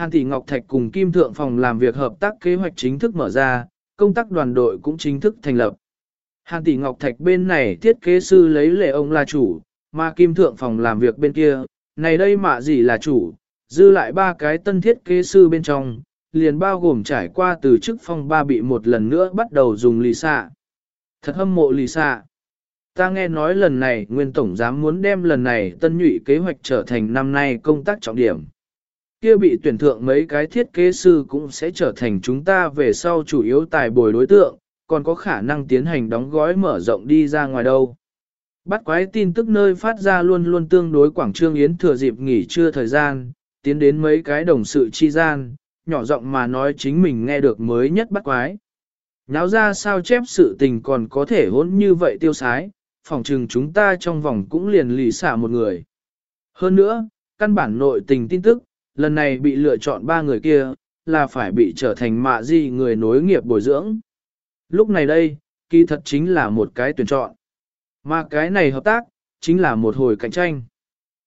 Hàn Tỷ Ngọc Thạch cùng Kim Thượng Phòng làm việc hợp tác kế hoạch chính thức mở ra, công tác đoàn đội cũng chính thức thành lập. Hàn Tỷ Ngọc Thạch bên này thiết kế sư lấy lệ ông là chủ, mà Kim Thượng Phòng làm việc bên kia, này đây mạ gì là chủ, dư lại ba cái tân thiết kế sư bên trong, liền bao gồm trải qua từ chức phong ba bị một lần nữa bắt đầu dùng lì xạ. Thật hâm mộ lì xạ. Ta nghe nói lần này nguyên tổng giám muốn đem lần này tân nhụy kế hoạch trở thành năm nay công tác trọng điểm. Kia bị tuyển thượng mấy cái thiết kế sư cũng sẽ trở thành chúng ta về sau chủ yếu tài bồi đối tượng, còn có khả năng tiến hành đóng gói mở rộng đi ra ngoài đâu. Bắt quái tin tức nơi phát ra luôn luôn tương đối Quảng Trương Yến thừa dịp nghỉ trưa thời gian, tiến đến mấy cái đồng sự chi gian, nhỏ giọng mà nói chính mình nghe được mới nhất bắt quái. Náo ra sao chép sự tình còn có thể hỗn như vậy tiêu sái, phòng trừng chúng ta trong vòng cũng liền lì xả một người. Hơn nữa, căn bản nội tình tin tức, lần này bị lựa chọn ba người kia, là phải bị trở thành mạ di người nối nghiệp bồi dưỡng. Lúc này đây, kỳ thật chính là một cái tuyển chọn. Mà cái này hợp tác, chính là một hồi cạnh tranh.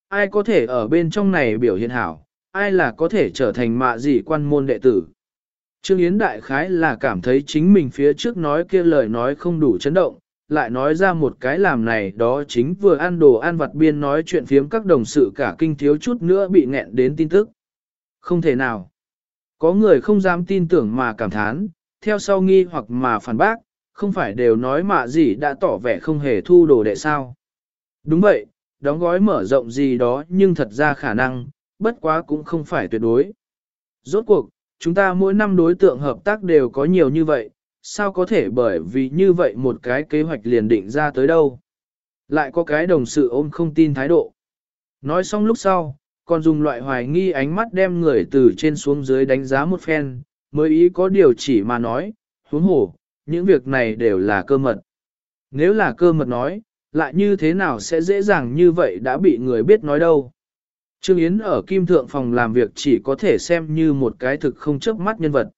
Ai có thể ở bên trong này biểu hiện hảo, ai là có thể trở thành mạ gì quan môn đệ tử. Trương Yến Đại Khái là cảm thấy chính mình phía trước nói kia lời nói không đủ chấn động, lại nói ra một cái làm này đó chính vừa ăn đồ ăn vặt biên nói chuyện phiếm các đồng sự cả kinh thiếu chút nữa bị nghẹn đến tin tức. Không thể nào. Có người không dám tin tưởng mà cảm thán, theo sau nghi hoặc mà phản bác, không phải đều nói mạ gì đã tỏ vẻ không hề thu đồ đệ sao. Đúng vậy, đóng gói mở rộng gì đó nhưng thật ra khả năng, bất quá cũng không phải tuyệt đối. Rốt cuộc, chúng ta mỗi năm đối tượng hợp tác đều có nhiều như vậy, sao có thể bởi vì như vậy một cái kế hoạch liền định ra tới đâu. Lại có cái đồng sự ôm không tin thái độ. Nói xong lúc sau, còn dùng loại hoài nghi ánh mắt đem người từ trên xuống dưới đánh giá một phen, mới ý có điều chỉ mà nói, huống hồ, những việc này đều là cơ mật. Nếu là cơ mật nói, lại như thế nào sẽ dễ dàng như vậy đã bị người biết nói đâu. Trương Yến ở Kim Thượng phòng làm việc chỉ có thể xem như một cái thực không chớp mắt nhân vật.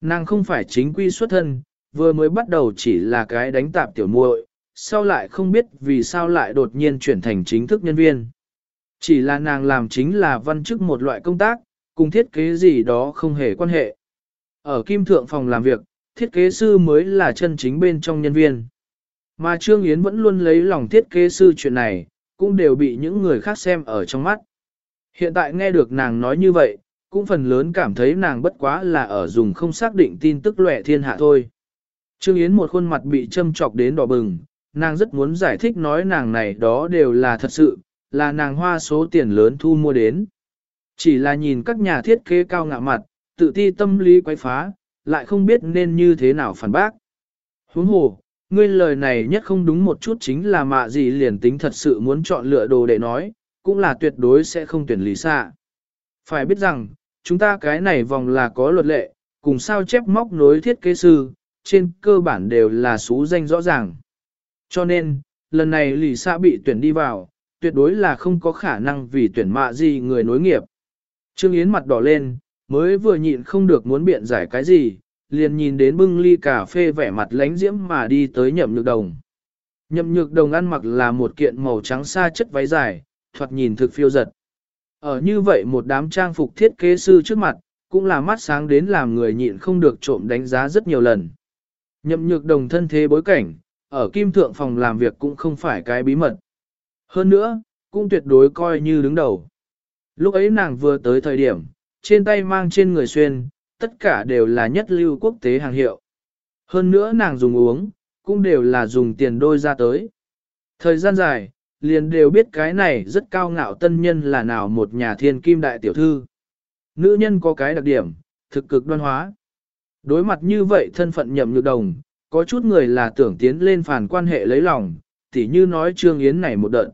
Nàng không phải chính quy xuất thân, vừa mới bắt đầu chỉ là cái đánh tạp tiểu muội, sau lại không biết vì sao lại đột nhiên chuyển thành chính thức nhân viên. Chỉ là nàng làm chính là văn chức một loại công tác, cùng thiết kế gì đó không hề quan hệ. Ở Kim Thượng phòng làm việc, thiết kế sư mới là chân chính bên trong nhân viên. Mà Trương Yến vẫn luôn lấy lòng thiết kế sư chuyện này, cũng đều bị những người khác xem ở trong mắt. Hiện tại nghe được nàng nói như vậy, cũng phần lớn cảm thấy nàng bất quá là ở dùng không xác định tin tức lệ thiên hạ thôi. Trương Yến một khuôn mặt bị châm chọc đến đỏ bừng, nàng rất muốn giải thích nói nàng này đó đều là thật sự, là nàng hoa số tiền lớn thu mua đến. Chỉ là nhìn các nhà thiết kế cao ngạo mặt, tự ti tâm lý quấy phá, lại không biết nên như thế nào phản bác. Huống hồ, ngươi lời này nhất không đúng một chút chính là mạ gì liền tính thật sự muốn chọn lựa đồ để nói, cũng là tuyệt đối sẽ không tuyển lý xạ. Phải biết rằng, chúng ta cái này vòng là có luật lệ, cùng sao chép móc nối thiết kế sư, trên cơ bản đều là số danh rõ ràng. Cho nên, lần này lì xạ bị tuyển đi vào, tuyệt đối là không có khả năng vì tuyển mạ gì người nối nghiệp. Trương Yến mặt đỏ lên, mới vừa nhịn không được muốn biện giải cái gì, liền nhìn đến bưng ly cà phê vẻ mặt lánh diễm mà đi tới nhậm nhược đồng. Nhậm nhược đồng ăn mặc là một kiện màu trắng xa chất váy dài, thoạt nhìn thực phiêu giật. Ở như vậy một đám trang phục thiết kế sư trước mặt, cũng là mắt sáng đến làm người nhịn không được trộm đánh giá rất nhiều lần. Nhậm nhược đồng thân thế bối cảnh, ở kim thượng phòng làm việc cũng không phải cái bí mật. Hơn nữa, cũng tuyệt đối coi như đứng đầu. Lúc ấy nàng vừa tới thời điểm, trên tay mang trên người xuyên, tất cả đều là nhất lưu quốc tế hàng hiệu. Hơn nữa nàng dùng uống, cũng đều là dùng tiền đôi ra tới. Thời gian dài, liền đều biết cái này rất cao ngạo tân nhân là nào một nhà thiên kim đại tiểu thư. Nữ nhân có cái đặc điểm, thực cực đoan hóa. Đối mặt như vậy thân phận nhậm nhược đồng, có chút người là tưởng tiến lên phản quan hệ lấy lòng, tỉ như nói Trương Yến này một đợt.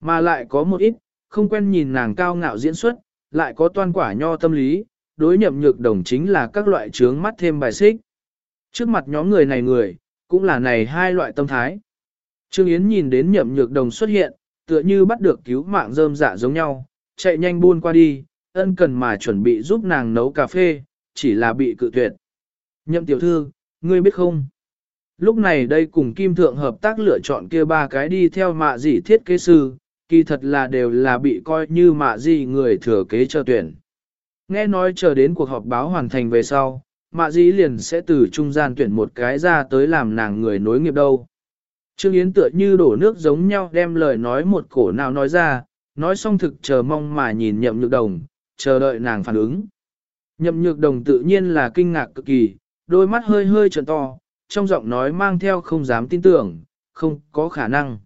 Mà lại có một ít, không quen nhìn nàng cao ngạo diễn xuất, lại có toan quả nho tâm lý, đối nhậm nhược đồng chính là các loại trướng mắt thêm bài xích. Trước mặt nhóm người này người, cũng là này hai loại tâm thái. Trương Yến nhìn đến nhậm nhược đồng xuất hiện, tựa như bắt được cứu mạng rơm dạ giống nhau, chạy nhanh buôn qua đi, ân cần mà chuẩn bị giúp nàng nấu cà phê, chỉ là bị cự tuyệt. Nhậm tiểu thư, ngươi biết không? Lúc này đây cùng Kim Thượng hợp tác lựa chọn kia ba cái đi theo mạ dị thiết kế sư, kỳ thật là đều là bị coi như mạ gì người thừa kế cho tuyển. Nghe nói chờ đến cuộc họp báo hoàn thành về sau, mạ dĩ liền sẽ từ trung gian tuyển một cái ra tới làm nàng người nối nghiệp đâu. Trương Yến tựa như đổ nước giống nhau đem lời nói một cổ nào nói ra, nói xong thực chờ mong mà nhìn nhậm nhược đồng, chờ đợi nàng phản ứng. Nhậm nhược đồng tự nhiên là kinh ngạc cực kỳ, đôi mắt hơi hơi trợn to, trong giọng nói mang theo không dám tin tưởng, không có khả năng.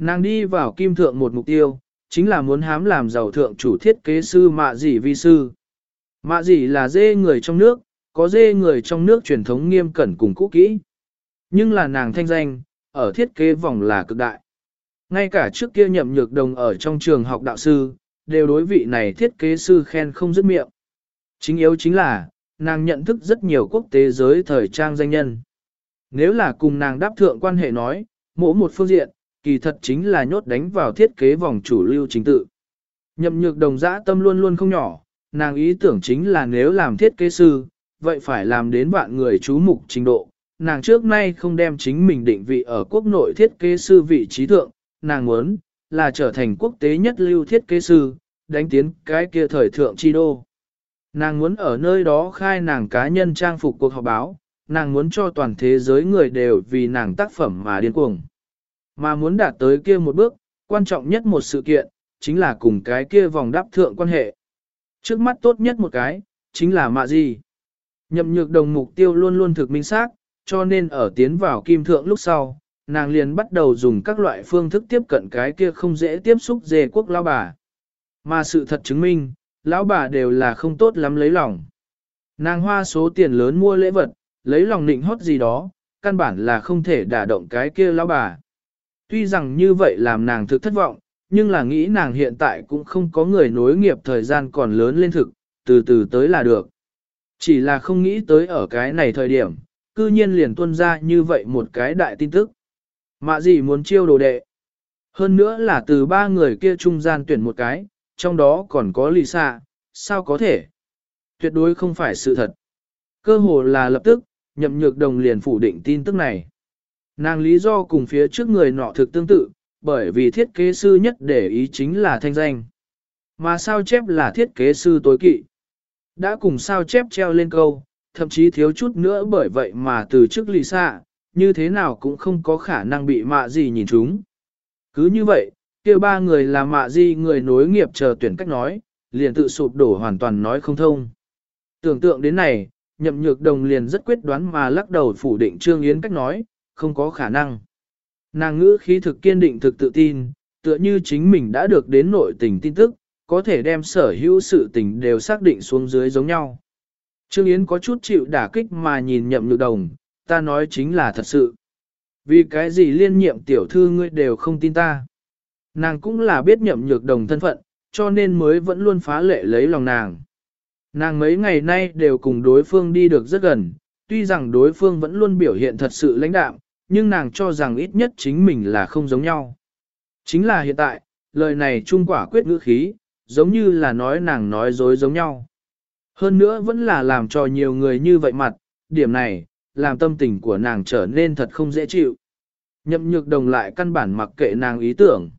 Nàng đi vào kim thượng một mục tiêu, chính là muốn hám làm giàu thượng chủ thiết kế sư mạ dĩ vi sư. Mạ dĩ là dê người trong nước, có dê người trong nước truyền thống nghiêm cẩn cùng cũ kỹ. Nhưng là nàng thanh danh, ở thiết kế vòng là cực đại. Ngay cả trước kia nhậm nhược đồng ở trong trường học đạo sư, đều đối vị này thiết kế sư khen không dứt miệng. Chính yếu chính là, nàng nhận thức rất nhiều quốc tế giới thời trang danh nhân. Nếu là cùng nàng đáp thượng quan hệ nói, mỗi một phương diện, kỳ thật chính là nhốt đánh vào thiết kế vòng chủ lưu chính tự. Nhậm nhược đồng dã tâm luôn luôn không nhỏ, nàng ý tưởng chính là nếu làm thiết kế sư, vậy phải làm đến vạn người chú mục trình độ. Nàng trước nay không đem chính mình định vị ở quốc nội thiết kế sư vị trí thượng, nàng muốn là trở thành quốc tế nhất lưu thiết kế sư, đánh tiến cái kia thời thượng chi đô. Nàng muốn ở nơi đó khai nàng cá nhân trang phục cuộc họp báo, nàng muốn cho toàn thế giới người đều vì nàng tác phẩm mà điên cuồng. Mà muốn đạt tới kia một bước, quan trọng nhất một sự kiện, chính là cùng cái kia vòng đáp thượng quan hệ. Trước mắt tốt nhất một cái, chính là mạ gì. Nhậm nhược đồng mục tiêu luôn luôn thực minh xác, cho nên ở tiến vào kim thượng lúc sau, nàng liền bắt đầu dùng các loại phương thức tiếp cận cái kia không dễ tiếp xúc dề quốc lão bà. Mà sự thật chứng minh, lão bà đều là không tốt lắm lấy lòng. Nàng hoa số tiền lớn mua lễ vật, lấy lòng nịnh hót gì đó, căn bản là không thể đả động cái kia lão bà. Tuy rằng như vậy làm nàng thực thất vọng, nhưng là nghĩ nàng hiện tại cũng không có người nối nghiệp thời gian còn lớn lên thực, từ từ tới là được. Chỉ là không nghĩ tới ở cái này thời điểm, cư nhiên liền tuân ra như vậy một cái đại tin tức. Mạ gì muốn chiêu đồ đệ. Hơn nữa là từ ba người kia trung gian tuyển một cái, trong đó còn có lì xạ, sao có thể? Tuyệt đối không phải sự thật. Cơ hồ là lập tức, nhậm nhược đồng liền phủ định tin tức này. Nàng lý do cùng phía trước người nọ thực tương tự, bởi vì thiết kế sư nhất để ý chính là thanh danh. Mà sao chép là thiết kế sư tối kỵ. Đã cùng sao chép treo lên câu, thậm chí thiếu chút nữa bởi vậy mà từ trước lì xạ, như thế nào cũng không có khả năng bị mạ gì nhìn chúng. Cứ như vậy, kia ba người là mạ gì người nối nghiệp chờ tuyển cách nói, liền tự sụp đổ hoàn toàn nói không thông. Tưởng tượng đến này, nhậm nhược đồng liền rất quyết đoán mà lắc đầu phủ định Trương Yến cách nói, không có khả năng. Nàng ngữ khí thực kiên định thực tự tin, tựa như chính mình đã được đến nội tình tin tức, có thể đem sở hữu sự tình đều xác định xuống dưới giống nhau. Trương Yến có chút chịu đả kích mà nhìn nhậm nhược đồng, ta nói chính là thật sự. Vì cái gì liên nhiệm tiểu thư ngươi đều không tin ta. Nàng cũng là biết nhậm nhược đồng thân phận, cho nên mới vẫn luôn phá lệ lấy lòng nàng. Nàng mấy ngày nay đều cùng đối phương đi được rất gần, tuy rằng đối phương vẫn luôn biểu hiện thật sự lãnh đạm, nhưng nàng cho rằng ít nhất chính mình là không giống nhau. Chính là hiện tại, lời này trung quả quyết ngữ khí, giống như là nói nàng nói dối giống nhau. Hơn nữa vẫn là làm cho nhiều người như vậy mặt, điểm này, làm tâm tình của nàng trở nên thật không dễ chịu. Nhậm nhược đồng lại căn bản mặc kệ nàng ý tưởng.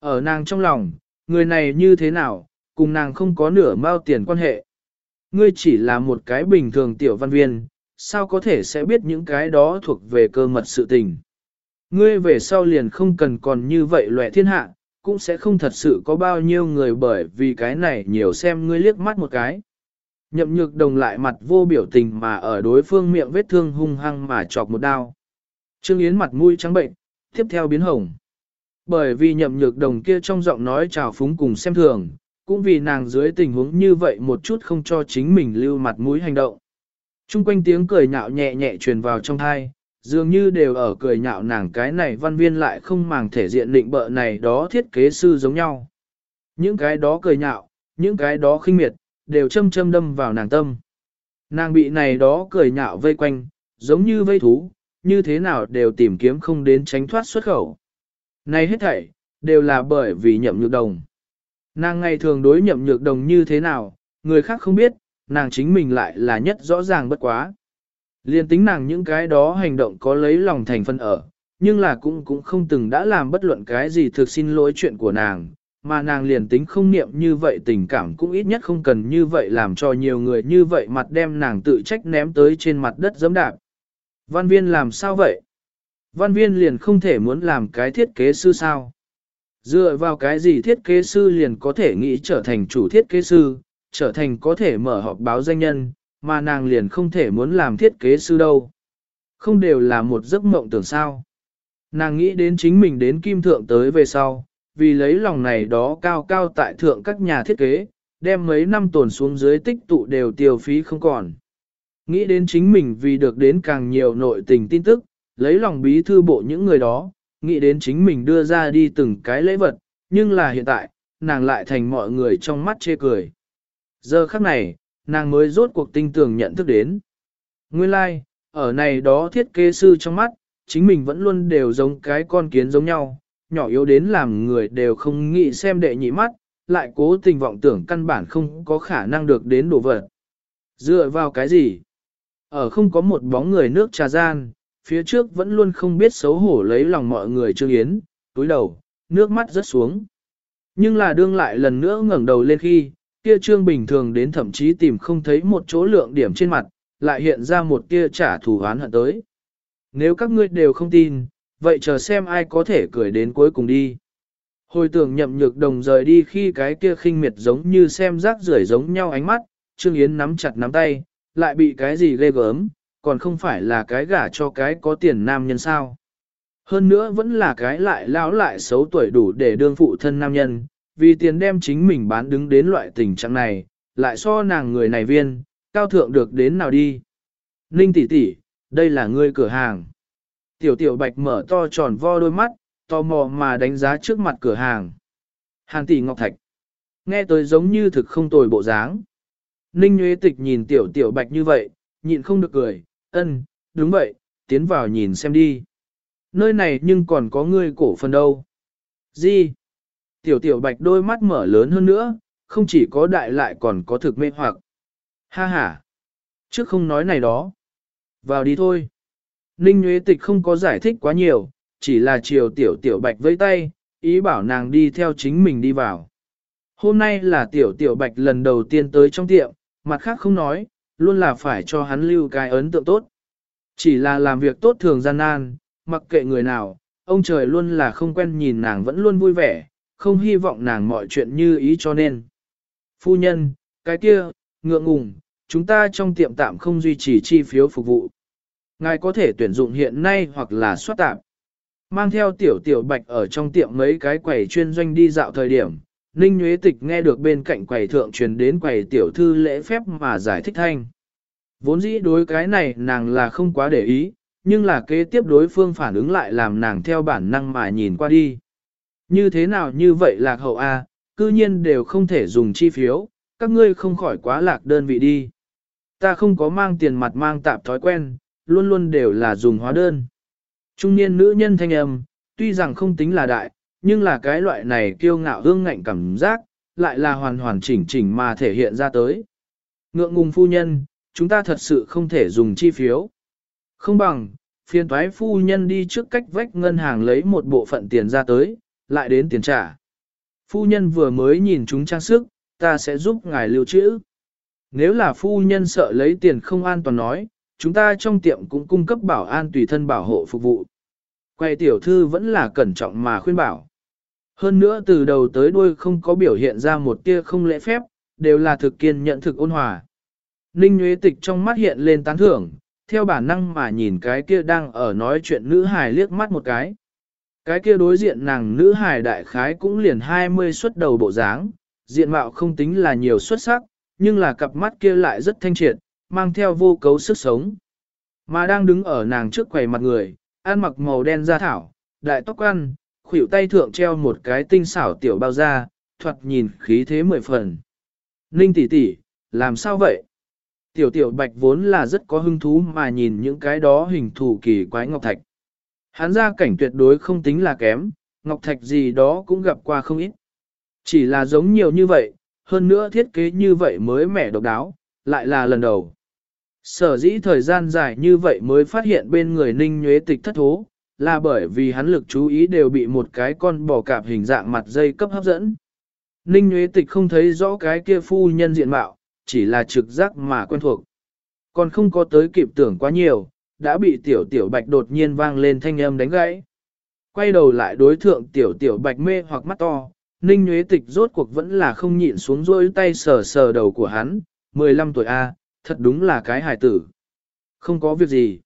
Ở nàng trong lòng, người này như thế nào, cùng nàng không có nửa mao tiền quan hệ. Ngươi chỉ là một cái bình thường tiểu văn viên, sao có thể sẽ biết những cái đó thuộc về cơ mật sự tình. Ngươi về sau liền không cần còn như vậy lệ thiên hạ, cũng sẽ không thật sự có bao nhiêu người bởi vì cái này nhiều xem ngươi liếc mắt một cái. Nhậm nhược đồng lại mặt vô biểu tình mà ở đối phương miệng vết thương hung hăng mà chọc một đao. Trương Yến mặt mũi trắng bệnh, tiếp theo biến hồng. Bởi vì nhậm nhược đồng kia trong giọng nói trào phúng cùng xem thường, cũng vì nàng dưới tình huống như vậy một chút không cho chính mình lưu mặt mũi hành động. Trung quanh tiếng cười nhạo nhẹ nhẹ truyền vào trong thai, dường như đều ở cười nhạo nàng cái này văn viên lại không màng thể diện định bợ này đó thiết kế sư giống nhau. Những cái đó cười nhạo, những cái đó khinh miệt, đều châm châm đâm vào nàng tâm. Nàng bị này đó cười nhạo vây quanh, giống như vây thú, như thế nào đều tìm kiếm không đến tránh thoát xuất khẩu. Này hết thảy, đều là bởi vì nhậm nhược đồng. Nàng ngày thường đối nhậm nhược đồng như thế nào, người khác không biết, nàng chính mình lại là nhất rõ ràng bất quá. Liên tính nàng những cái đó hành động có lấy lòng thành phân ở, nhưng là cũng cũng không từng đã làm bất luận cái gì thực xin lỗi chuyện của nàng, mà nàng liền tính không niệm như vậy tình cảm cũng ít nhất không cần như vậy làm cho nhiều người như vậy mặt đem nàng tự trách ném tới trên mặt đất giẫm đạp. Văn viên làm sao vậy? Văn viên liền không thể muốn làm cái thiết kế sư sao? Dựa vào cái gì thiết kế sư liền có thể nghĩ trở thành chủ thiết kế sư, trở thành có thể mở họp báo danh nhân, mà nàng liền không thể muốn làm thiết kế sư đâu. Không đều là một giấc mộng tưởng sao. Nàng nghĩ đến chính mình đến kim thượng tới về sau, vì lấy lòng này đó cao cao tại thượng các nhà thiết kế, đem mấy năm tồn xuống dưới tích tụ đều tiêu phí không còn. Nghĩ đến chính mình vì được đến càng nhiều nội tình tin tức, lấy lòng bí thư bộ những người đó, nghĩ đến chính mình đưa ra đi từng cái lễ vật, nhưng là hiện tại, nàng lại thành mọi người trong mắt chê cười. Giờ khắc này, nàng mới rốt cuộc tinh tường nhận thức đến. Nguyên lai, like, ở này đó thiết kế sư trong mắt, chính mình vẫn luôn đều giống cái con kiến giống nhau, nhỏ yếu đến làm người đều không nghĩ xem đệ nhị mắt, lại cố tình vọng tưởng căn bản không có khả năng được đến đồ vật. Dựa vào cái gì? Ở không có một bóng người nước trà gian, phía trước vẫn luôn không biết xấu hổ lấy lòng mọi người Trương Yến, túi đầu, nước mắt rớt xuống. Nhưng là đương lại lần nữa ngẩng đầu lên khi, kia Trương bình thường đến thậm chí tìm không thấy một chỗ lượng điểm trên mặt, lại hiện ra một kia trả thù oán hận tới. Nếu các ngươi đều không tin, vậy chờ xem ai có thể cười đến cuối cùng đi. Hồi tưởng nhậm nhược đồng rời đi khi cái kia khinh miệt giống như xem rác rưởi giống nhau ánh mắt, Trương Yến nắm chặt nắm tay, lại bị cái gì ghê gớm, còn không phải là cái gả cho cái có tiền nam nhân sao. Hơn nữa vẫn là cái lại lão lại xấu tuổi đủ để đương phụ thân nam nhân, vì tiền đem chính mình bán đứng đến loại tình trạng này, lại so nàng người này viên, cao thượng được đến nào đi. Ninh tỷ tỷ, đây là ngươi cửa hàng. Tiểu tiểu bạch mở to tròn vo đôi mắt, tò mò mà đánh giá trước mặt cửa hàng. Hàn tỷ ngọc thạch. Nghe tới giống như thực không tồi bộ dáng. Ninh Nguyễn Tịch nhìn tiểu tiểu bạch như vậy, nhịn không được cười, ân, đúng vậy, tiến vào nhìn xem đi. Nơi này nhưng còn có ngươi cổ phần đâu. Gì? Tiểu tiểu bạch đôi mắt mở lớn hơn nữa, không chỉ có đại lại còn có thực mê hoặc. Ha ha. Trước không nói này đó. Vào đi thôi. Ninh Nguyễn Tịch không có giải thích quá nhiều, chỉ là chiều tiểu tiểu bạch với tay, ý bảo nàng đi theo chính mình đi vào. Hôm nay là tiểu tiểu bạch lần đầu tiên tới trong tiệm, mặt khác không nói, luôn là phải cho hắn lưu cái ấn tượng tốt. Chỉ là làm việc tốt thường gian nan, mặc kệ người nào, ông trời luôn là không quen nhìn nàng vẫn luôn vui vẻ, không hy vọng nàng mọi chuyện như ý cho nên. Phu nhân, cái kia, ngượng ngùng, chúng ta trong tiệm tạm không duy trì chi phiếu phục vụ. Ngài có thể tuyển dụng hiện nay hoặc là soát tạm. Mang theo tiểu tiểu bạch ở trong tiệm mấy cái quầy chuyên doanh đi dạo thời điểm, Ninh Nguyễn Tịch nghe được bên cạnh quầy thượng truyền đến quầy tiểu thư lễ phép mà giải thích thanh. Vốn dĩ đối cái này nàng là không quá để ý, nhưng là kế tiếp đối phương phản ứng lại làm nàng theo bản năng mà nhìn qua đi. Như thế nào như vậy lạc hậu A, cư nhiên đều không thể dùng chi phiếu, các ngươi không khỏi quá lạc đơn vị đi. Ta không có mang tiền mặt mang tạp thói quen, luôn luôn đều là dùng hóa đơn. Trung niên nữ nhân thanh âm, tuy rằng không tính là đại, nhưng là cái loại này kiêu ngạo hương ngạnh cảm giác, lại là hoàn hoàn chỉnh chỉnh mà thể hiện ra tới. Ngượng ngùng phu nhân, chúng ta thật sự không thể dùng chi phiếu. Không bằng, phiền toái phu nhân đi trước cách vách ngân hàng lấy một bộ phận tiền ra tới, lại đến tiền trả. Phu nhân vừa mới nhìn chúng trang sức, ta sẽ giúp ngài lưu trữ. Nếu là phu nhân sợ lấy tiền không an toàn nói, chúng ta trong tiệm cũng cung cấp bảo an tùy thân bảo hộ phục vụ. Quay tiểu thư vẫn là cẩn trọng mà khuyên bảo. Hơn nữa từ đầu tới đuôi không có biểu hiện ra một tia không lễ phép, đều là thực kiên nhận thực ôn hòa. Ninh Nguyễn Tịch trong mắt hiện lên tán thưởng, theo bản năng mà nhìn cái kia đang ở nói chuyện nữ hài liếc mắt một cái. Cái kia đối diện nàng nữ hài đại khái cũng liền 20 xuất đầu bộ dáng, diện mạo không tính là nhiều xuất sắc, nhưng là cặp mắt kia lại rất thanh triệt, mang theo vô cấu sức sống. Mà đang đứng ở nàng trước quầy mặt người, ăn mặc màu đen da thảo, đại tóc ăn, khuỷu tay thượng treo một cái tinh xảo tiểu bao da, thoạt nhìn khí thế mười phần. Ninh tỷ tỷ, làm sao vậy? Tiểu tiểu bạch vốn là rất có hứng thú mà nhìn những cái đó hình thù kỳ quái ngọc thạch. Hắn ra cảnh tuyệt đối không tính là kém, ngọc thạch gì đó cũng gặp qua không ít. Chỉ là giống nhiều như vậy, hơn nữa thiết kế như vậy mới mẻ độc đáo, lại là lần đầu. Sở dĩ thời gian dài như vậy mới phát hiện bên người ninh nhuế tịch thất thố, là bởi vì hắn lực chú ý đều bị một cái con bò cạp hình dạng mặt dây cấp hấp dẫn. Ninh nhuế Tịch không thấy rõ cái kia phu nhân diện mạo, chỉ là trực giác mà quen thuộc. Còn không có tới kịp tưởng quá nhiều, đã bị tiểu tiểu bạch đột nhiên vang lên thanh âm đánh gãy. Quay đầu lại đối thượng tiểu tiểu bạch mê hoặc mắt to, Ninh nhuế Tịch rốt cuộc vẫn là không nhịn xuống rôi tay sờ sờ đầu của hắn, 15 tuổi A, thật đúng là cái hài tử. Không có việc gì.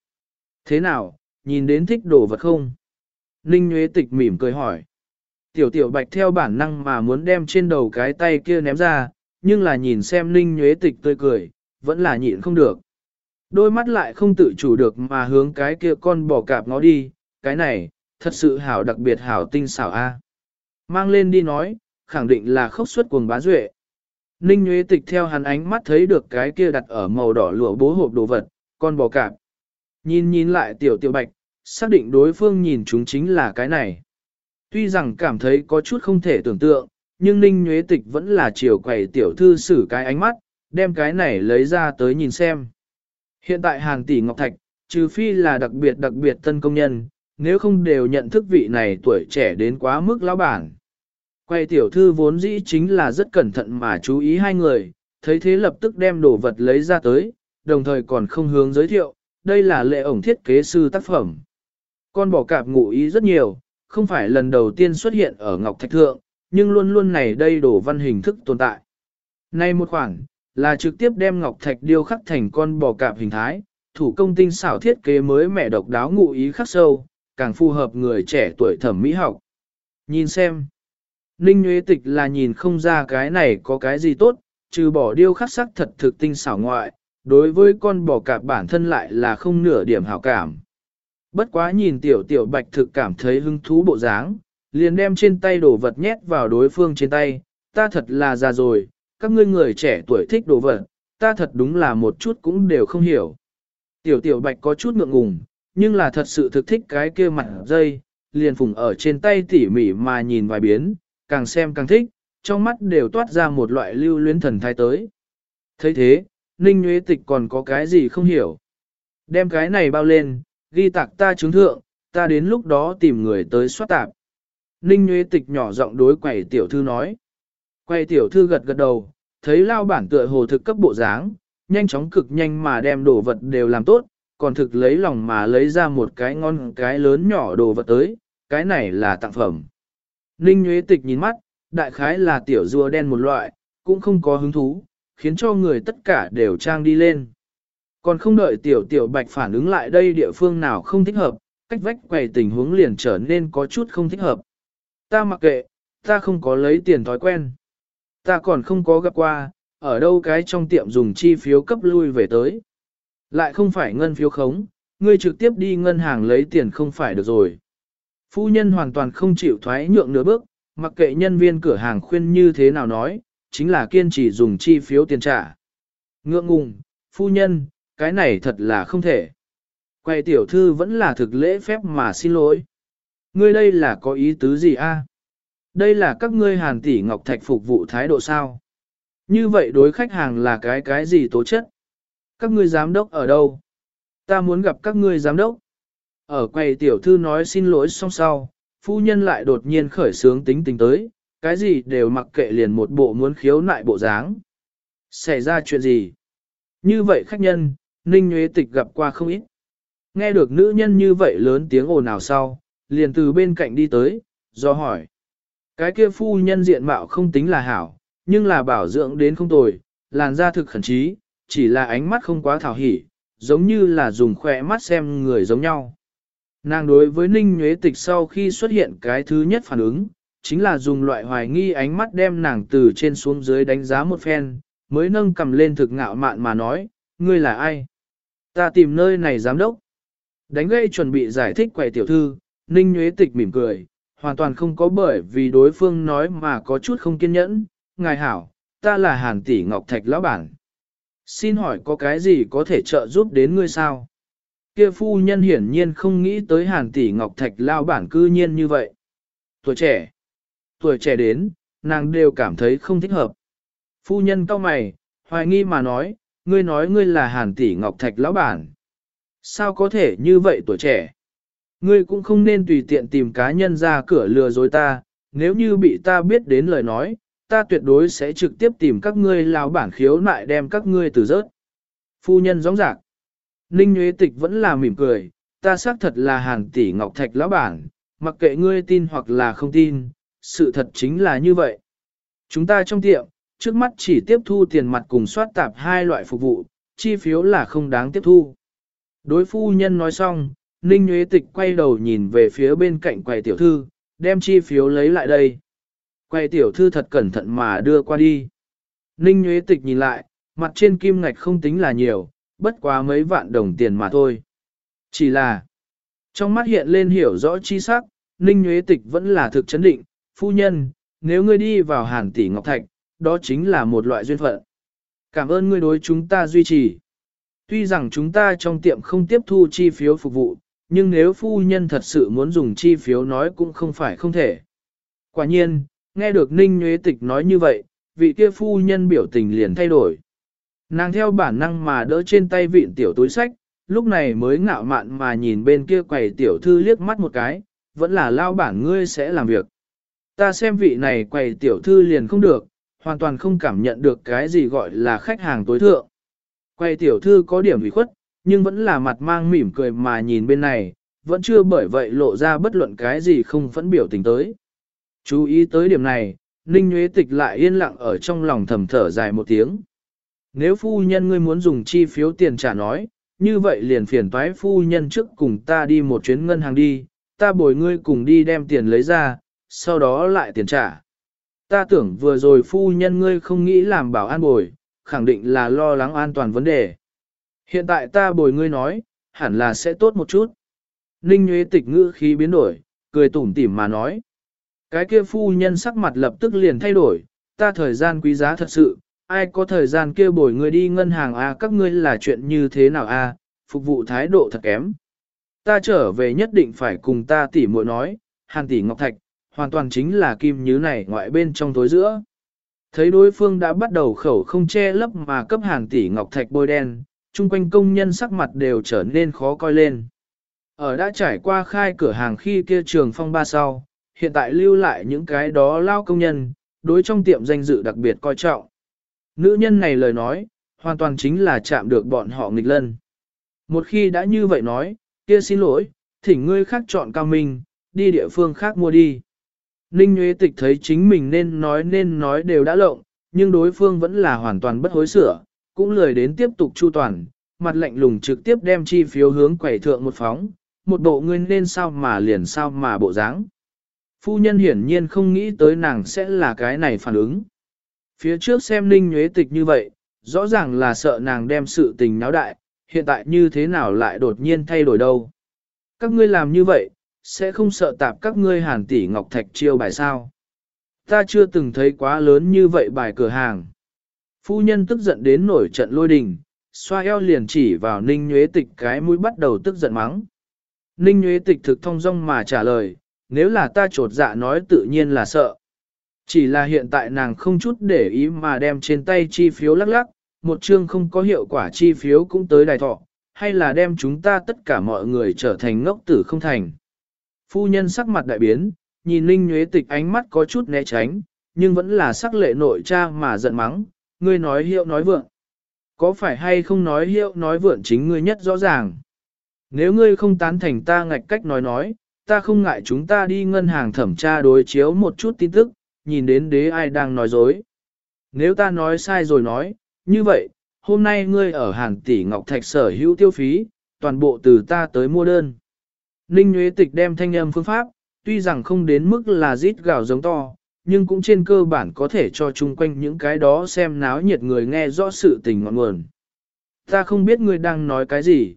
Thế nào, nhìn đến thích đồ vật không? Ninh nhuế Tịch mỉm cười hỏi. Tiểu tiểu bạch theo bản năng mà muốn đem trên đầu cái tay kia ném ra, nhưng là nhìn xem Ninh nhuế Tịch tươi cười, vẫn là nhịn không được. Đôi mắt lại không tự chủ được mà hướng cái kia con bò cạp ngó đi, cái này, thật sự hảo đặc biệt hảo tinh xảo a. Mang lên đi nói, khẳng định là khốc suất cuồng bá duệ. Ninh Nguyễn Tịch theo hắn ánh mắt thấy được cái kia đặt ở màu đỏ lụa bố hộp đồ vật, con bò cạp. Nhìn nhìn lại tiểu tiểu bạch, xác định đối phương nhìn chúng chính là cái này. Tuy rằng cảm thấy có chút không thể tưởng tượng, nhưng Ninh Nguyễn Tịch vẫn là chiều quầy tiểu thư xử cái ánh mắt, đem cái này lấy ra tới nhìn xem. Hiện tại hàng tỷ ngọc thạch, trừ phi là đặc biệt đặc biệt tân công nhân, nếu không đều nhận thức vị này tuổi trẻ đến quá mức lão bản. Quay tiểu thư vốn dĩ chính là rất cẩn thận mà chú ý hai người, thấy thế lập tức đem đồ vật lấy ra tới, đồng thời còn không hướng giới thiệu, đây là lệ ổng thiết kế sư tác phẩm. Con bỏ cạp ngụ ý rất nhiều, không phải lần đầu tiên xuất hiện ở Ngọc Thạch Thượng, nhưng luôn luôn này đây đồ văn hình thức tồn tại. Nay một khoảng là trực tiếp đem Ngọc Thạch điêu khắc thành con bò cạp hình thái, thủ công tinh xảo thiết kế mới mẻ độc đáo ngụ ý khắc sâu, càng phù hợp người trẻ tuổi thẩm mỹ học. Nhìn xem, Ninh Nguyễn Tịch là nhìn không ra cái này có cái gì tốt, trừ bỏ điêu khắc sắc thật thực tinh xảo ngoại, đối với con bò cạp bản thân lại là không nửa điểm hảo cảm. Bất quá nhìn tiểu tiểu bạch thực cảm thấy hứng thú bộ dáng, liền đem trên tay đổ vật nhét vào đối phương trên tay, ta thật là già rồi, các ngươi người trẻ tuổi thích đồ vật, ta thật đúng là một chút cũng đều không hiểu. Tiểu tiểu bạch có chút ngượng ngùng, nhưng là thật sự thực thích cái kia mặt dây, liền phùng ở trên tay tỉ mỉ mà nhìn vài biến, càng xem càng thích, trong mắt đều toát ra một loại lưu luyến thần thái tới. thấy thế, Ninh Nguyễn Tịch còn có cái gì không hiểu. Đem cái này bao lên, ghi tạc ta chứng thượng, ta đến lúc đó tìm người tới soát tạp. Ninh Nguyễn Tịch nhỏ giọng đối quẩy tiểu thư nói quay tiểu thư gật gật đầu, thấy lao bản tựa hồ thực cấp bộ dáng, nhanh chóng cực nhanh mà đem đồ vật đều làm tốt, còn thực lấy lòng mà lấy ra một cái ngon cái lớn nhỏ đồ vật tới, cái này là tặng phẩm. Ninh Nguyễn Tịch nhìn mắt, đại khái là tiểu rùa đen một loại, cũng không có hứng thú, khiến cho người tất cả đều trang đi lên. Còn không đợi tiểu tiểu bạch phản ứng lại đây địa phương nào không thích hợp, cách vách quầy tình huống liền trở nên có chút không thích hợp. Ta mặc kệ, ta không có lấy tiền thói quen. Ta còn không có gặp qua, ở đâu cái trong tiệm dùng chi phiếu cấp lui về tới. Lại không phải ngân phiếu khống, ngươi trực tiếp đi ngân hàng lấy tiền không phải được rồi. Phu nhân hoàn toàn không chịu thoái nhượng nửa bước, mặc kệ nhân viên cửa hàng khuyên như thế nào nói, chính là kiên trì dùng chi phiếu tiền trả. Ngượng ngùng, phu nhân, cái này thật là không thể. Quay tiểu thư vẫn là thực lễ phép mà xin lỗi. Ngươi đây là có ý tứ gì a? Đây là các ngươi hàn tỷ ngọc thạch phục vụ thái độ sao? Như vậy đối khách hàng là cái cái gì tố chất? Các ngươi giám đốc ở đâu? Ta muốn gặp các ngươi giám đốc. Ở quầy tiểu thư nói xin lỗi xong sau, phu nhân lại đột nhiên khởi sướng tính tình tới, cái gì đều mặc kệ liền một bộ muốn khiếu nại bộ dáng. Xảy ra chuyện gì? Như vậy khách nhân, Ninh Nguyễn Tịch gặp qua không ít. Nghe được nữ nhân như vậy lớn tiếng ồn ào sau, liền từ bên cạnh đi tới, do hỏi. Cái kia phu nhân diện mạo không tính là hảo, nhưng là bảo dưỡng đến không tồi, làn da thực khẩn trí, chỉ là ánh mắt không quá thảo hỉ, giống như là dùng khỏe mắt xem người giống nhau. Nàng đối với Ninh Nguyễn Tịch sau khi xuất hiện cái thứ nhất phản ứng, chính là dùng loại hoài nghi ánh mắt đem nàng từ trên xuống dưới đánh giá một phen, mới nâng cầm lên thực ngạo mạn mà nói, ngươi là ai? Ta tìm nơi này giám đốc. Đánh gây chuẩn bị giải thích quầy tiểu thư, Ninh Nguyễn Tịch mỉm cười, hoàn toàn không có bởi vì đối phương nói mà có chút không kiên nhẫn. Ngài hảo, ta là Hàn Tỷ Ngọc Thạch lão bản. Xin hỏi có cái gì có thể trợ giúp đến ngươi sao? Kia phu nhân hiển nhiên không nghĩ tới Hàn Tỷ Ngọc Thạch lão bản cư nhiên như vậy. Tuổi trẻ, tuổi trẻ đến, nàng đều cảm thấy không thích hợp. Phu nhân cau mày, hoài nghi mà nói, ngươi nói ngươi là Hàn Tỷ Ngọc Thạch lão bản. Sao có thể như vậy tuổi trẻ? Ngươi cũng không nên tùy tiện tìm cá nhân ra cửa lừa dối ta, nếu như bị ta biết đến lời nói, ta tuyệt đối sẽ trực tiếp tìm các ngươi lao bản khiếu nại đem các ngươi từ rớt. Phu nhân gióng giạc. Ninh Nguyễn Tịch vẫn là mỉm cười, ta xác thật là hàng tỷ ngọc thạch lão bản, mặc kệ ngươi tin hoặc là không tin, sự thật chính là như vậy. Chúng ta trong tiệm, trước mắt chỉ tiếp thu tiền mặt cùng soát tạp hai loại phục vụ, chi phiếu là không đáng tiếp thu. Đối phu nhân nói xong, Ninh Nguyễn Tịch quay đầu nhìn về phía bên cạnh quầy tiểu thư, đem chi phiếu lấy lại đây. Quầy tiểu thư thật cẩn thận mà đưa qua đi. Ninh Nguyễn Tịch nhìn lại, mặt trên kim ngạch không tính là nhiều, bất quá mấy vạn đồng tiền mà thôi. Chỉ là, trong mắt hiện lên hiểu rõ chi sắc, Ninh Nguyễn Tịch vẫn là thực chấn định, phu nhân, nếu ngươi đi vào hàn tỷ ngọc thạch, đó chính là một loại duyên phận. Cảm ơn ngươi đối chúng ta duy trì. Tuy rằng chúng ta trong tiệm không tiếp thu chi phiếu phục vụ, nhưng nếu phu nhân thật sự muốn dùng chi phiếu nói cũng không phải không thể. Quả nhiên, nghe được Ninh Nguyễn Tịch nói như vậy, vị kia phu nhân biểu tình liền thay đổi. Nàng theo bản năng mà đỡ trên tay vịn tiểu túi sách, lúc này mới ngạo mạn mà nhìn bên kia quầy tiểu thư liếc mắt một cái, vẫn là lao bản ngươi sẽ làm việc. Ta xem vị này quầy tiểu thư liền không được, hoàn toàn không cảm nhận được cái gì gọi là khách hàng tối thượng. Quầy tiểu thư có điểm ủy khuất, nhưng vẫn là mặt mang mỉm cười mà nhìn bên này, vẫn chưa bởi vậy lộ ra bất luận cái gì không phẫn biểu tình tới. Chú ý tới điểm này, Ninh Nguyễn Tịch lại yên lặng ở trong lòng thầm thở dài một tiếng. Nếu phu nhân ngươi muốn dùng chi phiếu tiền trả nói, như vậy liền phiền toái phu nhân trước cùng ta đi một chuyến ngân hàng đi, ta bồi ngươi cùng đi đem tiền lấy ra, sau đó lại tiền trả. Ta tưởng vừa rồi phu nhân ngươi không nghĩ làm bảo an bồi, khẳng định là lo lắng an toàn vấn đề. Hiện tại ta bồi ngươi nói, hẳn là sẽ tốt một chút. Ninh Nguyễn Tịch ngữ khí biến đổi, cười tủm tỉm mà nói. Cái kia phu nhân sắc mặt lập tức liền thay đổi, ta thời gian quý giá thật sự, ai có thời gian kia bồi ngươi đi ngân hàng a à, các ngươi là chuyện như thế nào a à, phục vụ thái độ thật kém. Ta trở về nhất định phải cùng ta tỉ muội nói, hàng tỷ ngọc thạch, hoàn toàn chính là kim như này ngoại bên trong tối giữa. Thấy đối phương đã bắt đầu khẩu không che lấp mà cấp hàng tỷ ngọc thạch bôi đen, chung quanh công nhân sắc mặt đều trở nên khó coi lên. Ở đã trải qua khai cửa hàng khi kia trường phong ba sau, hiện tại lưu lại những cái đó lao công nhân, đối trong tiệm danh dự đặc biệt coi trọng. Nữ nhân này lời nói, hoàn toàn chính là chạm được bọn họ nghịch lân. Một khi đã như vậy nói, kia xin lỗi, thỉnh ngươi khác chọn cao minh, đi địa phương khác mua đi. Ninh Nguyễn Tịch thấy chính mình nên nói nên nói đều đã lộng, nhưng đối phương vẫn là hoàn toàn bất hối sửa, cũng lười đến tiếp tục chu toàn, mặt lạnh lùng trực tiếp đem chi phiếu hướng quẩy thượng một phóng, một bộ ngươi nên sao mà liền sao mà bộ dáng. Phu nhân hiển nhiên không nghĩ tới nàng sẽ là cái này phản ứng. Phía trước xem Ninh Nhuế Tịch như vậy, rõ ràng là sợ nàng đem sự tình náo đại, hiện tại như thế nào lại đột nhiên thay đổi đâu. Các ngươi làm như vậy, sẽ không sợ tạp các ngươi hàn tỷ ngọc thạch chiêu bài sao. Ta chưa từng thấy quá lớn như vậy bài cửa hàng. Phu nhân tức giận đến nổi trận lôi đình, xoa eo liền chỉ vào ninh nhuế tịch cái mũi bắt đầu tức giận mắng. Ninh nhuế tịch thực thông dong mà trả lời, nếu là ta trột dạ nói tự nhiên là sợ. Chỉ là hiện tại nàng không chút để ý mà đem trên tay chi phiếu lắc lắc, một chương không có hiệu quả chi phiếu cũng tới đài thọ, hay là đem chúng ta tất cả mọi người trở thành ngốc tử không thành. Phu nhân sắc mặt đại biến, nhìn Ninh Nhuế Tịch ánh mắt có chút né tránh, nhưng vẫn là sắc lệ nội cha mà giận mắng, ngươi nói hiệu nói vượng. Có phải hay không nói hiệu nói vượng chính ngươi nhất rõ ràng. Nếu ngươi không tán thành ta ngạch cách nói nói, ta không ngại chúng ta đi ngân hàng thẩm tra đối chiếu một chút tin tức, nhìn đến đế ai đang nói dối. Nếu ta nói sai rồi nói, như vậy, hôm nay ngươi ở hàng tỷ ngọc thạch sở hữu tiêu phí, toàn bộ từ ta tới mua đơn. Ninh Nguyễn Tịch đem thanh âm phương pháp, tuy rằng không đến mức là rít gạo giống to, nhưng cũng trên cơ bản có thể cho chung quanh những cái đó xem náo nhiệt người nghe rõ sự tình ngọn nguồn. Ta không biết ngươi đang nói cái gì.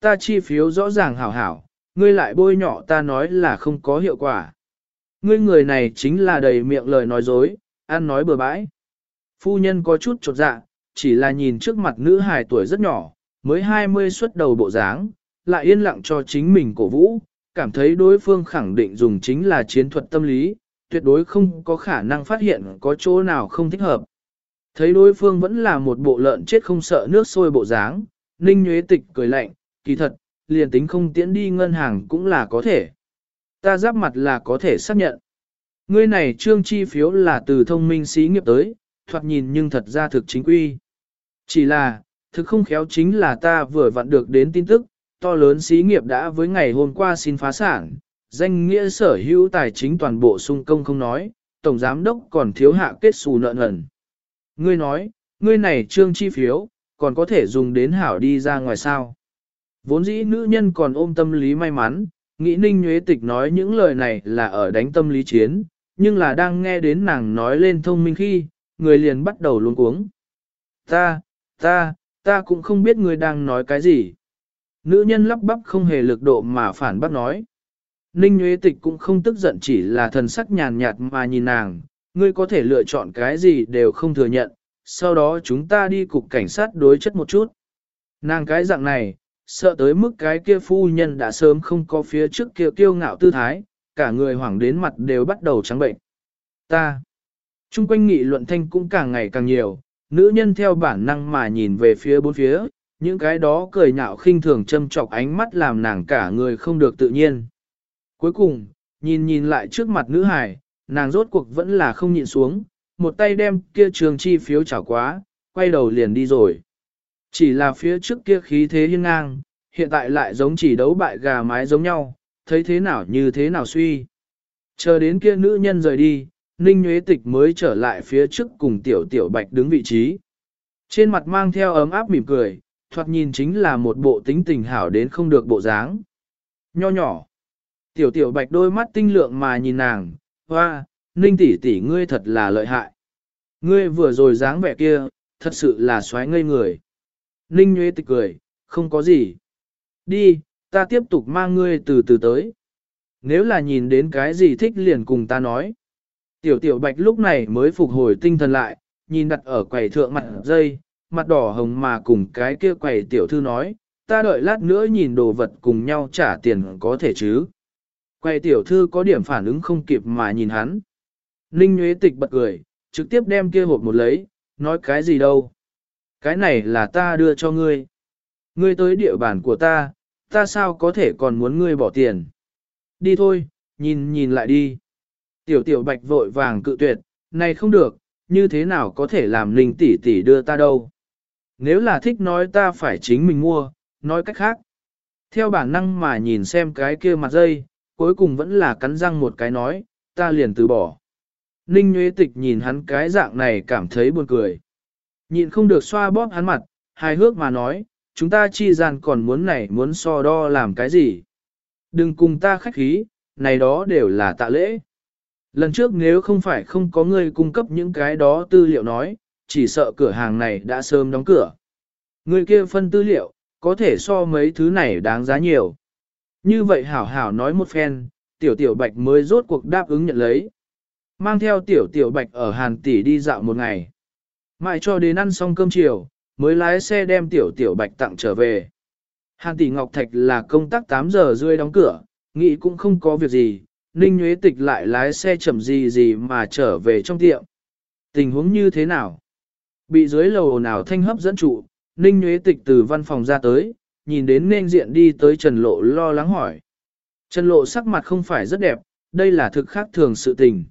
Ta chi phiếu rõ ràng hảo hảo, ngươi lại bôi nhọ ta nói là không có hiệu quả. Ngươi người này chính là đầy miệng lời nói dối, ăn nói bừa bãi. Phu nhân có chút chột dạ, chỉ là nhìn trước mặt nữ hài tuổi rất nhỏ, mới 20 xuất đầu bộ dáng, lại yên lặng cho chính mình cổ vũ, cảm thấy đối phương khẳng định dùng chính là chiến thuật tâm lý, tuyệt đối không có khả năng phát hiện có chỗ nào không thích hợp. Thấy đối phương vẫn là một bộ lợn chết không sợ nước sôi bộ dáng, Ninh Nguyễn Tịch cười lạnh, kỳ thật, liền tính không tiễn đi ngân hàng cũng là có thể. Ta giáp mặt là có thể xác nhận. Ngươi này trương chi phiếu là từ thông minh xí nghiệp tới, thoạt nhìn nhưng thật ra thực chính quy. Chỉ là, thực không khéo chính là ta vừa vặn được đến tin tức, to lớn xí nghiệp đã với ngày hôm qua xin phá sản, danh nghĩa sở hữu tài chính toàn bộ sung công không nói, tổng giám đốc còn thiếu hạ kết xù nợ nần. Ngươi nói, ngươi này trương chi phiếu, còn có thể dùng đến hảo đi ra ngoài sao. Vốn dĩ nữ nhân còn ôm tâm lý may mắn, nghĩ ninh nhuế tịch nói những lời này là ở đánh tâm lý chiến, nhưng là đang nghe đến nàng nói lên thông minh khi, người liền bắt đầu luống cuống. Ta, ta, ta cũng không biết người đang nói cái gì. Nữ nhân lắp bắp không hề lực độ mà phản bác nói. Ninh Nguyễn Tịch cũng không tức giận chỉ là thần sắc nhàn nhạt mà nhìn nàng, ngươi có thể lựa chọn cái gì đều không thừa nhận, sau đó chúng ta đi cục cảnh sát đối chất một chút. Nàng cái dạng này, sợ tới mức cái kia phu nhân đã sớm không có phía trước kia kiêu ngạo tư thái, cả người hoảng đến mặt đều bắt đầu trắng bệnh. Ta, chung quanh nghị luận thanh cũng càng ngày càng nhiều, nữ nhân theo bản năng mà nhìn về phía bốn phía, những cái đó cười nhạo khinh thường châm chọc ánh mắt làm nàng cả người không được tự nhiên. Cuối cùng, nhìn nhìn lại trước mặt nữ hải, nàng rốt cuộc vẫn là không nhịn xuống, một tay đem kia trường chi phiếu trả quá, quay đầu liền đi rồi. Chỉ là phía trước kia khí thế hiên ngang, hiện tại lại giống chỉ đấu bại gà mái giống nhau, thấy thế nào như thế nào suy. Chờ đến kia nữ nhân rời đi, Ninh Nguyễn Tịch mới trở lại phía trước cùng tiểu tiểu bạch đứng vị trí. Trên mặt mang theo ấm áp mỉm cười, thoạt nhìn chính là một bộ tính tình hảo đến không được bộ dáng. Nho nhỏ. Tiểu tiểu bạch đôi mắt tinh lượng mà nhìn nàng, hoa, Ninh tỷ tỷ ngươi thật là lợi hại. Ngươi vừa rồi dáng vẻ kia, thật sự là xoáy ngây người. Ninh Nguyễn Tịch cười, không có gì. Đi, ta tiếp tục mang ngươi từ từ tới. Nếu là nhìn đến cái gì thích liền cùng ta nói. Tiểu tiểu bạch lúc này mới phục hồi tinh thần lại, nhìn đặt ở quầy thượng mặt dây, mặt đỏ hồng mà cùng cái kia quầy tiểu thư nói, ta đợi lát nữa nhìn đồ vật cùng nhau trả tiền có thể chứ. Quầy tiểu thư có điểm phản ứng không kịp mà nhìn hắn. Ninh Nguyễn Tịch bật cười, trực tiếp đem kia hộp một lấy, nói cái gì đâu. Cái này là ta đưa cho ngươi. Ngươi tới địa bàn của ta, ta sao có thể còn muốn ngươi bỏ tiền. Đi thôi, nhìn nhìn lại đi. Tiểu tiểu bạch vội vàng cự tuyệt, này không được, như thế nào có thể làm linh tỷ tỷ đưa ta đâu. Nếu là thích nói ta phải chính mình mua, nói cách khác. Theo bản năng mà nhìn xem cái kia mặt dây, cuối cùng vẫn là cắn răng một cái nói, ta liền từ bỏ. Ninh Nguyễn Tịch nhìn hắn cái dạng này cảm thấy buồn cười. Nhịn không được xoa bóp hắn mặt, hài hước mà nói, chúng ta chi gian còn muốn này muốn so đo làm cái gì. Đừng cùng ta khách khí, này đó đều là tạ lễ. Lần trước nếu không phải không có người cung cấp những cái đó tư liệu nói, chỉ sợ cửa hàng này đã sớm đóng cửa. Người kia phân tư liệu, có thể so mấy thứ này đáng giá nhiều. Như vậy hảo hảo nói một phen, tiểu tiểu bạch mới rốt cuộc đáp ứng nhận lấy. Mang theo tiểu tiểu bạch ở Hàn Tỷ đi dạo một ngày. Mãi cho đến ăn xong cơm chiều, mới lái xe đem tiểu tiểu bạch tặng trở về. Hàn Tỷ Ngọc Thạch là công tác 8 giờ rưỡi đóng cửa, nghĩ cũng không có việc gì, Ninh Nguyễn Tịch lại lái xe chậm gì gì mà trở về trong tiệm. Tình huống như thế nào? Bị dưới lầu nào thanh hấp dẫn trụ, Ninh Nguyễn Tịch từ văn phòng ra tới, nhìn đến nên diện đi tới Trần Lộ lo lắng hỏi. Trần Lộ sắc mặt không phải rất đẹp, đây là thực khác thường sự tình.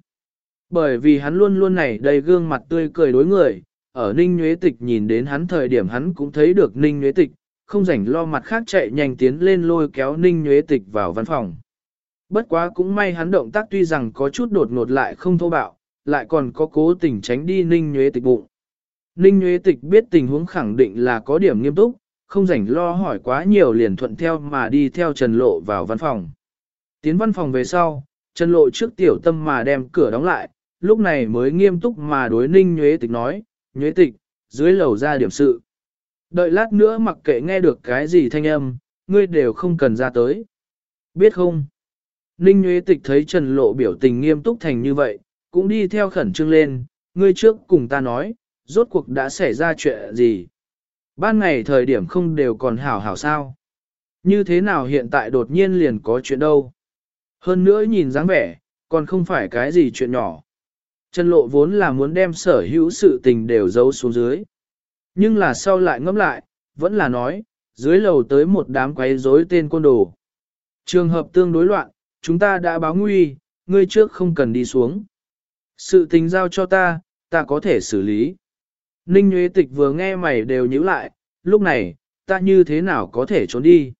Bởi vì hắn luôn luôn này đầy gương mặt tươi cười đối người, ở Ninh Nhuế Tịch nhìn đến hắn thời điểm hắn cũng thấy được Ninh Nhuế Tịch, không rảnh lo mặt khác chạy nhanh tiến lên lôi kéo Ninh Nhuế Tịch vào văn phòng. Bất quá cũng may hắn động tác tuy rằng có chút đột ngột lại không thô bạo, lại còn có cố tình tránh đi Ninh Nhuế Tịch bụng. Ninh Nhuế Tịch biết tình huống khẳng định là có điểm nghiêm túc, không rảnh lo hỏi quá nhiều liền thuận theo mà đi theo Trần Lộ vào văn phòng. Tiến văn phòng về sau, Trần Lộ trước tiểu tâm mà đem cửa đóng lại, lúc này mới nghiêm túc mà đối Ninh Nhuế Tịch nói, Nhuế Tịch, dưới lầu ra điểm sự. Đợi lát nữa mặc kệ nghe được cái gì thanh âm, ngươi đều không cần ra tới. Biết không? Ninh Nhuế Tịch thấy Trần Lộ biểu tình nghiêm túc thành như vậy, cũng đi theo khẩn trương lên, ngươi trước cùng ta nói, rốt cuộc đã xảy ra chuyện gì. Ban ngày thời điểm không đều còn hảo hảo sao. Như thế nào hiện tại đột nhiên liền có chuyện đâu. Hơn nữa nhìn dáng vẻ, còn không phải cái gì chuyện nhỏ. Trần lộ vốn là muốn đem sở hữu sự tình đều giấu xuống dưới. Nhưng là sau lại ngẫm lại, vẫn là nói, dưới lầu tới một đám quấy rối tên côn đồ. Trường hợp tương đối loạn, chúng ta đã báo nguy, ngươi trước không cần đi xuống. Sự tình giao cho ta, ta có thể xử lý. Ninh Nguyễn Tịch vừa nghe mày đều nhíu lại, lúc này, ta như thế nào có thể trốn đi?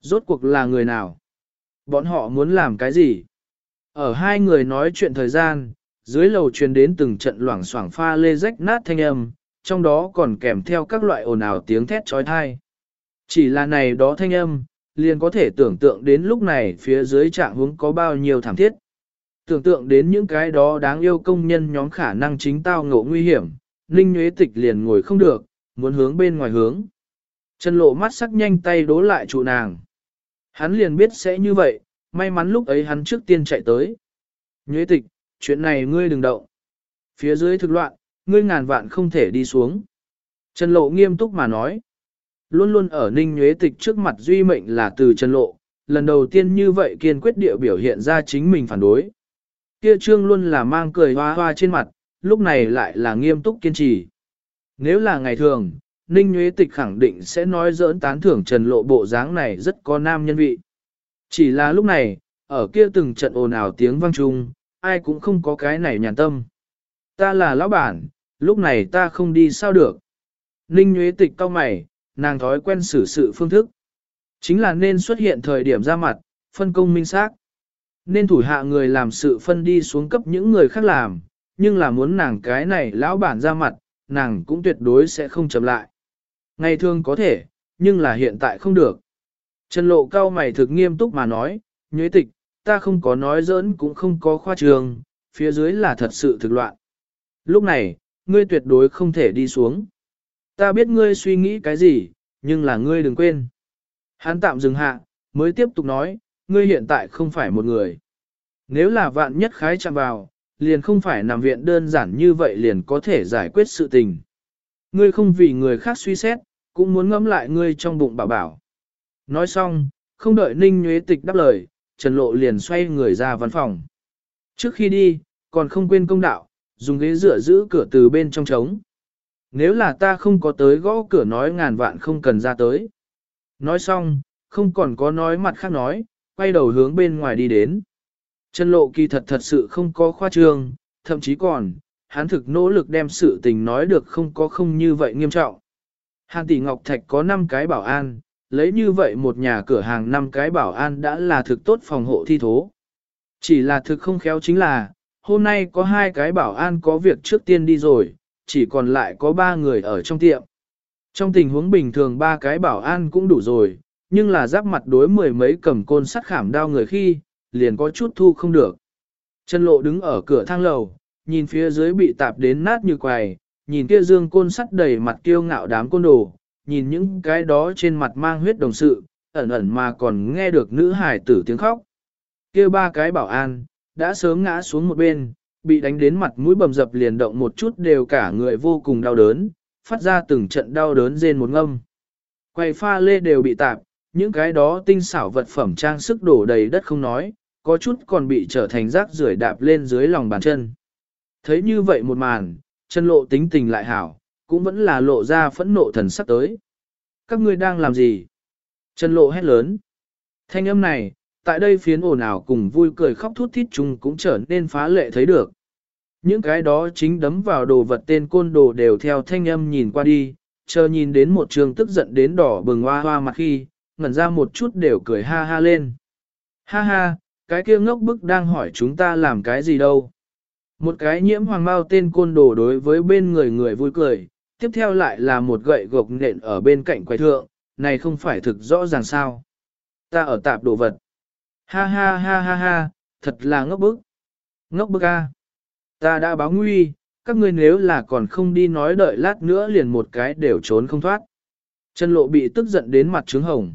Rốt cuộc là người nào? Bọn họ muốn làm cái gì? Ở hai người nói chuyện thời gian, dưới lầu truyền đến từng trận loảng xoảng pha lê rách nát thanh âm, trong đó còn kèm theo các loại ồn ào tiếng thét trói thai. Chỉ là này đó thanh âm, liền có thể tưởng tượng đến lúc này phía dưới trạng hướng có bao nhiêu thảm thiết. Tưởng tượng đến những cái đó đáng yêu công nhân nhóm khả năng chính tao ngộ nguy hiểm, Ninh Nguyễn Tịch liền ngồi không được, muốn hướng bên ngoài hướng. Trần lộ mắt sắc nhanh tay đố lại trụ nàng. Hắn liền biết sẽ như vậy, may mắn lúc ấy hắn trước tiên chạy tới. Nguyễn Tịch, chuyện này ngươi đừng động. Phía dưới thực loạn, ngươi ngàn vạn không thể đi xuống. Trần Lộ nghiêm túc mà nói. Luôn luôn ở Ninh Nhuế Tịch trước mặt duy mệnh là từ Trần Lộ, lần đầu tiên như vậy kiên quyết địa biểu hiện ra chính mình phản đối. Kia trương luôn là mang cười hoa hoa trên mặt, lúc này lại là nghiêm túc kiên trì. Nếu là ngày thường, Ninh Nhuế Tịch khẳng định sẽ nói dỡn tán thưởng Trần Lộ bộ dáng này rất có nam nhân vị. Chỉ là lúc này, ở kia từng trận ồn ào tiếng vang chung, ai cũng không có cái này nhàn tâm. Ta là lão bản, lúc này ta không đi sao được. Ninh Nguyễn Tịch cau mày, nàng thói quen xử sự phương thức. Chính là nên xuất hiện thời điểm ra mặt, phân công minh xác. Nên thủ hạ người làm sự phân đi xuống cấp những người khác làm, nhưng là muốn nàng cái này lão bản ra mặt, nàng cũng tuyệt đối sẽ không chậm lại. Ngày thường có thể, nhưng là hiện tại không được. Trần lộ cao mày thực nghiêm túc mà nói, nhuế tịch, ta không có nói giỡn cũng không có khoa trường, phía dưới là thật sự thực loạn. Lúc này, ngươi tuyệt đối không thể đi xuống. Ta biết ngươi suy nghĩ cái gì, nhưng là ngươi đừng quên. Hắn tạm dừng hạ, mới tiếp tục nói, ngươi hiện tại không phải một người. Nếu là vạn nhất khái chạm vào, liền không phải nằm viện đơn giản như vậy liền có thể giải quyết sự tình. Ngươi không vì người khác suy xét, cũng muốn ngẫm lại ngươi trong bụng bảo bảo. Nói xong, không đợi Ninh Nguyễn Tịch đáp lời, Trần Lộ liền xoay người ra văn phòng. Trước khi đi, còn không quên công đạo, dùng ghế dựa giữ cửa từ bên trong trống. Nếu là ta không có tới gõ cửa nói ngàn vạn không cần ra tới. Nói xong, không còn có nói mặt khác nói, quay đầu hướng bên ngoài đi đến. Trần Lộ kỳ thật thật sự không có khoa trương, thậm chí còn, hắn thực nỗ lực đem sự tình nói được không có không như vậy nghiêm trọng. Hàn tỷ Ngọc Thạch có 5 cái bảo an, lấy như vậy một nhà cửa hàng 5 cái bảo an đã là thực tốt phòng hộ thi thố. Chỉ là thực không khéo chính là, hôm nay có hai cái bảo an có việc trước tiên đi rồi, chỉ còn lại có ba người ở trong tiệm. Trong tình huống bình thường ba cái bảo an cũng đủ rồi, nhưng là giáp mặt đối mười mấy cầm côn sắt khảm đao người khi, liền có chút thu không được. chân lộ đứng ở cửa thang lầu, nhìn phía dưới bị tạp đến nát như quài, nhìn kia dương côn sắt đầy mặt kiêu ngạo đám côn đồ, nhìn những cái đó trên mặt mang huyết đồng sự, ẩn ẩn mà còn nghe được nữ hải tử tiếng khóc. Kia ba cái bảo an, đã sớm ngã xuống một bên, bị đánh đến mặt mũi bầm dập liền động một chút đều cả người vô cùng đau đớn, phát ra từng trận đau đớn rên một ngâm. Quầy pha lê đều bị tạp, những cái đó tinh xảo vật phẩm trang sức đổ đầy đất không nói, có chút còn bị trở thành rác rưởi đạp lên dưới lòng bàn chân. Thấy như vậy một màn, chân lộ tính tình lại hảo, cũng vẫn là lộ ra phẫn nộ thần sắc tới. Các ngươi đang làm gì? Chân lộ hét lớn. Thanh âm này, tại đây phiến ồn ào cùng vui cười khóc thút thít chung cũng trở nên phá lệ thấy được. Những cái đó chính đấm vào đồ vật tên côn đồ đều theo thanh âm nhìn qua đi, chờ nhìn đến một trường tức giận đến đỏ bừng hoa hoa mặt khi, ngẩn ra một chút đều cười ha ha lên. Ha ha, cái kia ngốc bức đang hỏi chúng ta làm cái gì đâu. Một cái nhiễm hoàng bao tên côn đồ đối với bên người người vui cười, tiếp theo lại là một gậy gộc nện ở bên cạnh quầy thượng, này không phải thực rõ ràng sao. Ta ở tạp đồ vật. Ha ha ha ha ha, thật là ngốc bức. Ngốc bức a. Ta đã báo nguy, các ngươi nếu là còn không đi nói đợi lát nữa liền một cái đều trốn không thoát. Trần lộ bị tức giận đến mặt trứng hồng.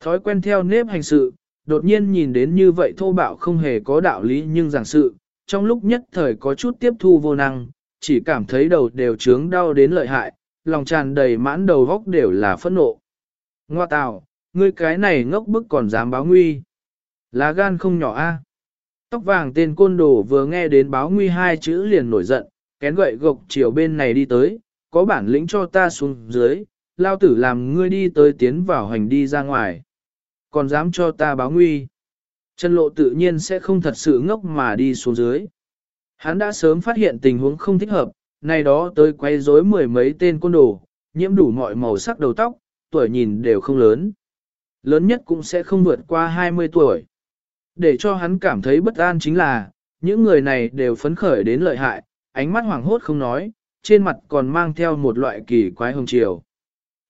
Thói quen theo nếp hành sự, đột nhiên nhìn đến như vậy thô bạo không hề có đạo lý nhưng giảng sự, trong lúc nhất thời có chút tiếp thu vô năng, chỉ cảm thấy đầu đều trướng đau đến lợi hại, lòng tràn đầy mãn đầu góc đều là phẫn nộ. Ngoa tào, ngươi cái này ngốc bức còn dám báo nguy. Lá gan không nhỏ a. Tóc vàng tên côn đồ vừa nghe đến báo nguy hai chữ liền nổi giận, kén gậy gộc chiều bên này đi tới, có bản lĩnh cho ta xuống dưới, lao tử làm ngươi đi tới tiến vào hành đi ra ngoài. Còn dám cho ta báo nguy. Trần lộ tự nhiên sẽ không thật sự ngốc mà đi xuống dưới. Hắn đã sớm phát hiện tình huống không thích hợp, nay đó tới quay rối mười mấy tên côn đồ, nhiễm đủ mọi màu sắc đầu tóc, tuổi nhìn đều không lớn. Lớn nhất cũng sẽ không vượt qua 20 tuổi. Để cho hắn cảm thấy bất an chính là, những người này đều phấn khởi đến lợi hại, ánh mắt hoảng hốt không nói, trên mặt còn mang theo một loại kỳ quái hồng chiều.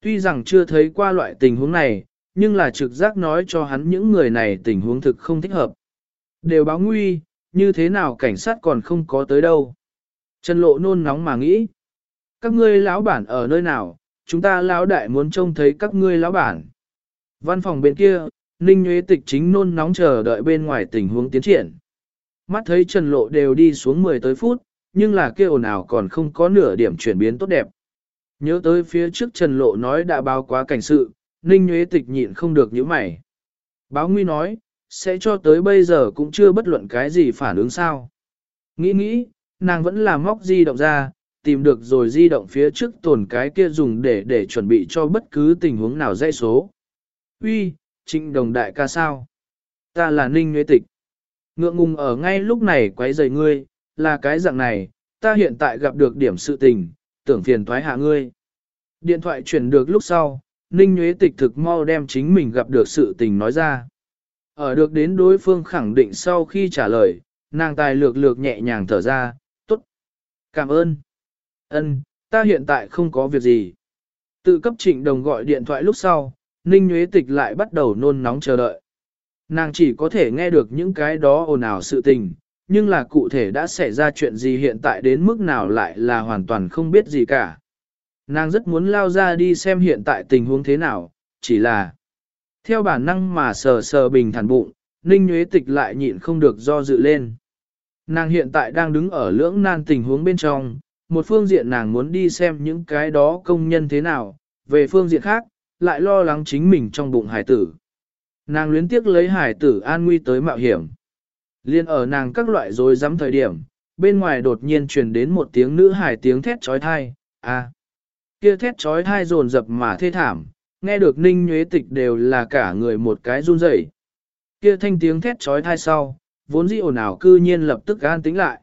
Tuy rằng chưa thấy qua loại tình huống này, nhưng là trực giác nói cho hắn những người này tình huống thực không thích hợp. Đều báo nguy, như thế nào cảnh sát còn không có tới đâu. Trần lộ nôn nóng mà nghĩ. Các ngươi lão bản ở nơi nào, chúng ta lão đại muốn trông thấy các ngươi lão bản. Văn phòng bên kia, Ninh Nguyễn Tịch chính nôn nóng chờ đợi bên ngoài tình huống tiến triển. Mắt thấy Trần Lộ đều đi xuống 10 tới phút, nhưng là kia ồn ào còn không có nửa điểm chuyển biến tốt đẹp. Nhớ tới phía trước Trần Lộ nói đã báo quá cảnh sự, Ninh Nguyễn Tịch nhịn không được những mày. Báo Nguy nói, sẽ cho tới bây giờ cũng chưa bất luận cái gì phản ứng sao. Nghĩ nghĩ, nàng vẫn là móc di động ra, tìm được rồi di động phía trước tồn cái kia dùng để để chuẩn bị cho bất cứ tình huống nào dây số. Uy, trịnh đồng đại ca sao? Ta là Ninh Nguyễn Tịch. Ngượng ngùng ở ngay lúc này quấy rầy ngươi, là cái dạng này, ta hiện tại gặp được điểm sự tình, tưởng phiền thoái hạ ngươi. Điện thoại chuyển được lúc sau, Ninh Nguyễn Tịch thực mau đem chính mình gặp được sự tình nói ra. Ở được đến đối phương khẳng định sau khi trả lời, nàng tài lược lược nhẹ nhàng thở ra, tốt. Cảm ơn. Ân, ta hiện tại không có việc gì. Tự cấp trịnh đồng gọi điện thoại lúc sau, Ninh Nguyễn Tịch lại bắt đầu nôn nóng chờ đợi. Nàng chỉ có thể nghe được những cái đó ồn ào sự tình, nhưng là cụ thể đã xảy ra chuyện gì hiện tại đến mức nào lại là hoàn toàn không biết gì cả. Nàng rất muốn lao ra đi xem hiện tại tình huống thế nào, chỉ là theo bản năng mà sờ sờ bình thản bụng, Ninh Nguyễn Tịch lại nhịn không được do dự lên. Nàng hiện tại đang đứng ở lưỡng nan tình huống bên trong, một phương diện nàng muốn đi xem những cái đó công nhân thế nào, về phương diện khác, lại lo lắng chính mình trong bụng hải tử. Nàng luyến tiếc lấy hải tử an nguy tới mạo hiểm. Liên ở nàng các loại rồi dám thời điểm, bên ngoài đột nhiên truyền đến một tiếng nữ hải tiếng thét trói thai, à. Kia thét trói thai rồn rập mà thê thảm, nghe được ninh nhuế tịch đều là cả người một cái run rẩy. Kia thanh tiếng thét trói thai sau, vốn dĩ ồn ào cư nhiên lập tức an tính lại.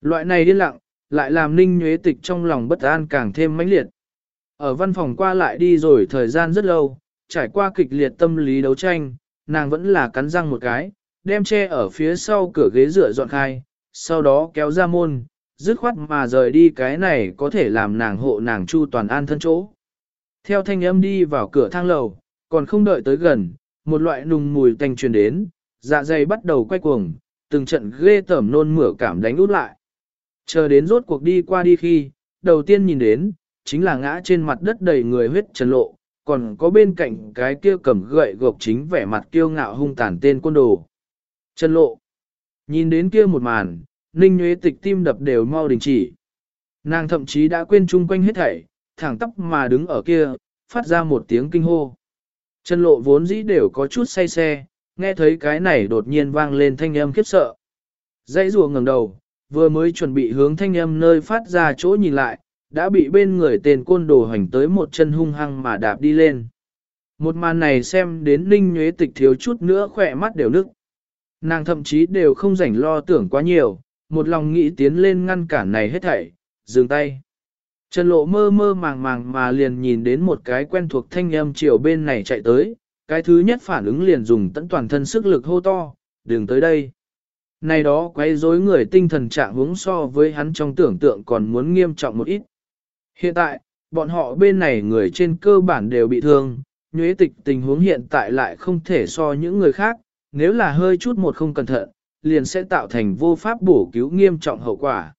Loại này điên lặng, lại làm ninh nhuế tịch trong lòng bất an càng thêm mãnh liệt. Ở văn phòng qua lại đi rồi thời gian rất lâu, trải qua kịch liệt tâm lý đấu tranh, nàng vẫn là cắn răng một cái, đem che ở phía sau cửa ghế rửa dọn khai, sau đó kéo ra môn, dứt khoát mà rời đi cái này có thể làm nàng hộ nàng chu toàn an thân chỗ. Theo thanh âm đi vào cửa thang lầu, còn không đợi tới gần, một loại nùng mùi tanh truyền đến, dạ dày bắt đầu quay cuồng, từng trận ghê tởm nôn mửa cảm đánh út lại. Chờ đến rốt cuộc đi qua đi khi, đầu tiên nhìn đến, chính là ngã trên mặt đất đầy người huyết trần lộ, còn có bên cạnh cái kia cầm gậy gộc chính vẻ mặt kiêu ngạo hung tàn tên côn đồ. Trần lộ. Nhìn đến kia một màn, Ninh Nguyễn Tịch tim đập đều mau đình chỉ. Nàng thậm chí đã quên chung quanh hết thảy, thẳng tóc mà đứng ở kia, phát ra một tiếng kinh hô. Chân lộ vốn dĩ đều có chút say xe, nghe thấy cái này đột nhiên vang lên thanh âm khiếp sợ. Dãy rùa ngẩng đầu, vừa mới chuẩn bị hướng thanh âm nơi phát ra chỗ nhìn lại, đã bị bên người tên côn đồ hành tới một chân hung hăng mà đạp đi lên. Một màn này xem đến Ninh Nhuế Tịch thiếu chút nữa khỏe mắt đều nức. Nàng thậm chí đều không rảnh lo tưởng quá nhiều, một lòng nghĩ tiến lên ngăn cản này hết thảy, dừng tay. Trần lộ mơ mơ màng màng mà liền nhìn đến một cái quen thuộc thanh âm chiều bên này chạy tới, cái thứ nhất phản ứng liền dùng tận toàn thân sức lực hô to, đừng tới đây. Này đó quay rối người tinh thần trạng hướng so với hắn trong tưởng tượng còn muốn nghiêm trọng một ít. Hiện tại, bọn họ bên này người trên cơ bản đều bị thương, nhuế tịch tình huống hiện tại lại không thể so những người khác, nếu là hơi chút một không cẩn thận, liền sẽ tạo thành vô pháp bổ cứu nghiêm trọng hậu quả.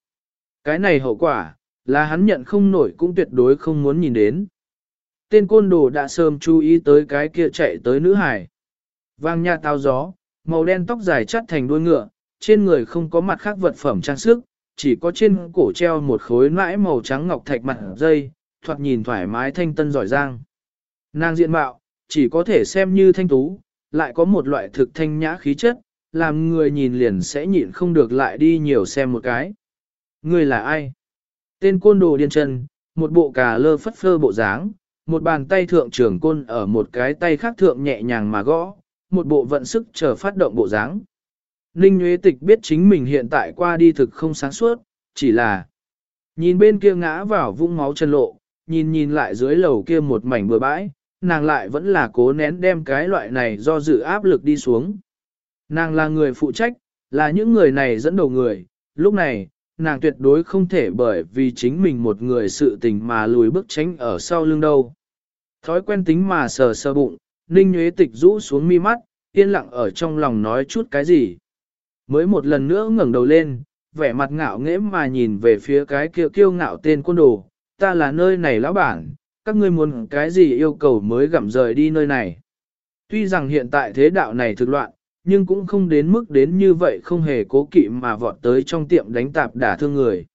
Cái này hậu quả, là hắn nhận không nổi cũng tuyệt đối không muốn nhìn đến. Tên côn đồ đã sớm chú ý tới cái kia chạy tới nữ hải. Vang nha tao gió, màu đen tóc dài chắt thành đuôi ngựa, trên người không có mặt khác vật phẩm trang sức, chỉ có trên cổ treo một khối nãi màu trắng ngọc thạch mặt dây, thoạt nhìn thoải mái thanh tân giỏi giang. Nàng diện mạo, chỉ có thể xem như thanh tú, lại có một loại thực thanh nhã khí chất, làm người nhìn liền sẽ nhịn không được lại đi nhiều xem một cái. Người là ai? Tên côn đồ điên chân, một bộ cà lơ phất phơ bộ dáng, một bàn tay thượng trưởng côn ở một cái tay khác thượng nhẹ nhàng mà gõ, một bộ vận sức chờ phát động bộ dáng. Ninh Nguyễn Tịch biết chính mình hiện tại qua đi thực không sáng suốt, chỉ là nhìn bên kia ngã vào vũng máu chân lộ, nhìn nhìn lại dưới lầu kia một mảnh bừa bãi, nàng lại vẫn là cố nén đem cái loại này do dự áp lực đi xuống. Nàng là người phụ trách, là những người này dẫn đầu người, lúc này, nàng tuyệt đối không thể bởi vì chính mình một người sự tình mà lùi bước tránh ở sau lưng đâu. Thói quen tính mà sờ sờ bụng, Ninh Nguyễn Tịch rũ xuống mi mắt, yên lặng ở trong lòng nói chút cái gì. Mới một lần nữa ngẩng đầu lên, vẻ mặt ngạo nghễ mà nhìn về phía cái kia kiêu ngạo tên quân đồ, ta là nơi này lão bản, các ngươi muốn cái gì yêu cầu mới gặm rời đi nơi này. Tuy rằng hiện tại thế đạo này thực loạn, nhưng cũng không đến mức đến như vậy không hề cố kỵ mà vọt tới trong tiệm đánh tạp đả thương người.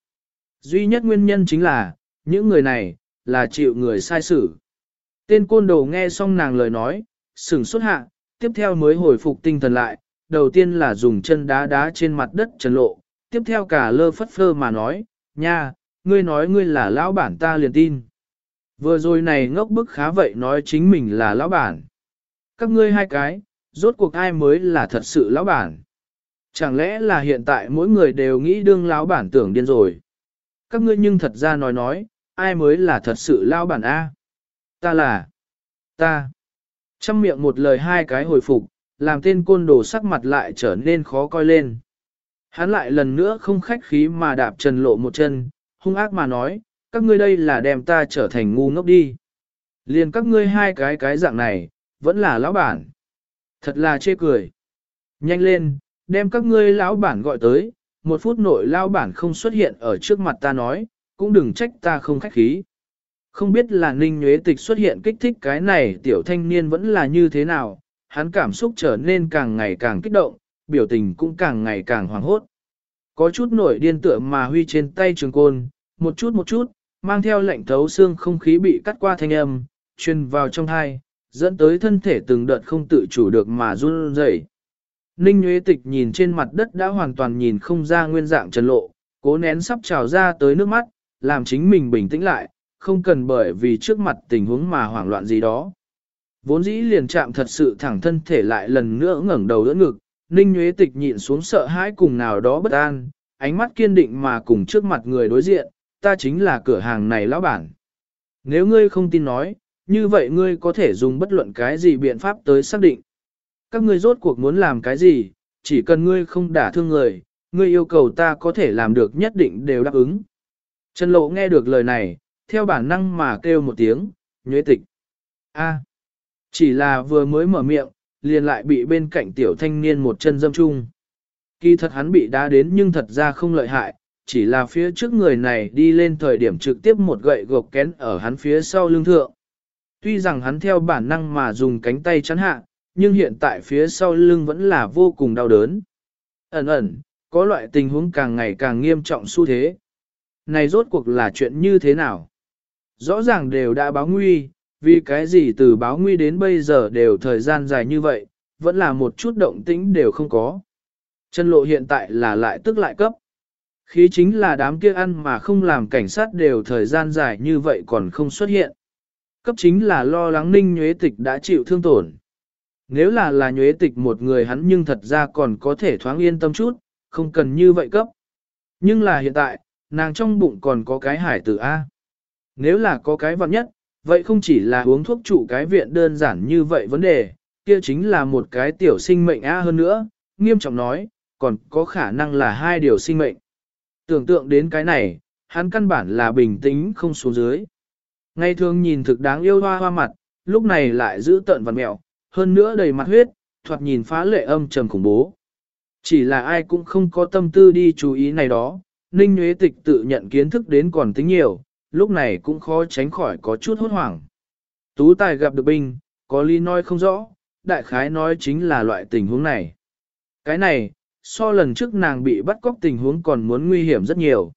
Duy nhất nguyên nhân chính là, những người này, là chịu người sai xử. Tên côn đồ nghe xong nàng lời nói, sửng xuất hạ, tiếp theo mới hồi phục tinh thần lại, đầu tiên là dùng chân đá đá trên mặt đất trần lộ, tiếp theo cả lơ phất phơ mà nói, nha, ngươi nói ngươi là lão bản ta liền tin. Vừa rồi này ngốc bức khá vậy nói chính mình là lão bản. Các ngươi hai cái, rốt cuộc ai mới là thật sự lão bản. Chẳng lẽ là hiện tại mỗi người đều nghĩ đương lão bản tưởng điên rồi. Các ngươi nhưng thật ra nói nói, ai mới là thật sự lão bản A. Ta là, ta. Trăm miệng một lời hai cái hồi phục, làm tên côn đồ sắc mặt lại trở nên khó coi lên. Hắn lại lần nữa không khách khí mà đạp trần lộ một chân, hung ác mà nói, các ngươi đây là đem ta trở thành ngu ngốc đi. Liền các ngươi hai cái cái dạng này, vẫn là lão bản. Thật là chê cười. Nhanh lên, đem các ngươi lão bản gọi tới, một phút nội lão bản không xuất hiện ở trước mặt ta nói, cũng đừng trách ta không khách khí. Không biết là ninh nhuế tịch xuất hiện kích thích cái này tiểu thanh niên vẫn là như thế nào, hắn cảm xúc trở nên càng ngày càng kích động, biểu tình cũng càng ngày càng hoảng hốt. Có chút nổi điên tựa mà huy trên tay trường côn, một chút một chút, mang theo lệnh thấu xương không khí bị cắt qua thanh âm, truyền vào trong thai, dẫn tới thân thể từng đợt không tự chủ được mà run rẩy. Ninh Nguyễn Tịch nhìn trên mặt đất đã hoàn toàn nhìn không ra nguyên dạng trần lộ, cố nén sắp trào ra tới nước mắt, làm chính mình bình tĩnh lại, không cần bởi vì trước mặt tình huống mà hoảng loạn gì đó. Vốn dĩ liền chạm thật sự thẳng thân thể lại lần nữa ngẩng đầu đỡ ngực, Ninh Nguyễn Tịch nhịn xuống sợ hãi cùng nào đó bất an, ánh mắt kiên định mà cùng trước mặt người đối diện, ta chính là cửa hàng này lão bản. Nếu ngươi không tin nói, như vậy ngươi có thể dùng bất luận cái gì biện pháp tới xác định. Các ngươi rốt cuộc muốn làm cái gì, chỉ cần ngươi không đả thương người, ngươi yêu cầu ta có thể làm được nhất định đều đáp ứng. Trần Lộ nghe được lời này, theo bản năng mà kêu một tiếng, nhuế tịch. A, chỉ là vừa mới mở miệng, liền lại bị bên cạnh tiểu thanh niên một chân dâm chung. Kỳ thật hắn bị đá đến nhưng thật ra không lợi hại, chỉ là phía trước người này đi lên thời điểm trực tiếp một gậy gộc kén ở hắn phía sau lưng thượng. Tuy rằng hắn theo bản năng mà dùng cánh tay chắn hạ, nhưng hiện tại phía sau lưng vẫn là vô cùng đau đớn. Ẩn ẩn, có loại tình huống càng ngày càng nghiêm trọng xu thế. Này rốt cuộc là chuyện như thế nào? Rõ ràng đều đã báo nguy, vì cái gì từ báo nguy đến bây giờ đều thời gian dài như vậy, vẫn là một chút động tĩnh đều không có. Chân lộ hiện tại là lại tức lại cấp. Khí chính là đám kia ăn mà không làm cảnh sát đều thời gian dài như vậy còn không xuất hiện. Cấp chính là lo lắng ninh nhuế tịch đã chịu thương tổn. Nếu là là nhuế tịch một người hắn nhưng thật ra còn có thể thoáng yên tâm chút, không cần như vậy cấp. Nhưng là hiện tại, nàng trong bụng còn có cái hải tử A. Nếu là có cái vặn nhất, vậy không chỉ là uống thuốc trụ cái viện đơn giản như vậy vấn đề, kia chính là một cái tiểu sinh mệnh A hơn nữa, nghiêm trọng nói, còn có khả năng là hai điều sinh mệnh. Tưởng tượng đến cái này, hắn căn bản là bình tĩnh không xuống dưới. Ngày thường nhìn thực đáng yêu hoa hoa mặt, lúc này lại giữ tợn vật mẹo, hơn nữa đầy mặt huyết, thoạt nhìn phá lệ âm trầm khủng bố. Chỉ là ai cũng không có tâm tư đi chú ý này đó, Ninh Nguyễn Tịch tự nhận kiến thức đến còn tính nhiều, lúc này cũng khó tránh khỏi có chút hốt hoảng. Tú tài gặp được binh, có lý nói không rõ, đại khái nói chính là loại tình huống này. Cái này, so lần trước nàng bị bắt cóc tình huống còn muốn nguy hiểm rất nhiều.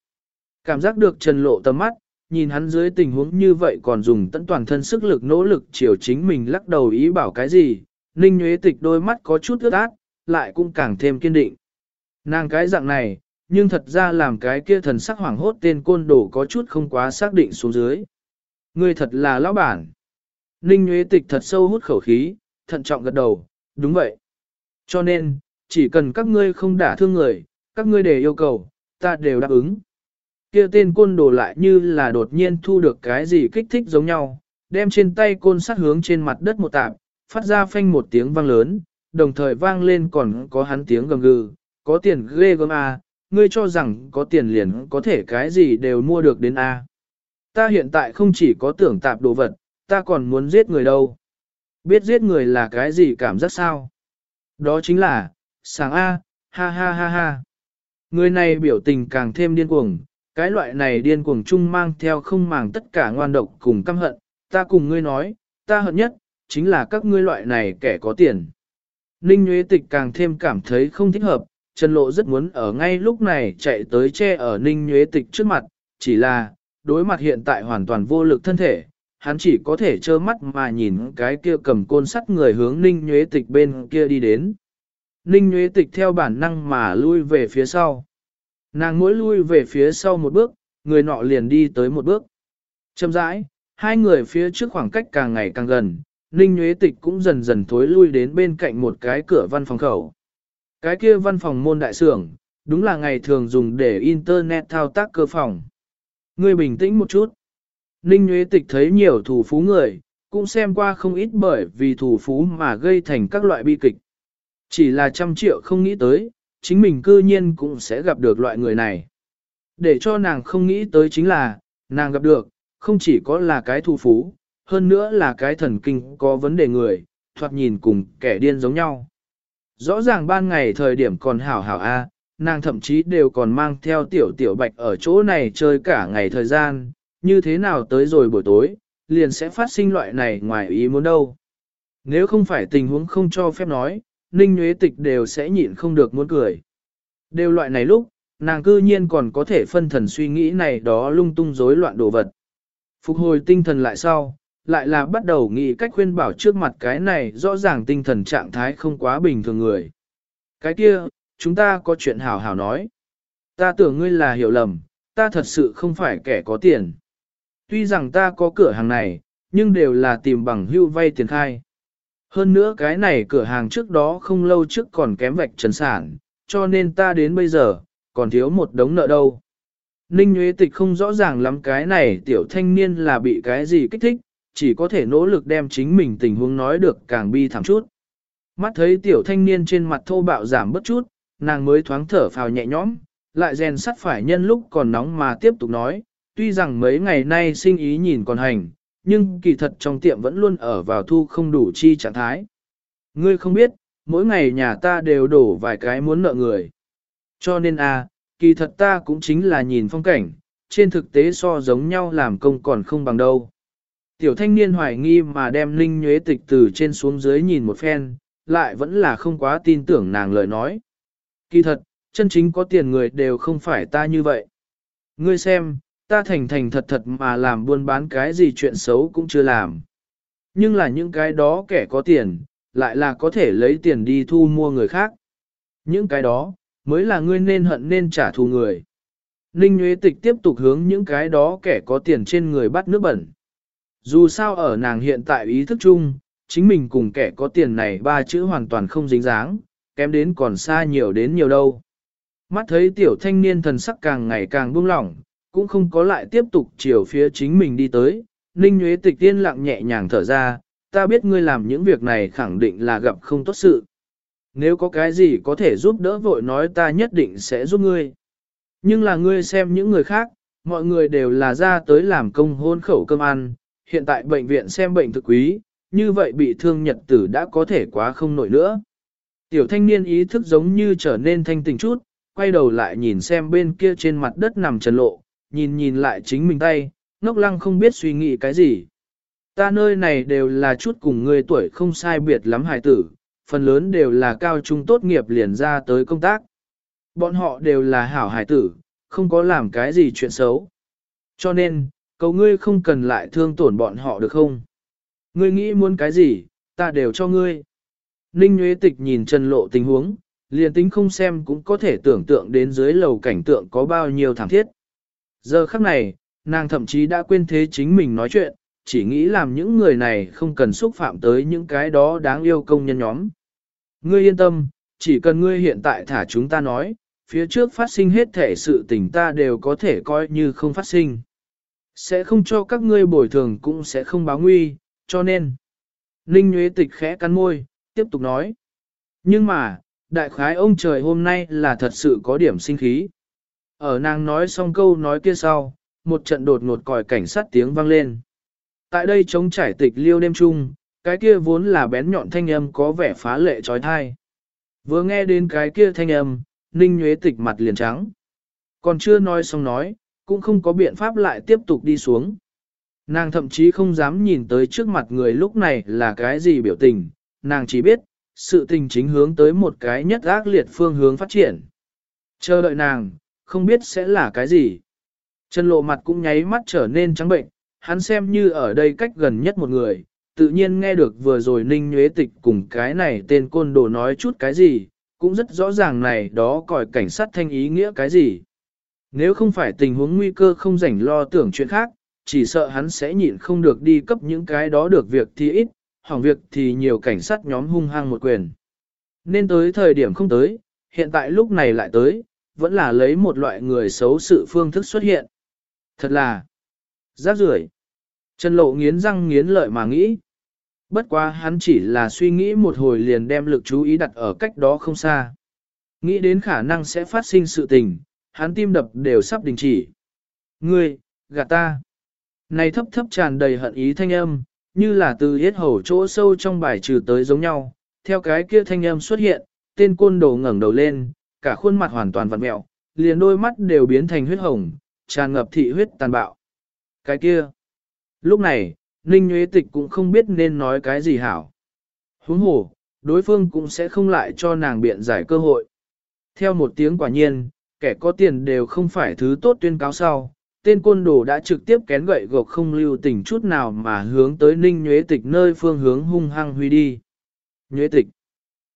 Cảm giác được trần lộ tầm mắt, nhìn hắn dưới tình huống như vậy còn dùng tận toàn thân sức lực nỗ lực chiều chính mình lắc đầu ý bảo cái gì, ninh Nguyễn tịch đôi mắt có chút ướt át, lại cũng càng thêm kiên định. Nàng cái dạng này, nhưng thật ra làm cái kia thần sắc hoảng hốt tên côn đồ có chút không quá xác định xuống dưới. Ngươi thật là lão bản. Ninh Nguyễn Tịch thật sâu hút khẩu khí, thận trọng gật đầu, đúng vậy. Cho nên, chỉ cần các ngươi không đả thương người, các ngươi để yêu cầu, ta đều đáp ứng. Kia tên côn đồ lại như là đột nhiên thu được cái gì kích thích giống nhau, đem trên tay côn sắt hướng trên mặt đất một tạp, phát ra phanh một tiếng vang lớn, đồng thời vang lên còn có hắn tiếng gầm gừ, có tiền ghê gớm à, ngươi cho rằng có tiền liền có thể cái gì đều mua được đến A. Ta hiện tại không chỉ có tưởng tạp đồ vật, ta còn muốn giết người đâu. Biết giết người là cái gì cảm giác sao? Đó chính là, sáng A, ha ha ha ha. Người này biểu tình càng thêm điên cuồng, cái loại này điên cuồng chung mang theo không màng tất cả ngoan độc cùng căm hận, ta cùng ngươi nói, ta hận nhất, chính là các ngươi loại này kẻ có tiền. Ninh Nguyễn Tịch càng thêm cảm thấy không thích hợp, Trần Lộ rất muốn ở ngay lúc này chạy tới che ở Ninh Nhuế Tịch trước mặt, chỉ là, đối mặt hiện tại hoàn toàn vô lực thân thể, hắn chỉ có thể trơ mắt mà nhìn cái kia cầm côn sắt người hướng Ninh Nhuế Tịch bên kia đi đến. Ninh Nhuế Tịch theo bản năng mà lui về phía sau. Nàng mỗi lui về phía sau một bước, người nọ liền đi tới một bước. Chậm rãi, hai người phía trước khoảng cách càng ngày càng gần, Ninh Nguyễn Tịch cũng dần dần thối lui đến bên cạnh một cái cửa văn phòng khẩu. Cái kia văn phòng môn đại xưởng, đúng là ngày thường dùng để Internet thao tác cơ phòng. Ngươi bình tĩnh một chút. Ninh Nguyễn Tịch thấy nhiều thủ phú người, cũng xem qua không ít bởi vì thủ phú mà gây thành các loại bi kịch. Chỉ là trăm triệu không nghĩ tới, chính mình cư nhiên cũng sẽ gặp được loại người này. Để cho nàng không nghĩ tới chính là, nàng gặp được, không chỉ có là cái thu phú, hơn nữa là cái thần kinh có vấn đề người, thoạt nhìn cùng kẻ điên giống nhau. Rõ ràng ban ngày thời điểm còn hảo hảo a, nàng thậm chí đều còn mang theo tiểu tiểu bạch ở chỗ này chơi cả ngày thời gian, như thế nào tới rồi buổi tối, liền sẽ phát sinh loại này ngoài ý muốn đâu. Nếu không phải tình huống không cho phép nói, Ninh Nguyễn Tịch đều sẽ nhịn không được muốn cười. Đều loại này lúc, nàng cư nhiên còn có thể phân thần suy nghĩ này đó lung tung rối loạn đồ vật. Phục hồi tinh thần lại sau, lại là bắt đầu nghĩ cách khuyên bảo trước mặt cái này rõ ràng tinh thần trạng thái không quá bình thường người. Cái kia, chúng ta có chuyện hảo hảo nói. Ta tưởng ngươi là hiểu lầm, ta thật sự không phải kẻ có tiền. Tuy rằng ta có cửa hàng này, nhưng đều là tìm bằng hưu vay tiền khai. Hơn nữa cái này cửa hàng trước đó không lâu trước còn kém vạch trần sản, cho nên ta đến bây giờ, còn thiếu một đống nợ đâu. Ninh Nguyễn Tịch không rõ ràng lắm cái này tiểu thanh niên là bị cái gì kích thích, chỉ có thể nỗ lực đem chính mình tình huống nói được càng bi thảm chút. Mắt thấy tiểu thanh niên trên mặt thô bạo giảm bất chút, nàng mới thoáng thở phào nhẹ nhõm, lại rèn sắt phải nhân lúc còn nóng mà tiếp tục nói, tuy rằng mấy ngày nay sinh ý nhìn còn hành, nhưng kỳ thật trong tiệm vẫn luôn ở vào thu không đủ chi trạng thái. Ngươi không biết, mỗi ngày nhà ta đều đổ vài cái muốn nợ người. Cho nên a, à, kỳ thật ta cũng chính là nhìn phong cảnh, trên thực tế so giống nhau làm công còn không bằng đâu. Tiểu thanh niên hoài nghi mà đem linh Nhuế Tịch từ trên xuống dưới nhìn một phen, lại vẫn là không quá tin tưởng nàng lời nói. Kỳ thật, chân chính có tiền người đều không phải ta như vậy. Ngươi xem, ta thành thành thật thật mà làm buôn bán cái gì chuyện xấu cũng chưa làm. Nhưng là những cái đó kẻ có tiền, lại là có thể lấy tiền đi thu mua người khác. Những cái đó, mới là ngươi nên hận nên trả thù người. Ninh Nguyễn Tịch tiếp tục hướng những cái đó kẻ có tiền trên người bắt nước bẩn. Dù sao ở nàng hiện tại ý thức chung, chính mình cùng kẻ có tiền này ba chữ hoàn toàn không dính dáng, kém đến còn xa nhiều đến nhiều đâu. Mắt thấy tiểu thanh niên thần sắc càng ngày càng buông lỏng, cũng không có lại tiếp tục chiều phía chính mình đi tới, Ninh Nguyễn Tịch tiên lặng nhẹ nhàng thở ra, ta biết ngươi làm những việc này khẳng định là gặp không tốt sự. Nếu có cái gì có thể giúp đỡ vội nói ta nhất định sẽ giúp ngươi. Nhưng là ngươi xem những người khác, mọi người đều là ra tới làm công hôn khẩu cơm ăn, hiện tại bệnh viện xem bệnh thực quý, như vậy bị thương nhật tử đã có thể quá không nổi nữa. Tiểu thanh niên ý thức giống như trở nên thanh tình chút, quay đầu lại nhìn xem bên kia trên mặt đất nằm trần lộ, nhìn nhìn lại chính mình tay, ngốc lăng không biết suy nghĩ cái gì. Ta nơi này đều là chút cùng người tuổi không sai biệt lắm hài tử, phần lớn đều là cao trung tốt nghiệp liền ra tới công tác. Bọn họ đều là hảo hài tử, không có làm cái gì chuyện xấu. Cho nên, cầu ngươi không cần lại thương tổn bọn họ được không? Ngươi nghĩ muốn cái gì, ta đều cho ngươi. Ninh Nguyễn Tịch nhìn Trần Lộ tình huống, liền tính không xem cũng có thể tưởng tượng đến dưới lầu cảnh tượng có bao nhiêu thảm thiết. Giờ khắc này, nàng thậm chí đã quên thế chính mình nói chuyện, chỉ nghĩ làm những người này không cần xúc phạm tới những cái đó đáng yêu công nhân nhóm. Ngươi yên tâm, chỉ cần ngươi hiện tại thả chúng ta nói, phía trước phát sinh hết thể sự tình ta đều có thể coi như không phát sinh. Sẽ không cho các ngươi bồi thường cũng sẽ không báo nguy, cho nên. Ninh Nguyễn Tịch khẽ cắn môi, tiếp tục nói. Nhưng mà, đại khái ông trời hôm nay là thật sự có điểm sinh khí. Ở nàng nói xong câu nói kia sau, một trận đột ngột còi cảnh sát tiếng vang lên. Tại đây trống trải tịch liêu đêm chung, cái kia vốn là bén nhọn thanh âm có vẻ phá lệ trói thai. Vừa nghe đến cái kia thanh âm, Ninh Nhuế Tịch mặt liền trắng. Còn chưa nói xong nói, cũng không có biện pháp lại tiếp tục đi xuống. Nàng thậm chí không dám nhìn tới trước mặt người lúc này là cái gì biểu tình, nàng chỉ biết, sự tình chính hướng tới một cái nhất ác liệt phương hướng phát triển. Chờ đợi nàng, không biết sẽ là cái gì. Chân lộ mặt cũng nháy mắt trở nên trắng bệnh, hắn xem như ở đây cách gần nhất một người, tự nhiên nghe được vừa rồi ninh nhuế tịch cùng cái này tên côn đồ nói chút cái gì, cũng rất rõ ràng này đó còi cảnh sát thanh ý nghĩa cái gì. Nếu không phải tình huống nguy cơ không rảnh lo tưởng chuyện khác, chỉ sợ hắn sẽ nhịn không được đi cấp những cái đó được việc thì ít, hỏng việc thì nhiều cảnh sát nhóm hung hăng một quyền. Nên tới thời điểm không tới, hiện tại lúc này lại tới, vẫn là lấy một loại người xấu sự phương thức xuất hiện. Thật là rác rưởi. Trần lộ nghiến răng nghiến lợi mà nghĩ. Bất quá hắn chỉ là suy nghĩ một hồi liền đem lực chú ý đặt ở cách đó không xa. Nghĩ đến khả năng sẽ phát sinh sự tình, hắn tim đập đều sắp đình chỉ. Ngươi, gạt ta. Này thấp thấp tràn đầy hận ý thanh âm, như là từ hết hầu chỗ sâu trong bài trừ tới giống nhau. Theo cái kia thanh âm xuất hiện, tên côn đồ ngẩng đầu lên, cả khuôn mặt hoàn toàn vặn mẹo, liền đôi mắt đều biến thành huyết hồng, tràn ngập thị huyết tàn bạo. Cái kia. Lúc này, Ninh Nguyễn Tịch cũng không biết nên nói cái gì hảo. Huống hồ, đối phương cũng sẽ không lại cho nàng biện giải cơ hội. Theo một tiếng quả nhiên, kẻ có tiền đều không phải thứ tốt tuyên cáo sau, tên côn đồ đã trực tiếp kén gậy gộc không lưu tình chút nào mà hướng tới Ninh nhuế Tịch nơi phương hướng hung hăng huy đi. nhuế Tịch.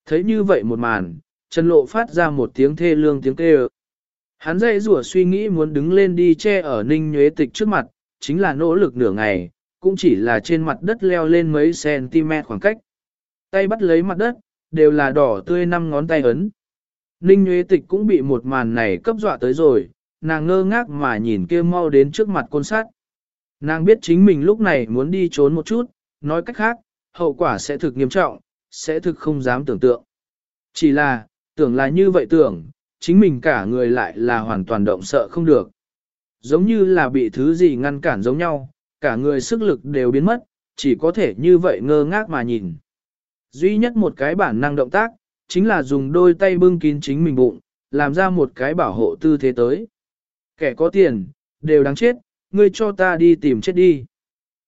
Thấy như vậy một màn, Trần Lộ phát ra một tiếng thê lương tiếng kêu. Hắn dậy rủa suy nghĩ muốn đứng lên đi che ở Ninh Nhuế Tịch trước mặt, chính là nỗ lực nửa ngày, cũng chỉ là trên mặt đất leo lên mấy cm khoảng cách. Tay bắt lấy mặt đất, đều là đỏ tươi năm ngón tay ấn. Ninh Nhuế Tịch cũng bị một màn này cấp dọa tới rồi, nàng ngơ ngác mà nhìn kia mau đến trước mặt côn sát. Nàng biết chính mình lúc này muốn đi trốn một chút, nói cách khác, hậu quả sẽ thực nghiêm trọng, sẽ thực không dám tưởng tượng. Chỉ là, tưởng là như vậy tưởng, chính mình cả người lại là hoàn toàn động sợ không được. Giống như là bị thứ gì ngăn cản giống nhau, cả người sức lực đều biến mất, chỉ có thể như vậy ngơ ngác mà nhìn. Duy nhất một cái bản năng động tác, chính là dùng đôi tay bưng kín chính mình bụng, làm ra một cái bảo hộ tư thế tới. Kẻ có tiền, đều đáng chết, ngươi cho ta đi tìm chết đi.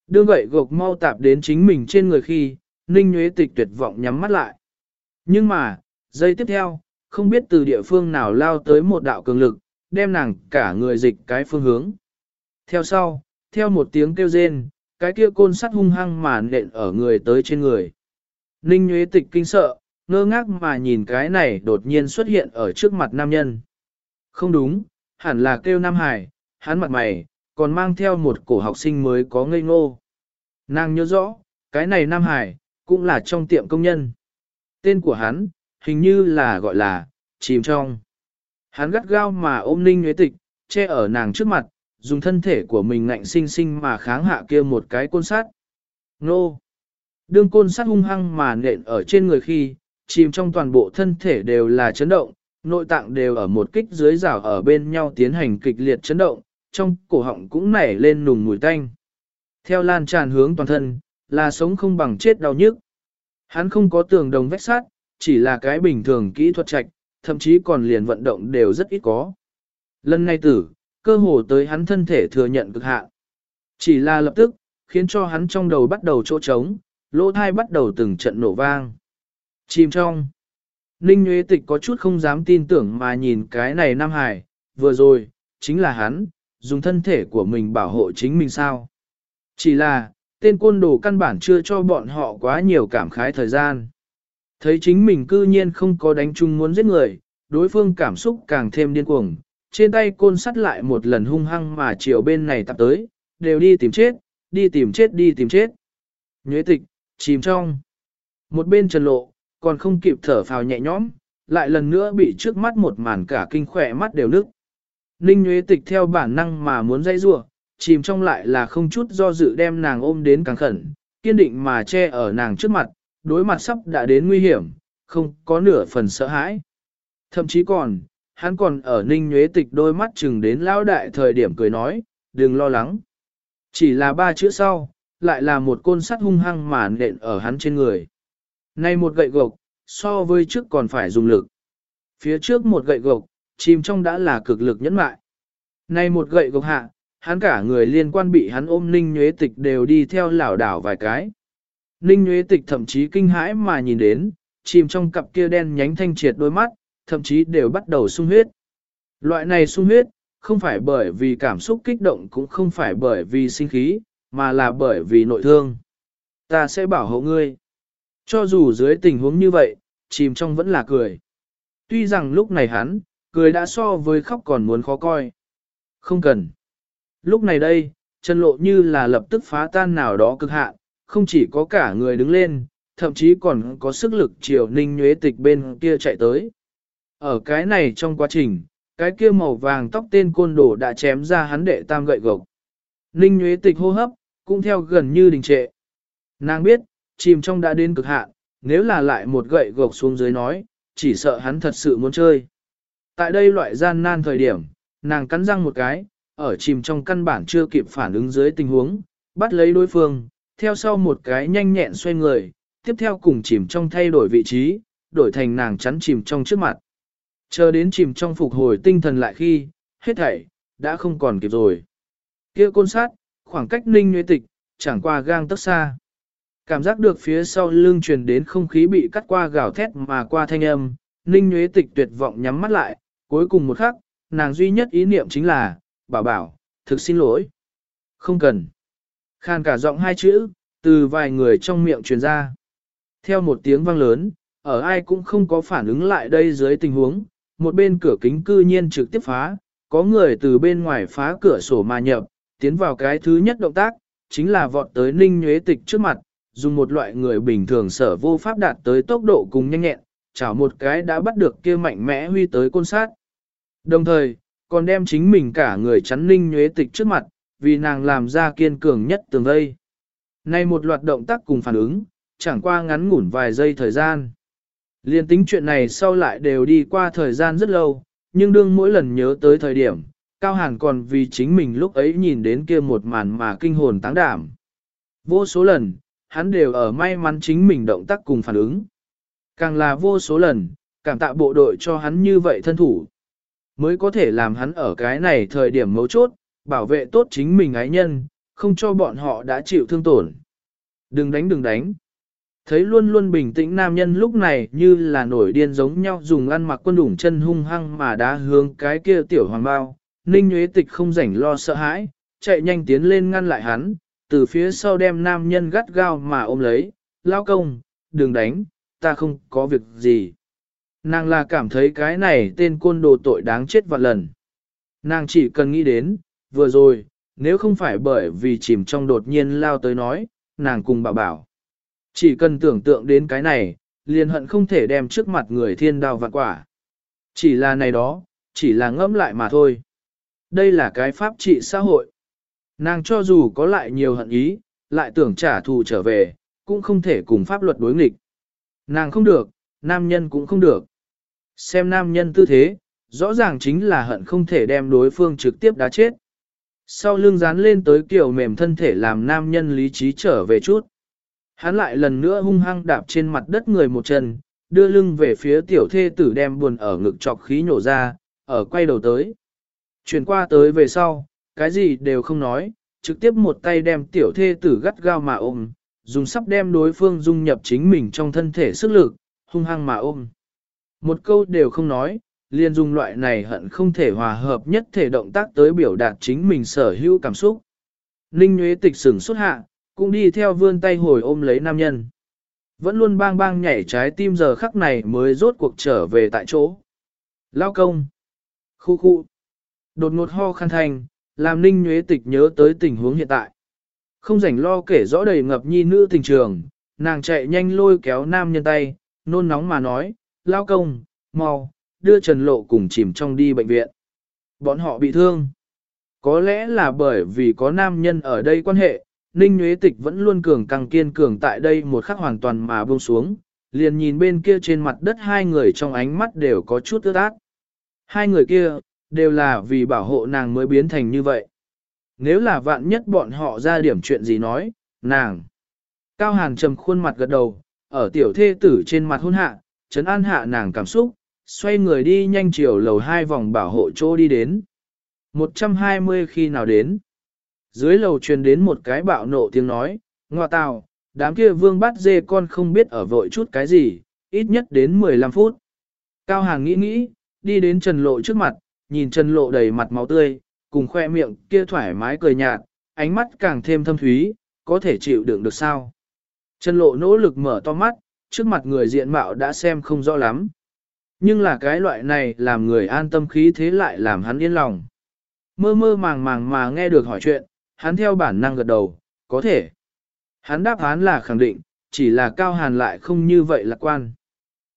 Đương vậy gộc mau tạp đến chính mình trên người khi, Ninh Nguyễn Tịch tuyệt vọng nhắm mắt lại. Nhưng mà, giây tiếp theo, không biết từ địa phương nào lao tới một đạo cường lực, đem nàng cả người dịch cái phương hướng. Theo sau, theo một tiếng kêu rên, cái kia côn sắt hung hăng mà nện ở người tới trên người. Ninh Nguyễn Tịch kinh sợ, ngơ ngác mà nhìn cái này đột nhiên xuất hiện ở trước mặt nam nhân. Không đúng, hẳn là kêu Nam Hải, hắn mặt mày, còn mang theo một cổ học sinh mới có ngây ngô. Nàng nhớ rõ, cái này Nam Hải, cũng là trong tiệm công nhân. Tên của hắn, hình như là gọi là, chìm trong. Hắn gắt gao mà ôm ninh nhuế tịch, che ở nàng trước mặt, dùng thân thể của mình ngạnh sinh sinh mà kháng hạ kia một cái côn sát. Nô! Đương côn sát hung hăng mà nện ở trên người khi, chìm trong toàn bộ thân thể đều là chấn động, nội tạng đều ở một kích dưới rào ở bên nhau tiến hành kịch liệt chấn động, trong cổ họng cũng nảy lên nùng mùi tanh. Theo lan tràn hướng toàn thân, là sống không bằng chết đau nhức. Hắn không có tường đồng vách sát, chỉ là cái bình thường kỹ thuật trạch, thậm chí còn liền vận động đều rất ít có. Lần này tử, cơ hồ tới hắn thân thể thừa nhận cực hạn. Chỉ là lập tức, khiến cho hắn trong đầu bắt đầu chỗ trống, lỗ thai bắt đầu từng trận nổ vang. Chìm trong. Ninh Nguyễn Tịch có chút không dám tin tưởng mà nhìn cái này Nam Hải, vừa rồi, chính là hắn, dùng thân thể của mình bảo hộ chính mình sao. Chỉ là, tên côn đồ căn bản chưa cho bọn họ quá nhiều cảm khái thời gian. Thấy chính mình cư nhiên không có đánh chung muốn giết người, đối phương cảm xúc càng thêm điên cuồng, trên tay côn sắt lại một lần hung hăng mà chiều bên này tập tới, đều đi tìm chết, đi tìm chết đi tìm chết. Nhuế tịch, chìm trong. Một bên trần lộ, còn không kịp thở phào nhẹ nhõm, lại lần nữa bị trước mắt một màn cả kinh khỏe mắt đều nước Ninh Nhuế Tịch theo bản năng mà muốn dây rua, chìm trong lại là không chút do dự đem nàng ôm đến càng khẩn, kiên định mà che ở nàng trước mặt, đối mặt sắp đã đến nguy hiểm, không có nửa phần sợ hãi. Thậm chí còn, hắn còn ở Ninh nhuế Tịch đôi mắt chừng đến lão đại thời điểm cười nói, đừng lo lắng. Chỉ là ba chữ sau, lại là một côn sắt hung hăng mà nện ở hắn trên người. nay một gậy gộc, so với trước còn phải dùng lực. Phía trước một gậy gộc, chìm trong đã là cực lực nhẫn mại. nay một gậy gộc hạ, hắn cả người liên quan bị hắn ôm Ninh Nhuế Tịch đều đi theo lảo đảo vài cái. Ninh Nguyễn Tịch thậm chí kinh hãi mà nhìn đến, chìm trong cặp kia đen nhánh thanh triệt đôi mắt, thậm chí đều bắt đầu sung huyết. Loại này sung huyết, không phải bởi vì cảm xúc kích động cũng không phải bởi vì sinh khí, mà là bởi vì nội thương. Ta sẽ bảo hộ ngươi. Cho dù dưới tình huống như vậy, chìm trong vẫn là cười. Tuy rằng lúc này hắn, cười đã so với khóc còn muốn khó coi. Không cần. Lúc này đây, chân lộ như là lập tức phá tan nào đó cực hạn, không chỉ có cả người đứng lên, thậm chí còn có sức lực chiều ninh nhuế tịch bên kia chạy tới. Ở cái này trong quá trình, cái kia màu vàng tóc tên côn đồ đã chém ra hắn đệ tam gậy gộc. Ninh nhuế tịch hô hấp, cũng theo gần như đình trệ. Nàng biết, chìm trong đã đến cực hạn, nếu là lại một gậy gộc xuống dưới nói, chỉ sợ hắn thật sự muốn chơi. Tại đây loại gian nan thời điểm, nàng cắn răng một cái, ở chìm trong căn bản chưa kịp phản ứng dưới tình huống, bắt lấy đối phương, theo sau một cái nhanh nhẹn xoay người, tiếp theo cùng chìm trong thay đổi vị trí, đổi thành nàng chắn chìm trong trước mặt. Chờ đến chìm trong phục hồi tinh thần lại khi, hết thảy, đã không còn kịp rồi. kia côn sát, khoảng cách ninh nguyên tịch, chẳng qua gang tấc xa. Cảm giác được phía sau lưng truyền đến không khí bị cắt qua gào thét mà qua thanh âm, ninh nguy tịch tuyệt vọng nhắm mắt lại, cuối cùng một khắc, nàng duy nhất ý niệm chính là, bảo bảo, thực xin lỗi. Không cần. Khan cả giọng hai chữ, từ vài người trong miệng truyền ra. Theo một tiếng vang lớn, ở ai cũng không có phản ứng lại đây dưới tình huống, một bên cửa kính cư nhiên trực tiếp phá, có người từ bên ngoài phá cửa sổ mà nhập, tiến vào cái thứ nhất động tác, chính là vọt tới ninh nhuế tịch trước mặt, dùng một loại người bình thường sở vô pháp đạt tới tốc độ cùng nhanh nhẹn, chảo một cái đã bắt được kia mạnh mẽ huy tới côn sát. Đồng thời, còn đem chính mình cả người chắn ninh nhuế tịch trước mặt, vì nàng làm ra kiên cường nhất tường vây. Nay một loạt động tác cùng phản ứng, chẳng qua ngắn ngủn vài giây thời gian. Liên tính chuyện này sau lại đều đi qua thời gian rất lâu, nhưng đương mỗi lần nhớ tới thời điểm, Cao Hàn còn vì chính mình lúc ấy nhìn đến kia một màn mà kinh hồn táng đảm. Vô số lần, hắn đều ở may mắn chính mình động tác cùng phản ứng. Càng là vô số lần, cảm tạ bộ đội cho hắn như vậy thân thủ. Mới có thể làm hắn ở cái này thời điểm mấu chốt, bảo vệ tốt chính mình ái nhân, không cho bọn họ đã chịu thương tổn. Đừng đánh đừng đánh. Thấy luôn luôn bình tĩnh nam nhân lúc này như là nổi điên giống nhau dùng ăn mặc quân đủng chân hung hăng mà đá hướng cái kia tiểu hoàng bao. Ninh Nguyễn Tịch không rảnh lo sợ hãi, chạy nhanh tiến lên ngăn lại hắn, từ phía sau đem nam nhân gắt gao mà ôm lấy, lao công, đừng đánh, ta không có việc gì. Nàng là cảm thấy cái này tên côn đồ tội đáng chết vạn lần. Nàng chỉ cần nghĩ đến, vừa rồi, nếu không phải bởi vì chìm trong đột nhiên lao tới nói, nàng cùng bảo bảo. Chỉ cần tưởng tượng đến cái này, liền hận không thể đem trước mặt người thiên đao vạn quả. Chỉ là này đó, chỉ là ngẫm lại mà thôi. Đây là cái pháp trị xã hội. Nàng cho dù có lại nhiều hận ý, lại tưởng trả thù trở về, cũng không thể cùng pháp luật đối nghịch. Nàng không được, nam nhân cũng không được. Xem nam nhân tư thế, rõ ràng chính là hận không thể đem đối phương trực tiếp đá chết. Sau lưng dán lên tới kiểu mềm thân thể làm nam nhân lý trí trở về chút. Hắn lại lần nữa hung hăng đạp trên mặt đất người một chân, đưa lưng về phía tiểu thê tử đem buồn ở ngực chọc khí nhổ ra, ở quay đầu tới. Chuyển qua tới về sau, cái gì đều không nói, trực tiếp một tay đem tiểu thê tử gắt gao mà ôm, dùng sắp đem đối phương dung nhập chính mình trong thân thể sức lực, hung hăng mà ôm. Một câu đều không nói, liền dùng loại này hận không thể hòa hợp nhất thể động tác tới biểu đạt chính mình sở hữu cảm xúc. Ninh Nguyễn Tịch sửng xuất hạ, cũng đi theo vươn tay hồi ôm lấy nam nhân. Vẫn luôn bang bang nhảy trái tim giờ khắc này mới rốt cuộc trở về tại chỗ. Lao công. Khu khu. Đột ngột ho khăn thành, làm Ninh Nguyễn Tịch nhớ tới tình huống hiện tại. Không rảnh lo kể rõ đầy ngập nhi nữ tình trường, nàng chạy nhanh lôi kéo nam nhân tay, nôn nóng mà nói, lao công, mau, đưa Trần Lộ cùng chìm trong đi bệnh viện. Bọn họ bị thương. Có lẽ là bởi vì có nam nhân ở đây quan hệ, Ninh Nguyễn Tịch vẫn luôn cường càng kiên cường tại đây một khắc hoàn toàn mà buông xuống, liền nhìn bên kia trên mặt đất hai người trong ánh mắt đều có chút ướt át. Hai người kia, đều là vì bảo hộ nàng mới biến thành như vậy. Nếu là vạn nhất bọn họ ra điểm chuyện gì nói, nàng. Cao Hàn trầm khuôn mặt gật đầu, ở tiểu thê tử trên mặt hôn hạ, chấn an hạ nàng cảm xúc, xoay người đi nhanh chiều lầu hai vòng bảo hộ chỗ đi đến. 120 khi nào đến? Dưới lầu truyền đến một cái bạo nộ tiếng nói, ngoa tào, đám kia vương bắt dê con không biết ở vội chút cái gì, ít nhất đến 15 phút. Cao hàng nghĩ nghĩ, đi đến Trần Lộ trước mặt, nhìn Trần Lộ đầy mặt máu tươi, cùng khoe miệng kia thoải mái cười nhạt, ánh mắt càng thêm thâm thúy, có thể chịu đựng được sao. Trần Lộ nỗ lực mở to mắt, trước mặt người diện mạo đã xem không rõ lắm. Nhưng là cái loại này làm người an tâm khí thế lại làm hắn yên lòng. Mơ mơ màng màng mà nghe được hỏi chuyện, hắn theo bản năng gật đầu, có thể. Hắn đáp án là khẳng định, chỉ là cao hàn lại không như vậy lạc quan.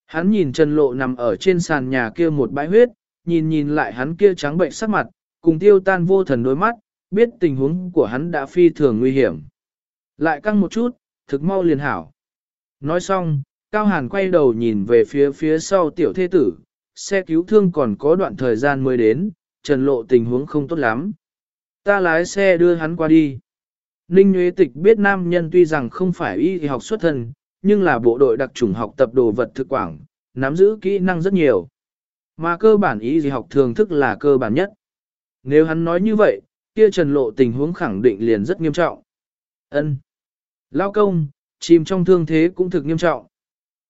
Hắn nhìn Trần Lộ nằm ở trên sàn nhà kia một bãi huyết, nhìn nhìn lại hắn kia trắng bệnh sắc mặt, cùng tiêu tan vô thần đôi mắt, biết tình huống của hắn đã phi thường nguy hiểm. Lại căng một chút, thực mau liền hảo. Nói xong, Cao Hàn quay đầu nhìn về phía phía sau tiểu thế tử, xe cứu thương còn có đoạn thời gian mới đến, trần lộ tình huống không tốt lắm. Ta lái xe đưa hắn qua đi. Ninh Nguyễn Tịch biết nam nhân tuy rằng không phải y học xuất thân, nhưng là bộ đội đặc trùng học tập đồ vật thực quảng, nắm giữ kỹ năng rất nhiều. Mà cơ bản y gì học thường thức là cơ bản nhất. Nếu hắn nói như vậy, kia trần lộ tình huống khẳng định liền rất nghiêm trọng. ân Lao công, chìm trong thương thế cũng thực nghiêm trọng.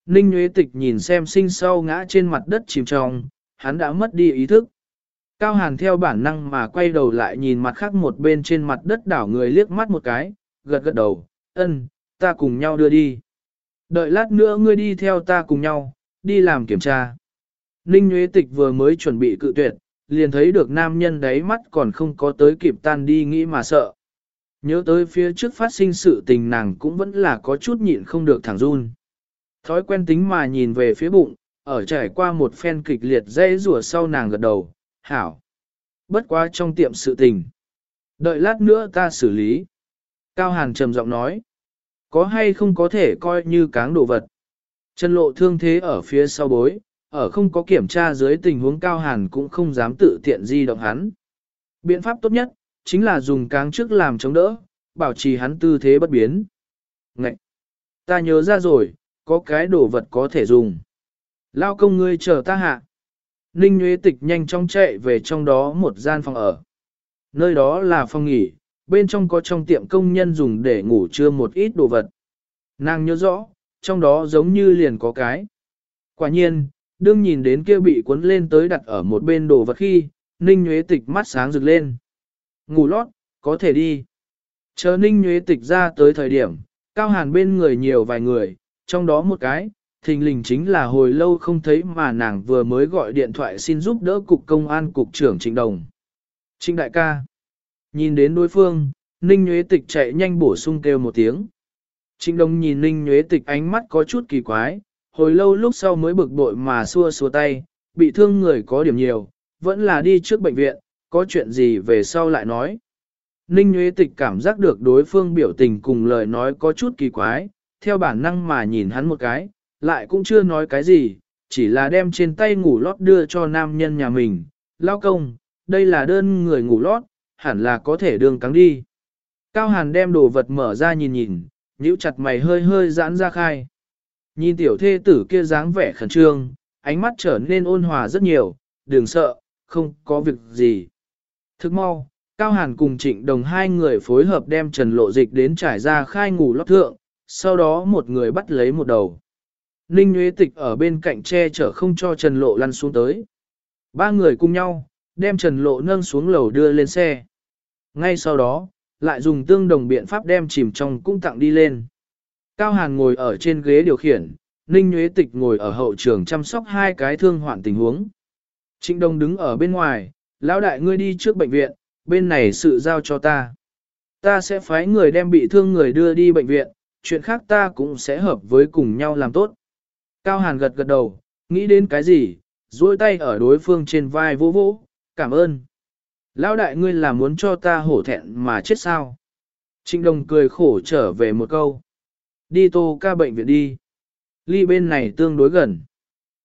Ninh Nguyễn Tịch nhìn xem sinh sau ngã trên mặt đất chìm trong, hắn đã mất đi ý thức. Cao Hàn theo bản năng mà quay đầu lại nhìn mặt khác một bên trên mặt đất đảo người liếc mắt một cái, gật gật đầu, ân, ta cùng nhau đưa đi. Đợi lát nữa ngươi đi theo ta cùng nhau, đi làm kiểm tra. Ninh Nguyễn Tịch vừa mới chuẩn bị cự tuyệt, liền thấy được nam nhân đáy mắt còn không có tới kịp tan đi nghĩ mà sợ. Nhớ tới phía trước phát sinh sự tình nàng cũng vẫn là có chút nhịn không được thẳng run. Thói quen tính mà nhìn về phía bụng, ở trải qua một phen kịch liệt dây rùa sau nàng gật đầu, hảo. Bất quá trong tiệm sự tình. Đợi lát nữa ta xử lý. Cao Hàn trầm giọng nói. Có hay không có thể coi như cáng đồ vật. Chân lộ thương thế ở phía sau bối, ở không có kiểm tra dưới tình huống Cao Hàn cũng không dám tự tiện di động hắn. Biện pháp tốt nhất, chính là dùng cáng trước làm chống đỡ, bảo trì hắn tư thế bất biến. Ngậy! Ta nhớ ra rồi, có cái đồ vật có thể dùng. Lao công ngươi chờ ta hạ. Ninh Nguyễn Tịch nhanh chóng chạy về trong đó một gian phòng ở. Nơi đó là phòng nghỉ, bên trong có trong tiệm công nhân dùng để ngủ trưa một ít đồ vật. Nàng nhớ rõ, trong đó giống như liền có cái. Quả nhiên, đương nhìn đến kia bị cuốn lên tới đặt ở một bên đồ vật khi, Ninh Nguyễn Tịch mắt sáng rực lên. Ngủ lót, có thể đi. Chờ Ninh Nguyễn Tịch ra tới thời điểm, Cao Hàn bên người nhiều vài người, trong đó một cái, thình lình chính là hồi lâu không thấy mà nàng vừa mới gọi điện thoại xin giúp đỡ cục công an cục trưởng Trịnh Đồng. Trịnh đại ca. Nhìn đến đối phương, Ninh Nhuế Tịch chạy nhanh bổ sung kêu một tiếng. Trịnh Đồng nhìn Ninh Nhuế Tịch ánh mắt có chút kỳ quái, hồi lâu lúc sau mới bực bội mà xua xua tay, bị thương người có điểm nhiều, vẫn là đi trước bệnh viện, có chuyện gì về sau lại nói. Ninh Nguyễn Tịch cảm giác được đối phương biểu tình cùng lời nói có chút kỳ quái, theo bản năng mà nhìn hắn một cái, lại cũng chưa nói cái gì, chỉ là đem trên tay ngủ lót đưa cho nam nhân nhà mình. Lao công, đây là đơn người ngủ lót, hẳn là có thể đường cắn đi. Cao Hàn đem đồ vật mở ra nhìn nhìn, nhíu chặt mày hơi hơi giãn ra khai. Nhìn tiểu thê tử kia dáng vẻ khẩn trương, ánh mắt trở nên ôn hòa rất nhiều, đừng sợ, không có việc gì. Thức mau, Cao Hàn cùng trịnh đồng hai người phối hợp đem trần lộ dịch đến trải ra khai ngủ lót thượng, sau đó một người bắt lấy một đầu. Ninh Nguyễn Tịch ở bên cạnh che chở không cho Trần Lộ lăn xuống tới. Ba người cùng nhau, đem Trần Lộ nâng xuống lầu đưa lên xe. Ngay sau đó, lại dùng tương đồng biện pháp đem chìm trong cung tặng đi lên. Cao Hàn ngồi ở trên ghế điều khiển, Ninh Nguyễn Tịch ngồi ở hậu trường chăm sóc hai cái thương hoạn tình huống. Trịnh Đông đứng ở bên ngoài, lão đại ngươi đi trước bệnh viện, bên này sự giao cho ta. Ta sẽ phái người đem bị thương người đưa đi bệnh viện, chuyện khác ta cũng sẽ hợp với cùng nhau làm tốt. Cao Hàn gật gật đầu, nghĩ đến cái gì, duỗi tay ở đối phương trên vai vỗ vỗ, cảm ơn. Lão đại ngươi là muốn cho ta hổ thẹn mà chết sao? Trịnh Đồng cười khổ trở về một câu. Đi tô ca bệnh viện đi. Ly bên này tương đối gần.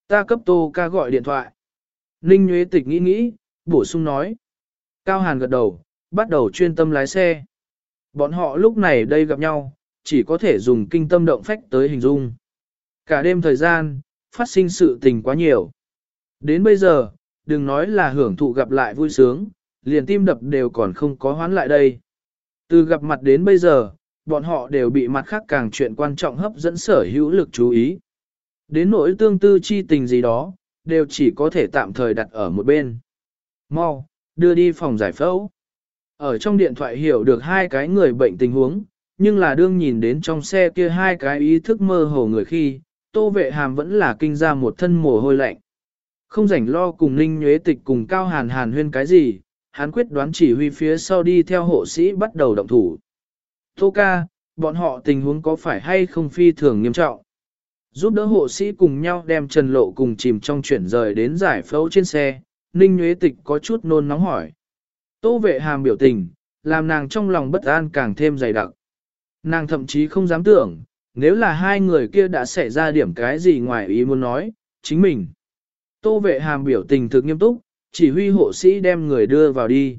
Ta cấp tô ca gọi điện thoại. Ninh Nguyễn Tịch nghĩ nghĩ, bổ sung nói. Cao Hàn gật đầu, bắt đầu chuyên tâm lái xe. Bọn họ lúc này đây gặp nhau, chỉ có thể dùng kinh tâm động phách tới hình dung. Cả đêm thời gian, phát sinh sự tình quá nhiều. Đến bây giờ, đừng nói là hưởng thụ gặp lại vui sướng, liền tim đập đều còn không có hoán lại đây. Từ gặp mặt đến bây giờ, bọn họ đều bị mặt khác càng chuyện quan trọng hấp dẫn sở hữu lực chú ý. Đến nỗi tương tư chi tình gì đó, đều chỉ có thể tạm thời đặt ở một bên. Mau, đưa đi phòng giải phẫu. Ở trong điện thoại hiểu được hai cái người bệnh tình huống, nhưng là đương nhìn đến trong xe kia hai cái ý thức mơ hồ người khi, tô vệ hàm vẫn là kinh ra một thân mồ hôi lạnh. Không rảnh lo cùng ninh nhuế tịch cùng cao hàn hàn huyên cái gì, hắn quyết đoán chỉ huy phía sau đi theo hộ sĩ bắt đầu động thủ. Tô ca, bọn họ tình huống có phải hay không phi thường nghiêm trọng? Giúp đỡ hộ sĩ cùng nhau đem Trần Lộ cùng chìm trong chuyển rời đến giải phẫu trên xe, Ninh nhuế Tịch có chút nôn nóng hỏi. Tô vệ hàm biểu tình, làm nàng trong lòng bất an càng thêm dày đặc. Nàng thậm chí không dám tưởng, nếu là hai người kia đã xảy ra điểm cái gì ngoài ý muốn nói, chính mình. Tô vệ hàm biểu tình thực nghiêm túc, chỉ huy hộ sĩ đem người đưa vào đi.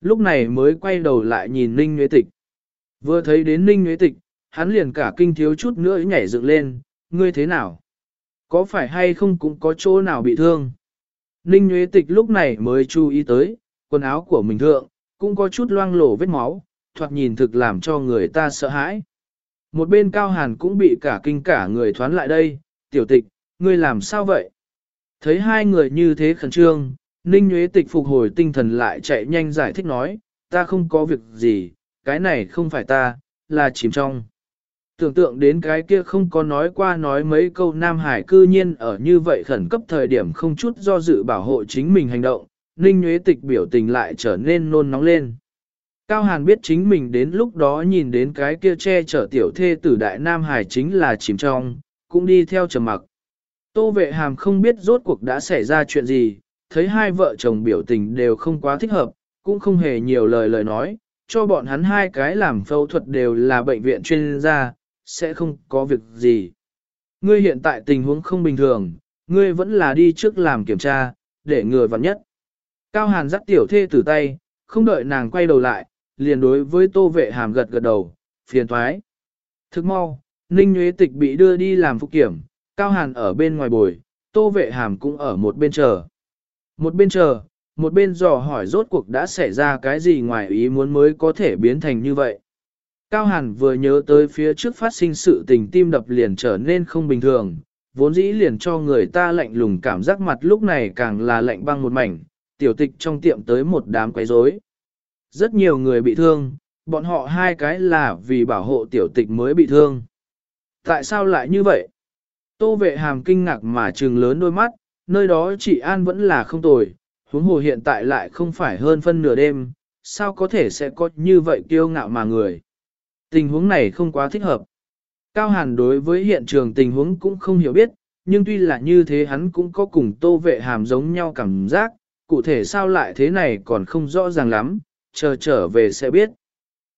Lúc này mới quay đầu lại nhìn Ninh Nguyễn Tịch. Vừa thấy đến Ninh Nguyễn Tịch, hắn liền cả kinh thiếu chút nữa nhảy dựng lên, ngươi thế nào? Có phải hay không cũng có chỗ nào bị thương? Ninh Nguyễn Tịch lúc này mới chú ý tới, quần áo của mình thượng, cũng có chút loang lổ vết máu, thoạt nhìn thực làm cho người ta sợ hãi. Một bên cao hàn cũng bị cả kinh cả người thoán lại đây, tiểu tịch, ngươi làm sao vậy? Thấy hai người như thế khẩn trương, Ninh Nguyễn Tịch phục hồi tinh thần lại chạy nhanh giải thích nói, ta không có việc gì, cái này không phải ta, là chìm trong. Tưởng tượng đến cái kia không có nói qua nói mấy câu Nam Hải cư nhiên ở như vậy khẩn cấp thời điểm không chút do dự bảo hộ chính mình hành động, Ninh Nguyễn Tịch biểu tình lại trở nên nôn nóng lên. Cao Hàn biết chính mình đến lúc đó nhìn đến cái kia che chở tiểu thê tử đại Nam Hải chính là chìm trong, cũng đi theo trầm mặc. Tô vệ hàm không biết rốt cuộc đã xảy ra chuyện gì, thấy hai vợ chồng biểu tình đều không quá thích hợp, cũng không hề nhiều lời lời nói, cho bọn hắn hai cái làm phẫu thuật đều là bệnh viện chuyên gia, sẽ không có việc gì. Ngươi hiện tại tình huống không bình thường, ngươi vẫn là đi trước làm kiểm tra, để ngừa vặn nhất. Cao Hàn dắt tiểu thê từ tay, không đợi nàng quay đầu lại, liền đối với tô vệ hàm gật gật đầu, phiền thoái. Thức mau, Ninh Nguyễn Tịch bị đưa đi làm phục kiểm, Cao Hàn ở bên ngoài bồi, tô vệ hàm cũng ở một bên chờ. Một bên chờ, một bên dò hỏi rốt cuộc đã xảy ra cái gì ngoài ý muốn mới có thể biến thành như vậy. Cao Hàn vừa nhớ tới phía trước phát sinh sự tình tim đập liền trở nên không bình thường, vốn dĩ liền cho người ta lạnh lùng cảm giác mặt lúc này càng là lạnh băng một mảnh, tiểu tịch trong tiệm tới một đám quấy rối. Rất nhiều người bị thương, bọn họ hai cái là vì bảo hộ tiểu tịch mới bị thương. Tại sao lại như vậy? Tô vệ hàm kinh ngạc mà trừng lớn đôi mắt, nơi đó chị An vẫn là không tồi, huống hồ hiện tại lại không phải hơn phân nửa đêm, sao có thể sẽ có như vậy kiêu ngạo mà người. Tình huống này không quá thích hợp. Cao Hàn đối với hiện trường tình huống cũng không hiểu biết, nhưng tuy là như thế hắn cũng có cùng tô vệ hàm giống nhau cảm giác, cụ thể sao lại thế này còn không rõ ràng lắm, chờ trở về sẽ biết.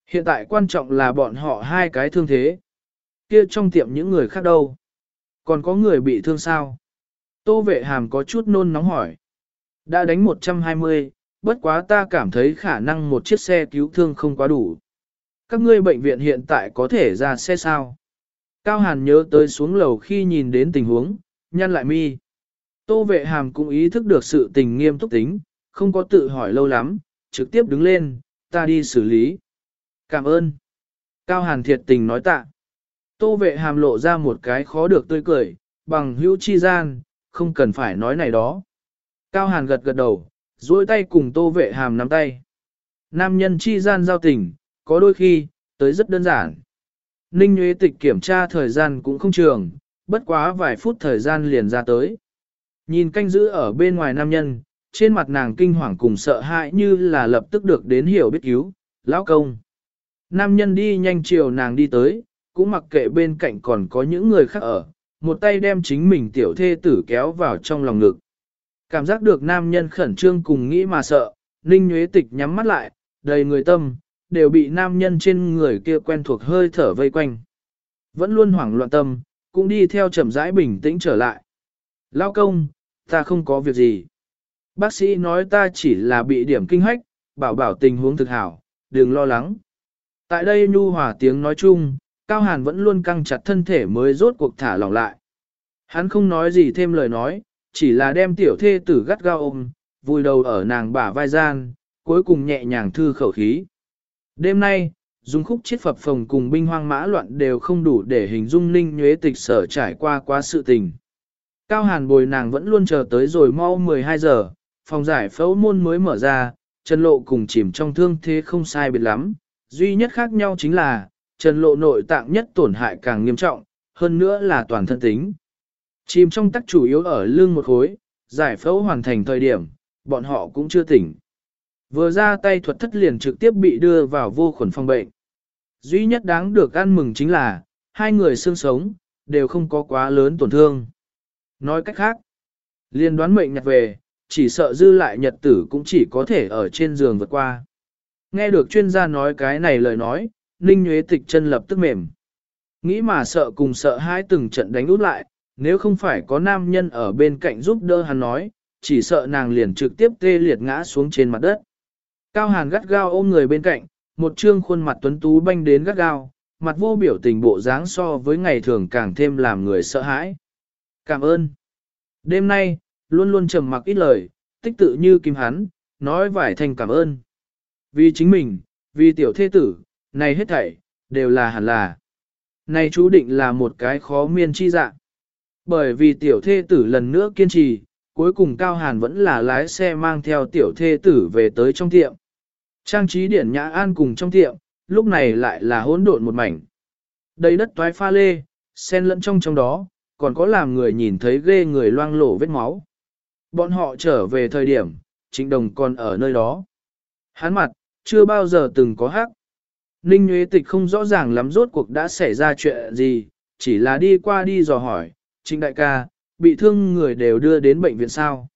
Hiện tại quan trọng là bọn họ hai cái thương thế. Kia trong tiệm những người khác đâu? Còn có người bị thương sao? Tô vệ hàm có chút nôn nóng hỏi. Đã đánh 120, bất quá ta cảm thấy khả năng một chiếc xe cứu thương không quá đủ. Các ngươi bệnh viện hiện tại có thể ra xe sao? Cao Hàn nhớ tới xuống lầu khi nhìn đến tình huống, nhăn lại mi. Tô vệ hàm cũng ý thức được sự tình nghiêm túc tính, không có tự hỏi lâu lắm, trực tiếp đứng lên, ta đi xử lý. Cảm ơn. Cao Hàn thiệt tình nói tạ. Tô vệ hàm lộ ra một cái khó được tươi cười, bằng hữu chi gian, không cần phải nói này đó. Cao Hàn gật gật đầu, duỗi tay cùng tô vệ hàm nắm tay. Nam nhân chi gian giao tình, có đôi khi, tới rất đơn giản. Ninh Nguyễn Tịch kiểm tra thời gian cũng không trường, bất quá vài phút thời gian liền ra tới. Nhìn canh giữ ở bên ngoài nam nhân, trên mặt nàng kinh hoàng cùng sợ hãi như là lập tức được đến hiểu biết cứu, lão công. Nam nhân đi nhanh chiều nàng đi tới, cũng mặc kệ bên cạnh còn có những người khác ở, một tay đem chính mình tiểu thê tử kéo vào trong lòng ngực. Cảm giác được nam nhân khẩn trương cùng nghĩ mà sợ, Ninh nhuế Tịch nhắm mắt lại, đầy người tâm, đều bị nam nhân trên người kia quen thuộc hơi thở vây quanh. Vẫn luôn hoảng loạn tâm, cũng đi theo chậm rãi bình tĩnh trở lại. Lao công, ta không có việc gì. Bác sĩ nói ta chỉ là bị điểm kinh hách, bảo bảo tình huống thực hảo, đừng lo lắng. Tại đây nhu hòa tiếng nói chung, Cao Hàn vẫn luôn căng chặt thân thể mới rốt cuộc thả lỏng lại. Hắn không nói gì thêm lời nói, chỉ là đem tiểu thê tử gắt gao ôm, vùi đầu ở nàng bả vai gian, cuối cùng nhẹ nhàng thư khẩu khí. Đêm nay, dùng khúc chiết phập phồng cùng binh hoang mã loạn đều không đủ để hình dung ninh nhuế tịch sở trải qua quá sự tình. Cao hàn bồi nàng vẫn luôn chờ tới rồi mau 12 giờ, phòng giải phẫu môn mới mở ra, Trần Lộ cùng chìm trong thương thế không sai biệt lắm, duy nhất khác nhau chính là, Trần Lộ nội tạng nhất tổn hại càng nghiêm trọng, hơn nữa là toàn thân tính. Chìm trong tắc chủ yếu ở lưng một khối, giải phẫu hoàn thành thời điểm, bọn họ cũng chưa tỉnh. Vừa ra tay thuật thất liền trực tiếp bị đưa vào vô khuẩn phòng bệnh. Duy nhất đáng được ăn mừng chính là, hai người xương sống, đều không có quá lớn tổn thương. Nói cách khác, liên đoán mệnh nhặt về, chỉ sợ dư lại nhật tử cũng chỉ có thể ở trên giường vượt qua. Nghe được chuyên gia nói cái này lời nói, Ninh Nguyễn Tịch chân lập tức mềm. Nghĩ mà sợ cùng sợ hai từng trận đánh út lại, nếu không phải có nam nhân ở bên cạnh giúp đỡ hắn nói, chỉ sợ nàng liền trực tiếp tê liệt ngã xuống trên mặt đất. Cao Hàn gắt gao ôm người bên cạnh, một trương khuôn mặt tuấn tú banh đến gắt gao, mặt vô biểu tình bộ dáng so với ngày thường càng thêm làm người sợ hãi. Cảm ơn. Đêm nay, luôn luôn trầm mặc ít lời, tích tự như kim hắn, nói vải thành cảm ơn. Vì chính mình, vì tiểu thế tử, này hết thảy, đều là hẳn là. Này chú định là một cái khó miên chi dạng. Bởi vì tiểu thê tử lần nữa kiên trì, cuối cùng Cao Hàn vẫn là lái xe mang theo tiểu thê tử về tới trong tiệm. Trang trí điển nhã an cùng trong tiệm, lúc này lại là hỗn độn một mảnh. Đầy đất toái pha lê, xen lẫn trong trong đó, còn có làm người nhìn thấy ghê người loang lổ vết máu. Bọn họ trở về thời điểm, trịnh đồng còn ở nơi đó. Hắn mặt, chưa bao giờ từng có hắc. Ninh Nguyễn Tịch không rõ ràng lắm rốt cuộc đã xảy ra chuyện gì, chỉ là đi qua đi dò hỏi, trịnh đại ca, bị thương người đều đưa đến bệnh viện sao.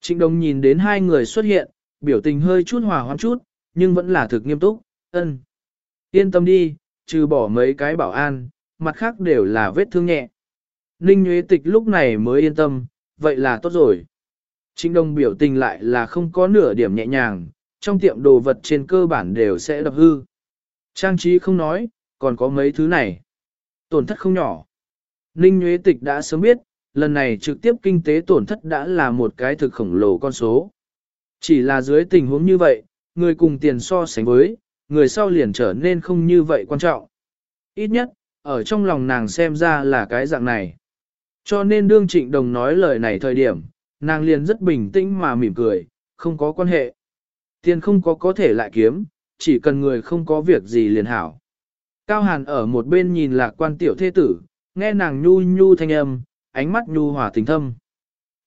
Trịnh đồng nhìn đến hai người xuất hiện, biểu tình hơi chút hòa hoãn chút, nhưng vẫn là thực nghiêm túc, ân. Yên tâm đi, trừ bỏ mấy cái bảo an, mặt khác đều là vết thương nhẹ. Ninh Nguyễn Tịch lúc này mới yên tâm, vậy là tốt rồi. Trịnh Đông biểu tình lại là không có nửa điểm nhẹ nhàng, trong tiệm đồ vật trên cơ bản đều sẽ đập hư. Trang trí không nói, còn có mấy thứ này. Tổn thất không nhỏ. Ninh Nguyễn Tịch đã sớm biết, lần này trực tiếp kinh tế tổn thất đã là một cái thực khổng lồ con số. Chỉ là dưới tình huống như vậy, người cùng tiền so sánh với, người sau liền trở nên không như vậy quan trọng. Ít nhất, ở trong lòng nàng xem ra là cái dạng này. Cho nên đương trịnh đồng nói lời này thời điểm, nàng liền rất bình tĩnh mà mỉm cười, không có quan hệ. Tiền không có có thể lại kiếm, chỉ cần người không có việc gì liền hảo. Cao Hàn ở một bên nhìn lạc quan tiểu thế tử, nghe nàng nhu nhu thanh âm, ánh mắt nhu hòa tình thâm.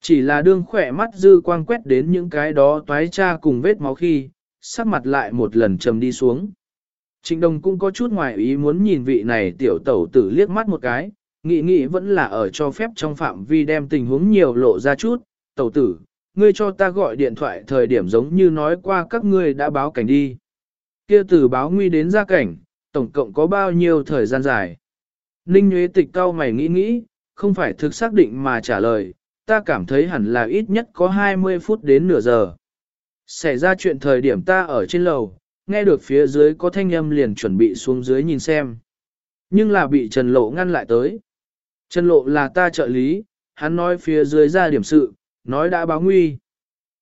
Chỉ là đương khỏe mắt dư quang quét đến những cái đó toái cha cùng vết máu khi, sắc mặt lại một lần trầm đi xuống. Trịnh Đồng cũng có chút ngoài ý muốn nhìn vị này tiểu tẩu tử liếc mắt một cái, nghĩ nghĩ vẫn là ở cho phép trong phạm vi đem tình huống nhiều lộ ra chút, tẩu tử, ngươi cho ta gọi điện thoại thời điểm giống như nói qua các ngươi đã báo cảnh đi. Kia từ báo nguy đến ra cảnh, tổng cộng có bao nhiêu thời gian dài. Ninh Nguyễn Tịch cao mày nghĩ nghĩ, không phải thực xác định mà trả lời, ta cảm thấy hẳn là ít nhất có 20 phút đến nửa giờ. Xảy ra chuyện thời điểm ta ở trên lầu, nghe được phía dưới có thanh âm liền chuẩn bị xuống dưới nhìn xem. Nhưng là bị Trần Lộ ngăn lại tới. Trần Lộ là ta trợ lý, hắn nói phía dưới ra điểm sự, nói đã báo nguy.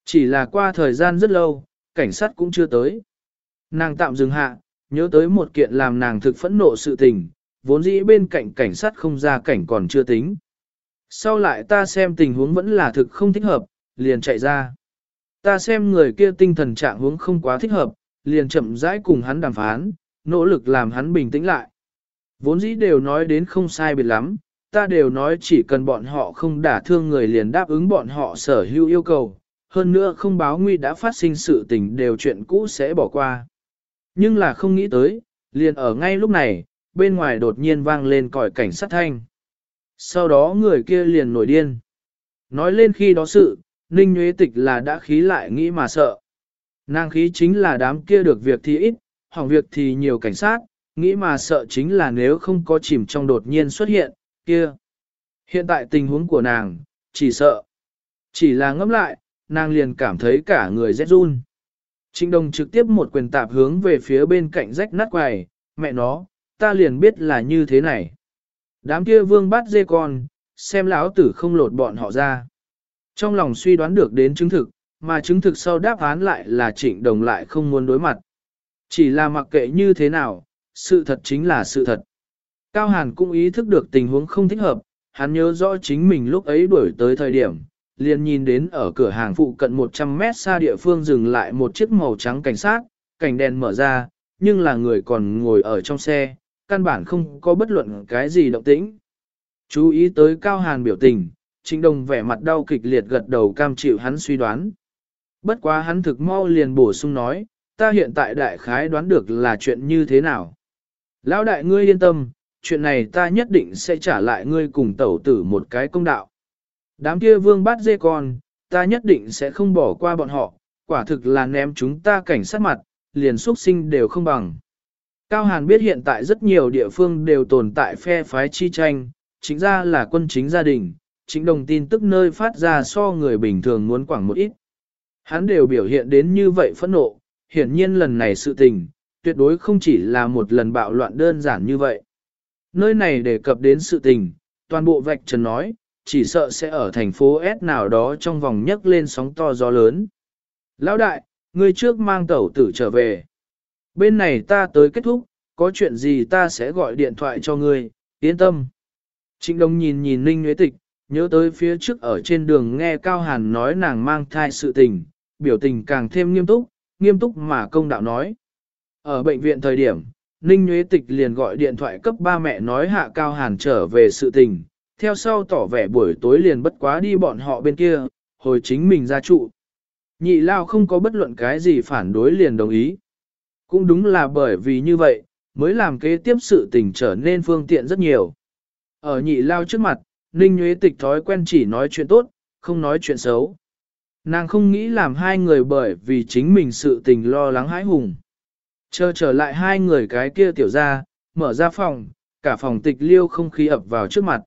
Chỉ là qua thời gian rất lâu, cảnh sát cũng chưa tới. Nàng tạm dừng hạ, nhớ tới một kiện làm nàng thực phẫn nộ sự tình, vốn dĩ bên cạnh cảnh sát không ra cảnh còn chưa tính. Sau lại ta xem tình huống vẫn là thực không thích hợp, liền chạy ra. Ta xem người kia tinh thần trạng huống không quá thích hợp, liền chậm rãi cùng hắn đàm phán, nỗ lực làm hắn bình tĩnh lại. Vốn dĩ đều nói đến không sai biệt lắm, ta đều nói chỉ cần bọn họ không đả thương người liền đáp ứng bọn họ sở hữu yêu cầu, hơn nữa không báo nguy đã phát sinh sự tình đều chuyện cũ sẽ bỏ qua. Nhưng là không nghĩ tới, liền ở ngay lúc này, bên ngoài đột nhiên vang lên còi cảnh sát thanh. Sau đó người kia liền nổi điên. Nói lên khi đó sự, Ninh Nguyễn Tịch là đã khí lại nghĩ mà sợ. Nàng khí chính là đám kia được việc thì ít, hỏng việc thì nhiều cảnh sát, nghĩ mà sợ chính là nếu không có chìm trong đột nhiên xuất hiện, kia. Hiện tại tình huống của nàng, chỉ sợ. Chỉ là ngẫm lại, nàng liền cảm thấy cả người rét run. Trịnh đồng trực tiếp một quyền tạp hướng về phía bên cạnh rách nát quài, mẹ nó, ta liền biết là như thế này. Đám kia vương bắt dê con, xem lão tử không lột bọn họ ra. Trong lòng suy đoán được đến chứng thực, mà chứng thực sau đáp án lại là trịnh đồng lại không muốn đối mặt. Chỉ là mặc kệ như thế nào, sự thật chính là sự thật. Cao Hàn cũng ý thức được tình huống không thích hợp, hắn nhớ rõ chính mình lúc ấy đuổi tới thời điểm, liền nhìn đến ở cửa hàng phụ cận 100 mét xa địa phương dừng lại một chiếc màu trắng cảnh sát, cảnh đèn mở ra, nhưng là người còn ngồi ở trong xe, căn bản không có bất luận cái gì động tĩnh. Chú ý tới Cao Hàn biểu tình, Trịnh Đồng vẻ mặt đau kịch liệt gật đầu cam chịu hắn suy đoán. Bất quá hắn thực mau liền bổ sung nói, ta hiện tại đại khái đoán được là chuyện như thế nào. Lão đại ngươi yên tâm, chuyện này ta nhất định sẽ trả lại ngươi cùng tẩu tử một cái công đạo. Đám kia vương bắt dê con, ta nhất định sẽ không bỏ qua bọn họ, quả thực là ném chúng ta cảnh sát mặt, liền xuất sinh đều không bằng. Cao Hàn biết hiện tại rất nhiều địa phương đều tồn tại phe phái chi tranh, chính ra là quân chính gia đình, chính đồng tin tức nơi phát ra so người bình thường muốn quảng một ít. Hắn đều biểu hiện đến như vậy phẫn nộ, hiển nhiên lần này sự tình, tuyệt đối không chỉ là một lần bạo loạn đơn giản như vậy. Nơi này đề cập đến sự tình, toàn bộ vạch trần nói, chỉ sợ sẽ ở thành phố S nào đó trong vòng nhấc lên sóng to gió lớn. Lão đại, ngươi trước mang tẩu tử trở về. Bên này ta tới kết thúc, có chuyện gì ta sẽ gọi điện thoại cho ngươi, yên tâm. Trịnh Đông nhìn nhìn Ninh Nguyễn Tịch, nhớ tới phía trước ở trên đường nghe Cao Hàn nói nàng mang thai sự tình, biểu tình càng thêm nghiêm túc, nghiêm túc mà công đạo nói. Ở bệnh viện thời điểm, Ninh Nguyễn Tịch liền gọi điện thoại cấp ba mẹ nói hạ Cao Hàn trở về sự tình, theo sau tỏ vẻ buổi tối liền bất quá đi bọn họ bên kia, hồi chính mình ra trụ. Nhị Lao không có bất luận cái gì phản đối liền đồng ý. Cũng đúng là bởi vì như vậy, mới làm kế tiếp sự tình trở nên phương tiện rất nhiều. Ở nhị Lao trước mặt, Ninh Nguyễn Tịch thói quen chỉ nói chuyện tốt, không nói chuyện xấu. Nàng không nghĩ làm hai người bởi vì chính mình sự tình lo lắng hãi hùng. Chờ trở lại hai người cái kia tiểu ra, mở ra phòng, cả phòng tịch liêu không khí ập vào trước mặt.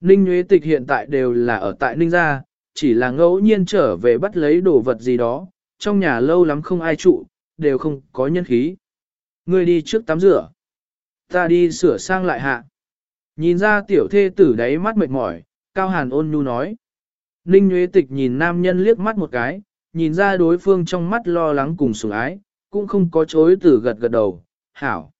Ninh Nguyễn Tịch hiện tại đều là ở tại Ninh Gia, chỉ là ngẫu nhiên trở về bắt lấy đồ vật gì đó, trong nhà lâu lắm không ai trụ, đều không có nhân khí. Ngươi đi trước tắm rửa. Ta đi sửa sang lại hạ. Nhìn ra tiểu thê tử đáy mắt mệt mỏi, Cao Hàn ôn nhu nói. Ninh Nguyễn Tịch nhìn nam nhân liếc mắt một cái, nhìn ra đối phương trong mắt lo lắng cùng sủng ái, cũng không có chối từ gật gật đầu, hảo.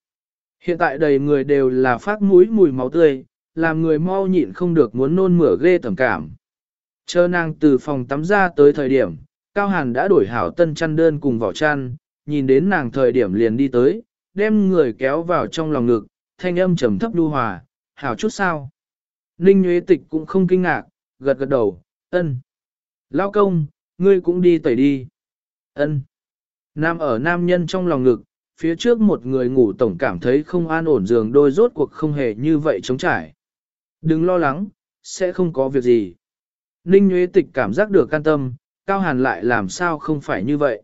Hiện tại đầy người đều là phát mũi mùi máu tươi, làm người mau nhịn không được muốn nôn mửa ghê tầm cảm. Chờ nàng từ phòng tắm ra tới thời điểm, Cao Hàn đã đổi hảo tân chăn đơn cùng vỏ chăn, nhìn đến nàng thời điểm liền đi tới, đem người kéo vào trong lòng ngực, thanh âm trầm thấp lưu hòa, hảo chút sao. Ninh Nguyễn Tịch cũng không kinh ngạc, gật gật đầu, ân. Lao công, ngươi cũng đi tẩy đi. ân. Nam ở nam nhân trong lòng ngực, phía trước một người ngủ tổng cảm thấy không an ổn giường đôi rốt cuộc không hề như vậy chống trải. Đừng lo lắng, sẽ không có việc gì. Ninh Nguyễn Tịch cảm giác được can tâm, Cao Hàn lại làm sao không phải như vậy.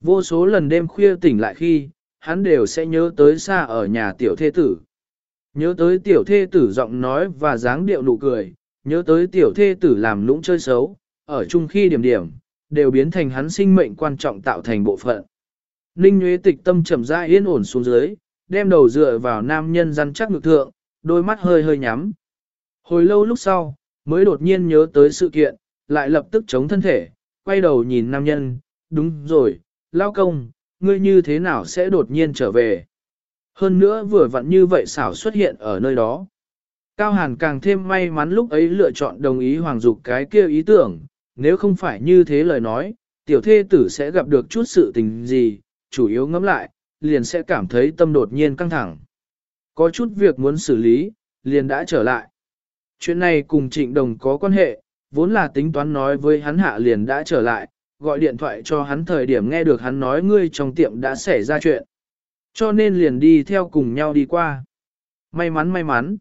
Vô số lần đêm khuya tỉnh lại khi, hắn đều sẽ nhớ tới xa ở nhà tiểu thê tử. Nhớ tới tiểu thê tử giọng nói và dáng điệu nụ cười, nhớ tới tiểu thê tử làm lũng chơi xấu, ở chung khi điểm điểm, đều biến thành hắn sinh mệnh quan trọng tạo thành bộ phận. Ninh Nguyễn Tịch tâm trầm rãi yên ổn xuống dưới, đem đầu dựa vào nam nhân răn chắc ngực thượng, đôi mắt hơi hơi nhắm. Hồi lâu lúc sau, mới đột nhiên nhớ tới sự kiện, lại lập tức chống thân thể, quay đầu nhìn nam nhân, đúng rồi, lao công, ngươi như thế nào sẽ đột nhiên trở về. Hơn nữa vừa vặn như vậy xảo xuất hiện ở nơi đó. Cao Hàn càng thêm may mắn lúc ấy lựa chọn đồng ý hoàng dục cái kia ý tưởng, nếu không phải như thế lời nói, tiểu thê tử sẽ gặp được chút sự tình gì, chủ yếu ngẫm lại, liền sẽ cảm thấy tâm đột nhiên căng thẳng. Có chút việc muốn xử lý, liền đã trở lại. Chuyện này cùng trịnh đồng có quan hệ, vốn là tính toán nói với hắn hạ liền đã trở lại, gọi điện thoại cho hắn thời điểm nghe được hắn nói ngươi trong tiệm đã xảy ra chuyện. Cho nên liền đi theo cùng nhau đi qua. May mắn may mắn.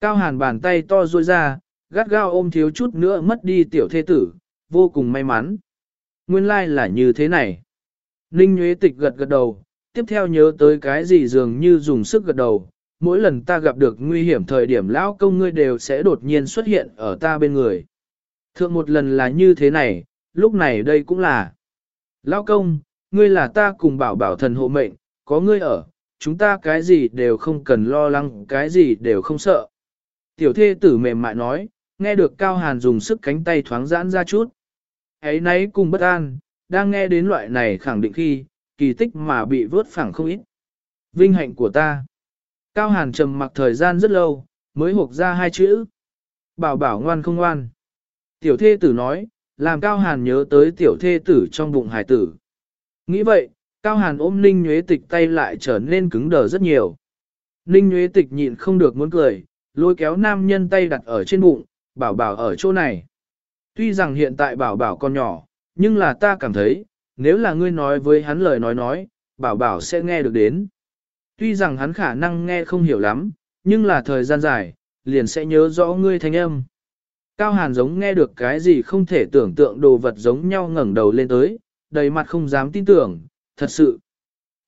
Cao hàn bàn tay to ruôi ra, gắt gao ôm thiếu chút nữa mất đi tiểu thế tử, vô cùng may mắn. Nguyên lai like là như thế này. Ninh Nguyễn Tịch gật gật đầu, tiếp theo nhớ tới cái gì dường như dùng sức gật đầu. Mỗi lần ta gặp được nguy hiểm thời điểm lão công ngươi đều sẽ đột nhiên xuất hiện ở ta bên người. Thượng một lần là như thế này, lúc này đây cũng là. Lão công, ngươi là ta cùng bảo bảo thần hộ mệnh, có ngươi ở, chúng ta cái gì đều không cần lo lắng, cái gì đều không sợ. Tiểu thê tử mềm mại nói, nghe được Cao Hàn dùng sức cánh tay thoáng giãn ra chút. Ấy nấy cùng bất an, đang nghe đến loại này khẳng định khi, kỳ tích mà bị vớt phẳng không ít. Vinh hạnh của ta. Cao Hàn trầm mặc thời gian rất lâu, mới hộp ra hai chữ. Bảo bảo ngoan không ngoan. Tiểu thê tử nói, làm Cao Hàn nhớ tới tiểu thê tử trong bụng hải tử. Nghĩ vậy, Cao Hàn ôm Ninh Nhuế Tịch tay lại trở nên cứng đờ rất nhiều. Ninh Nhuế Tịch nhịn không được muốn cười, lôi kéo nam nhân tay đặt ở trên bụng, bảo bảo ở chỗ này. Tuy rằng hiện tại bảo bảo còn nhỏ, nhưng là ta cảm thấy, nếu là ngươi nói với hắn lời nói nói, bảo bảo sẽ nghe được đến. Tuy rằng hắn khả năng nghe không hiểu lắm, nhưng là thời gian dài, liền sẽ nhớ rõ ngươi thanh âm. Cao Hàn giống nghe được cái gì không thể tưởng tượng đồ vật giống nhau ngẩng đầu lên tới, đầy mặt không dám tin tưởng, thật sự.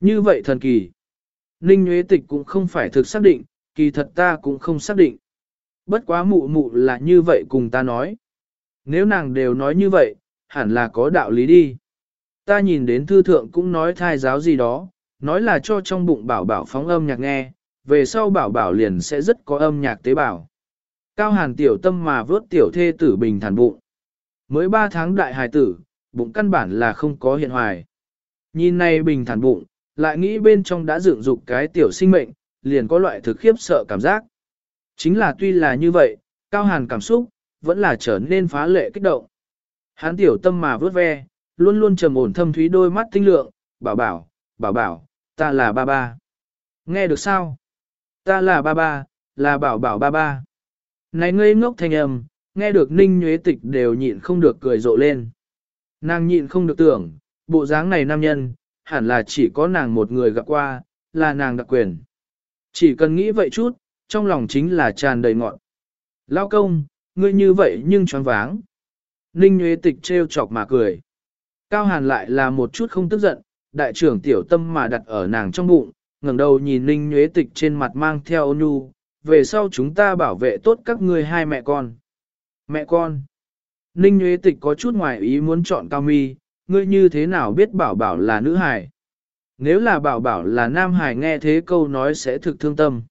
Như vậy thần kỳ. Ninh Nguyễn Tịch cũng không phải thực xác định, kỳ thật ta cũng không xác định. Bất quá mụ mụ là như vậy cùng ta nói. Nếu nàng đều nói như vậy, hẳn là có đạo lý đi. Ta nhìn đến thư thượng cũng nói thai giáo gì đó, nói là cho trong bụng bảo bảo phóng âm nhạc nghe, về sau bảo bảo liền sẽ rất có âm nhạc tế bào. Cao hàn tiểu tâm mà vớt tiểu thê tử bình thản bụng. Mới 3 tháng đại hài tử, bụng căn bản là không có hiện hoài. Nhìn này bình thản bụng, lại nghĩ bên trong đã dựng dục cái tiểu sinh mệnh, liền có loại thực khiếp sợ cảm giác. Chính là tuy là như vậy, cao hàn cảm xúc, vẫn là trở nên phá lệ kích động. Hán tiểu tâm mà vớt ve, luôn luôn trầm ổn thâm thúy đôi mắt tinh lượng, bảo bảo, bảo bảo, ta là ba ba. Nghe được sao? Ta là ba ba, là bảo bảo ba ba. Này ngây ngốc thanh âm, nghe được ninh nhuế tịch đều nhịn không được cười rộ lên. Nàng nhịn không được tưởng, bộ dáng này nam nhân, hẳn là chỉ có nàng một người gặp qua, là nàng đặc quyền. Chỉ cần nghĩ vậy chút, trong lòng chính là tràn đầy ngọn. Lao công, ngươi như vậy nhưng choáng váng. Ninh Nguyễn Tịch trêu chọc mà cười. Cao Hàn lại là một chút không tức giận, đại trưởng tiểu tâm mà đặt ở nàng trong bụng, ngẩng đầu nhìn Ninh Nguyễn Tịch trên mặt mang theo ôn nhu, về sau chúng ta bảo vệ tốt các ngươi hai mẹ con. Mẹ con. Ninh Nguyễn Tịch có chút ngoài ý muốn chọn Cao Mi, ngươi như thế nào biết bảo bảo là nữ hài? Nếu là bảo bảo là nam hài nghe thế câu nói sẽ thực thương tâm.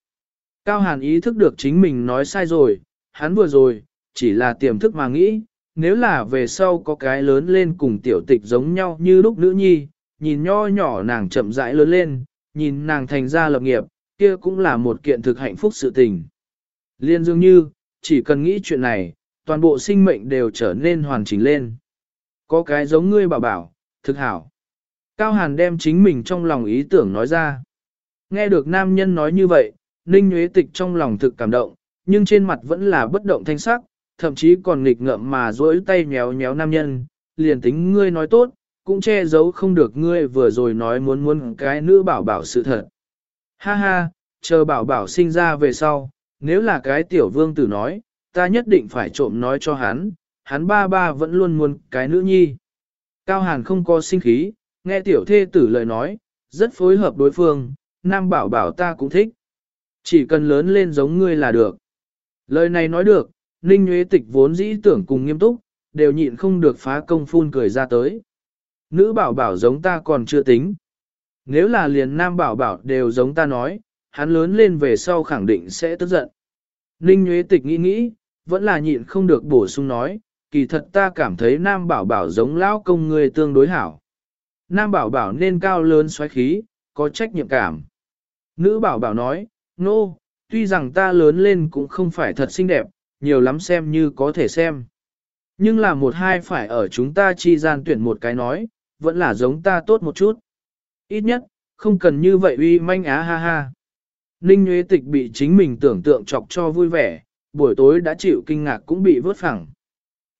Cao Hàn ý thức được chính mình nói sai rồi, hắn vừa rồi, chỉ là tiềm thức mà nghĩ, nếu là về sau có cái lớn lên cùng tiểu tịch giống nhau như lúc nữ nhi, nhìn nho nhỏ nàng chậm rãi lớn lên, nhìn nàng thành ra lập nghiệp, kia cũng là một kiện thực hạnh phúc sự tình. Liên dường như, chỉ cần nghĩ chuyện này, toàn bộ sinh mệnh đều trở nên hoàn chỉnh lên. Có cái giống ngươi bảo bảo, thực hảo. Cao Hàn đem chính mình trong lòng ý tưởng nói ra. Nghe được nam nhân nói như vậy, Ninh Nguyễn Tịch trong lòng thực cảm động, nhưng trên mặt vẫn là bất động thanh sắc, thậm chí còn nghịch ngợm mà duỗi tay nhéo nhéo nam nhân, liền tính ngươi nói tốt, cũng che giấu không được ngươi vừa rồi nói muốn muốn cái nữ bảo bảo sự thật. Ha ha, chờ bảo bảo sinh ra về sau, nếu là cái tiểu vương tử nói, ta nhất định phải trộm nói cho hắn, hắn ba ba vẫn luôn muốn cái nữ nhi. Cao Hàn không có sinh khí, nghe tiểu thê tử lời nói, rất phối hợp đối phương, nam bảo bảo ta cũng thích. Chỉ cần lớn lên giống ngươi là được. Lời này nói được, Ninh Nguyễn Tịch vốn dĩ tưởng cùng nghiêm túc, đều nhịn không được phá công phun cười ra tới. Nữ bảo bảo giống ta còn chưa tính. Nếu là liền nam bảo bảo đều giống ta nói, hắn lớn lên về sau khẳng định sẽ tức giận. Ninh Nguyễn Tịch nghĩ nghĩ, vẫn là nhịn không được bổ sung nói, kỳ thật ta cảm thấy nam bảo bảo giống lão công người tương đối hảo. Nam bảo bảo nên cao lớn xoáy khí, có trách nhiệm cảm. Nữ bảo bảo nói, nô, no, tuy rằng ta lớn lên cũng không phải thật xinh đẹp, nhiều lắm xem như có thể xem. Nhưng là một hai phải ở chúng ta chi gian tuyển một cái nói, vẫn là giống ta tốt một chút. Ít nhất, không cần như vậy uy manh á ha ha. Ninh Nguyễn Tịch bị chính mình tưởng tượng chọc cho vui vẻ, buổi tối đã chịu kinh ngạc cũng bị vớt phẳng.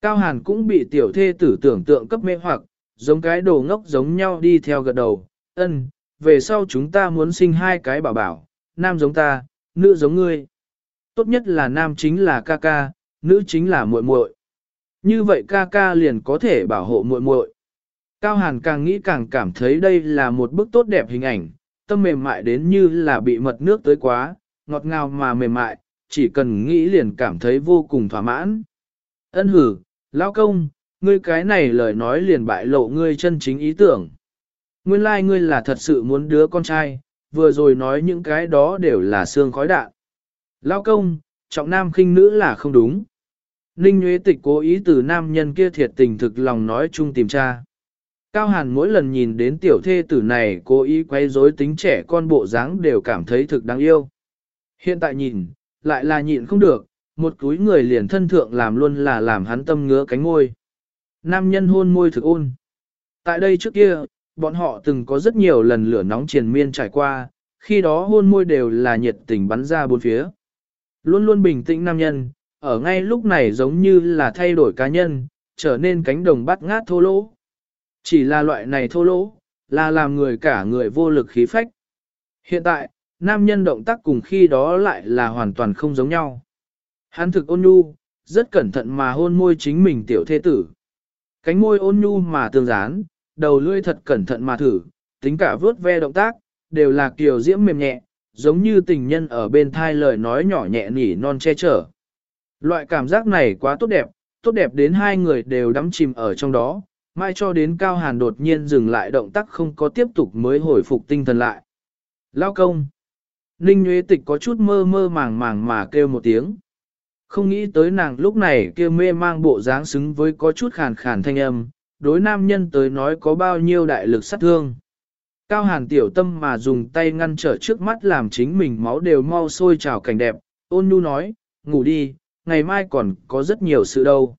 Cao Hàn cũng bị tiểu thê tử tưởng tượng cấp mê hoặc, giống cái đồ ngốc giống nhau đi theo gật đầu, ân, về sau chúng ta muốn sinh hai cái bảo bảo, nam giống ta, nữ giống ngươi. Tốt nhất là nam chính là ca ca, nữ chính là muội muội. Như vậy ca ca liền có thể bảo hộ muội muội. Cao Hàn càng nghĩ càng cảm thấy đây là một bức tốt đẹp hình ảnh, tâm mềm mại đến như là bị mật nước tới quá, ngọt ngào mà mềm mại, chỉ cần nghĩ liền cảm thấy vô cùng thỏa mãn. Ân hử, lão công, ngươi cái này lời nói liền bại lộ ngươi chân chính ý tưởng. Nguyên lai like ngươi là thật sự muốn đứa con trai, vừa rồi nói những cái đó đều là xương khói đạn. Lão công, trọng nam khinh nữ là không đúng. Ninh Nguyễn Tịch cố ý từ nam nhân kia thiệt tình thực lòng nói chung tìm tra. Cao Hàn mỗi lần nhìn đến tiểu thê tử này cố ý quay rối tính trẻ con bộ dáng đều cảm thấy thực đáng yêu. Hiện tại nhìn, lại là nhịn không được, một túi người liền thân thượng làm luôn là làm hắn tâm ngứa cánh môi. Nam nhân hôn môi thực ôn. Tại đây trước kia, bọn họ từng có rất nhiều lần lửa nóng triền miên trải qua, khi đó hôn môi đều là nhiệt tình bắn ra bốn phía. Luôn luôn bình tĩnh nam nhân, ở ngay lúc này giống như là thay đổi cá nhân, trở nên cánh đồng bắt ngát thô lỗ. Chỉ là loại này thô lỗ, là làm người cả người vô lực khí phách. Hiện tại, nam nhân động tác cùng khi đó lại là hoàn toàn không giống nhau. Hắn thực ôn nhu, rất cẩn thận mà hôn môi chính mình tiểu thế tử. Cánh môi ôn nhu mà tương dán, đầu lưỡi thật cẩn thận mà thử, tính cả vướt ve động tác, đều là kiều diễm mềm nhẹ, giống như tình nhân ở bên thai lời nói nhỏ nhẹ nỉ non che chở. Loại cảm giác này quá tốt đẹp, tốt đẹp đến hai người đều đắm chìm ở trong đó, mai cho đến Cao Hàn đột nhiên dừng lại động tác không có tiếp tục mới hồi phục tinh thần lại. Lao công! Ninh Nguyễn Tịch có chút mơ mơ màng màng mà kêu một tiếng. Không nghĩ tới nàng lúc này kia mê mang bộ dáng xứng với có chút khàn khàn thanh âm, đối nam nhân tới nói có bao nhiêu đại lực sát thương. Cao hàn tiểu tâm mà dùng tay ngăn trở trước mắt làm chính mình máu đều mau sôi trào cảnh đẹp, ôn nhu nói, ngủ đi, ngày mai còn có rất nhiều sự đâu.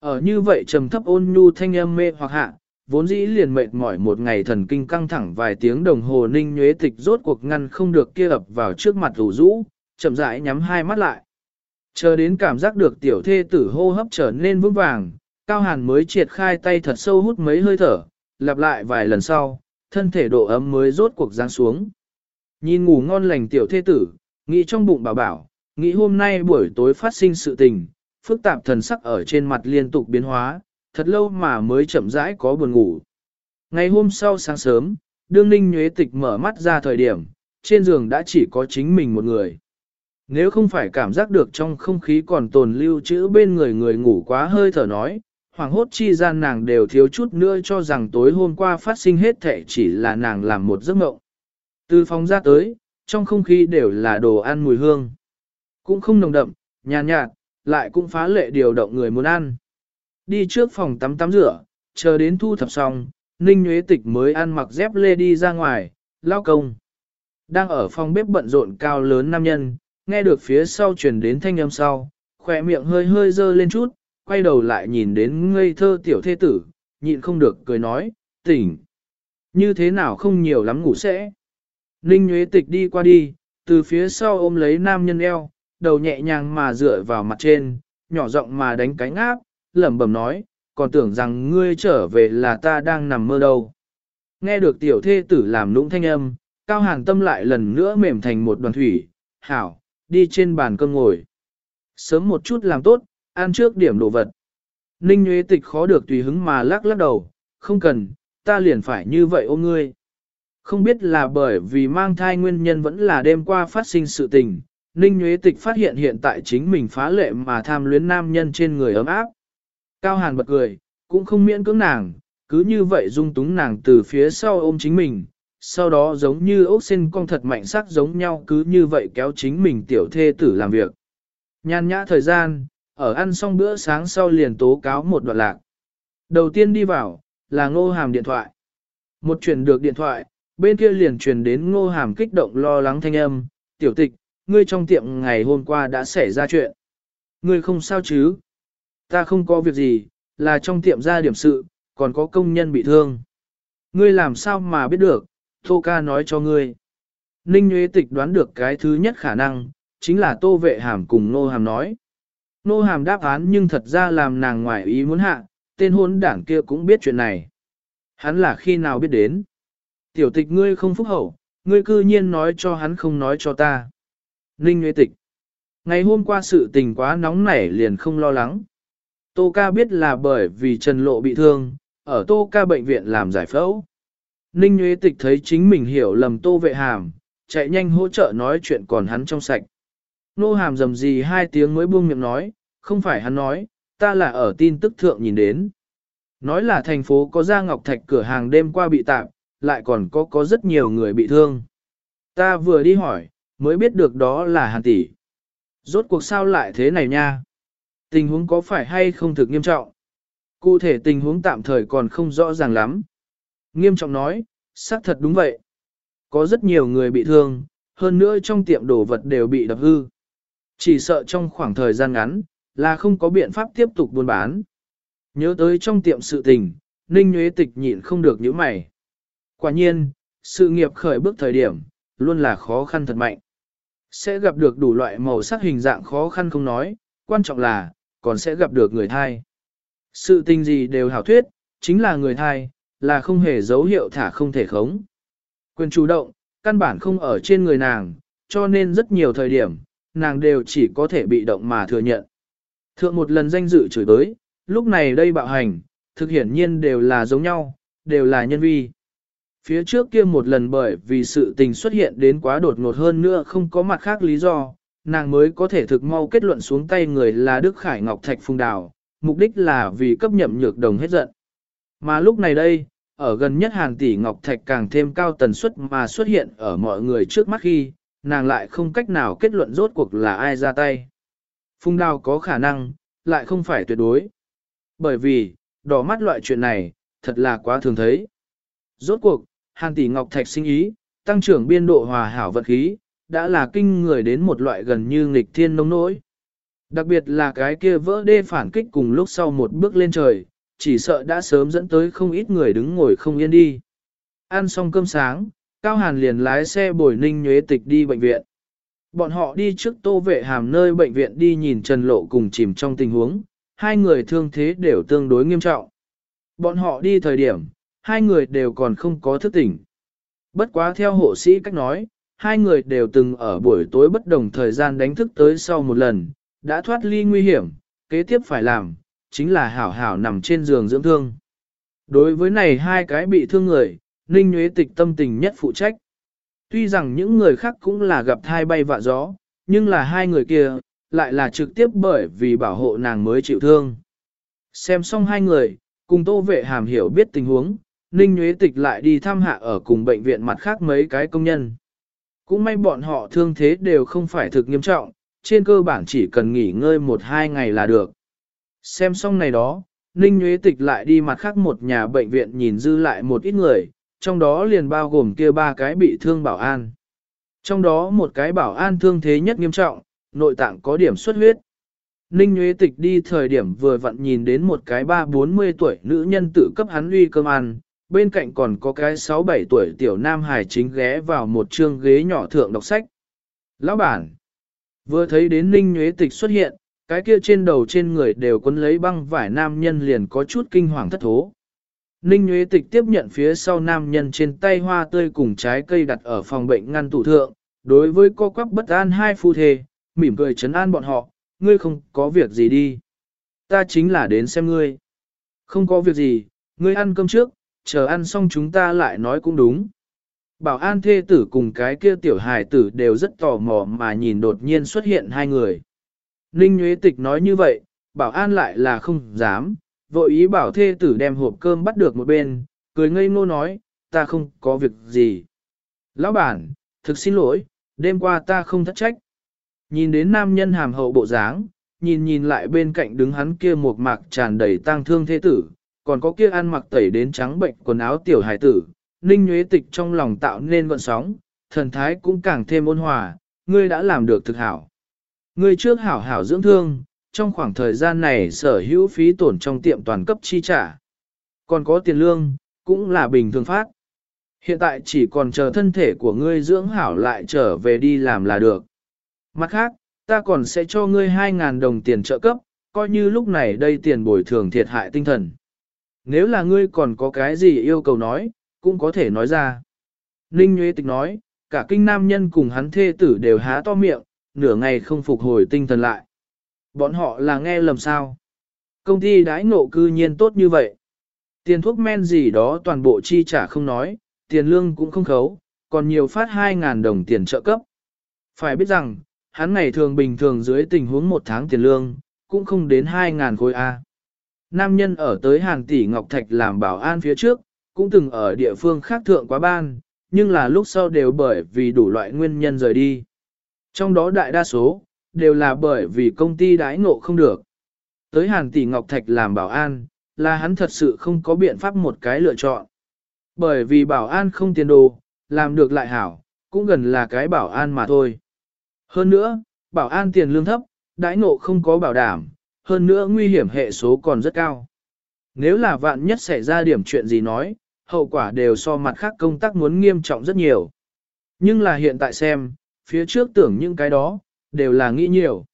Ở như vậy trầm thấp ôn nhu thanh âm mê hoặc hạ, vốn dĩ liền mệt mỏi một ngày thần kinh căng thẳng vài tiếng đồng hồ ninh nhuế tịch rốt cuộc ngăn không được kia ập vào trước mặt rủ rũ, chậm rãi nhắm hai mắt lại. Chờ đến cảm giác được tiểu thê tử hô hấp trở nên vững vàng, Cao Hàn mới triệt khai tay thật sâu hút mấy hơi thở, lặp lại vài lần sau, thân thể độ ấm mới rốt cuộc giáng xuống. Nhìn ngủ ngon lành tiểu thê tử, nghĩ trong bụng bảo bảo, nghĩ hôm nay buổi tối phát sinh sự tình, phức tạp thần sắc ở trên mặt liên tục biến hóa, thật lâu mà mới chậm rãi có buồn ngủ. Ngày hôm sau sáng sớm, đương ninh nhuế tịch mở mắt ra thời điểm, trên giường đã chỉ có chính mình một người. Nếu không phải cảm giác được trong không khí còn tồn lưu chữ bên người người ngủ quá hơi thở nói, hoàng hốt chi gian nàng đều thiếu chút nữa cho rằng tối hôm qua phát sinh hết thệ chỉ là nàng làm một giấc mộng. Từ phòng ra tới, trong không khí đều là đồ ăn mùi hương. Cũng không nồng đậm, nhàn nhạt, lại cũng phá lệ điều động người muốn ăn. Đi trước phòng tắm tắm rửa, chờ đến thu thập xong, Ninh Nguyễn Tịch mới ăn mặc dép lê đi ra ngoài, lao công. Đang ở phòng bếp bận rộn cao lớn nam nhân, nghe được phía sau truyền đến thanh âm sau, khỏe miệng hơi hơi dơ lên chút, quay đầu lại nhìn đến ngây thơ tiểu thê tử, nhịn không được cười nói, tỉnh. Như thế nào không nhiều lắm ngủ sẽ. Ninh Nguyễn Tịch đi qua đi, từ phía sau ôm lấy nam nhân eo, đầu nhẹ nhàng mà dựa vào mặt trên, nhỏ giọng mà đánh cánh áp, lẩm bẩm nói, còn tưởng rằng ngươi trở về là ta đang nằm mơ đâu. Nghe được tiểu thê tử làm lũng thanh âm, cao hàng tâm lại lần nữa mềm thành một đoàn thủy, hảo, đi trên bàn cơm ngồi. Sớm một chút làm tốt, ăn trước điểm đồ vật. Ninh Nguyễn Tịch khó được tùy hứng mà lắc lắc đầu, không cần, ta liền phải như vậy ôm ngươi. Không biết là bởi vì mang thai nguyên nhân vẫn là đêm qua phát sinh sự tình, Ninh Nguyễn Tịch phát hiện hiện tại chính mình phá lệ mà tham luyến nam nhân trên người ấm áp. Cao Hàn bật cười, cũng không miễn cưỡng nàng, cứ như vậy dung túng nàng từ phía sau ôm chính mình, sau đó giống như ốc sinh cong thật mạnh sắc giống nhau cứ như vậy kéo chính mình tiểu thê tử làm việc. Nhàn nhã thời gian, ở ăn xong bữa sáng sau liền tố cáo một đoạn lạc. Đầu tiên đi vào, là ngô hàm điện thoại. Một chuyển được điện thoại, bên kia liền truyền đến ngô hàm kích động lo lắng thanh âm, tiểu tịch, ngươi trong tiệm ngày hôm qua đã xảy ra chuyện. Ngươi không sao chứ? Ta không có việc gì, là trong tiệm ra điểm sự, còn có công nhân bị thương. Ngươi làm sao mà biết được, Tô ca nói cho ngươi. Ninh Nguyễn Tịch đoán được cái thứ nhất khả năng, chính là Tô Vệ Hàm cùng Nô Hàm nói. Nô Hàm đáp án nhưng thật ra làm nàng ngoài ý muốn hạ, tên hôn đảng kia cũng biết chuyện này. Hắn là khi nào biết đến. Tiểu tịch ngươi không phúc hậu, ngươi cư nhiên nói cho hắn không nói cho ta. Ninh Nguyễn Tịch. Ngày hôm qua sự tình quá nóng nảy liền không lo lắng. Tô ca biết là bởi vì Trần Lộ bị thương, ở Tô ca bệnh viện làm giải phẫu. Ninh Nguyễn Tịch thấy chính mình hiểu lầm Tô vệ hàm, chạy nhanh hỗ trợ nói chuyện còn hắn trong sạch. Nô hàm dầm gì hai tiếng mới buông miệng nói, không phải hắn nói, ta là ở tin tức thượng nhìn đến. Nói là thành phố có ra ngọc thạch cửa hàng đêm qua bị tạm, lại còn có có rất nhiều người bị thương. Ta vừa đi hỏi, mới biết được đó là hàn tỷ. Rốt cuộc sao lại thế này nha? Tình huống có phải hay không thực nghiêm trọng? Cụ thể tình huống tạm thời còn không rõ ràng lắm. Nghiêm trọng nói, xác thật đúng vậy. Có rất nhiều người bị thương, hơn nữa trong tiệm đồ vật đều bị đập hư. Chỉ sợ trong khoảng thời gian ngắn, là không có biện pháp tiếp tục buôn bán. Nhớ tới trong tiệm sự tình, Ninh Nguyễn Tịch nhịn không được những mày. Quả nhiên, sự nghiệp khởi bước thời điểm, luôn là khó khăn thật mạnh. Sẽ gặp được đủ loại màu sắc hình dạng khó khăn không nói, quan trọng là, còn sẽ gặp được người thai. Sự tình gì đều hảo thuyết, chính là người thai, là không hề dấu hiệu thả không thể khống. Quyền chủ động, căn bản không ở trên người nàng, cho nên rất nhiều thời điểm, nàng đều chỉ có thể bị động mà thừa nhận. Thượng một lần danh dự chửi tới, lúc này đây bạo hành, thực hiển nhiên đều là giống nhau, đều là nhân vi. Phía trước kia một lần bởi vì sự tình xuất hiện đến quá đột ngột hơn nữa không có mặt khác lý do, nàng mới có thể thực mau kết luận xuống tay người là Đức Khải Ngọc Thạch Phùng Đào, mục đích là vì cấp nhậm nhược đồng hết giận. Mà lúc này đây, ở gần nhất hàng tỷ Ngọc Thạch càng thêm cao tần suất mà xuất hiện ở mọi người trước mắt khi, nàng lại không cách nào kết luận rốt cuộc là ai ra tay. Phùng Đào có khả năng, lại không phải tuyệt đối. Bởi vì, đỏ mắt loại chuyện này, thật là quá thường thấy. Rốt cuộc, hàng tỷ Ngọc Thạch sinh ý, tăng trưởng biên độ hòa hảo vật khí, đã là kinh người đến một loại gần như nghịch thiên nông nỗi. Đặc biệt là cái kia vỡ đê phản kích cùng lúc sau một bước lên trời, chỉ sợ đã sớm dẫn tới không ít người đứng ngồi không yên đi. Ăn xong cơm sáng, Cao Hàn liền lái xe bồi ninh nhuế tịch đi bệnh viện. Bọn họ đi trước tô vệ hàm nơi bệnh viện đi nhìn Trần Lộ cùng chìm trong tình huống, hai người thương thế đều tương đối nghiêm trọng. Bọn họ đi thời điểm, hai người đều còn không có thức tỉnh. Bất quá theo hộ sĩ cách nói, hai người đều từng ở buổi tối bất đồng thời gian đánh thức tới sau một lần, đã thoát ly nguy hiểm, kế tiếp phải làm, chính là hảo hảo nằm trên giường dưỡng thương. Đối với này hai cái bị thương người, Ninh Nguyễn Tịch tâm tình nhất phụ trách. Tuy rằng những người khác cũng là gặp thai bay vạ gió, nhưng là hai người kia, lại là trực tiếp bởi vì bảo hộ nàng mới chịu thương. Xem xong hai người, cùng tô vệ hàm hiểu biết tình huống, Ninh Nguyễn Tịch lại đi thăm hạ ở cùng bệnh viện mặt khác mấy cái công nhân. Cũng may bọn họ thương thế đều không phải thực nghiêm trọng, trên cơ bản chỉ cần nghỉ ngơi một hai ngày là được. Xem xong này đó, Ninh Nguyễn Tịch lại đi mặt khác một nhà bệnh viện nhìn dư lại một ít người, trong đó liền bao gồm kia ba cái bị thương bảo an. Trong đó một cái bảo an thương thế nhất nghiêm trọng, nội tạng có điểm xuất huyết. Ninh Nguyễn Tịch đi thời điểm vừa vặn nhìn đến một cái ba bốn mươi tuổi nữ nhân tự cấp hắn uy cơm ăn, bên cạnh còn có cái 6-7 tuổi tiểu nam hải chính ghé vào một chương ghế nhỏ thượng đọc sách. Lão bản, vừa thấy đến Ninh Nguyễn Tịch xuất hiện, cái kia trên đầu trên người đều quấn lấy băng vải nam nhân liền có chút kinh hoàng thất thố. Ninh Nguyễn Tịch tiếp nhận phía sau nam nhân trên tay hoa tươi cùng trái cây đặt ở phòng bệnh ngăn tủ thượng, đối với cô quắc bất an hai phu thề, mỉm cười chấn an bọn họ, ngươi không có việc gì đi. Ta chính là đến xem ngươi. Không có việc gì, ngươi ăn cơm trước, chờ ăn xong chúng ta lại nói cũng đúng. Bảo an thê tử cùng cái kia tiểu hài tử đều rất tò mò mà nhìn đột nhiên xuất hiện hai người. Ninh Nguyễn Tịch nói như vậy, bảo an lại là không dám, vội ý bảo thê tử đem hộp cơm bắt được một bên, cười ngây ngô nói, ta không có việc gì. Lão bản, thực xin lỗi, đêm qua ta không thất trách. Nhìn đến nam nhân hàm hậu bộ dáng, nhìn nhìn lại bên cạnh đứng hắn kia một mạc tràn đầy tang thương thê tử, còn có kia ăn mặc tẩy đến trắng bệnh quần áo tiểu hải tử, ninh nhuế tịch trong lòng tạo nên gọn sóng, thần thái cũng càng thêm ôn hòa, ngươi đã làm được thực hảo. Ngươi trước hảo hảo dưỡng thương, trong khoảng thời gian này sở hữu phí tổn trong tiệm toàn cấp chi trả. Còn có tiền lương, cũng là bình thường phát. Hiện tại chỉ còn chờ thân thể của ngươi dưỡng hảo lại trở về đi làm là được. Mặt khác, ta còn sẽ cho ngươi 2.000 đồng tiền trợ cấp, coi như lúc này đây tiền bồi thường thiệt hại tinh thần. Nếu là ngươi còn có cái gì yêu cầu nói, cũng có thể nói ra. Ninh Nguyễn Tịch nói, cả kinh nam nhân cùng hắn thê tử đều há to miệng, nửa ngày không phục hồi tinh thần lại. Bọn họ là nghe lầm sao? Công ty đãi ngộ cư nhiên tốt như vậy. Tiền thuốc men gì đó toàn bộ chi trả không nói, tiền lương cũng không khấu, còn nhiều phát 2.000 đồng tiền trợ cấp. Phải biết rằng, hắn ngày thường bình thường dưới tình huống một tháng tiền lương, cũng không đến 2.000 khối A. Nam nhân ở tới hàng tỷ Ngọc Thạch làm bảo an phía trước, cũng từng ở địa phương khác thượng quá ban, nhưng là lúc sau đều bởi vì đủ loại nguyên nhân rời đi. Trong đó đại đa số, đều là bởi vì công ty đãi ngộ không được. Tới hàng tỷ Ngọc Thạch làm bảo an, là hắn thật sự không có biện pháp một cái lựa chọn. Bởi vì bảo an không tiền đồ, làm được lại hảo, cũng gần là cái bảo an mà thôi. Hơn nữa, bảo an tiền lương thấp, đãi ngộ không có bảo đảm, hơn nữa nguy hiểm hệ số còn rất cao. Nếu là vạn nhất xảy ra điểm chuyện gì nói, hậu quả đều so mặt khác công tác muốn nghiêm trọng rất nhiều. Nhưng là hiện tại xem, phía trước tưởng những cái đó, đều là nghĩ nhiều.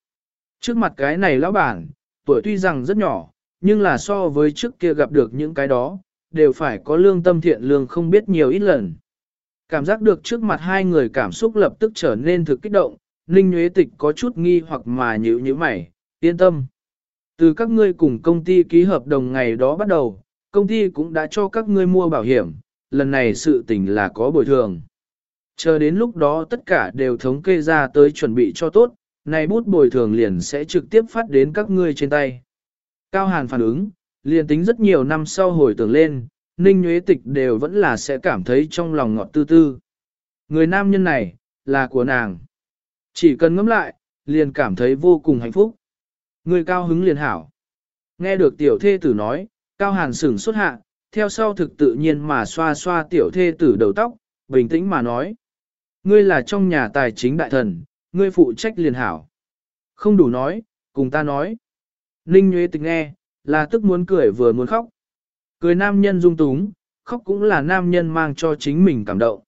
Trước mặt cái này lão bản, tuổi tuy rằng rất nhỏ, nhưng là so với trước kia gặp được những cái đó, đều phải có lương tâm thiện lương không biết nhiều ít lần. Cảm giác được trước mặt hai người cảm xúc lập tức trở nên thực kích động, Ninh Nguyễn Tịch có chút nghi hoặc mà nhữ như mày, yên tâm. Từ các ngươi cùng công ty ký hợp đồng ngày đó bắt đầu, công ty cũng đã cho các ngươi mua bảo hiểm, lần này sự tình là có bồi thường. Chờ đến lúc đó tất cả đều thống kê ra tới chuẩn bị cho tốt, này bút bồi thường liền sẽ trực tiếp phát đến các ngươi trên tay. Cao Hàn phản ứng, liền tính rất nhiều năm sau hồi tưởng lên, Ninh Nguyễn Tịch đều vẫn là sẽ cảm thấy trong lòng ngọt tư tư. Người nam nhân này, là của nàng. Chỉ cần ngẫm lại, liền cảm thấy vô cùng hạnh phúc. Người cao hứng liền hảo. Nghe được tiểu thê tử nói, Cao Hàn sửng xuất hạ, theo sau thực tự nhiên mà xoa xoa tiểu thê tử đầu tóc, bình tĩnh mà nói. Ngươi là trong nhà tài chính đại thần, ngươi phụ trách liền hảo. Không đủ nói, cùng ta nói. Ninh Nguyễn Tịch nghe, là tức muốn cười vừa muốn khóc. Cười nam nhân dung túng, khóc cũng là nam nhân mang cho chính mình cảm động.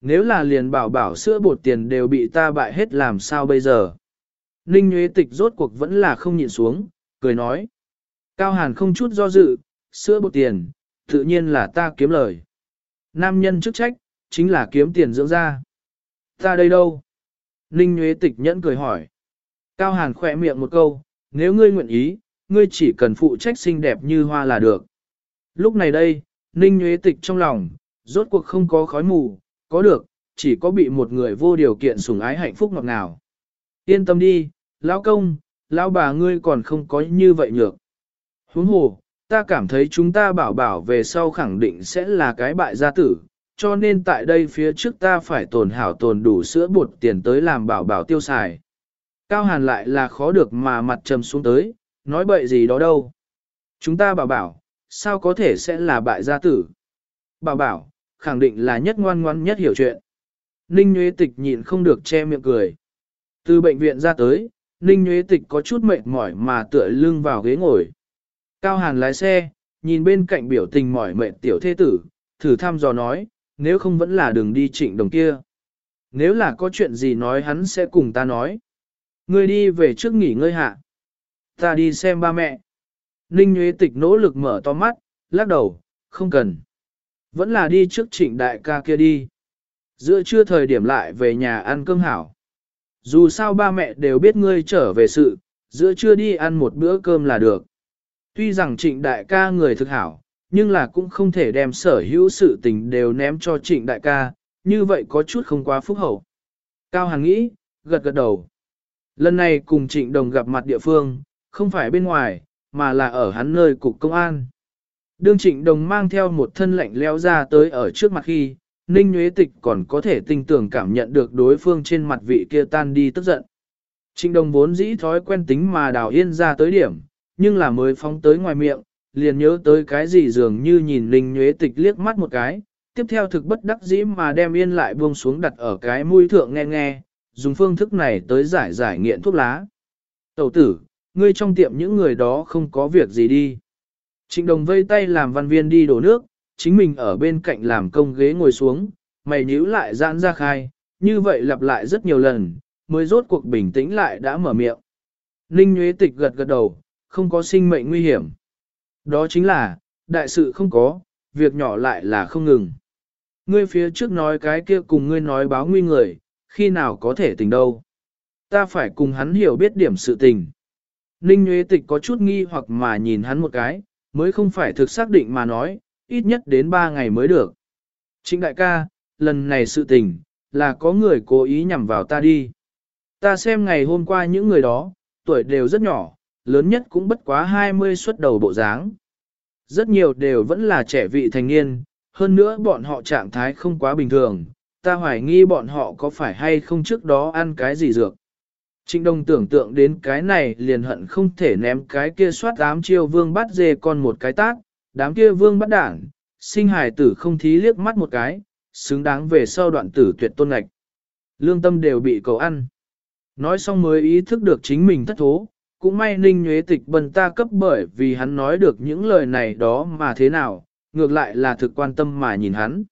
Nếu là liền bảo bảo sữa bột tiền đều bị ta bại hết làm sao bây giờ? Ninh Nguyễn Tịch rốt cuộc vẫn là không nhịn xuống, cười nói. Cao Hàn không chút do dự, sữa bột tiền, tự nhiên là ta kiếm lời. Nam nhân chức trách, chính là kiếm tiền dưỡng ra. Ta đây đâu? Ninh Nguyễn Tịch nhẫn cười hỏi. Cao Hàn khỏe miệng một câu, nếu ngươi nguyện ý, ngươi chỉ cần phụ trách xinh đẹp như hoa là được. Lúc này đây, Ninh Nguyễn Tịch trong lòng, rốt cuộc không có khói mù, có được, chỉ có bị một người vô điều kiện sủng ái hạnh phúc ngọt ngào. Yên tâm đi, lão công, lão bà ngươi còn không có như vậy nhược. Huống hồ, ta cảm thấy chúng ta bảo bảo về sau khẳng định sẽ là cái bại gia tử, cho nên tại đây phía trước ta phải tồn hảo tồn đủ sữa bột tiền tới làm bảo bảo tiêu xài. Cao Hàn lại là khó được mà mặt trầm xuống tới, nói bậy gì đó đâu. Chúng ta bảo bảo, sao có thể sẽ là bại gia tử? Bảo bảo, khẳng định là nhất ngoan ngoan nhất hiểu chuyện. Ninh Nguyễn Tịch nhịn không được che miệng cười. Từ bệnh viện ra tới, Ninh Nguyễn Tịch có chút mệt mỏi mà tựa lưng vào ghế ngồi. Cao Hàn lái xe, nhìn bên cạnh biểu tình mỏi mệt tiểu thế tử, thử thăm dò nói, nếu không vẫn là đường đi trịnh đồng kia. Nếu là có chuyện gì nói hắn sẽ cùng ta nói. Ngươi đi về trước nghỉ ngơi hạ. Ta đi xem ba mẹ. Ninh Nguyễn Tịch nỗ lực mở to mắt, lắc đầu, không cần. Vẫn là đi trước trịnh đại ca kia đi. Giữa trưa thời điểm lại về nhà ăn cơm hảo. Dù sao ba mẹ đều biết ngươi trở về sự, giữa trưa đi ăn một bữa cơm là được. Tuy rằng trịnh đại ca người thực hảo, nhưng là cũng không thể đem sở hữu sự tình đều ném cho trịnh đại ca, như vậy có chút không quá phúc hậu. Cao Hằng nghĩ, gật gật đầu. Lần này cùng trịnh đồng gặp mặt địa phương, không phải bên ngoài, mà là ở hắn nơi cục công an. Đương trịnh đồng mang theo một thân lạnh leo ra tới ở trước mặt khi, Ninh Nguyễn Tịch còn có thể tinh tưởng cảm nhận được đối phương trên mặt vị kia tan đi tức giận. Trịnh đồng vốn dĩ thói quen tính mà đào yên ra tới điểm, nhưng là mới phóng tới ngoài miệng, liền nhớ tới cái gì dường như nhìn Ninh nhuế Tịch liếc mắt một cái, tiếp theo thực bất đắc dĩ mà đem yên lại buông xuống đặt ở cái mũi thượng nghe nghe, dùng phương thức này tới giải giải nghiện thuốc lá. Tẩu tử, ngươi trong tiệm những người đó không có việc gì đi. Trịnh đồng vây tay làm văn viên đi đổ nước, chính mình ở bên cạnh làm công ghế ngồi xuống, mày nhíu lại giãn ra khai, như vậy lặp lại rất nhiều lần, mới rốt cuộc bình tĩnh lại đã mở miệng. Ninh Nguyễn Tịch gật gật đầu, không có sinh mệnh nguy hiểm. Đó chính là, đại sự không có, việc nhỏ lại là không ngừng. Ngươi phía trước nói cái kia cùng ngươi nói báo nguy người, khi nào có thể tình đâu. Ta phải cùng hắn hiểu biết điểm sự tình. Ninh Nguyễn Tịch có chút nghi hoặc mà nhìn hắn một cái, mới không phải thực xác định mà nói, ít nhất đến 3 ngày mới được. Trịnh đại ca, lần này sự tình, là có người cố ý nhằm vào ta đi. Ta xem ngày hôm qua những người đó, tuổi đều rất nhỏ, lớn nhất cũng bất quá 20 xuất đầu bộ dáng. Rất nhiều đều vẫn là trẻ vị thành niên, hơn nữa bọn họ trạng thái không quá bình thường, ta hoài nghi bọn họ có phải hay không trước đó ăn cái gì dược. Trịnh Đông tưởng tượng đến cái này liền hận không thể ném cái kia soát đám chiêu vương bắt dê con một cái tác, đám kia vương bắt đảng, sinh hài tử không thí liếc mắt một cái, xứng đáng về sau đoạn tử tuyệt tôn ngạch. Lương tâm đều bị cầu ăn. Nói xong mới ý thức được chính mình thất thố, cũng may ninh nhuế tịch bần ta cấp bởi vì hắn nói được những lời này đó mà thế nào, ngược lại là thực quan tâm mà nhìn hắn.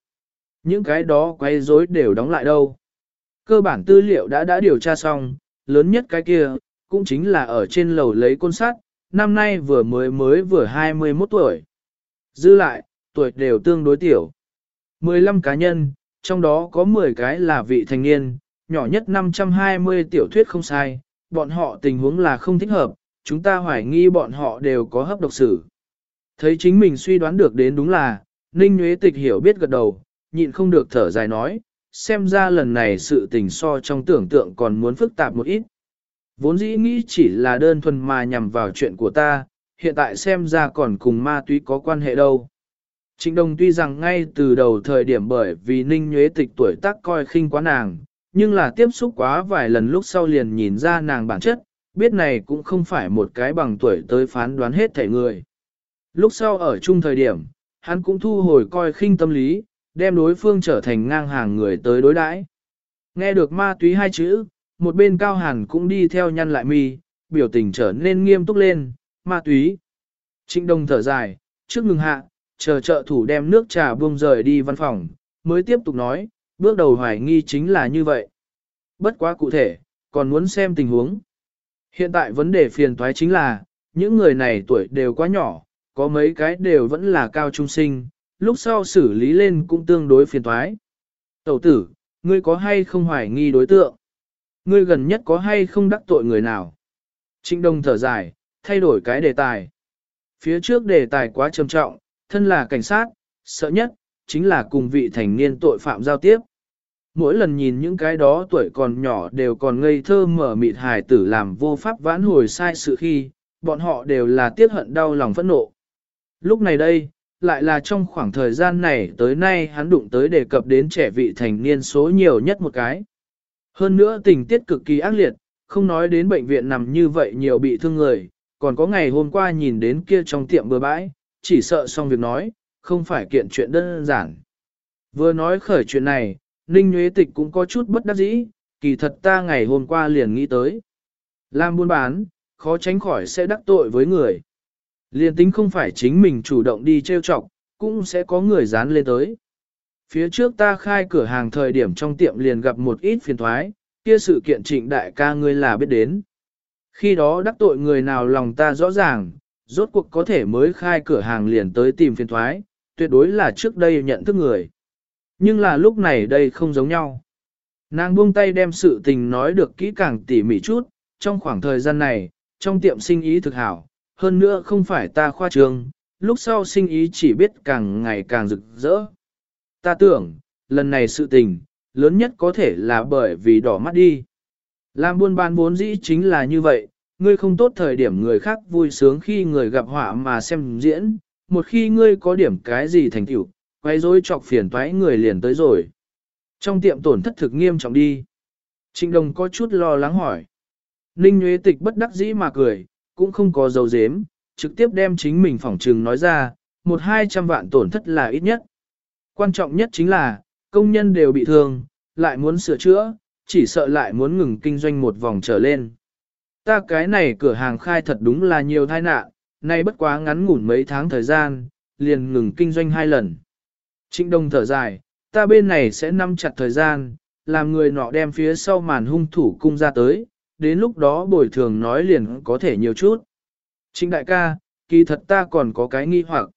Những cái đó quay rối đều đóng lại đâu. Cơ bản tư liệu đã đã điều tra xong, lớn nhất cái kia, cũng chính là ở trên lầu lấy côn sắt, năm nay vừa mới mới vừa 21 tuổi. Dư lại, tuổi đều tương đối tiểu. 15 cá nhân, trong đó có 10 cái là vị thành niên, nhỏ nhất 520 tiểu thuyết không sai, bọn họ tình huống là không thích hợp, chúng ta hoài nghi bọn họ đều có hấp độc sử. Thấy chính mình suy đoán được đến đúng là, Ninh Nguyễn Tịch hiểu biết gật đầu, nhịn không được thở dài nói, xem ra lần này sự tình so trong tưởng tượng còn muốn phức tạp một ít. Vốn dĩ nghĩ chỉ là đơn thuần mà nhằm vào chuyện của ta, hiện tại xem ra còn cùng ma túy có quan hệ đâu. Trịnh Đồng tuy rằng ngay từ đầu thời điểm bởi vì Ninh Nhuế Tịch tuổi tác coi khinh quá nàng, nhưng là tiếp xúc quá vài lần lúc sau liền nhìn ra nàng bản chất, biết này cũng không phải một cái bằng tuổi tới phán đoán hết thể người. Lúc sau ở chung thời điểm, hắn cũng thu hồi coi khinh tâm lý, đem đối phương trở thành ngang hàng người tới đối đãi. Nghe được ma túy hai chữ, một bên cao hàn cũng đi theo nhăn lại mi, biểu tình trở nên nghiêm túc lên, ma túy. Trịnh Đông thở dài, trước ngừng hạ, chờ trợ thủ đem nước trà buông rời đi văn phòng, mới tiếp tục nói, bước đầu hoài nghi chính là như vậy. Bất quá cụ thể, còn muốn xem tình huống. Hiện tại vấn đề phiền toái chính là, những người này tuổi đều quá nhỏ, có mấy cái đều vẫn là cao trung sinh, lúc sau xử lý lên cũng tương đối phiền toái. Tẩu tử, ngươi có hay không hoài nghi đối tượng? Ngươi gần nhất có hay không đắc tội người nào? Trịnh Đông thở dài, thay đổi cái đề tài. Phía trước đề tài quá trầm trọng, thân là cảnh sát, sợ nhất, chính là cùng vị thành niên tội phạm giao tiếp. Mỗi lần nhìn những cái đó tuổi còn nhỏ đều còn ngây thơ mở mịt hài tử làm vô pháp vãn hồi sai sự khi, bọn họ đều là tiếc hận đau lòng phẫn nộ. Lúc này đây, lại là trong khoảng thời gian này tới nay hắn đụng tới đề cập đến trẻ vị thành niên số nhiều nhất một cái. Hơn nữa tình tiết cực kỳ ác liệt, không nói đến bệnh viện nằm như vậy nhiều bị thương người, còn có ngày hôm qua nhìn đến kia trong tiệm bừa bãi, chỉ sợ xong việc nói, không phải kiện chuyện đơn giản. Vừa nói khởi chuyện này, Ninh Nguyễn Tịch cũng có chút bất đắc dĩ, kỳ thật ta ngày hôm qua liền nghĩ tới. Làm buôn bán, khó tránh khỏi sẽ đắc tội với người. Liên tính không phải chính mình chủ động đi trêu chọc, cũng sẽ có người dán lên tới. Phía trước ta khai cửa hàng thời điểm trong tiệm liền gặp một ít phiền thoái, kia sự kiện trịnh đại ca ngươi là biết đến. Khi đó đắc tội người nào lòng ta rõ ràng, rốt cuộc có thể mới khai cửa hàng liền tới tìm phiền thoái, tuyệt đối là trước đây nhận thức người. Nhưng là lúc này đây không giống nhau. Nàng buông tay đem sự tình nói được kỹ càng tỉ mỉ chút, trong khoảng thời gian này, trong tiệm sinh ý thực hảo, hơn nữa không phải ta khoa trường lúc sau sinh ý chỉ biết càng ngày càng rực rỡ. Ta tưởng, lần này sự tình, lớn nhất có thể là bởi vì đỏ mắt đi. Làm buôn bán vốn dĩ chính là như vậy, ngươi không tốt thời điểm người khác vui sướng khi người gặp họa mà xem diễn, một khi ngươi có điểm cái gì thành tựu, quay rối chọc phiền toái người liền tới rồi. Trong tiệm tổn thất thực nghiêm trọng đi. Trịnh Đồng có chút lo lắng hỏi. Ninh Nguyễn Tịch bất đắc dĩ mà cười, cũng không có dấu dếm, trực tiếp đem chính mình phỏng trừng nói ra, một hai trăm vạn tổn thất là ít nhất. Quan trọng nhất chính là, công nhân đều bị thương, lại muốn sửa chữa, chỉ sợ lại muốn ngừng kinh doanh một vòng trở lên. Ta cái này cửa hàng khai thật đúng là nhiều tai nạn, nay bất quá ngắn ngủn mấy tháng thời gian, liền ngừng kinh doanh hai lần. Trịnh Đông thở dài, ta bên này sẽ nắm chặt thời gian, làm người nọ đem phía sau màn hung thủ cung ra tới, đến lúc đó bồi thường nói liền có thể nhiều chút. Trịnh đại ca, kỳ thật ta còn có cái nghi hoặc.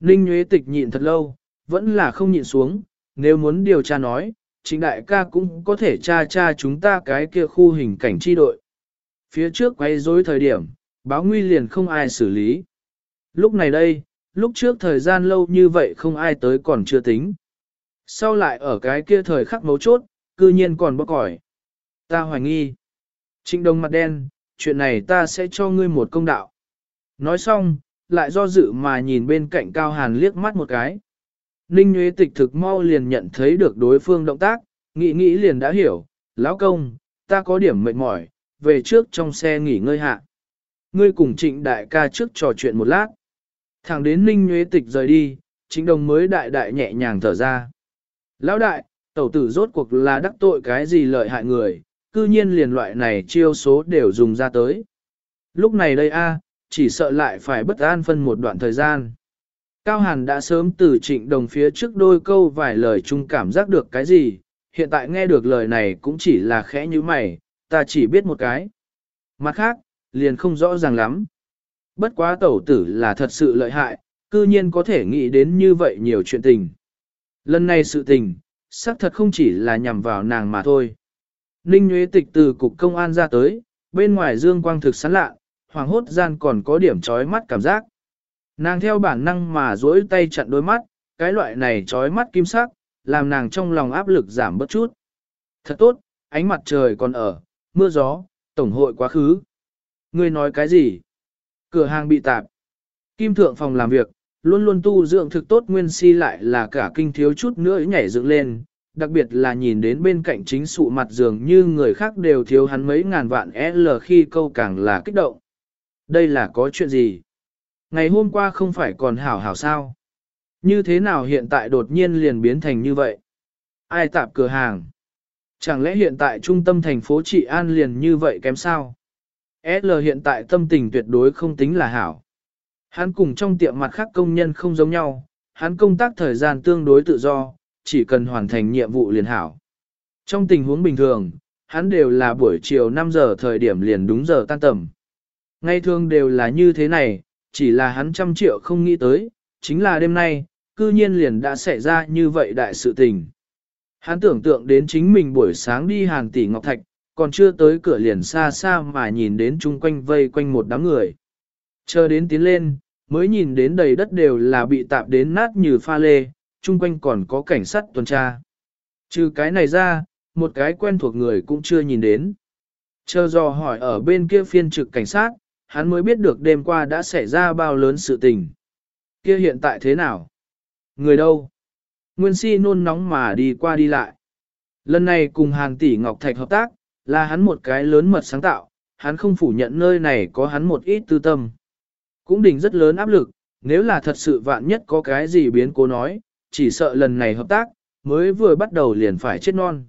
Ninh Nguyễn Tịch nhịn thật lâu, vẫn là không nhịn xuống, nếu muốn điều tra nói, trịnh đại ca cũng có thể tra tra chúng ta cái kia khu hình cảnh chi đội. Phía trước quay rối thời điểm, báo nguy liền không ai xử lý. Lúc này đây, lúc trước thời gian lâu như vậy không ai tới còn chưa tính. Sau lại ở cái kia thời khắc mấu chốt, cư nhiên còn bóc cỏi. Ta hoài nghi. Trịnh Đông mặt đen, chuyện này ta sẽ cho ngươi một công đạo. Nói xong, lại do dự mà nhìn bên cạnh Cao Hàn liếc mắt một cái. Ninh Nguyễn Tịch thực mau liền nhận thấy được đối phương động tác, nghĩ nghĩ liền đã hiểu, lão công, ta có điểm mệt mỏi, về trước trong xe nghỉ ngơi hạ. Ngươi cùng trịnh đại ca trước trò chuyện một lát. Thẳng đến Ninh Nguyễn Tịch rời đi, trịnh đồng mới đại đại nhẹ nhàng thở ra. Lão đại, tẩu tử rốt cuộc là đắc tội cái gì lợi hại người, cư nhiên liền loại này chiêu số đều dùng ra tới. Lúc này đây a, chỉ sợ lại phải bất an phân một đoạn thời gian. Cao Hàn đã sớm từ trịnh đồng phía trước đôi câu vài lời chung cảm giác được cái gì, hiện tại nghe được lời này cũng chỉ là khẽ như mày, ta chỉ biết một cái. Mặt khác, liền không rõ ràng lắm. Bất quá tẩu tử là thật sự lợi hại, cư nhiên có thể nghĩ đến như vậy nhiều chuyện tình. Lần này sự tình, xác thật không chỉ là nhằm vào nàng mà thôi. Ninh Nguyễn Tịch từ cục công an ra tới, bên ngoài dương quang thực sán lạ, hoàng hốt gian còn có điểm trói mắt cảm giác. Nàng theo bản năng mà duỗi tay chặn đôi mắt, cái loại này trói mắt kim sắc, làm nàng trong lòng áp lực giảm bớt chút. Thật tốt, ánh mặt trời còn ở, mưa gió, tổng hội quá khứ. Ngươi nói cái gì? Cửa hàng bị tạp. Kim thượng phòng làm việc, luôn luôn tu dưỡng thực tốt nguyên si lại là cả kinh thiếu chút nữa nhảy dựng lên, đặc biệt là nhìn đến bên cạnh chính sụ mặt giường như người khác đều thiếu hắn mấy ngàn vạn L khi câu càng là kích động. Đây là có chuyện gì? Ngày hôm qua không phải còn hảo hảo sao? Như thế nào hiện tại đột nhiên liền biến thành như vậy? Ai tạp cửa hàng? Chẳng lẽ hiện tại trung tâm thành phố trị an liền như vậy kém sao? L hiện tại tâm tình tuyệt đối không tính là hảo. Hắn cùng trong tiệm mặt khác công nhân không giống nhau, hắn công tác thời gian tương đối tự do, chỉ cần hoàn thành nhiệm vụ liền hảo. Trong tình huống bình thường, hắn đều là buổi chiều 5 giờ thời điểm liền đúng giờ tan tầm. Ngay thường đều là như thế này, chỉ là hắn trăm triệu không nghĩ tới, chính là đêm nay, cư nhiên liền đã xảy ra như vậy đại sự tình. Hắn tưởng tượng đến chính mình buổi sáng đi hàn tỷ ngọc thạch, còn chưa tới cửa liền xa xa mà nhìn đến chung quanh vây quanh một đám người. Chờ đến tiến lên, mới nhìn đến đầy đất đều là bị tạp đến nát như pha lê, chung quanh còn có cảnh sát tuần tra. Trừ cái này ra, một cái quen thuộc người cũng chưa nhìn đến. Chờ dò hỏi ở bên kia phiên trực cảnh sát, hắn mới biết được đêm qua đã xảy ra bao lớn sự tình. Kia hiện tại thế nào? Người đâu? Nguyên si nôn nóng mà đi qua đi lại. Lần này cùng hàng tỷ Ngọc Thạch hợp tác, là hắn một cái lớn mật sáng tạo, hắn không phủ nhận nơi này có hắn một ít tư tâm. Cũng đỉnh rất lớn áp lực, nếu là thật sự vạn nhất có cái gì biến cố nói, chỉ sợ lần này hợp tác, mới vừa bắt đầu liền phải chết non.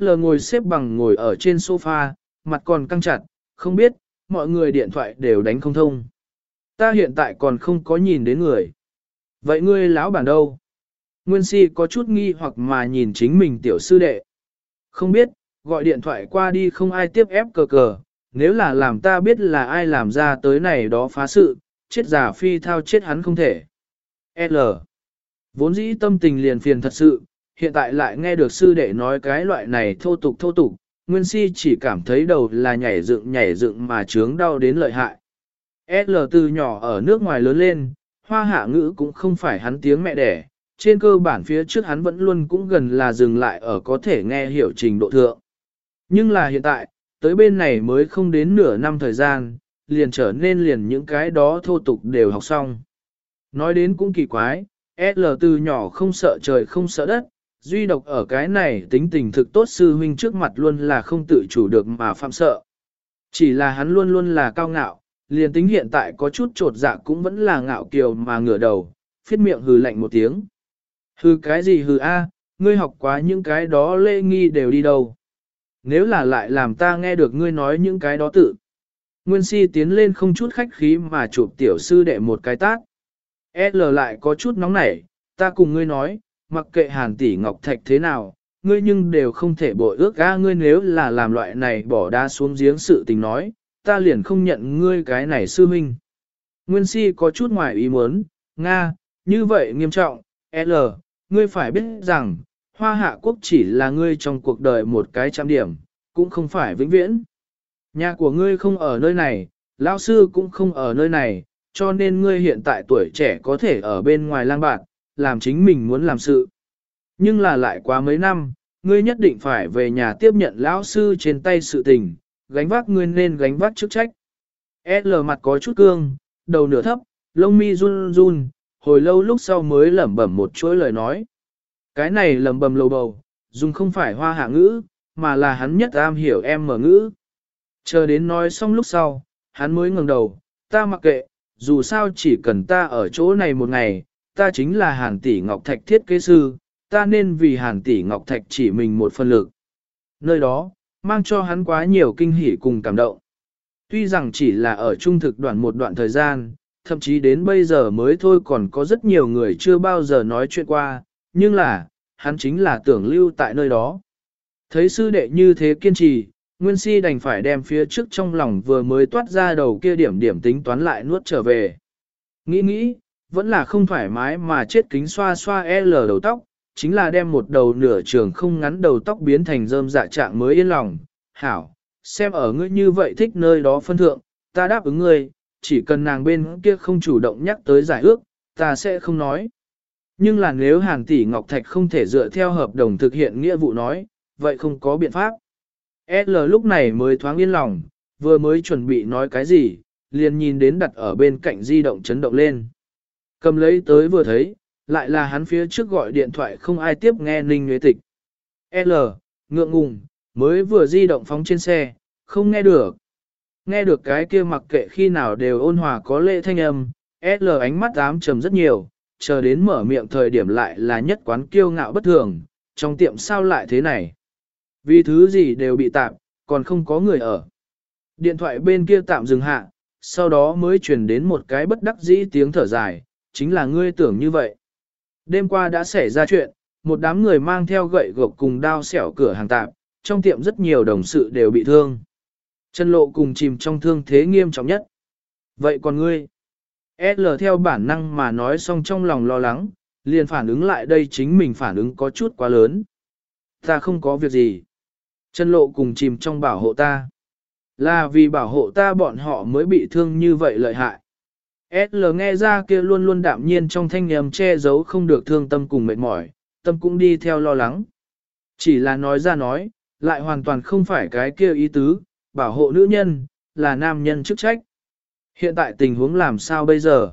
L ngồi xếp bằng ngồi ở trên sofa, mặt còn căng chặt, không biết, mọi người điện thoại đều đánh không thông. Ta hiện tại còn không có nhìn đến người. Vậy ngươi lão bản đâu? Nguyên si có chút nghi hoặc mà nhìn chính mình tiểu sư đệ. Không biết, gọi điện thoại qua đi không ai tiếp ép cờ cờ, nếu là làm ta biết là ai làm ra tới này đó phá sự, chết giả phi thao chết hắn không thể. L. Vốn dĩ tâm tình liền phiền thật sự, hiện tại lại nghe được sư đệ nói cái loại này thô tục thô tục, Nguyên si chỉ cảm thấy đầu là nhảy dựng nhảy dựng mà chướng đau đến lợi hại. L từ nhỏ ở nước ngoài lớn lên, hoa hạ ngữ cũng không phải hắn tiếng mẹ đẻ, trên cơ bản phía trước hắn vẫn luôn cũng gần là dừng lại ở có thể nghe hiểu trình độ thượng. Nhưng là hiện tại, tới bên này mới không đến nửa năm thời gian, liền trở nên liền những cái đó thô tục đều học xong. Nói đến cũng kỳ quái, L từ nhỏ không sợ trời không sợ đất, duy độc ở cái này tính tình thực tốt sư huynh trước mặt luôn là không tự chủ được mà phạm sợ. Chỉ là hắn luôn luôn là cao ngạo, liền tính hiện tại có chút trột dạ cũng vẫn là ngạo kiều mà ngửa đầu, phiết miệng hừ lạnh một tiếng. Hừ cái gì hừ a, ngươi học quá những cái đó lễ nghi đều đi đâu. Nếu là lại làm ta nghe được ngươi nói những cái đó tự. Nguyên si tiến lên không chút khách khí mà chụp tiểu sư đệ một cái tát. L lại có chút nóng nảy, ta cùng ngươi nói, mặc kệ hàn tỷ ngọc thạch thế nào, ngươi nhưng đều không thể bội ước ga ngươi nếu là làm loại này bỏ đa xuống giếng sự tình nói, ta liền không nhận ngươi cái này sư huynh. Nguyên si có chút ngoài ý muốn, Nga, như vậy nghiêm trọng, L, ngươi phải biết rằng, hoa hạ quốc chỉ là ngươi trong cuộc đời một cái trăm điểm, cũng không phải vĩnh viễn. Nhà của ngươi không ở nơi này, lão sư cũng không ở nơi này, cho nên ngươi hiện tại tuổi trẻ có thể ở bên ngoài lang bạn, làm chính mình muốn làm sự. Nhưng là lại quá mấy năm, ngươi nhất định phải về nhà tiếp nhận lão sư trên tay sự tình, gánh vác ngươi nên gánh vác chức trách. L mặt có chút cương, đầu nửa thấp, lông mi run run, hồi lâu lúc sau mới lẩm bẩm một chuỗi lời nói. Cái này lầm bầm lầu bầu, dùng không phải hoa hạ ngữ, mà là hắn nhất am hiểu em mở ngữ. Chờ đến nói xong lúc sau, hắn mới ngẩng đầu, ta mặc kệ, dù sao chỉ cần ta ở chỗ này một ngày, ta chính là hàn tỷ ngọc thạch thiết kế sư, ta nên vì hàn tỷ ngọc thạch chỉ mình một phần lực. Nơi đó, mang cho hắn quá nhiều kinh hỉ cùng cảm động. Tuy rằng chỉ là ở trung thực đoạn một đoạn thời gian, thậm chí đến bây giờ mới thôi còn có rất nhiều người chưa bao giờ nói chuyện qua, nhưng là, hắn chính là tưởng lưu tại nơi đó. Thấy sư đệ như thế kiên trì, Nguyên Si đành phải đem phía trước trong lòng vừa mới toát ra đầu kia điểm điểm tính toán lại nuốt trở về. Nghĩ nghĩ, vẫn là không thoải mái mà chết kính xoa xoa L đầu tóc, chính là đem một đầu nửa trường không ngắn đầu tóc biến thành rơm dạ trạng mới yên lòng. Hảo, xem ở ngươi như vậy thích nơi đó phân thượng, ta đáp ứng ngươi, chỉ cần nàng bên kia không chủ động nhắc tới giải ước, ta sẽ không nói. Nhưng là nếu Hàn tỷ Ngọc Thạch không thể dựa theo hợp đồng thực hiện nghĩa vụ nói, vậy không có biện pháp. L lúc này mới thoáng yên lòng, vừa mới chuẩn bị nói cái gì, liền nhìn đến đặt ở bên cạnh di động chấn động lên. Cầm lấy tới vừa thấy, lại là hắn phía trước gọi điện thoại không ai tiếp nghe Ninh Nguyễn Tịch. L, ngượng ngùng, mới vừa di động phóng trên xe, không nghe được. Nghe được cái kia mặc kệ khi nào đều ôn hòa có lệ thanh âm, L ánh mắt ám trầm rất nhiều, chờ đến mở miệng thời điểm lại là nhất quán kiêu ngạo bất thường, trong tiệm sao lại thế này. Vì thứ gì đều bị tạm, còn không có người ở. Điện thoại bên kia tạm dừng hạ, sau đó mới truyền đến một cái bất đắc dĩ tiếng thở dài, chính là ngươi tưởng như vậy. Đêm qua đã xảy ra chuyện, một đám người mang theo gậy gộc cùng đao xẻo cửa hàng tạm, trong tiệm rất nhiều đồng sự đều bị thương. Chân lộ cùng chìm trong thương thế nghiêm trọng nhất. Vậy còn ngươi? L theo bản năng mà nói xong trong lòng lo lắng, liền phản ứng lại đây chính mình phản ứng có chút quá lớn. Ta không có việc gì. Chân lộ cùng chìm trong bảo hộ ta. Là vì bảo hộ ta bọn họ mới bị thương như vậy lợi hại. S.L. nghe ra kia luôn luôn đạm nhiên trong thanh âm che giấu không được thương tâm cùng mệt mỏi, tâm cũng đi theo lo lắng. Chỉ là nói ra nói, lại hoàn toàn không phải cái kia ý tứ, bảo hộ nữ nhân, là nam nhân chức trách. Hiện tại tình huống làm sao bây giờ?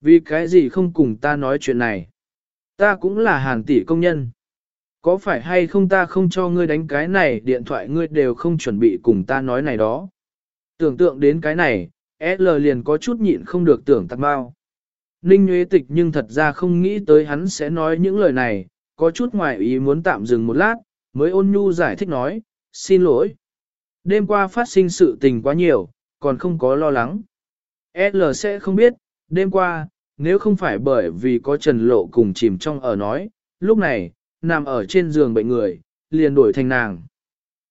Vì cái gì không cùng ta nói chuyện này? Ta cũng là hàng tỷ công nhân. Có phải hay không ta không cho ngươi đánh cái này điện thoại ngươi đều không chuẩn bị cùng ta nói này đó. Tưởng tượng đến cái này, L liền có chút nhịn không được tưởng tạc bao. Ninh Nguyễn Tịch nhưng thật ra không nghĩ tới hắn sẽ nói những lời này, có chút ngoài ý muốn tạm dừng một lát, mới ôn nhu giải thích nói, xin lỗi. Đêm qua phát sinh sự tình quá nhiều, còn không có lo lắng. L sẽ không biết, đêm qua, nếu không phải bởi vì có Trần Lộ cùng chìm trong ở nói, lúc này, nằm ở trên giường bệnh người, liền đổi thành nàng.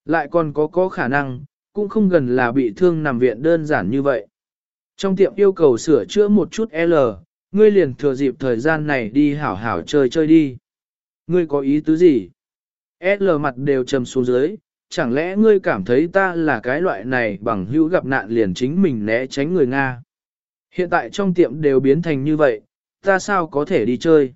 Lại còn có có khả năng, cũng không gần là bị thương nằm viện đơn giản như vậy. Trong tiệm yêu cầu sửa chữa một chút L, ngươi liền thừa dịp thời gian này đi hảo hảo chơi chơi đi. Ngươi có ý tứ gì? L mặt đều trầm xuống dưới, chẳng lẽ ngươi cảm thấy ta là cái loại này bằng hữu gặp nạn liền chính mình né tránh người Nga? Hiện tại trong tiệm đều biến thành như vậy, ta sao có thể đi chơi?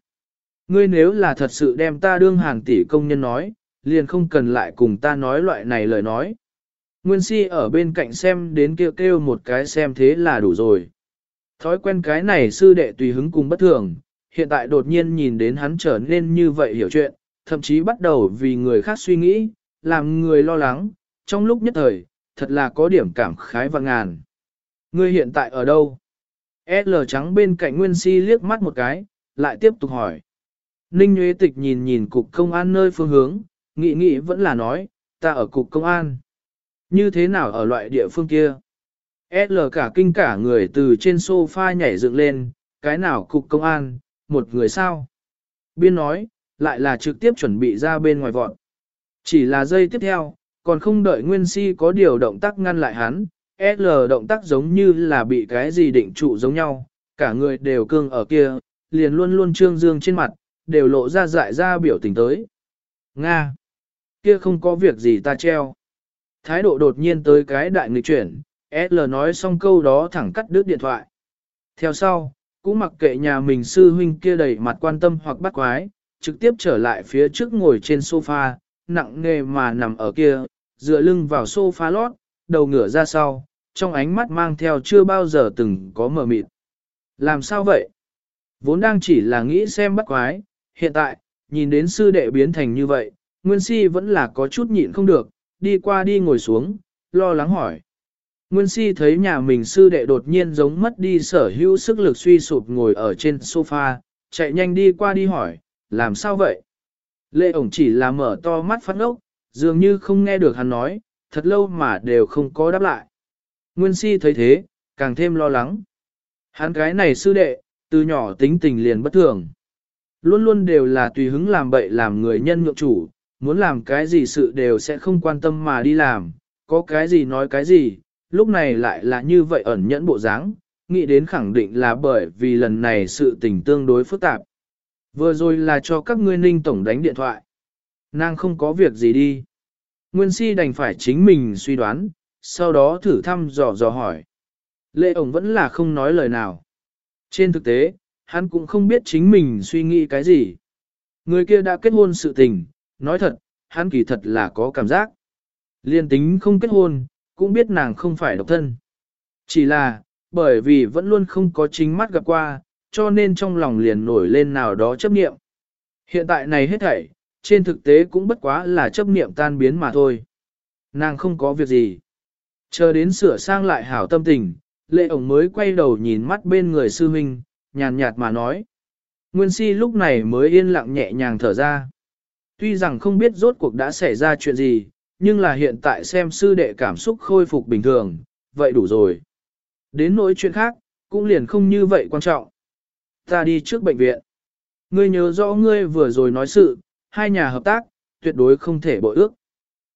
Ngươi nếu là thật sự đem ta đương hàng tỷ công nhân nói, liền không cần lại cùng ta nói loại này lời nói. Nguyên si ở bên cạnh xem đến kêu kêu một cái xem thế là đủ rồi. Thói quen cái này sư đệ tùy hứng cùng bất thường, hiện tại đột nhiên nhìn đến hắn trở nên như vậy hiểu chuyện, thậm chí bắt đầu vì người khác suy nghĩ, làm người lo lắng, trong lúc nhất thời, thật là có điểm cảm khái và ngàn. Ngươi hiện tại ở đâu? L trắng bên cạnh Nguyên Si liếc mắt một cái, lại tiếp tục hỏi. Ninh Nguyễn Tịch nhìn nhìn cục công an nơi phương hướng, nghĩ nghĩ vẫn là nói, ta ở cục công an. Như thế nào ở loại địa phương kia? L cả kinh cả người từ trên sofa nhảy dựng lên, cái nào cục công an, một người sao? Biên nói, lại là trực tiếp chuẩn bị ra bên ngoài vọn. Chỉ là giây tiếp theo, còn không đợi Nguyên Si có điều động tác ngăn lại hắn, L động tác giống như là bị cái gì định trụ giống nhau, cả người đều cương ở kia, liền luôn luôn trương dương trên mặt, đều lộ ra dại ra biểu tình tới. Nga. Kia không có việc gì ta treo. Thái độ đột nhiên tới cái đại nghịch chuyển, L nói xong câu đó thẳng cắt đứt điện thoại. Theo sau, cũng mặc kệ nhà mình sư huynh kia đầy mặt quan tâm hoặc bắt quái, trực tiếp trở lại phía trước ngồi trên sofa, nặng nề mà nằm ở kia, dựa lưng vào sofa lót, đầu ngửa ra sau, trong ánh mắt mang theo chưa bao giờ từng có mờ mịt. Làm sao vậy? Vốn đang chỉ là nghĩ xem bắt quái, hiện tại, nhìn đến sư đệ biến thành như vậy, Nguyên Si vẫn là có chút nhịn không được, đi qua đi ngồi xuống, lo lắng hỏi. Nguyên Si thấy nhà mình sư đệ đột nhiên giống mất đi sở hữu sức lực suy sụp ngồi ở trên sofa, chạy nhanh đi qua đi hỏi, làm sao vậy? Lệ ổng chỉ là mở to mắt phát ốc, dường như không nghe được hắn nói, thật lâu mà đều không có đáp lại. Nguyên Si thấy thế, càng thêm lo lắng. Hắn cái này sư đệ, từ nhỏ tính tình liền bất thường. Luôn luôn đều là tùy hứng làm bậy làm người nhân nhượng chủ, muốn làm cái gì sự đều sẽ không quan tâm mà đi làm, có cái gì nói cái gì, lúc này lại là như vậy ẩn nhẫn bộ dáng, nghĩ đến khẳng định là bởi vì lần này sự tình tương đối phức tạp. Vừa rồi là cho các ngươi ninh tổng đánh điện thoại. Nàng không có việc gì đi. Nguyên si đành phải chính mình suy đoán, sau đó thử thăm dò dò hỏi. Lệ ổng vẫn là không nói lời nào. Trên thực tế, hắn cũng không biết chính mình suy nghĩ cái gì. Người kia đã kết hôn sự tình, nói thật, hắn kỳ thật là có cảm giác. Liên tính không kết hôn, cũng biết nàng không phải độc thân. Chỉ là, bởi vì vẫn luôn không có chính mắt gặp qua, cho nên trong lòng liền nổi lên nào đó chấp niệm. Hiện tại này hết thảy, trên thực tế cũng bất quá là chấp niệm tan biến mà thôi. Nàng không có việc gì. Chờ đến sửa sang lại hảo tâm tình, lệ ổng mới quay đầu nhìn mắt bên người sư huynh, nhàn nhạt mà nói. Nguyên si lúc này mới yên lặng nhẹ nhàng thở ra. Tuy rằng không biết rốt cuộc đã xảy ra chuyện gì, nhưng là hiện tại xem sư đệ cảm xúc khôi phục bình thường, vậy đủ rồi. Đến nỗi chuyện khác, cũng liền không như vậy quan trọng. Ta đi trước bệnh viện. Ngươi nhớ rõ ngươi vừa rồi nói sự, hai nhà hợp tác, tuyệt đối không thể bội ước.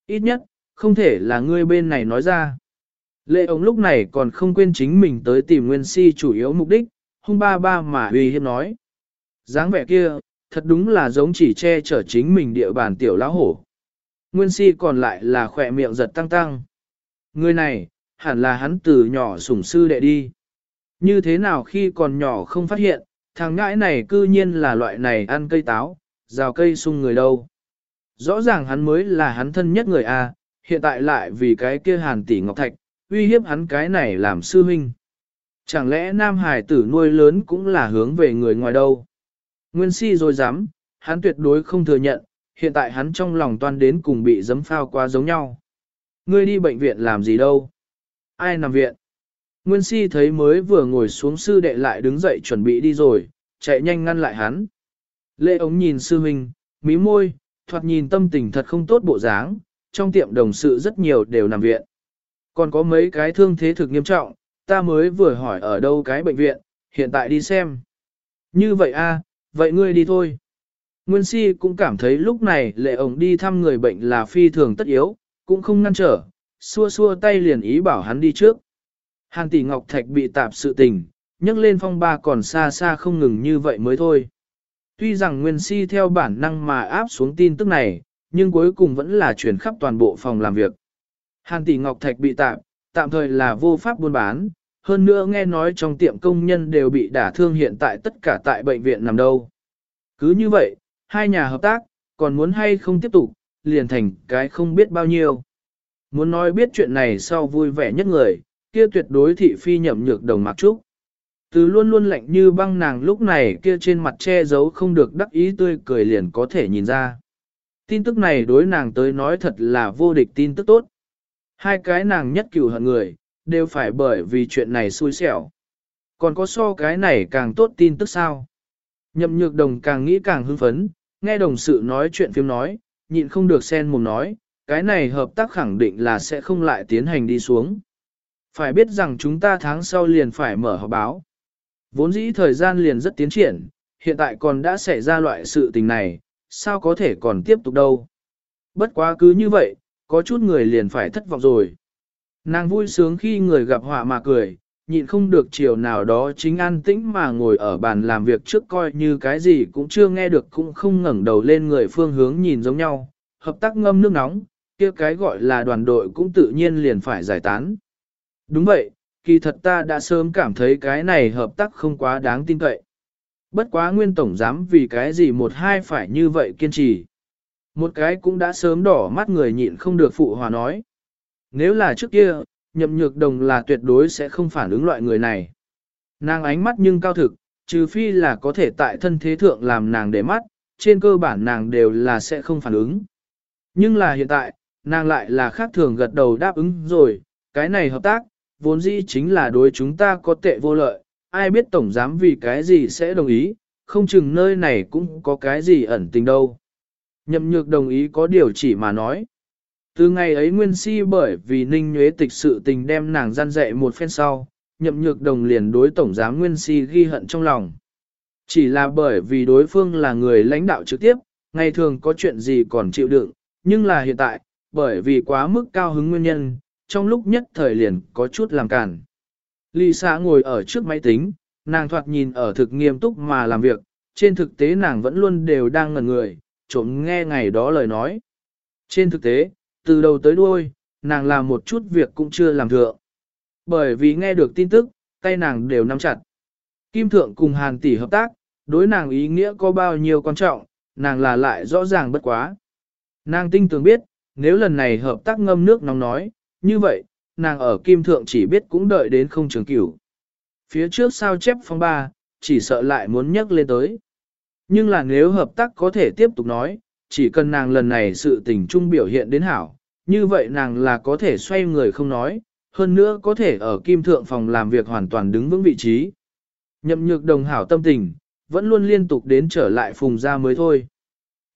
Ít nhất, không thể là ngươi bên này nói ra. Lệ ống lúc này còn không quên chính mình tới tìm Nguyên Si chủ yếu mục đích, hung ba ba mà uy hiếp nói. dáng vẻ kia, thật đúng là giống chỉ che chở chính mình địa bàn tiểu lão hổ. Nguyên Si còn lại là khỏe miệng giật tăng tăng. Người này, hẳn là hắn từ nhỏ sủng sư đệ đi. Như thế nào khi còn nhỏ không phát hiện, thằng ngãi này cư nhiên là loại này ăn cây táo, rào cây sung người đâu. Rõ ràng hắn mới là hắn thân nhất người A, hiện tại lại vì cái kia hàn tỷ ngọc thạch, uy hiếp hắn cái này làm sư huynh. Chẳng lẽ nam hải tử nuôi lớn cũng là hướng về người ngoài đâu? Nguyên si rồi dám, hắn tuyệt đối không thừa nhận, hiện tại hắn trong lòng toan đến cùng bị dấm phao quá giống nhau. Ngươi đi bệnh viện làm gì đâu? Ai nằm viện? Nguyên si thấy mới vừa ngồi xuống sư đệ lại đứng dậy chuẩn bị đi rồi, chạy nhanh ngăn lại hắn. Lệ ống nhìn sư huynh, mí môi, thoạt nhìn tâm tình thật không tốt bộ dáng, trong tiệm đồng sự rất nhiều đều nằm viện. Còn có mấy cái thương thế thực nghiêm trọng, ta mới vừa hỏi ở đâu cái bệnh viện, hiện tại đi xem. Như vậy a, vậy ngươi đi thôi. Nguyên si cũng cảm thấy lúc này lệ ổng đi thăm người bệnh là phi thường tất yếu, cũng không ngăn trở, xua xua tay liền ý bảo hắn đi trước. Hàn tỷ Ngọc Thạch bị tạp sự tình, nhấc lên phong ba còn xa xa không ngừng như vậy mới thôi. Tuy rằng Nguyên Si theo bản năng mà áp xuống tin tức này, nhưng cuối cùng vẫn là chuyển khắp toàn bộ phòng làm việc. Hàn tỷ Ngọc Thạch bị tạm, tạm thời là vô pháp buôn bán, hơn nữa nghe nói trong tiệm công nhân đều bị đả thương hiện tại tất cả tại bệnh viện nằm đâu. Cứ như vậy, hai nhà hợp tác, còn muốn hay không tiếp tục, liền thành cái không biết bao nhiêu. Muốn nói biết chuyện này sau vui vẻ nhất người, kia tuyệt đối thị phi nhậm nhược đồng mặc trúc. Từ luôn luôn lạnh như băng nàng lúc này kia trên mặt che giấu không được đắc ý tươi cười liền có thể nhìn ra. Tin tức này đối nàng tới nói thật là vô địch tin tức tốt. Hai cái nàng nhất cửu hận người, đều phải bởi vì chuyện này xui xẻo. Còn có so cái này càng tốt tin tức sao? Nhậm nhược đồng càng nghĩ càng hưng phấn, nghe đồng sự nói chuyện phim nói, nhịn không được sen mồm nói, cái này hợp tác khẳng định là sẽ không lại tiến hành đi xuống. Phải biết rằng chúng ta tháng sau liền phải mở họp báo. Vốn dĩ thời gian liền rất tiến triển, hiện tại còn đã xảy ra loại sự tình này, sao có thể còn tiếp tục đâu. Bất quá cứ như vậy, có chút người liền phải thất vọng rồi. Nàng vui sướng khi người gặp họa mà cười, nhịn không được chiều nào đó chính an tĩnh mà ngồi ở bàn làm việc trước coi như cái gì cũng chưa nghe được cũng không ngẩng đầu lên người phương hướng nhìn giống nhau, hợp tác ngâm nước nóng, kia cái gọi là đoàn đội cũng tự nhiên liền phải giải tán. Đúng vậy, kỳ thật ta đã sớm cảm thấy cái này hợp tác không quá đáng tin cậy. Bất quá nguyên tổng dám vì cái gì một hai phải như vậy kiên trì. Một cái cũng đã sớm đỏ mắt người nhịn không được phụ hòa nói. Nếu là trước kia, nhậm nhược đồng là tuyệt đối sẽ không phản ứng loại người này. Nàng ánh mắt nhưng cao thực, trừ phi là có thể tại thân thế thượng làm nàng để mắt, trên cơ bản nàng đều là sẽ không phản ứng. Nhưng là hiện tại, nàng lại là khác thường gật đầu đáp ứng rồi, cái này hợp tác, vốn dĩ chính là đối chúng ta có tệ vô lợi, ai biết tổng giám vì cái gì sẽ đồng ý, không chừng nơi này cũng có cái gì ẩn tình đâu. Nhậm nhược đồng ý có điều chỉ mà nói. Từ ngày ấy Nguyên Si bởi vì Ninh Nhuế tịch sự tình đem nàng gian dạy một phen sau, nhậm nhược đồng liền đối Tổng giám Nguyên Si ghi hận trong lòng. Chỉ là bởi vì đối phương là người lãnh đạo trực tiếp, ngày thường có chuyện gì còn chịu đựng, nhưng là hiện tại, bởi vì quá mức cao hứng nguyên nhân, trong lúc nhất thời liền có chút làm cản. Lisa ngồi ở trước máy tính, nàng thoạt nhìn ở thực nghiêm túc mà làm việc, trên thực tế nàng vẫn luôn đều đang ngẩn người, trộm nghe ngày đó lời nói. Trên thực tế, từ đầu tới đuôi, nàng làm một chút việc cũng chưa làm thượng. Bởi vì nghe được tin tức, tay nàng đều nắm chặt. Kim Thượng cùng Hàn Tỷ hợp tác, đối nàng ý nghĩa có bao nhiêu quan trọng, nàng là lại rõ ràng bất quá. Nàng tinh tường biết, nếu lần này hợp tác ngâm nước nóng nói, như vậy, nàng ở Kim Thượng chỉ biết cũng đợi đến không trường cửu. Phía trước sao chép phong ba, chỉ sợ lại muốn nhắc lên tới. Nhưng là nếu hợp tác có thể tiếp tục nói, chỉ cần nàng lần này sự tình trung biểu hiện đến hảo, như vậy nàng là có thể xoay người không nói, hơn nữa có thể ở kim thượng phòng làm việc hoàn toàn đứng vững vị trí. Nhậm nhược đồng hảo tâm tình, vẫn luôn liên tục đến trở lại phùng ra mới thôi.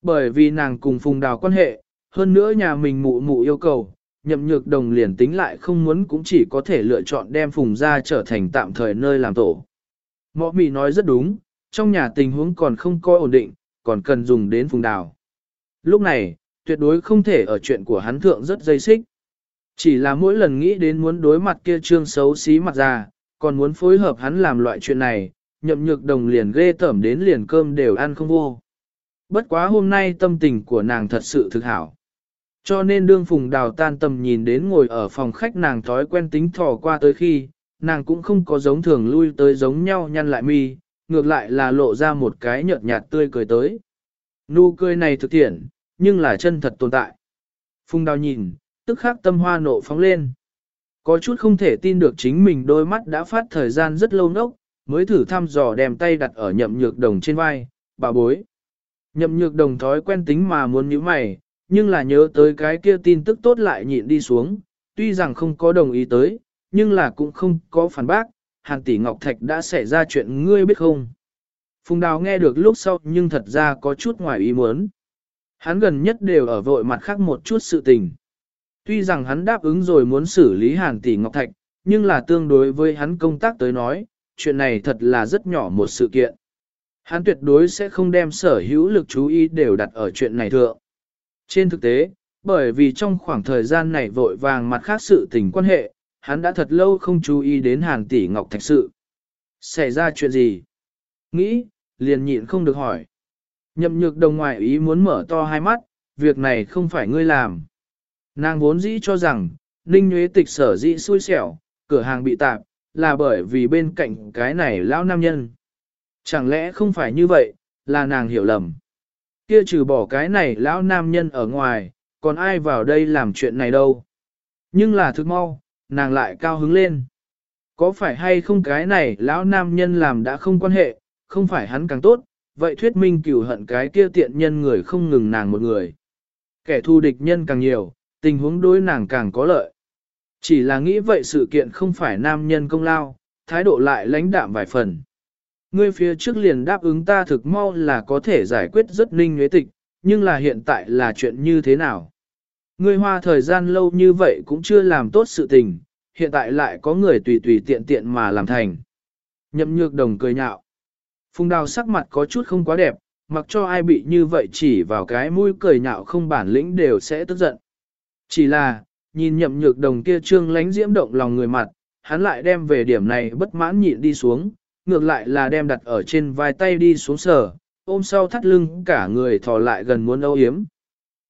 Bởi vì nàng cùng phùng đào quan hệ, hơn nữa nhà mình mụ mụ yêu cầu, nhậm nhược đồng liền tính lại không muốn cũng chỉ có thể lựa chọn đem phùng ra trở thành tạm thời nơi làm tổ. Mọ mì nói rất đúng, trong nhà tình huống còn không coi ổn định, còn cần dùng đến phùng đào. Lúc này, tuyệt đối không thể ở chuyện của hắn thượng rất dây xích. Chỉ là mỗi lần nghĩ đến muốn đối mặt kia trương xấu xí mặt ra, còn muốn phối hợp hắn làm loại chuyện này, nhậm nhược đồng liền ghê tởm đến liền cơm đều ăn không vô. Bất quá hôm nay tâm tình của nàng thật sự thực hảo. Cho nên đương phùng đào tan tầm nhìn đến ngồi ở phòng khách nàng thói quen tính thò qua tới khi, nàng cũng không có giống thường lui tới giống nhau nhăn lại mi, ngược lại là lộ ra một cái nhợt nhạt tươi cười tới. Nụ cười này thực thiện, nhưng là chân thật tồn tại. Phùng đào nhìn, tức khắc tâm hoa nộ phóng lên. Có chút không thể tin được chính mình đôi mắt đã phát thời gian rất lâu nốc, mới thử thăm dò đem tay đặt ở nhậm nhược đồng trên vai, bà bối. Nhậm nhược đồng thói quen tính mà muốn nhíu mày, nhưng là nhớ tới cái kia tin tức tốt lại nhịn đi xuống, tuy rằng không có đồng ý tới, nhưng là cũng không có phản bác, Hàn tỷ Ngọc Thạch đã xảy ra chuyện ngươi biết không. Phùng Đào nghe được lúc sau nhưng thật ra có chút ngoài ý muốn. Hắn gần nhất đều ở vội mặt khác một chút sự tình. Tuy rằng hắn đáp ứng rồi muốn xử lý Hàn tỷ Ngọc Thạch, nhưng là tương đối với hắn công tác tới nói, chuyện này thật là rất nhỏ một sự kiện. Hắn tuyệt đối sẽ không đem sở hữu lực chú ý đều đặt ở chuyện này thượng. Trên thực tế, bởi vì trong khoảng thời gian này vội vàng mặt khác sự tình quan hệ, hắn đã thật lâu không chú ý đến Hàn tỷ Ngọc Thạch sự. Xảy ra chuyện gì? Nghĩ, liền nhịn không được hỏi. Nhậm nhược đồng ngoại ý muốn mở to hai mắt, việc này không phải ngươi làm. Nàng vốn dĩ cho rằng, Ninh Nguyễn Tịch sở dĩ xui xẻo, cửa hàng bị tạp, là bởi vì bên cạnh cái này lão nam nhân. Chẳng lẽ không phải như vậy, là nàng hiểu lầm. Kia trừ bỏ cái này lão nam nhân ở ngoài, còn ai vào đây làm chuyện này đâu. Nhưng là thức mau, nàng lại cao hứng lên. Có phải hay không cái này lão nam nhân làm đã không quan hệ, không phải hắn càng tốt, vậy thuyết minh cửu hận cái kia tiện nhân người không ngừng nàng một người. Kẻ thù địch nhân càng nhiều, tình huống đối nàng càng có lợi. Chỉ là nghĩ vậy sự kiện không phải nam nhân công lao, thái độ lại lãnh đạm vài phần. Ngươi phía trước liền đáp ứng ta thực mau là có thể giải quyết rất ninh nhuế tịch, nhưng là hiện tại là chuyện như thế nào? Ngươi hoa thời gian lâu như vậy cũng chưa làm tốt sự tình, hiện tại lại có người tùy tùy tiện tiện mà làm thành. Nhậm nhược đồng cười nhạo. Phùng đào sắc mặt có chút không quá đẹp, mặc cho ai bị như vậy chỉ vào cái mũi cười nhạo không bản lĩnh đều sẽ tức giận. Chỉ là, nhìn nhậm nhược đồng kia trương lánh diễm động lòng người mặt, hắn lại đem về điểm này bất mãn nhịn đi xuống, ngược lại là đem đặt ở trên vai tay đi xuống sở, ôm sau thắt lưng cả người thò lại gần muốn âu yếm.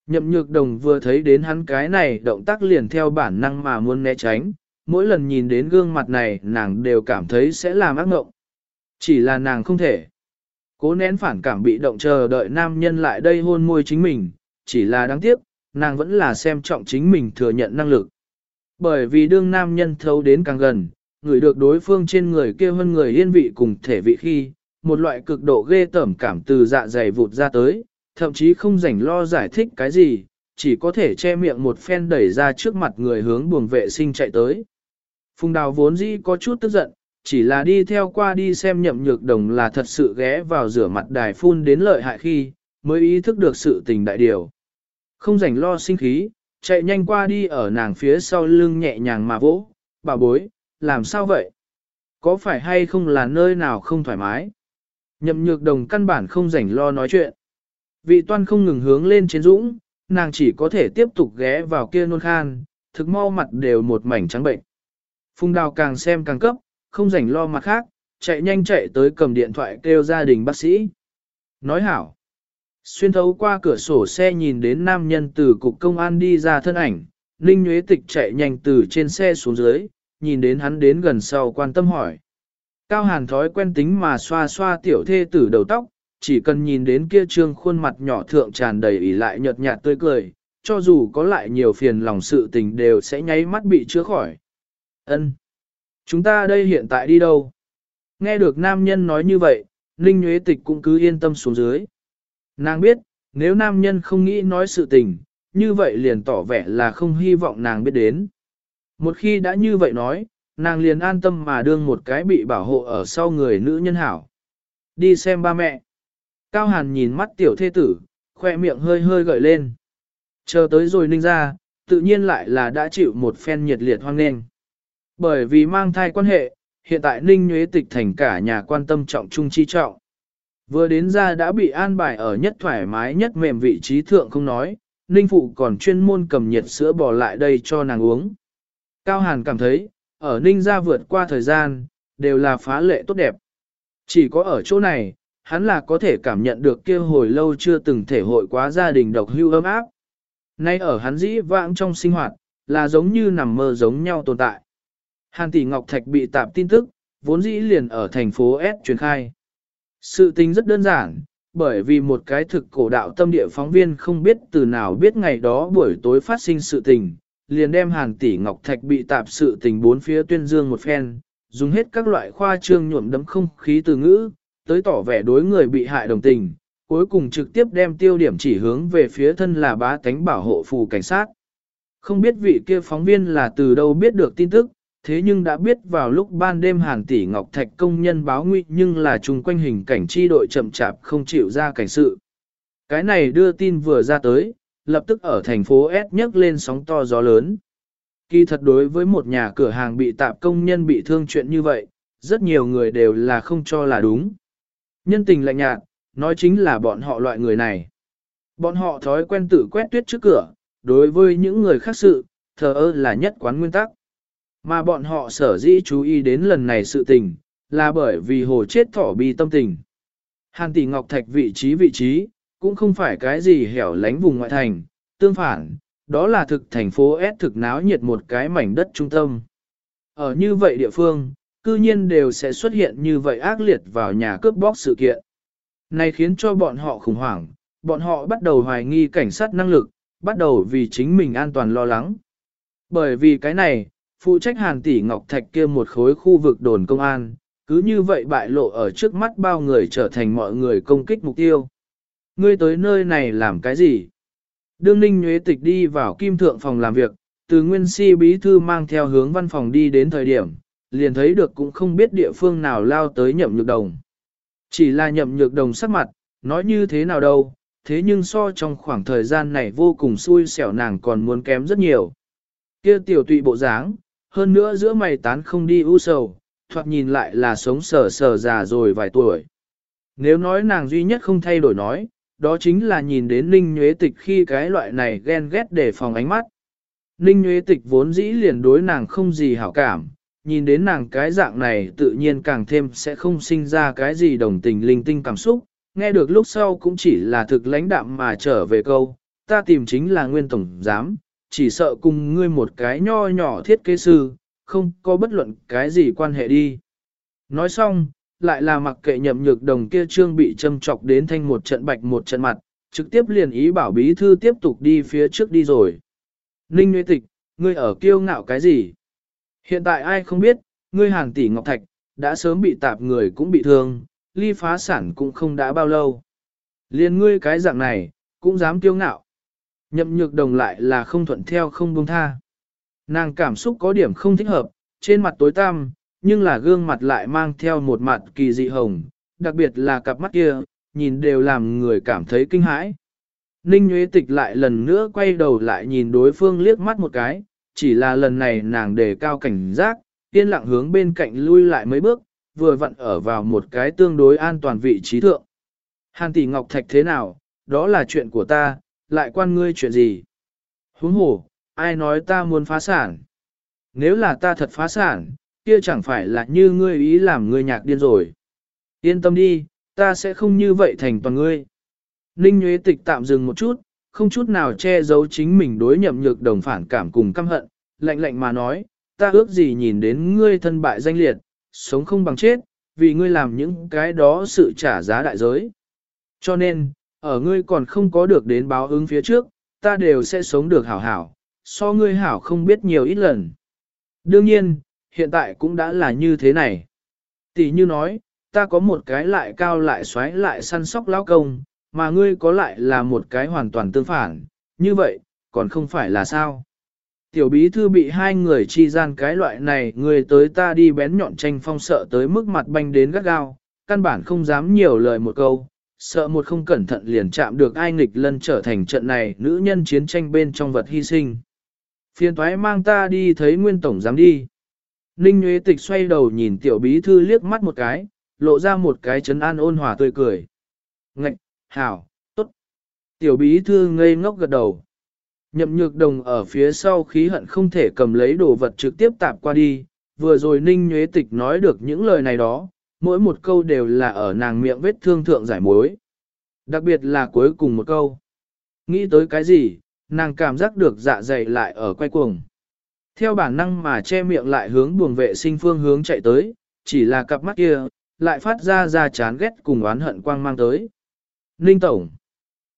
Nhậm nhược đồng vừa thấy đến hắn cái này động tác liền theo bản năng mà muốn né tránh, mỗi lần nhìn đến gương mặt này nàng đều cảm thấy sẽ làm ác mộng. Chỉ là nàng không thể. Cố nén phản cảm bị động chờ đợi nam nhân lại đây hôn môi chính mình, chỉ là đáng tiếc, nàng vẫn là xem trọng chính mình thừa nhận năng lực. Bởi vì đương nam nhân thấu đến càng gần, người được đối phương trên người kia hơn người yên vị cùng thể vị khi, một loại cực độ ghê tởm cảm từ dạ dày vụt ra tới, thậm chí không rảnh lo giải thích cái gì, chỉ có thể che miệng một phen đẩy ra trước mặt người hướng buồng vệ sinh chạy tới. Phùng đào vốn dĩ có chút tức giận, chỉ là đi theo qua đi xem nhậm nhược đồng là thật sự ghé vào rửa mặt đài phun đến lợi hại khi, mới ý thức được sự tình đại điều. Không rảnh lo sinh khí, chạy nhanh qua đi ở nàng phía sau lưng nhẹ nhàng mà vỗ, bà bối, làm sao vậy? Có phải hay không là nơi nào không thoải mái? Nhậm nhược đồng căn bản không rảnh lo nói chuyện. Vị toan không ngừng hướng lên trên dũng, nàng chỉ có thể tiếp tục ghé vào kia nôn khan, thực mau mặt đều một mảnh trắng bệnh. Phùng đào càng xem càng cấp, không rảnh lo mặt khác, chạy nhanh chạy tới cầm điện thoại kêu gia đình bác sĩ. Nói hảo. Xuyên thấu qua cửa sổ xe nhìn đến nam nhân từ cục công an đi ra thân ảnh, Ninh Nguyễn Tịch chạy nhanh từ trên xe xuống dưới, nhìn đến hắn đến gần sau quan tâm hỏi. Cao Hàn thói quen tính mà xoa xoa tiểu thê tử đầu tóc, chỉ cần nhìn đến kia trương khuôn mặt nhỏ thượng tràn đầy ỉ lại nhợt nhạt tươi cười, cho dù có lại nhiều phiền lòng sự tình đều sẽ nháy mắt bị chữa khỏi. Ân, Chúng ta đây hiện tại đi đâu? Nghe được nam nhân nói như vậy, Ninh Nguyễn Tịch cũng cứ yên tâm xuống dưới. Nàng biết, nếu nam nhân không nghĩ nói sự tình, như vậy liền tỏ vẻ là không hy vọng nàng biết đến. Một khi đã như vậy nói, nàng liền an tâm mà đương một cái bị bảo hộ ở sau người nữ nhân hảo. Đi xem ba mẹ. Cao Hàn nhìn mắt tiểu thê tử, khoe miệng hơi hơi gợi lên. Chờ tới rồi ninh ra, tự nhiên lại là đã chịu một phen nhiệt liệt hoang nghênh. Bởi vì mang thai quan hệ, hiện tại ninh nhuế tịch thành cả nhà quan tâm trọng trung chi trọng. Vừa đến ra đã bị an bài ở nhất thoải mái nhất mềm vị trí thượng không nói, ninh phụ còn chuyên môn cầm nhiệt sữa bò lại đây cho nàng uống. Cao Hàn cảm thấy, ở ninh ra vượt qua thời gian, đều là phá lệ tốt đẹp. Chỉ có ở chỗ này, hắn là có thể cảm nhận được kia hồi lâu chưa từng thể hội quá gia đình độc hưu ấm áp. Nay ở hắn dĩ vãng trong sinh hoạt, là giống như nằm mơ giống nhau tồn tại. Hàn tỷ Ngọc Thạch bị tạp tin tức, vốn dĩ liền ở thành phố S truyền khai. Sự tình rất đơn giản, bởi vì một cái thực cổ đạo tâm địa phóng viên không biết từ nào biết ngày đó buổi tối phát sinh sự tình, liền đem Hàn tỷ Ngọc Thạch bị tạp sự tình bốn phía tuyên dương một phen, dùng hết các loại khoa trương nhuộm đấm không khí từ ngữ, tới tỏ vẻ đối người bị hại đồng tình, cuối cùng trực tiếp đem tiêu điểm chỉ hướng về phía thân là bá tánh bảo hộ phù cảnh sát. Không biết vị kia phóng viên là từ đâu biết được tin tức, thế nhưng đã biết vào lúc ban đêm hàng tỷ Ngọc Thạch công nhân báo nguy nhưng là chung quanh hình cảnh chi đội chậm chạp không chịu ra cảnh sự. Cái này đưa tin vừa ra tới, lập tức ở thành phố S nhấc lên sóng to gió lớn. Kỳ thật đối với một nhà cửa hàng bị tạp công nhân bị thương chuyện như vậy, rất nhiều người đều là không cho là đúng. Nhân tình lạnh nhạt, nói chính là bọn họ loại người này. Bọn họ thói quen tự quét tuyết trước cửa, đối với những người khác sự, thờ ơ là nhất quán nguyên tắc. Mà bọn họ sở dĩ chú ý đến lần này sự tình, là bởi vì hồ chết thỏ bi tâm tình. Hàn tỷ Ngọc Thạch vị trí vị trí, cũng không phải cái gì hẻo lánh vùng ngoại thành, tương phản, đó là thực thành phố S thực náo nhiệt một cái mảnh đất trung tâm. Ở như vậy địa phương, cư nhiên đều sẽ xuất hiện như vậy ác liệt vào nhà cướp bóc sự kiện. Này khiến cho bọn họ khủng hoảng, bọn họ bắt đầu hoài nghi cảnh sát năng lực, bắt đầu vì chính mình an toàn lo lắng. Bởi vì cái này, phụ trách hàn tỷ Ngọc Thạch kia một khối khu vực đồn công an, cứ như vậy bại lộ ở trước mắt bao người trở thành mọi người công kích mục tiêu. Ngươi tới nơi này làm cái gì? Đương Ninh Nhuế Tịch đi vào kim thượng phòng làm việc, từ nguyên si bí thư mang theo hướng văn phòng đi đến thời điểm, liền thấy được cũng không biết địa phương nào lao tới nhậm nhược đồng. Chỉ là nhậm nhược đồng sắc mặt, nói như thế nào đâu, thế nhưng so trong khoảng thời gian này vô cùng xui xẻo nàng còn muốn kém rất nhiều. Kia tiểu tụy bộ dáng, hơn nữa giữa mày tán không đi u sầu, thoạt nhìn lại là sống sờ sờ già rồi vài tuổi. Nếu nói nàng duy nhất không thay đổi nói, đó chính là nhìn đến Ninh Nhuế Tịch khi cái loại này ghen ghét để phòng ánh mắt. Ninh Nhuế Tịch vốn dĩ liền đối nàng không gì hảo cảm, nhìn đến nàng cái dạng này tự nhiên càng thêm sẽ không sinh ra cái gì đồng tình linh tinh cảm xúc, nghe được lúc sau cũng chỉ là thực lãnh đạm mà trở về câu, ta tìm chính là nguyên tổng giám, chỉ sợ cùng ngươi một cái nho nhỏ thiết kế sư, không có bất luận cái gì quan hệ đi. Nói xong, lại là mặc kệ nhậm nhược đồng kia trương bị châm chọc đến thanh một trận bạch một trận mặt, trực tiếp liền ý bảo bí thư tiếp tục đi phía trước đi rồi. Ninh Nguyễn Tịch, ngươi ở kiêu ngạo cái gì? Hiện tại ai không biết, ngươi hàng tỷ ngọc thạch, đã sớm bị tạp người cũng bị thương, ly phá sản cũng không đã bao lâu. Liên ngươi cái dạng này, cũng dám kiêu ngạo. Nhậm nhược đồng lại là không thuận theo không buông tha. Nàng cảm xúc có điểm không thích hợp, trên mặt tối tăm, nhưng là gương mặt lại mang theo một mặt kỳ dị hồng, đặc biệt là cặp mắt kia, nhìn đều làm người cảm thấy kinh hãi. Ninh Nguyễn Tịch lại lần nữa quay đầu lại nhìn đối phương liếc mắt một cái, chỉ là lần này nàng đề cao cảnh giác, yên lặng hướng bên cạnh lui lại mấy bước, vừa vặn ở vào một cái tương đối an toàn vị trí thượng. Hàn tỷ Ngọc Thạch thế nào, đó là chuyện của ta, lại quan ngươi chuyện gì? Huống hồ, ai nói ta muốn phá sản? Nếu là ta thật phá sản, kia chẳng phải là như ngươi ý làm ngươi nhạc điên rồi. Yên tâm đi, ta sẽ không như vậy thành toàn ngươi. Ninh Nguyễn Tịch tạm dừng một chút, không chút nào che giấu chính mình đối nhậm nhược đồng phản cảm cùng căm hận, lạnh lạnh mà nói, ta ước gì nhìn đến ngươi thân bại danh liệt, sống không bằng chết, vì ngươi làm những cái đó sự trả giá đại giới. Cho nên, ở ngươi còn không có được đến báo ứng phía trước, ta đều sẽ sống được hảo hảo, so ngươi hảo không biết nhiều ít lần. Đương nhiên, hiện tại cũng đã là như thế này. Tỷ như nói, ta có một cái lại cao lại xoáy lại săn sóc lão công, mà ngươi có lại là một cái hoàn toàn tương phản, như vậy, còn không phải là sao. Tiểu bí thư bị hai người chi gian cái loại này người tới ta đi bén nhọn tranh phong sợ tới mức mặt banh đến gắt gao, căn bản không dám nhiều lời một câu, sợ một không cẩn thận liền chạm được ai nghịch lân trở thành trận này nữ nhân chiến tranh bên trong vật hy sinh. Phiên thoái mang ta đi thấy nguyên tổng dám đi. Ninh Nguyễn Tịch xoay đầu nhìn tiểu bí thư liếc mắt một cái, lộ ra một cái chấn an ôn hòa tươi cười. Ngạch, hảo, tốt. Tiểu bí thư ngây ngốc gật đầu. Nhậm nhược đồng ở phía sau khí hận không thể cầm lấy đồ vật trực tiếp tạp qua đi, vừa rồi Ninh nhuế Tịch nói được những lời này đó, mỗi một câu đều là ở nàng miệng vết thương thượng giải mối. Đặc biệt là cuối cùng một câu. Nghĩ tới cái gì, nàng cảm giác được dạ dày lại ở quay cuồng. Theo bản năng mà che miệng lại hướng buồng vệ sinh phương hướng chạy tới, chỉ là cặp mắt kia, lại phát ra ra chán ghét cùng oán hận quang mang tới. Ninh Tổng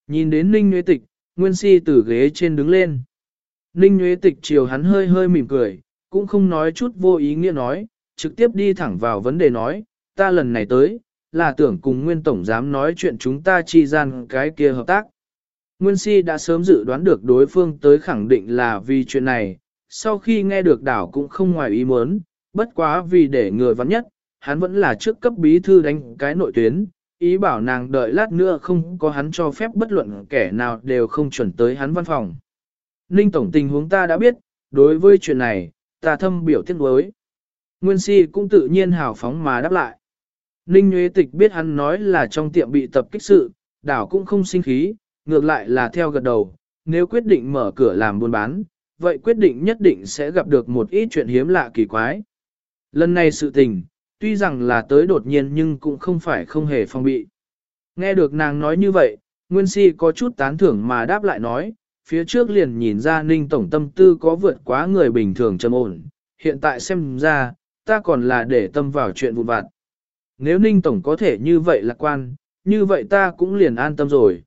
Nhìn đến Ninh Nguyễn Tịch, Nguyên Si từ ghế trên đứng lên. Ninh Nguyễn Tịch chiều hắn hơi hơi mỉm cười, cũng không nói chút vô ý nghĩa nói, trực tiếp đi thẳng vào vấn đề nói, ta lần này tới, là tưởng cùng Nguyên Tổng dám nói chuyện chúng ta chi gian cái kia hợp tác. Nguyên Si đã sớm dự đoán được đối phương tới khẳng định là vì chuyện này, sau khi nghe được đảo cũng không ngoài ý muốn, bất quá vì để người vắn nhất, hắn vẫn là trước cấp bí thư đánh cái nội tuyến, ý bảo nàng đợi lát nữa không có hắn cho phép bất luận kẻ nào đều không chuẩn tới hắn văn phòng. Ninh Tổng tình huống ta đã biết, đối với chuyện này, ta thâm biểu tiếc đối. Nguyên si cũng tự nhiên hào phóng mà đáp lại. Ninh Nguyễn Tịch biết hắn nói là trong tiệm bị tập kích sự, đảo cũng không sinh khí, ngược lại là theo gật đầu, nếu quyết định mở cửa làm buôn bán, vậy quyết định nhất định sẽ gặp được một ít chuyện hiếm lạ kỳ quái. Lần này sự tình, tuy rằng là tới đột nhiên nhưng cũng không phải không hề phong bị. Nghe được nàng nói như vậy, Nguyên Si có chút tán thưởng mà đáp lại nói, phía trước liền nhìn ra Ninh Tổng tâm tư có vượt quá người bình thường trầm ổn, hiện tại xem ra, ta còn là để tâm vào chuyện vụn vặt. Nếu Ninh Tổng có thể như vậy lạc quan, như vậy ta cũng liền an tâm rồi.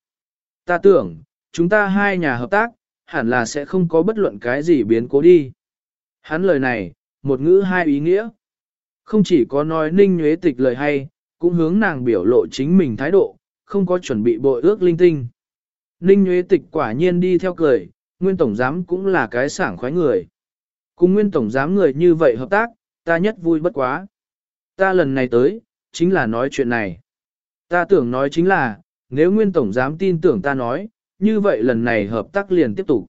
Ta tưởng, chúng ta hai nhà hợp tác, hẳn là sẽ không có bất luận cái gì biến cố đi. Hắn lời này, một ngữ hai ý nghĩa. Không chỉ có nói ninh nhuế tịch lời hay, cũng hướng nàng biểu lộ chính mình thái độ, không có chuẩn bị bội ước linh tinh. Ninh nhuế tịch quả nhiên đi theo cười, nguyên tổng giám cũng là cái sảng khoái người. Cùng nguyên tổng giám người như vậy hợp tác, ta nhất vui bất quá. Ta lần này tới, chính là nói chuyện này. Ta tưởng nói chính là, nếu nguyên tổng giám tin tưởng ta nói, như vậy lần này hợp tác liền tiếp tục.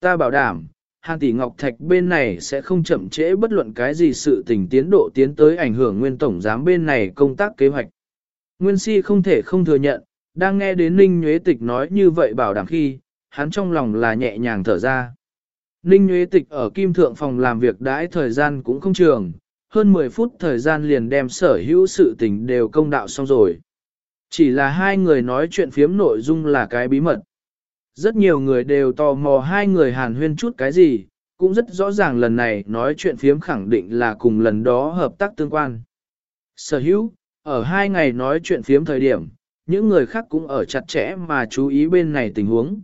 Ta bảo đảm, Hàn tỷ Ngọc Thạch bên này sẽ không chậm trễ bất luận cái gì sự tình tiến độ tiến tới ảnh hưởng nguyên tổng giám bên này công tác kế hoạch. Nguyên si không thể không thừa nhận, đang nghe đến Ninh Nhuế Tịch nói như vậy bảo đảm khi, hắn trong lòng là nhẹ nhàng thở ra. Ninh Nhuế Tịch ở Kim Thượng phòng làm việc đãi thời gian cũng không trường, hơn 10 phút thời gian liền đem sở hữu sự tình đều công đạo xong rồi. Chỉ là hai người nói chuyện phiếm nội dung là cái bí mật. Rất nhiều người đều tò mò hai người hàn huyên chút cái gì, cũng rất rõ ràng lần này nói chuyện phiếm khẳng định là cùng lần đó hợp tác tương quan. Sở hữu, ở hai ngày nói chuyện phiếm thời điểm, những người khác cũng ở chặt chẽ mà chú ý bên này tình huống.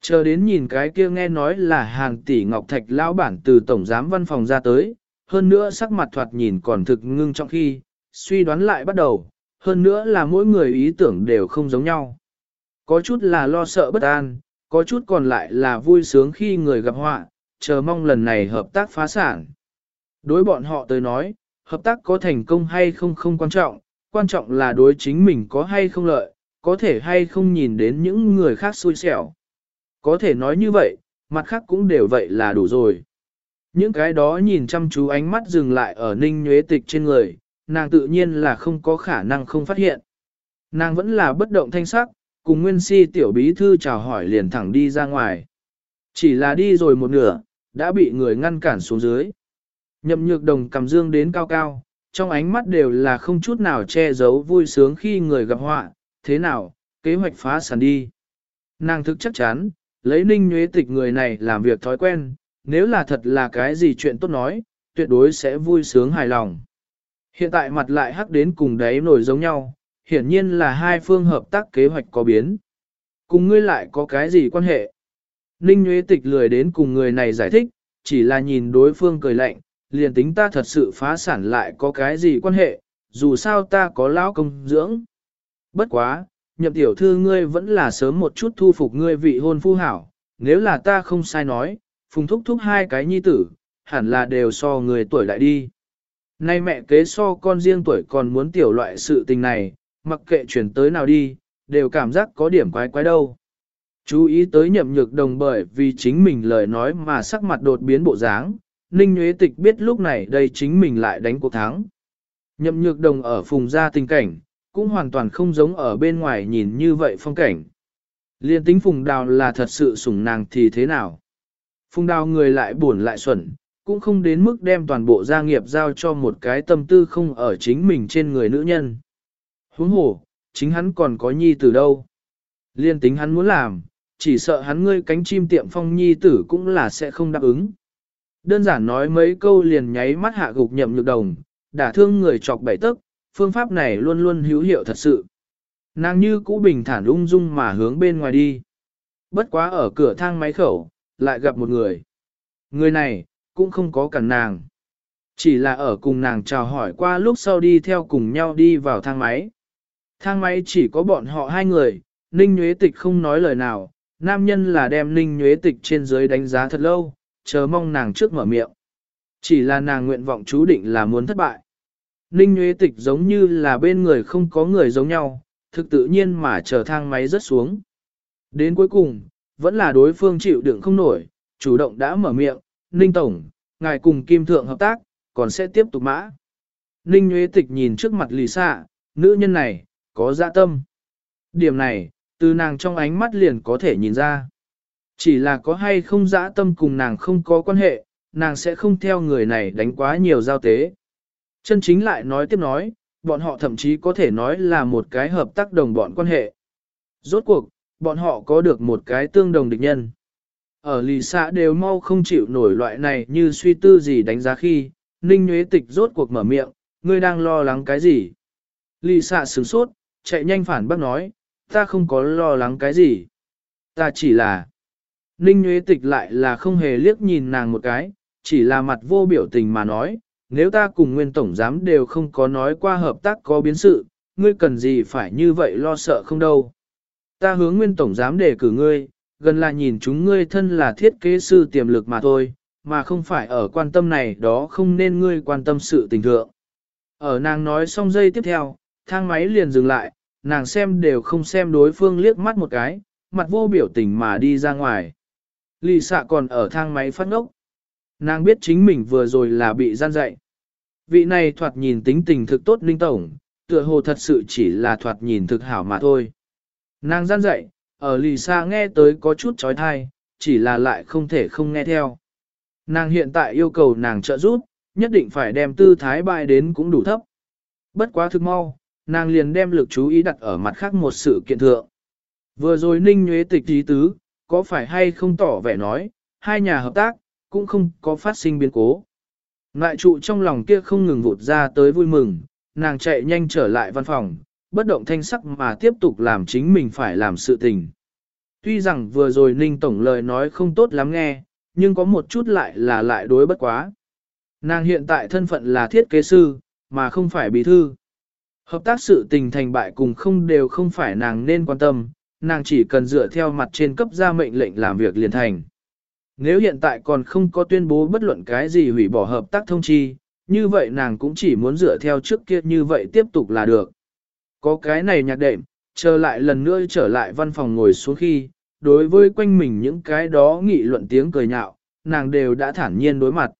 Chờ đến nhìn cái kia nghe nói là hàng tỷ ngọc thạch lão bản từ tổng giám văn phòng ra tới, hơn nữa sắc mặt thoạt nhìn còn thực ngưng trong khi, suy đoán lại bắt đầu, hơn nữa là mỗi người ý tưởng đều không giống nhau. Có chút là lo sợ bất an, có chút còn lại là vui sướng khi người gặp họa, chờ mong lần này hợp tác phá sản. Đối bọn họ tới nói, hợp tác có thành công hay không không quan trọng, quan trọng là đối chính mình có hay không lợi, có thể hay không nhìn đến những người khác xui xẻo. Có thể nói như vậy, mặt khác cũng đều vậy là đủ rồi. Những cái đó nhìn chăm chú ánh mắt dừng lại ở ninh nhuế tịch trên người, nàng tự nhiên là không có khả năng không phát hiện. Nàng vẫn là bất động thanh sắc, cùng nguyên si tiểu bí thư chào hỏi liền thẳng đi ra ngoài. Chỉ là đi rồi một nửa, đã bị người ngăn cản xuống dưới. Nhậm nhược đồng cầm dương đến cao cao, trong ánh mắt đều là không chút nào che giấu vui sướng khi người gặp họa, thế nào, kế hoạch phá sản đi. Nàng thức chắc chắn, lấy ninh nhuế tịch người này làm việc thói quen, nếu là thật là cái gì chuyện tốt nói, tuyệt đối sẽ vui sướng hài lòng. Hiện tại mặt lại hắc đến cùng đấy nổi giống nhau, hiển nhiên là hai phương hợp tác kế hoạch có biến. Cùng ngươi lại có cái gì quan hệ? Ninh Nguyễn Tịch lười đến cùng người này giải thích, chỉ là nhìn đối phương cười lạnh, liền tính ta thật sự phá sản lại có cái gì quan hệ, dù sao ta có lão công dưỡng. Bất quá, nhậm tiểu thư ngươi vẫn là sớm một chút thu phục ngươi vị hôn phu hảo, nếu là ta không sai nói, phùng thúc thúc hai cái nhi tử, hẳn là đều so người tuổi đại đi. Nay mẹ kế so con riêng tuổi còn muốn tiểu loại sự tình này, mặc kệ chuyển tới nào đi, đều cảm giác có điểm quái quái đâu. Chú ý tới nhậm nhược đồng bởi vì chính mình lời nói mà sắc mặt đột biến bộ dáng, Ninh Nguyễn Tịch biết lúc này đây chính mình lại đánh cuộc thắng. Nhậm nhược đồng ở phùng gia tình cảnh, cũng hoàn toàn không giống ở bên ngoài nhìn như vậy phong cảnh. Liên tính phùng đào là thật sự sủng nàng thì thế nào? Phùng đào người lại buồn lại xuẩn, cũng không đến mức đem toàn bộ gia nghiệp giao cho một cái tâm tư không ở chính mình trên người nữ nhân. Huống hồ, chính hắn còn có nhi tử đâu. Liên tính hắn muốn làm, chỉ sợ hắn ngươi cánh chim tiệm phong nhi tử cũng là sẽ không đáp ứng. Đơn giản nói mấy câu liền nháy mắt hạ gục nhậm nhược đồng, đả thương người chọc bảy tức, phương pháp này luôn luôn hữu hiệu thật sự. Nàng như cũ bình thản ung dung mà hướng bên ngoài đi. Bất quá ở cửa thang máy khẩu, lại gặp một người. Người này, cũng không có cản nàng. Chỉ là ở cùng nàng chào hỏi qua lúc sau đi theo cùng nhau đi vào thang máy. Thang máy chỉ có bọn họ hai người, Ninh Nhuế Tịch không nói lời nào, nam nhân là đem Ninh Nhuế Tịch trên dưới đánh giá thật lâu, chờ mong nàng trước mở miệng. Chỉ là nàng nguyện vọng chú định là muốn thất bại. Ninh Nhuế Tịch giống như là bên người không có người giống nhau, thực tự nhiên mà chờ thang máy rất xuống. Đến cuối cùng, vẫn là đối phương chịu đựng không nổi, chủ động đã mở miệng, Ninh Tổng, ngài cùng Kim Thượng hợp tác, còn sẽ tiếp tục mã. Ninh Nhuế Tịch nhìn trước mặt lì xạ, nữ nhân này, có dạ tâm. Điểm này, từ nàng trong ánh mắt liền có thể nhìn ra. Chỉ là có hay không dã tâm cùng nàng không có quan hệ, nàng sẽ không theo người này đánh quá nhiều giao tế. Chân chính lại nói tiếp nói, bọn họ thậm chí có thể nói là một cái hợp tác đồng bọn quan hệ. Rốt cuộc, bọn họ có được một cái tương đồng địch nhân. Ở lì xã đều mau không chịu nổi loại này như suy tư gì đánh giá khi, Ninh Nguyễn Tịch rốt cuộc mở miệng, ngươi đang lo lắng cái gì? Lì xạ sửng sốt, chạy nhanh phản bác nói, ta không có lo lắng cái gì. Ta chỉ là... Ninh Nguyễn Tịch lại là không hề liếc nhìn nàng một cái, chỉ là mặt vô biểu tình mà nói, nếu ta cùng nguyên tổng giám đều không có nói qua hợp tác có biến sự, ngươi cần gì phải như vậy lo sợ không đâu. Ta hướng nguyên tổng giám đề cử ngươi, gần là nhìn chúng ngươi thân là thiết kế sư tiềm lực mà thôi, mà không phải ở quan tâm này đó không nên ngươi quan tâm sự tình thượng. Ở nàng nói xong giây tiếp theo, thang máy liền dừng lại, nàng xem đều không xem đối phương liếc mắt một cái, mặt vô biểu tình mà đi ra ngoài. Lì xạ còn ở thang máy phát ngốc. Nàng biết chính mình vừa rồi là bị gian dạy. Vị này thoạt nhìn tính tình thực tốt linh tổng, tựa hồ thật sự chỉ là thoạt nhìn thực hảo mà thôi. Nàng gian dạy, ở lì xa nghe tới có chút trói thai, chỉ là lại không thể không nghe theo. Nàng hiện tại yêu cầu nàng trợ giúp, nhất định phải đem tư thái bại đến cũng đủ thấp. Bất quá thực mau, nàng liền đem lực chú ý đặt ở mặt khác một sự kiện thượng. Vừa rồi Ninh Nguyễn Tịch ý tứ, có phải hay không tỏ vẻ nói, hai nhà hợp tác, cũng không có phát sinh biến cố. Ngại trụ trong lòng kia không ngừng vụt ra tới vui mừng, nàng chạy nhanh trở lại văn phòng, bất động thanh sắc mà tiếp tục làm chính mình phải làm sự tình. Tuy rằng vừa rồi Ninh Tổng lời nói không tốt lắm nghe, nhưng có một chút lại là lại đối bất quá. Nàng hiện tại thân phận là thiết kế sư, mà không phải bí thư. Hợp tác sự tình thành bại cùng không đều không phải nàng nên quan tâm, nàng chỉ cần dựa theo mặt trên cấp ra mệnh lệnh làm việc liền thành. Nếu hiện tại còn không có tuyên bố bất luận cái gì hủy bỏ hợp tác thông chi, như vậy nàng cũng chỉ muốn dựa theo trước kia như vậy tiếp tục là được. Có cái này nhạc đệm, chờ lại lần nữa trở lại văn phòng ngồi xuống khi, đối với quanh mình những cái đó nghị luận tiếng cười nhạo, nàng đều đã thản nhiên đối mặt.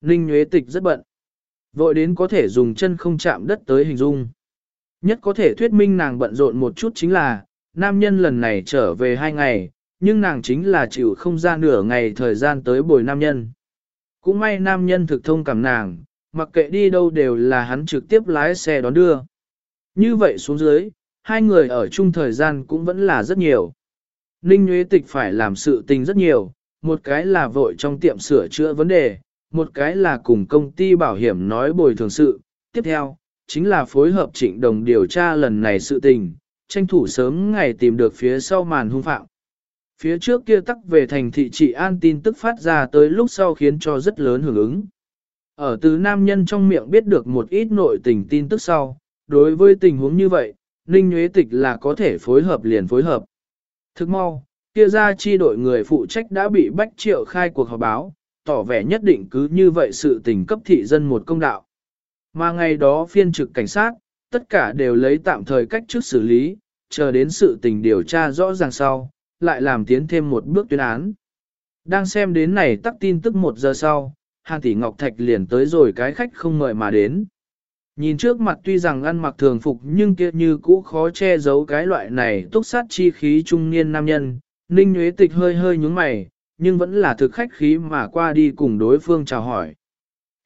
Ninh Nguyễn Tịch rất bận. Vội đến có thể dùng chân không chạm đất tới hình dung. Nhất có thể thuyết minh nàng bận rộn một chút chính là, nam nhân lần này trở về hai ngày, nhưng nàng chính là chịu không ra nửa ngày thời gian tới bồi nam nhân. Cũng may nam nhân thực thông cảm nàng, mặc kệ đi đâu đều là hắn trực tiếp lái xe đón đưa. Như vậy xuống dưới, hai người ở chung thời gian cũng vẫn là rất nhiều. Ninh Nguyễn Tịch phải làm sự tình rất nhiều, một cái là vội trong tiệm sửa chữa vấn đề, một cái là cùng công ty bảo hiểm nói bồi thường sự, tiếp theo, chính là phối hợp trịnh đồng điều tra lần này sự tình, tranh thủ sớm ngày tìm được phía sau màn hung phạm. Phía trước kia tắc về thành thị trị an tin tức phát ra tới lúc sau khiến cho rất lớn hưởng ứng. Ở từ nam nhân trong miệng biết được một ít nội tình tin tức sau, đối với tình huống như vậy, Ninh Nguyễn Tịch là có thể phối hợp liền phối hợp. Thức mau, kia ra chi đội người phụ trách đã bị bách triệu khai cuộc họp báo, tỏ vẻ nhất định cứ như vậy sự tình cấp thị dân một công đạo. Mà ngày đó phiên trực cảnh sát, tất cả đều lấy tạm thời cách trước xử lý, chờ đến sự tình điều tra rõ ràng sau, lại làm tiến thêm một bước tuyên án. Đang xem đến này tắc tin tức một giờ sau, Hàn Tỷ Ngọc Thạch liền tới rồi cái khách không mời mà đến. Nhìn trước mặt tuy rằng ăn mặc thường phục nhưng kia như cũ khó che giấu cái loại này túc sát chi khí trung niên nam nhân, Ninh Nguyễn Tịch hơi hơi nhúng mày, nhưng vẫn là thực khách khí mà qua đi cùng đối phương chào hỏi.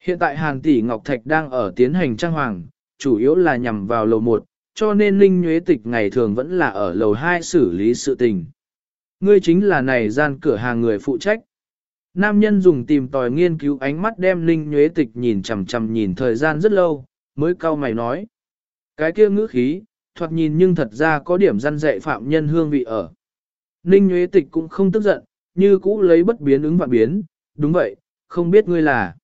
Hiện tại Hàn Tỷ Ngọc Thạch đang ở tiến hành trang hoàng, chủ yếu là nhằm vào lầu 1, cho nên linh nhuế Tịch ngày thường vẫn là ở lầu 2 xử lý sự tình. Ngươi chính là này gian cửa hàng người phụ trách. Nam nhân dùng tìm tòi nghiên cứu ánh mắt đem linh nhuế Tịch nhìn chằm chằm nhìn thời gian rất lâu, mới cau mày nói. Cái kia ngữ khí, thoạt nhìn nhưng thật ra có điểm răn dạy phạm nhân hương vị ở. Ninh Nguyễn Tịch cũng không tức giận, như cũ lấy bất biến ứng vạn biến, đúng vậy, không biết ngươi là.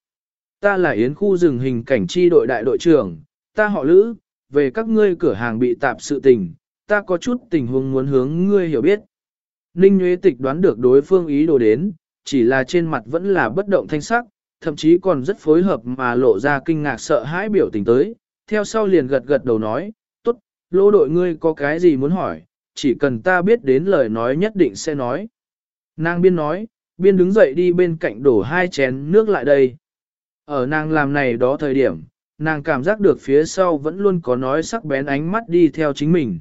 Ta là Yến khu rừng hình cảnh chi đội đại đội trưởng, ta họ Lữ, về các ngươi cửa hàng bị tạp sự tình, ta có chút tình huống muốn hướng ngươi hiểu biết. Ninh Nguyễn Tịch đoán được đối phương ý đồ đến, chỉ là trên mặt vẫn là bất động thanh sắc, thậm chí còn rất phối hợp mà lộ ra kinh ngạc sợ hãi biểu tình tới, theo sau liền gật gật đầu nói, tốt, lô đội ngươi có cái gì muốn hỏi, chỉ cần ta biết đến lời nói nhất định sẽ nói. Nàng biên nói, biên đứng dậy đi bên cạnh đổ hai chén nước lại đây. Ở nàng làm này đó thời điểm, nàng cảm giác được phía sau vẫn luôn có nói sắc bén ánh mắt đi theo chính mình.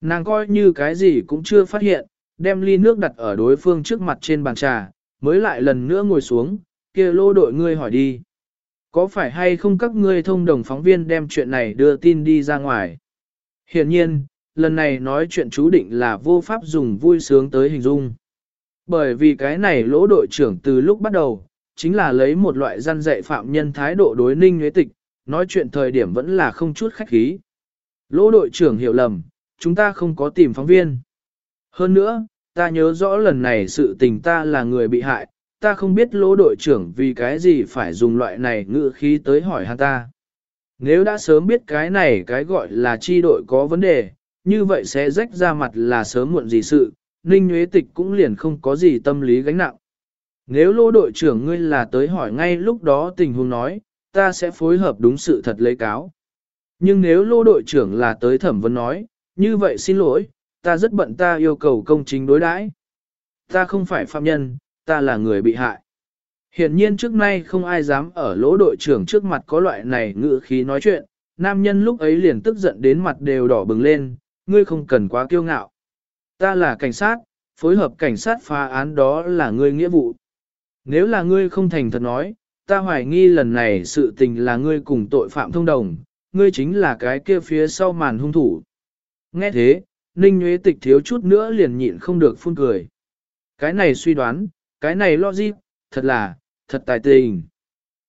Nàng coi như cái gì cũng chưa phát hiện, đem ly nước đặt ở đối phương trước mặt trên bàn trà, mới lại lần nữa ngồi xuống, kia lô đội ngươi hỏi đi. Có phải hay không các ngươi thông đồng phóng viên đem chuyện này đưa tin đi ra ngoài? Hiện nhiên, lần này nói chuyện chú định là vô pháp dùng vui sướng tới hình dung. Bởi vì cái này lỗ đội trưởng từ lúc bắt đầu, chính là lấy một loại gian dạy phạm nhân thái độ đối ninh nhuế tịch, nói chuyện thời điểm vẫn là không chút khách khí. Lỗ đội trưởng hiểu lầm, chúng ta không có tìm phóng viên. Hơn nữa, ta nhớ rõ lần này sự tình ta là người bị hại, ta không biết lỗ đội trưởng vì cái gì phải dùng loại này ngữ khí tới hỏi hắn ta. Nếu đã sớm biết cái này cái gọi là chi đội có vấn đề, như vậy sẽ rách ra mặt là sớm muộn gì sự, Ninh Nguyễn Tịch cũng liền không có gì tâm lý gánh nặng. Nếu lô đội trưởng ngươi là tới hỏi ngay lúc đó tình huống nói, ta sẽ phối hợp đúng sự thật lấy cáo. Nhưng nếu lô đội trưởng là tới thẩm vấn nói, như vậy xin lỗi, ta rất bận ta yêu cầu công chính đối đãi. Ta không phải phạm nhân, ta là người bị hại. Hiện nhiên trước nay không ai dám ở lỗ đội trưởng trước mặt có loại này ngữ khí nói chuyện, nam nhân lúc ấy liền tức giận đến mặt đều đỏ bừng lên, ngươi không cần quá kiêu ngạo. Ta là cảnh sát, phối hợp cảnh sát phá án đó là ngươi nghĩa vụ. Nếu là ngươi không thành thật nói, ta hoài nghi lần này sự tình là ngươi cùng tội phạm thông đồng, ngươi chính là cái kia phía sau màn hung thủ. Nghe thế, Ninh Nguyễn Tịch thiếu chút nữa liền nhịn không được phun cười. Cái này suy đoán, cái này logic, thật là, thật tài tình.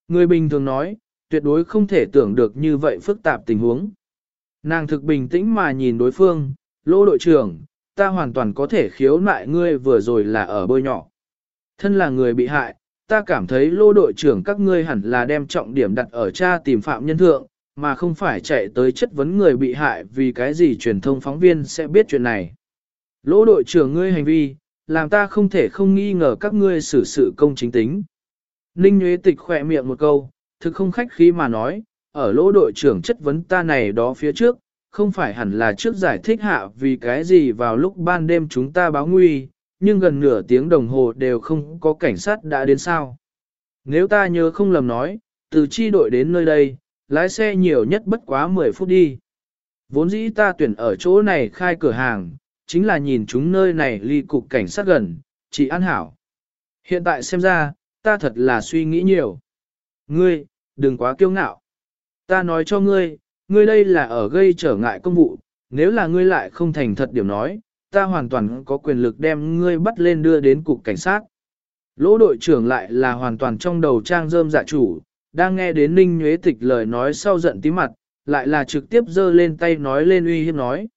Người bình thường nói, tuyệt đối không thể tưởng được như vậy phức tạp tình huống. Nàng thực bình tĩnh mà nhìn đối phương, lỗ đội trưởng, ta hoàn toàn có thể khiếu nại ngươi vừa rồi là ở bơi nhỏ. Thân là người bị hại, ta cảm thấy lô đội trưởng các ngươi hẳn là đem trọng điểm đặt ở cha tìm phạm nhân thượng, mà không phải chạy tới chất vấn người bị hại vì cái gì truyền thông phóng viên sẽ biết chuyện này. Lỗ đội trưởng ngươi hành vi, làm ta không thể không nghi ngờ các ngươi xử sự công chính tính. Ninh Nguyễn Tịch khỏe miệng một câu, thực không khách khí mà nói, ở lỗ đội trưởng chất vấn ta này đó phía trước, không phải hẳn là trước giải thích hạ vì cái gì vào lúc ban đêm chúng ta báo nguy, nhưng gần nửa tiếng đồng hồ đều không có cảnh sát đã đến sao. Nếu ta nhớ không lầm nói, từ chi đội đến nơi đây, lái xe nhiều nhất bất quá 10 phút đi. Vốn dĩ ta tuyển ở chỗ này khai cửa hàng, chính là nhìn chúng nơi này ly cục cảnh sát gần, chỉ an hảo. Hiện tại xem ra, ta thật là suy nghĩ nhiều. Ngươi, đừng quá kiêu ngạo. Ta nói cho ngươi, ngươi đây là ở gây trở ngại công vụ, nếu là ngươi lại không thành thật điểm nói, ta hoàn toàn có quyền lực đem ngươi bắt lên đưa đến cục cảnh sát. Lỗ đội trưởng lại là hoàn toàn trong đầu trang rơm dạ chủ, đang nghe đến Ninh Nhuế Tịch lời nói sau giận tí mặt, lại là trực tiếp giơ lên tay nói lên uy hiếp nói.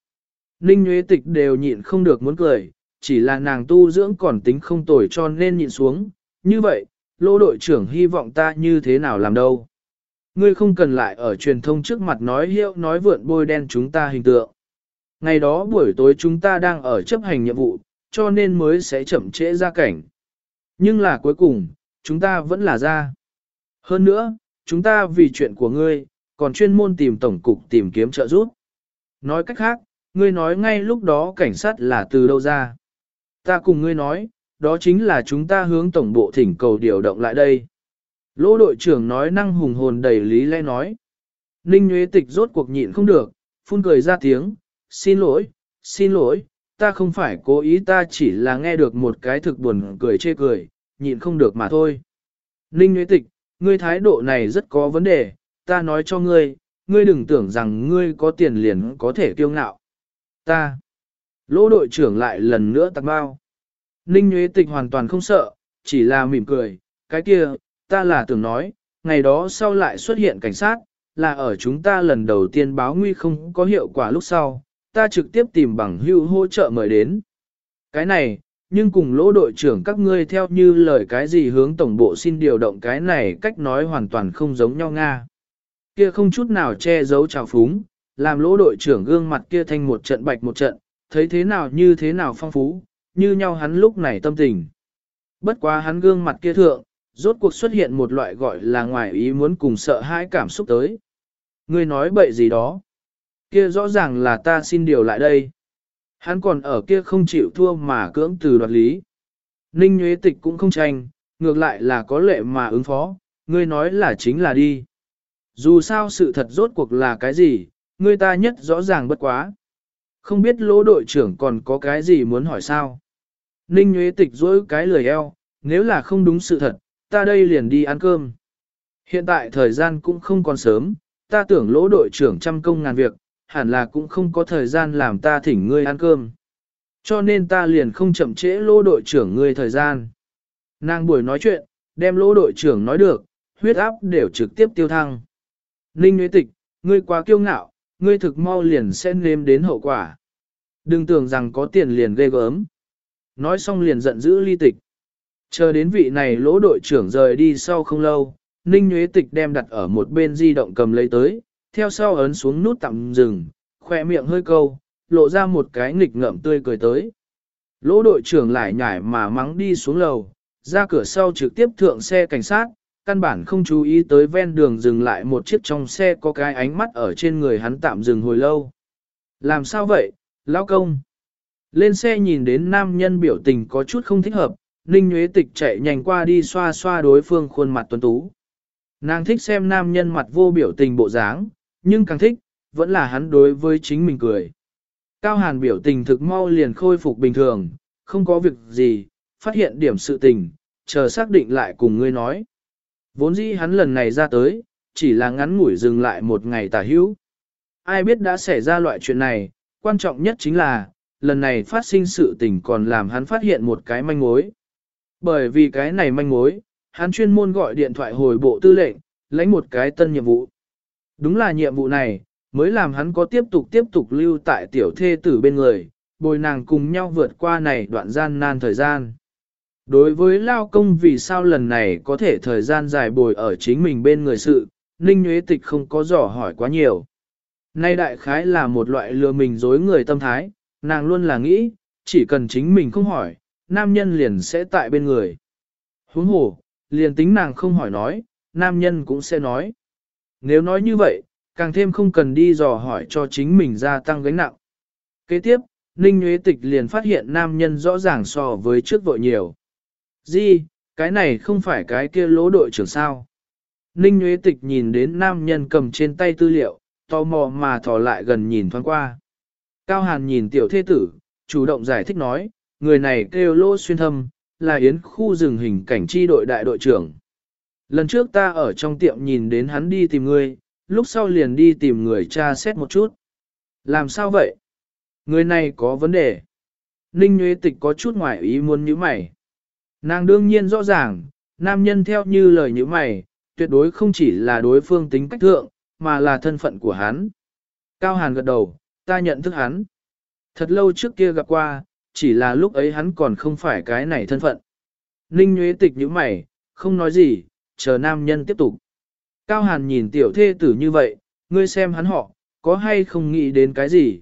Ninh Nhuế Tịch đều nhịn không được muốn cười, chỉ là nàng tu dưỡng còn tính không tồi cho nên nhịn xuống. Như vậy, lỗ đội trưởng hy vọng ta như thế nào làm đâu. Ngươi không cần lại ở truyền thông trước mặt nói hiệu nói vượn bôi đen chúng ta hình tượng. Ngày đó buổi tối chúng ta đang ở chấp hành nhiệm vụ, cho nên mới sẽ chậm trễ ra cảnh. Nhưng là cuối cùng, chúng ta vẫn là ra. Hơn nữa, chúng ta vì chuyện của ngươi, còn chuyên môn tìm tổng cục tìm kiếm trợ giúp. Nói cách khác, ngươi nói ngay lúc đó cảnh sát là từ đâu ra. Ta cùng ngươi nói, đó chính là chúng ta hướng tổng bộ thỉnh cầu điều động lại đây. Lỗ đội trưởng nói năng hùng hồn đầy lý lẽ nói. Ninh Nguyễn Tịch rốt cuộc nhịn không được, phun cười ra tiếng, xin lỗi, xin lỗi, ta không phải cố ý ta chỉ là nghe được một cái thực buồn cười chê cười, nhịn không được mà thôi. Ninh Nguyễn Tịch, ngươi thái độ này rất có vấn đề, ta nói cho ngươi, ngươi đừng tưởng rằng ngươi có tiền liền có thể kiêu ngạo. Ta. Lỗ đội trưởng lại lần nữa tặng bao. Ninh Nguyễn Tịch hoàn toàn không sợ, chỉ là mỉm cười, cái kia, ta là tưởng nói, ngày đó sau lại xuất hiện cảnh sát, là ở chúng ta lần đầu tiên báo nguy không có hiệu quả lúc sau, ta trực tiếp tìm bằng hưu hỗ trợ mời đến. Cái này, nhưng cùng lỗ đội trưởng các ngươi theo như lời cái gì hướng tổng bộ xin điều động cái này cách nói hoàn toàn không giống nhau Nga. Kia không chút nào che giấu trào phúng, làm lỗ đội trưởng gương mặt kia thành một trận bạch một trận, thấy thế nào như thế nào phong phú, như nhau hắn lúc này tâm tình. Bất quá hắn gương mặt kia thượng, rốt cuộc xuất hiện một loại gọi là ngoài ý muốn cùng sợ hãi cảm xúc tới. Ngươi nói bậy gì đó. Kia rõ ràng là ta xin điều lại đây. Hắn còn ở kia không chịu thua mà cưỡng từ đoạt lý. Ninh Nguyễn Tịch cũng không tranh, ngược lại là có lệ mà ứng phó, ngươi nói là chính là đi. Dù sao sự thật rốt cuộc là cái gì, ngươi ta nhất rõ ràng bất quá. Không biết lỗ đội trưởng còn có cái gì muốn hỏi sao. Ninh Nguyễn Tịch dối cái lời eo, nếu là không đúng sự thật, ta đây liền đi ăn cơm. Hiện tại thời gian cũng không còn sớm, ta tưởng lỗ đội trưởng trăm công ngàn việc, hẳn là cũng không có thời gian làm ta thỉnh ngươi ăn cơm. Cho nên ta liền không chậm trễ lỗ đội trưởng ngươi thời gian. Nàng buổi nói chuyện, đem lỗ đội trưởng nói được, huyết áp đều trực tiếp tiêu thăng. Ninh Nguyễn Tịch, ngươi quá kiêu ngạo, ngươi thực mau liền sẽ nếm đến hậu quả. Đừng tưởng rằng có tiền liền ghê gớm. Nói xong liền giận dữ ly tịch. Chờ đến vị này lỗ đội trưởng rời đi sau không lâu, Ninh Nguyễn Tịch đem đặt ở một bên di động cầm lấy tới, theo sau ấn xuống nút tạm dừng, khoe miệng hơi câu, lộ ra một cái nghịch ngợm tươi cười tới. Lỗ đội trưởng lại nhảy mà mắng đi xuống lầu, ra cửa sau trực tiếp thượng xe cảnh sát, căn bản không chú ý tới ven đường dừng lại một chiếc trong xe có cái ánh mắt ở trên người hắn tạm dừng hồi lâu. Làm sao vậy, lão công? Lên xe nhìn đến nam nhân biểu tình có chút không thích hợp, Ninh Nguyễn Tịch chạy nhanh qua đi xoa xoa đối phương khuôn mặt tuấn tú. Nàng thích xem nam nhân mặt vô biểu tình bộ dáng, nhưng càng thích, vẫn là hắn đối với chính mình cười. Cao Hàn biểu tình thực mau liền khôi phục bình thường, không có việc gì, phát hiện điểm sự tình, chờ xác định lại cùng ngươi nói. Vốn dĩ hắn lần này ra tới, chỉ là ngắn ngủi dừng lại một ngày tả hữu. Ai biết đã xảy ra loại chuyện này, quan trọng nhất chính là, lần này phát sinh sự tình còn làm hắn phát hiện một cái manh mối. Bởi vì cái này manh mối, hắn chuyên môn gọi điện thoại hồi bộ tư lệnh, lấy một cái tân nhiệm vụ. Đúng là nhiệm vụ này, mới làm hắn có tiếp tục tiếp tục lưu tại tiểu thê tử bên người, bồi nàng cùng nhau vượt qua này đoạn gian nan thời gian. Đối với lao công vì sao lần này có thể thời gian dài bồi ở chính mình bên người sự, Ninh Nguyễn Tịch không có dò hỏi quá nhiều. Nay đại khái là một loại lừa mình dối người tâm thái, nàng luôn là nghĩ, chỉ cần chính mình không hỏi, nam nhân liền sẽ tại bên người. Huống hồ, liền tính nàng không hỏi nói, nam nhân cũng sẽ nói. Nếu nói như vậy, càng thêm không cần đi dò hỏi cho chính mình gia tăng gánh nặng. Kế tiếp, Ninh Nguyễn Tịch liền phát hiện nam nhân rõ ràng so với trước vội nhiều. Di, cái này không phải cái kia lỗ đội trưởng sao. Ninh Nguyễn Tịch nhìn đến nam nhân cầm trên tay tư liệu, tò mò mà thò lại gần nhìn thoáng qua. Cao Hàn nhìn tiểu thế tử, chủ động giải thích nói, người này kêu Lô xuyên thâm, là yến khu rừng hình cảnh chi đội đại đội trưởng. Lần trước ta ở trong tiệm nhìn đến hắn đi tìm ngươi, lúc sau liền đi tìm người cha xét một chút. Làm sao vậy? Người này có vấn đề. Ninh Nguyễn Tịch có chút ngoài ý muốn như mày. Nàng đương nhiên rõ ràng, nam nhân theo như lời như mày, tuyệt đối không chỉ là đối phương tính cách thượng, mà là thân phận của hắn. Cao Hàn gật đầu, ta nhận thức hắn. Thật lâu trước kia gặp qua, chỉ là lúc ấy hắn còn không phải cái này thân phận. Ninh Nguyễn Tịch như mày, không nói gì, chờ nam nhân tiếp tục. Cao Hàn nhìn tiểu thê tử như vậy, ngươi xem hắn họ, có hay không nghĩ đến cái gì?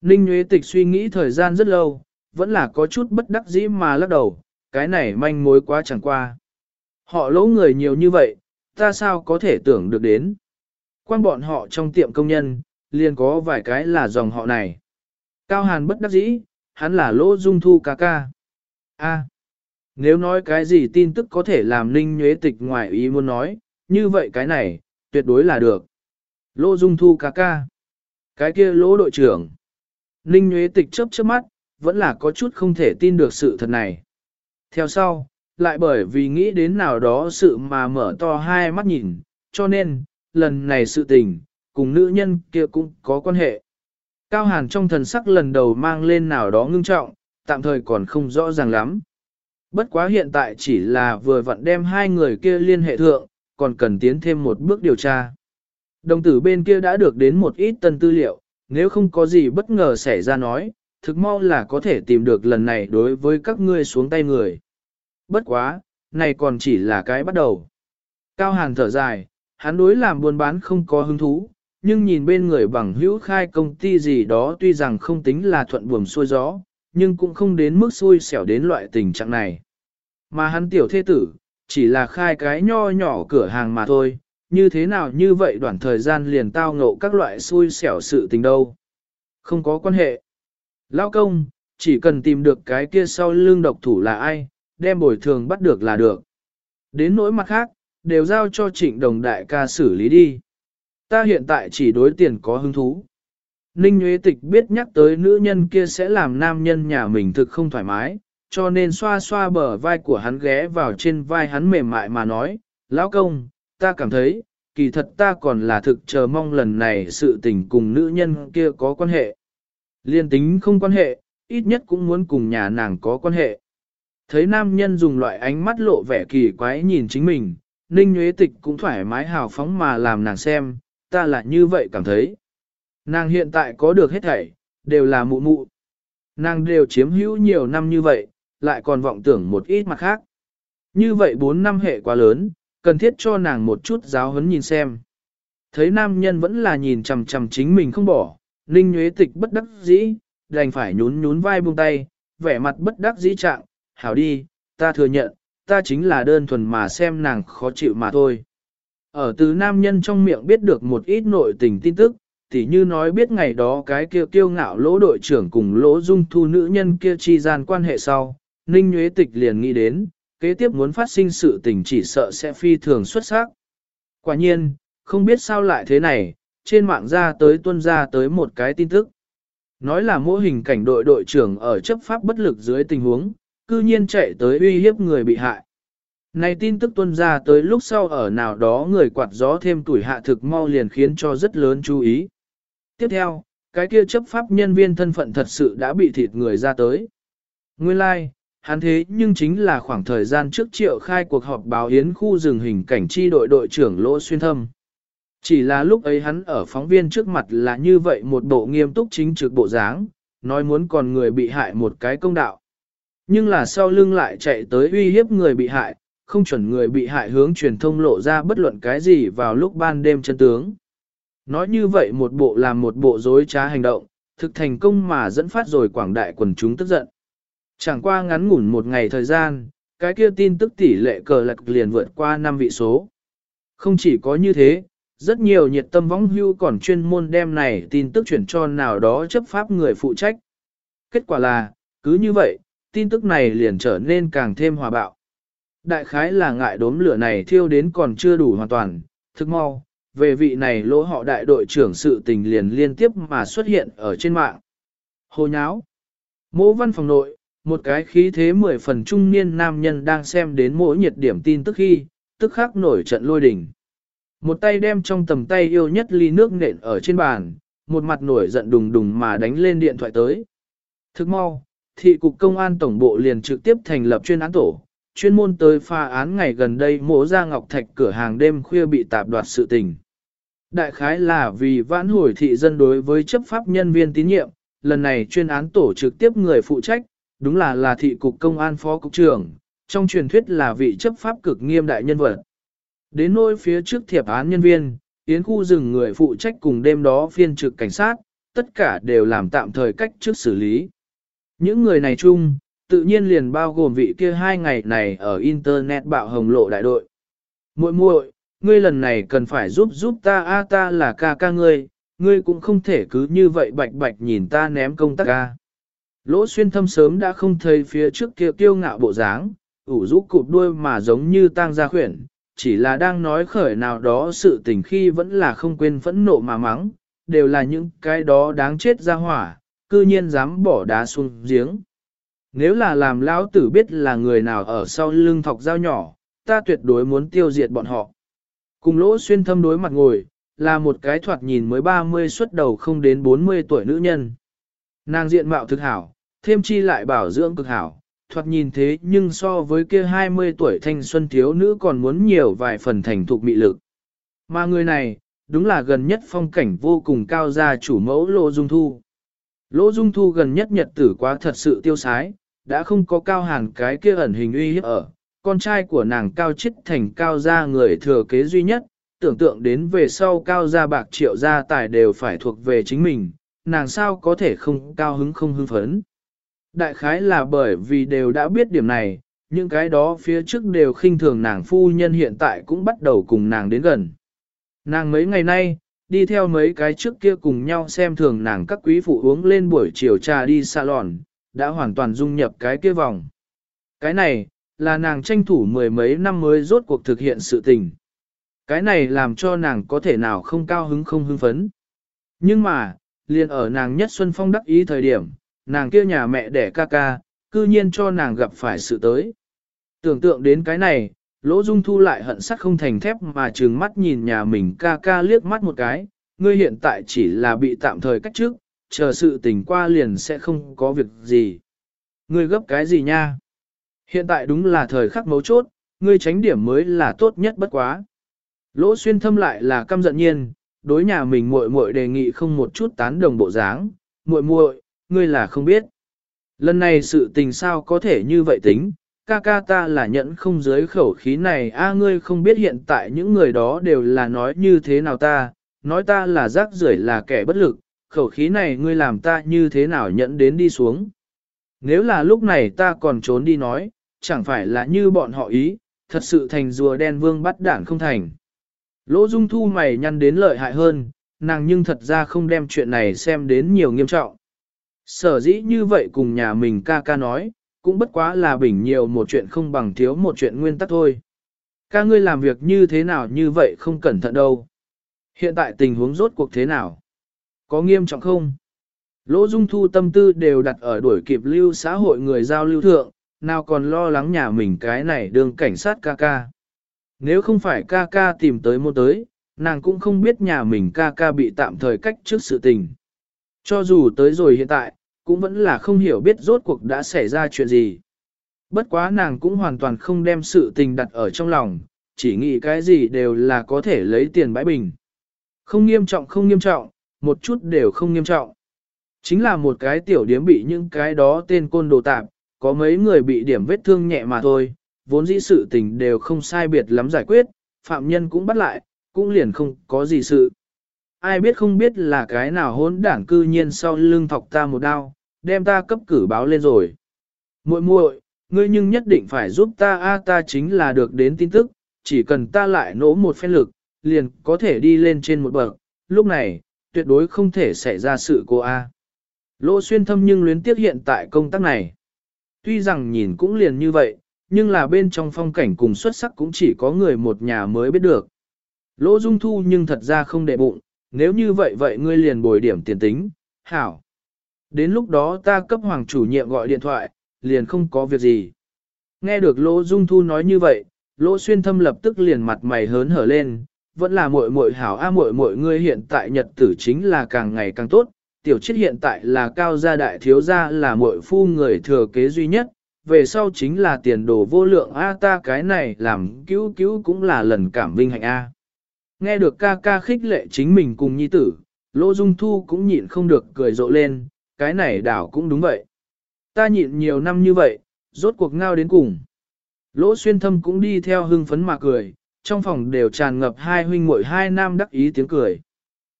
Ninh Nguyễn Tịch suy nghĩ thời gian rất lâu, vẫn là có chút bất đắc dĩ mà lắc đầu, cái này manh mối quá chẳng qua. Họ lỗ người nhiều như vậy, ta sao có thể tưởng được đến. Quan bọn họ trong tiệm công nhân, liền có vài cái là dòng họ này. Cao Hàn bất đắc dĩ, hắn là lỗ dung thu ca ca. A. nếu nói cái gì tin tức có thể làm Ninh Nhuế Tịch ngoài ý muốn nói, như vậy cái này, tuyệt đối là được. Lỗ dung thu ca ca. Cái kia lỗ đội trưởng. Ninh Nhuế Tịch chớp chớp mắt, vẫn là có chút không thể tin được sự thật này. Theo sau, lại bởi vì nghĩ đến nào đó sự mà mở to hai mắt nhìn, cho nên, lần này sự tình, cùng nữ nhân kia cũng có quan hệ. Cao Hàn trong thần sắc lần đầu mang lên nào đó ngưng trọng, tạm thời còn không rõ ràng lắm. Bất quá hiện tại chỉ là vừa vặn đem hai người kia liên hệ thượng, còn cần tiến thêm một bước điều tra. Đồng tử bên kia đã được đến một ít tân tư liệu, nếu không có gì bất ngờ xảy ra nói, thực mau là có thể tìm được lần này đối với các ngươi xuống tay người. Bất quá, này còn chỉ là cái bắt đầu. Cao Hàn thở dài, hắn đối làm buôn bán không có hứng thú, nhưng nhìn bên người bằng hữu khai công ty gì đó tuy rằng không tính là thuận buồm xuôi gió, nhưng cũng không đến mức xui xẻo đến loại tình trạng này. Mà hắn tiểu thế tử, chỉ là khai cái nho nhỏ cửa hàng mà thôi, như thế nào như vậy đoạn thời gian liền tao ngộ các loại xui xẻo sự tình đâu. Không có quan hệ. Lao công, chỉ cần tìm được cái kia sau lưng độc thủ là ai, đem bồi thường bắt được là được. Đến nỗi mặt khác, đều giao cho trịnh đồng đại ca xử lý đi. Ta hiện tại chỉ đối tiền có hứng thú. Ninh Nguyễn Tịch biết nhắc tới nữ nhân kia sẽ làm nam nhân nhà mình thực không thoải mái, cho nên xoa xoa bờ vai của hắn ghé vào trên vai hắn mềm mại mà nói, Lão công, ta cảm thấy, kỳ thật ta còn là thực chờ mong lần này sự tình cùng nữ nhân kia có quan hệ. Liên tính không quan hệ, ít nhất cũng muốn cùng nhà nàng có quan hệ. Thấy nam nhân dùng loại ánh mắt lộ vẻ kỳ quái nhìn chính mình, Ninh Nguyễn Tịch cũng thoải mái hào phóng mà làm nàng xem, ta là như vậy cảm thấy. Nàng hiện tại có được hết thảy, đều là mụ mụ. Nàng đều chiếm hữu nhiều năm như vậy, lại còn vọng tưởng một ít mặt khác. Như vậy bốn năm hệ quá lớn, cần thiết cho nàng một chút giáo huấn nhìn xem. Thấy nam nhân vẫn là nhìn chằm chằm chính mình không bỏ, Ninh nhuế Tịch bất đắc dĩ, đành phải nhún nhún vai buông tay, vẻ mặt bất đắc dĩ trạng, hảo đi, ta thừa nhận, ta chính là đơn thuần mà xem nàng khó chịu mà thôi. Ở từ nam nhân trong miệng biết được một ít nội tình tin tức, tỉ như nói biết ngày đó cái kia kiêu ngạo lỗ đội trưởng cùng lỗ dung thu nữ nhân kia chi gian quan hệ sau, Ninh Nguyễn Tịch liền nghĩ đến, kế tiếp muốn phát sinh sự tình chỉ sợ sẽ phi thường xuất sắc. Quả nhiên, không biết sao lại thế này, trên mạng ra tới tuân ra tới một cái tin tức. Nói là mô hình cảnh đội đội trưởng ở chấp pháp bất lực dưới tình huống, cư nhiên chạy tới uy hiếp người bị hại. Này tin tức tuân ra tới lúc sau ở nào đó người quạt gió thêm tuổi hạ thực mau liền khiến cho rất lớn chú ý. Tiếp theo, cái kia chấp pháp nhân viên thân phận thật sự đã bị thịt người ra tới. Nguyên lai, like, hắn thế nhưng chính là khoảng thời gian trước triệu khai cuộc họp báo hiến khu rừng hình cảnh chi đội đội trưởng Lỗ Xuyên Thâm. Chỉ là lúc ấy hắn ở phóng viên trước mặt là như vậy một bộ nghiêm túc chính trực bộ dáng, nói muốn còn người bị hại một cái công đạo. Nhưng là sau lưng lại chạy tới uy hiếp người bị hại, không chuẩn người bị hại hướng truyền thông lộ ra bất luận cái gì vào lúc ban đêm chân tướng. Nói như vậy một bộ làm một bộ dối trá hành động, thực thành công mà dẫn phát rồi quảng đại quần chúng tức giận. Chẳng qua ngắn ngủn một ngày thời gian, cái kia tin tức tỷ lệ cờ lạc liền vượt qua 5 vị số. Không chỉ có như thế, rất nhiều nhiệt tâm võng hưu còn chuyên môn đem này tin tức chuyển cho nào đó chấp pháp người phụ trách. Kết quả là, cứ như vậy, tin tức này liền trở nên càng thêm hòa bạo. Đại khái là ngại đốm lửa này thiêu đến còn chưa đủ hoàn toàn, thức mau, về vị này lỗ họ đại đội trưởng sự tình liền liên tiếp mà xuất hiện ở trên mạng. Hồ nháo. Mỗ văn phòng nội, một cái khí thế mười phần trung niên nam nhân đang xem đến mỗi nhiệt điểm tin tức khi, tức khắc nổi trận lôi đỉnh. Một tay đem trong tầm tay yêu nhất ly nước nện ở trên bàn, một mặt nổi giận đùng đùng mà đánh lên điện thoại tới. Thức mau, thị cục công an tổng bộ liền trực tiếp thành lập chuyên án tổ, chuyên môn tới pha án ngày gần đây mổ ra ngọc thạch cửa hàng đêm khuya bị tạp đoạt sự tình. Đại khái là vì vãn hồi thị dân đối với chấp pháp nhân viên tín nhiệm, lần này chuyên án tổ trực tiếp người phụ trách, đúng là là thị cục công an phó cục trưởng, trong truyền thuyết là vị chấp pháp cực nghiêm đại nhân vật. Đến nôi phía trước thiệp án nhân viên, yến khu rừng người phụ trách cùng đêm đó phiên trực cảnh sát, tất cả đều làm tạm thời cách trước xử lý. Những người này chung, tự nhiên liền bao gồm vị kia hai ngày này ở Internet bạo hồng lộ đại đội. muội muội ngươi lần này cần phải giúp giúp ta a ta là ca ca ngươi, ngươi cũng không thể cứ như vậy bạch bạch nhìn ta ném công tác ca. Lỗ xuyên thâm sớm đã không thấy phía trước kia kiêu ngạo bộ dáng, ủ rũ cụp đuôi mà giống như tang gia khuyển, chỉ là đang nói khởi nào đó sự tình khi vẫn là không quên phẫn nộ mà mắng, đều là những cái đó đáng chết ra hỏa, cư nhiên dám bỏ đá xuống giếng. Nếu là làm lão tử biết là người nào ở sau lưng thọc dao nhỏ, ta tuyệt đối muốn tiêu diệt bọn họ. Cùng lỗ xuyên thâm đối mặt ngồi, là một cái thoạt nhìn mới 30 xuất đầu không đến 40 tuổi nữ nhân. Nàng diện mạo thực hảo, thêm chi lại bảo dưỡng cực hảo, thoạt nhìn thế nhưng so với kia 20 tuổi thanh xuân thiếu nữ còn muốn nhiều vài phần thành thục mị lực. Mà người này, đúng là gần nhất phong cảnh vô cùng cao gia chủ mẫu Lô Dung Thu. Lô Dung Thu gần nhất nhật tử quá thật sự tiêu sái, đã không có cao hàn cái kia ẩn hình uy hiếp ở, con trai của nàng cao chết thành cao gia người thừa kế duy nhất, tưởng tượng đến về sau cao gia bạc triệu gia tài đều phải thuộc về chính mình, nàng sao có thể không cao hứng không hưng phấn. Đại khái là bởi vì đều đã biết điểm này, những cái đó phía trước đều khinh thường nàng phu nhân hiện tại cũng bắt đầu cùng nàng đến gần. Nàng mấy ngày nay, đi theo mấy cái trước kia cùng nhau xem thường nàng các quý phụ uống lên buổi chiều trà đi salon, đã hoàn toàn dung nhập cái kia vòng. Cái này, là nàng tranh thủ mười mấy năm mới rốt cuộc thực hiện sự tình. Cái này làm cho nàng có thể nào không cao hứng không hưng phấn. Nhưng mà, liền ở nàng nhất xuân phong đắc ý thời điểm, nàng kia nhà mẹ đẻ ca ca, cư nhiên cho nàng gặp phải sự tới. Tưởng tượng đến cái này, lỗ dung thu lại hận sắc không thành thép mà trừng mắt nhìn nhà mình ca ca liếc mắt một cái, ngươi hiện tại chỉ là bị tạm thời cách trước, chờ sự tình qua liền sẽ không có việc gì. Ngươi gấp cái gì nha? Hiện tại đúng là thời khắc mấu chốt, ngươi tránh điểm mới là tốt nhất bất quá. Lỗ xuyên thâm lại là căm giận nhiên, đối nhà mình muội muội đề nghị không một chút tán đồng bộ dáng, muội muội, ngươi là không biết. Lần này sự tình sao có thể như vậy tính, ca ca ta là nhẫn không dưới khẩu khí này a ngươi không biết hiện tại những người đó đều là nói như thế nào ta, nói ta là rác rưởi là kẻ bất lực, khẩu khí này ngươi làm ta như thế nào nhẫn đến đi xuống. Nếu là lúc này ta còn trốn đi nói, chẳng phải là như bọn họ ý, thật sự thành rùa đen vương bắt đảng không thành. Lỗ dung thu mày nhăn đến lợi hại hơn, nàng nhưng thật ra không đem chuyện này xem đến nhiều nghiêm trọng. Sở dĩ như vậy cùng nhà mình ca ca nói, cũng bất quá là bình nhiều một chuyện không bằng thiếu một chuyện nguyên tắc thôi. Ca ngươi làm việc như thế nào như vậy không cẩn thận đâu. Hiện tại tình huống rốt cuộc thế nào? Có nghiêm trọng không? Lỗ Dung Thu tâm tư đều đặt ở đuổi kịp lưu xã hội người giao lưu thượng, nào còn lo lắng nhà mình cái này đường cảnh sát ca ca. Nếu không phải ca ca tìm tới mua tới, nàng cũng không biết nhà mình ca ca bị tạm thời cách trước sự tình. Cho dù tới rồi hiện tại, cũng vẫn là không hiểu biết rốt cuộc đã xảy ra chuyện gì. Bất quá nàng cũng hoàn toàn không đem sự tình đặt ở trong lòng, chỉ nghĩ cái gì đều là có thể lấy tiền bãi bình. Không nghiêm trọng không nghiêm trọng, một chút đều không nghiêm trọng. Chính là một cái tiểu điếm bị những cái đó tên côn đồ tạp, có mấy người bị điểm vết thương nhẹ mà thôi, vốn dĩ sự tình đều không sai biệt lắm giải quyết, phạm nhân cũng bắt lại, cũng liền không có gì sự. Ai biết không biết là cái nào hỗn đảng cư nhiên sau lưng thọc ta một đao, đem ta cấp cử báo lên rồi. muội muội, ngươi nhưng nhất định phải giúp ta a ta chính là được đến tin tức, chỉ cần ta lại nỗ một phen lực, liền có thể đi lên trên một bậc, lúc này, tuyệt đối không thể xảy ra sự cô a. Lỗ xuyên thâm nhưng luyến tiếc hiện tại công tác này. Tuy rằng nhìn cũng liền như vậy, nhưng là bên trong phong cảnh cùng xuất sắc cũng chỉ có người một nhà mới biết được. Lỗ dung thu nhưng thật ra không đệ bụng, nếu như vậy vậy ngươi liền bồi điểm tiền tính, hảo. Đến lúc đó ta cấp hoàng chủ nhiệm gọi điện thoại, liền không có việc gì. Nghe được Lỗ Dung Thu nói như vậy, Lỗ Xuyên Thâm lập tức liền mặt mày hớn hở lên, vẫn là muội muội hảo a muội muội ngươi hiện tại nhật tử chính là càng ngày càng tốt, tiểu chết hiện tại là cao gia đại thiếu gia là muội phu người thừa kế duy nhất, về sau chính là tiền đồ vô lượng a ta cái này làm cứu cứu cũng là lần cảm vinh hạnh a. Nghe được ca ca khích lệ chính mình cùng nhi tử, Lỗ Dung Thu cũng nhịn không được cười rộ lên, cái này đảo cũng đúng vậy. Ta nhịn nhiều năm như vậy, rốt cuộc ngao đến cùng. Lỗ xuyên thâm cũng đi theo hưng phấn mà cười, trong phòng đều tràn ngập hai huynh muội hai nam đắc ý tiếng cười.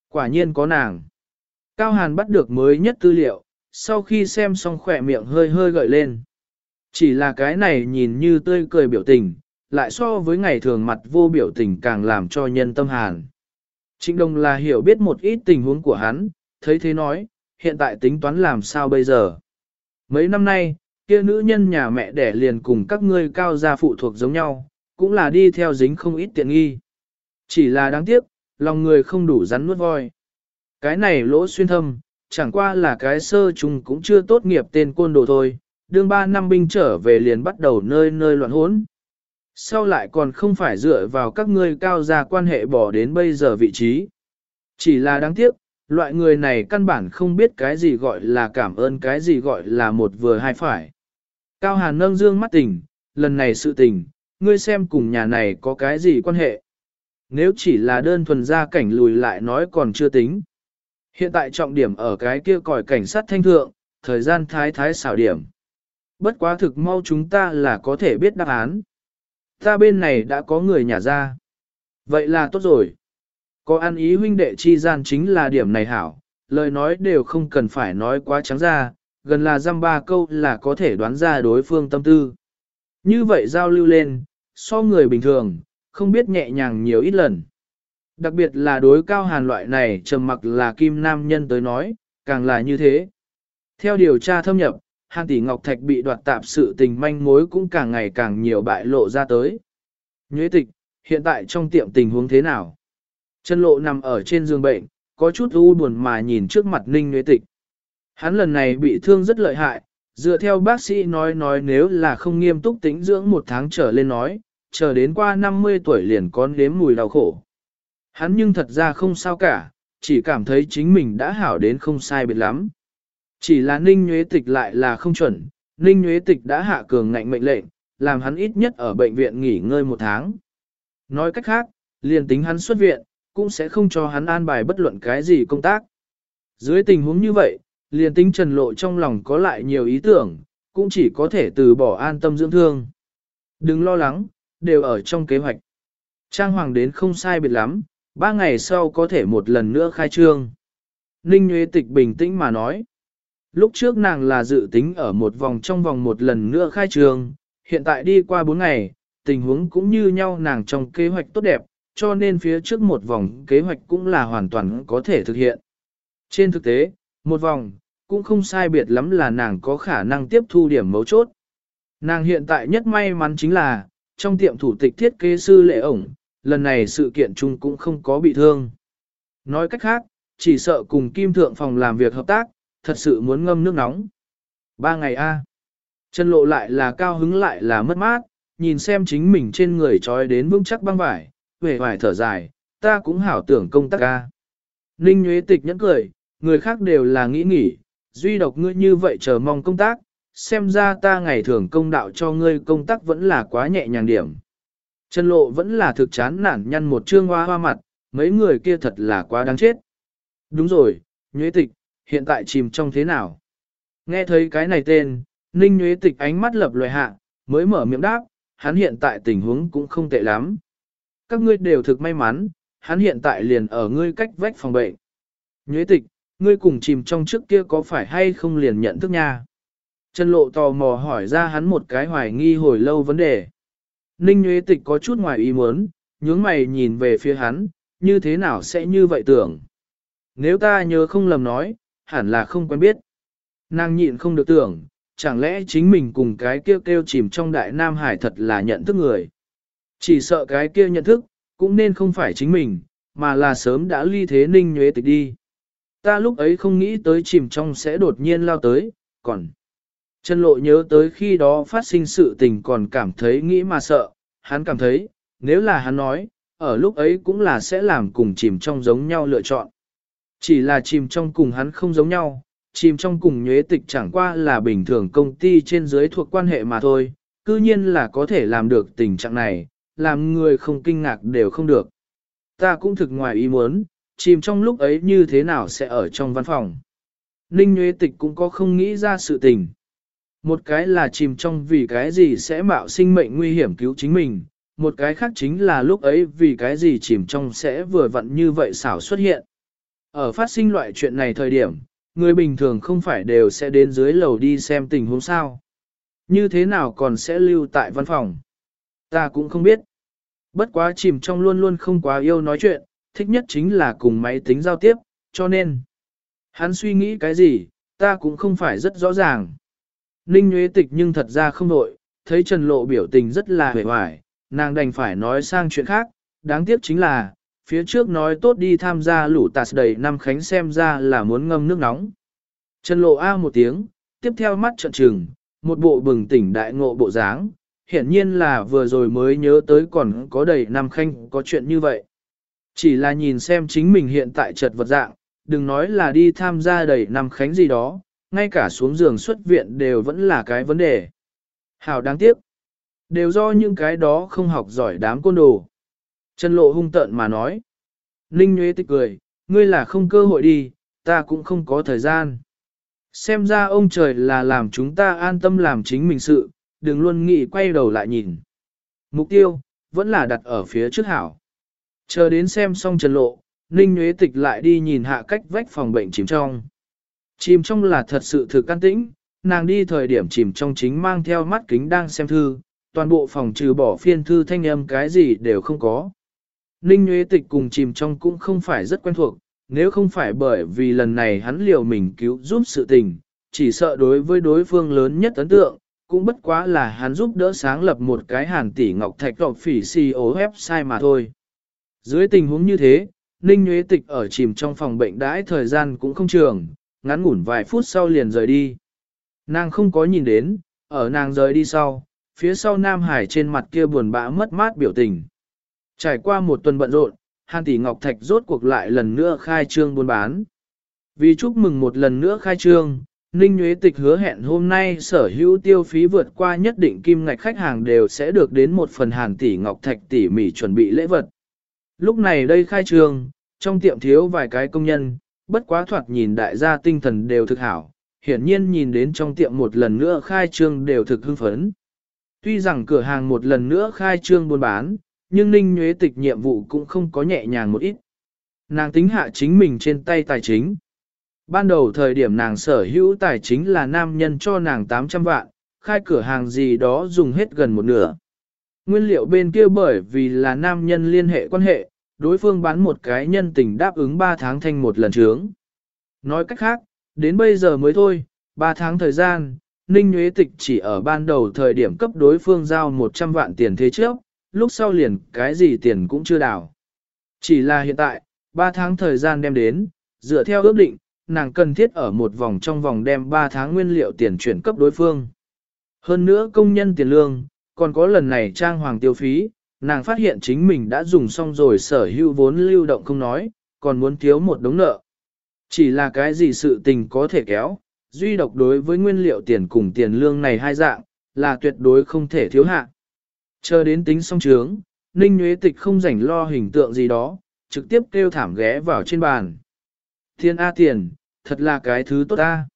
Quả nhiên có nàng. Cao Hàn bắt được mới nhất tư liệu, sau khi xem xong khỏe miệng hơi hơi gợi lên. Chỉ là cái này nhìn như tươi cười biểu tình, lại so với ngày thường mặt vô biểu tình càng làm cho nhân tâm hàn. Trịnh Đông là hiểu biết một ít tình huống của hắn, thấy thế nói, hiện tại tính toán làm sao bây giờ. Mấy năm nay, kia nữ nhân nhà mẹ đẻ liền cùng các ngươi cao gia phụ thuộc giống nhau, cũng là đi theo dính không ít tiện nghi. Chỉ là đáng tiếc, lòng người không đủ rắn nuốt voi. Cái này lỗ xuyên thâm, chẳng qua là cái sơ trùng cũng chưa tốt nghiệp tên côn đồ thôi, đương ba năm binh trở về liền bắt đầu nơi nơi loạn hỗn. Sau lại còn không phải dựa vào các ngươi cao gia quan hệ bỏ đến bây giờ vị trí. Chỉ là đáng tiếc, loại người này căn bản không biết cái gì gọi là cảm ơn cái gì gọi là một vừa hai phải. Cao Hàn nâng dương mắt tỉnh lần này sự tình, ngươi xem cùng nhà này có cái gì quan hệ. Nếu chỉ là đơn thuần ra cảnh lùi lại nói còn chưa tính. Hiện tại trọng điểm ở cái kia còi cảnh sát thanh thượng, thời gian thái thái xảo điểm. Bất quá thực mau chúng ta là có thể biết đáp án. Ta bên này đã có người nhà ra. Vậy là tốt rồi. Có ăn ý huynh đệ chi gian chính là điểm này hảo, lời nói đều không cần phải nói quá trắng ra, gần là dăm ba câu là có thể đoán ra đối phương tâm tư. Như vậy giao lưu lên, so người bình thường, không biết nhẹ nhàng nhiều ít lần. Đặc biệt là đối cao hàn loại này trầm mặc là kim nam nhân tới nói, càng là như thế. Theo điều tra thâm nhập, Hàn Tỷ Ngọc Thạch bị đoạt tạp sự tình manh mối cũng càng ngày càng nhiều bại lộ ra tới. Nhuế tịch, hiện tại trong tiệm tình huống thế nào? Chân lộ nằm ở trên giường bệnh, có chút u buồn mà nhìn trước mặt Ninh Nhuế tịch. Hắn lần này bị thương rất lợi hại, dựa theo bác sĩ nói nói nếu là không nghiêm túc tính dưỡng một tháng trở lên nói, chờ đến qua 50 tuổi liền con nếm mùi đau khổ. Hắn nhưng thật ra không sao cả, chỉ cảm thấy chính mình đã hảo đến không sai biệt lắm. Chỉ là Ninh Nhuế Tịch lại là không chuẩn, Ninh Nhuế Tịch đã hạ cường ngạnh mệnh lệnh, làm hắn ít nhất ở bệnh viện nghỉ ngơi một tháng. Nói cách khác, liền tính hắn xuất viện, cũng sẽ không cho hắn an bài bất luận cái gì công tác. Dưới tình huống như vậy, liền tính trần lộ trong lòng có lại nhiều ý tưởng, cũng chỉ có thể từ bỏ an tâm dưỡng thương. Đừng lo lắng, đều ở trong kế hoạch. Trang hoàng đến không sai biệt lắm, ba ngày sau có thể một lần nữa khai trương. Ninh Nguyễn Tịch bình tĩnh mà nói. Lúc trước nàng là dự tính ở một vòng trong vòng một lần nữa khai trương, hiện tại đi qua bốn ngày, tình huống cũng như nhau nàng trong kế hoạch tốt đẹp, cho nên phía trước một vòng kế hoạch cũng là hoàn toàn có thể thực hiện. Trên thực tế, một vòng, cũng không sai biệt lắm là nàng có khả năng tiếp thu điểm mấu chốt. Nàng hiện tại nhất may mắn chính là, trong tiệm thủ tịch thiết kế sư lệ ổng, lần này sự kiện chung cũng không có bị thương. Nói cách khác, chỉ sợ cùng kim thượng phòng làm việc hợp tác, thật sự muốn ngâm nước nóng. Ba ngày a. Chân lộ lại là cao hứng lại là mất mát, nhìn xem chính mình trên người trói đến vững chắc băng vải, về vải thở dài, ta cũng hảo tưởng công tác ca. Ninh Nguyễn Tịch nhẫn cười, người khác đều là nghĩ nghỉ, duy độc ngươi như vậy chờ mong công tác, xem ra ta ngày thường công đạo cho ngươi công tác vẫn là quá nhẹ nhàng điểm. Trần lộ vẫn là thực chán nản nhăn một trương hoa hoa mặt, mấy người kia thật là quá đáng chết. Đúng rồi, Nhuế Tịch, hiện tại chìm trong thế nào? Nghe thấy cái này tên, Ninh Nhuế Tịch ánh mắt lập loài hạ, mới mở miệng đáp, hắn hiện tại tình huống cũng không tệ lắm. Các ngươi đều thực may mắn, hắn hiện tại liền ở ngươi cách vách phòng bệnh. Nhuế Tịch, ngươi cùng chìm trong trước kia có phải hay không liền nhận thức nha? Trần Lộ tò mò hỏi ra hắn một cái hoài nghi hồi lâu vấn đề. Ninh Nguyễn Tịch có chút ngoài ý muốn, nhướng mày nhìn về phía hắn, như thế nào sẽ như vậy tưởng. Nếu ta nhớ không lầm nói, hẳn là không quen biết. Nàng nhịn không được tưởng, chẳng lẽ chính mình cùng cái kia kêu, kêu chìm trong đại Nam Hải thật là nhận thức người. Chỉ sợ cái kia nhận thức, cũng nên không phải chính mình, mà là sớm đã ly thế Ninh Nguyễn Tịch đi. Ta lúc ấy không nghĩ tới chìm trong sẽ đột nhiên lao tới, còn... Trần lộ nhớ tới khi đó phát sinh sự tình còn cảm thấy nghĩ mà sợ, hắn cảm thấy, nếu là hắn nói, ở lúc ấy cũng là sẽ làm cùng chìm trong giống nhau lựa chọn. Chỉ là chìm trong cùng hắn không giống nhau, chìm trong cùng nhuế tịch chẳng qua là bình thường công ty trên dưới thuộc quan hệ mà thôi, cư nhiên là có thể làm được tình trạng này, làm người không kinh ngạc đều không được. Ta cũng thực ngoài ý muốn, chìm trong lúc ấy như thế nào sẽ ở trong văn phòng. Ninh Nguyễn Tịch cũng có không nghĩ ra sự tình. Một cái là chìm trong vì cái gì sẽ mạo sinh mệnh nguy hiểm cứu chính mình, một cái khác chính là lúc ấy vì cái gì chìm trong sẽ vừa vặn như vậy xảo xuất hiện. Ở phát sinh loại chuyện này thời điểm, người bình thường không phải đều sẽ đến dưới lầu đi xem tình huống sao. Như thế nào còn sẽ lưu tại văn phòng? Ta cũng không biết. Bất quá chìm trong luôn luôn không quá yêu nói chuyện, thích nhất chính là cùng máy tính giao tiếp, cho nên. Hắn suy nghĩ cái gì, ta cũng không phải rất rõ ràng. Ninh Nguyễn Tịch nhưng thật ra không nội, thấy Trần Lộ biểu tình rất là hề hoài, nàng đành phải nói sang chuyện khác, đáng tiếc chính là, phía trước nói tốt đi tham gia lũ tạt đầy năm khánh xem ra là muốn ngâm nước nóng. Trần Lộ A một tiếng, tiếp theo mắt trận trừng, một bộ bừng tỉnh đại ngộ bộ dáng, hiển nhiên là vừa rồi mới nhớ tới còn có đầy năm khanh có chuyện như vậy. Chỉ là nhìn xem chính mình hiện tại chật vật dạng, đừng nói là đi tham gia đầy năm khánh gì đó, ngay cả xuống giường xuất viện đều vẫn là cái vấn đề. Hảo đáng tiếc. Đều do những cái đó không học giỏi đám côn đồ. Trần lộ hung tợn mà nói. Ninh Nguyễn tịch cười, ngươi là không cơ hội đi, ta cũng không có thời gian. Xem ra ông trời là làm chúng ta an tâm làm chính mình sự, đừng luôn nghĩ quay đầu lại nhìn. Mục tiêu, vẫn là đặt ở phía trước hảo. Chờ đến xem xong trần lộ, Ninh Nguyễn Tịch lại đi nhìn hạ cách vách phòng bệnh chìm trong. Chìm trong là thật sự thực can tĩnh, nàng đi thời điểm chìm trong chính mang theo mắt kính đang xem thư, toàn bộ phòng trừ bỏ phiên thư thanh âm cái gì đều không có. Ninh Nguyễn Tịch cùng chìm trong cũng không phải rất quen thuộc, nếu không phải bởi vì lần này hắn liều mình cứu giúp sự tình, chỉ sợ đối với đối phương lớn nhất ấn tượng, cũng bất quá là hắn giúp đỡ sáng lập một cái hàn tỷ ngọc thạch đọc phỉ CEO website mà thôi. Dưới tình huống như thế, Ninh Nguyễn Tịch ở chìm trong phòng bệnh đãi thời gian cũng không trường, ngắn ngủn vài phút sau liền rời đi. Nàng không có nhìn đến, ở nàng rời đi sau, phía sau Nam Hải trên mặt kia buồn bã mất mát biểu tình. Trải qua một tuần bận rộn, Hàn Tỷ Ngọc Thạch rốt cuộc lại lần nữa khai trương buôn bán. Vì chúc mừng một lần nữa khai trương, Ninh Nguyễn Tịch hứa hẹn hôm nay sở hữu tiêu phí vượt qua nhất định kim ngạch khách hàng đều sẽ được đến một phần Hàn Tỷ Ngọc Thạch tỉ mỉ chuẩn bị lễ vật. Lúc này đây khai trương, trong tiệm thiếu vài cái công nhân, bất quá thoạt nhìn đại gia tinh thần đều thực hảo, hiển nhiên nhìn đến trong tiệm một lần nữa khai trương đều thực hưng phấn. Tuy rằng cửa hàng một lần nữa khai trương buôn bán, nhưng Ninh Nguyễn Tịch nhiệm vụ cũng không có nhẹ nhàng một ít. Nàng tính hạ chính mình trên tay tài chính. Ban đầu thời điểm nàng sở hữu tài chính là nam nhân cho nàng 800 vạn, khai cửa hàng gì đó dùng hết gần một nửa. Nguyên liệu bên kia bởi vì là nam nhân liên hệ quan hệ, đối phương bán một cái nhân tình đáp ứng 3 tháng thanh một lần trướng. Nói cách khác, đến bây giờ mới thôi, 3 tháng thời gian, Ninh Nguyễn Tịch chỉ ở ban đầu thời điểm cấp đối phương giao 100 vạn tiền thế trước, lúc sau liền cái gì tiền cũng chưa đào. Chỉ là hiện tại, 3 tháng thời gian đem đến, dựa theo ước định, nàng cần thiết ở một vòng trong vòng đem 3 tháng nguyên liệu tiền chuyển cấp đối phương. Hơn nữa công nhân tiền lương, còn có lần này trang hoàng tiêu phí, nàng phát hiện chính mình đã dùng xong rồi sở hữu vốn lưu động không nói, còn muốn thiếu một đống nợ. Chỉ là cái gì sự tình có thể kéo, duy độc đối với nguyên liệu tiền cùng tiền lương này hai dạng, là tuyệt đối không thể thiếu hạ. Chờ đến tính xong trướng, Ninh Nguyễn Tịch không rảnh lo hình tượng gì đó, trực tiếp kêu thảm ghé vào trên bàn. Thiên A tiền, thật là cái thứ tốt ta.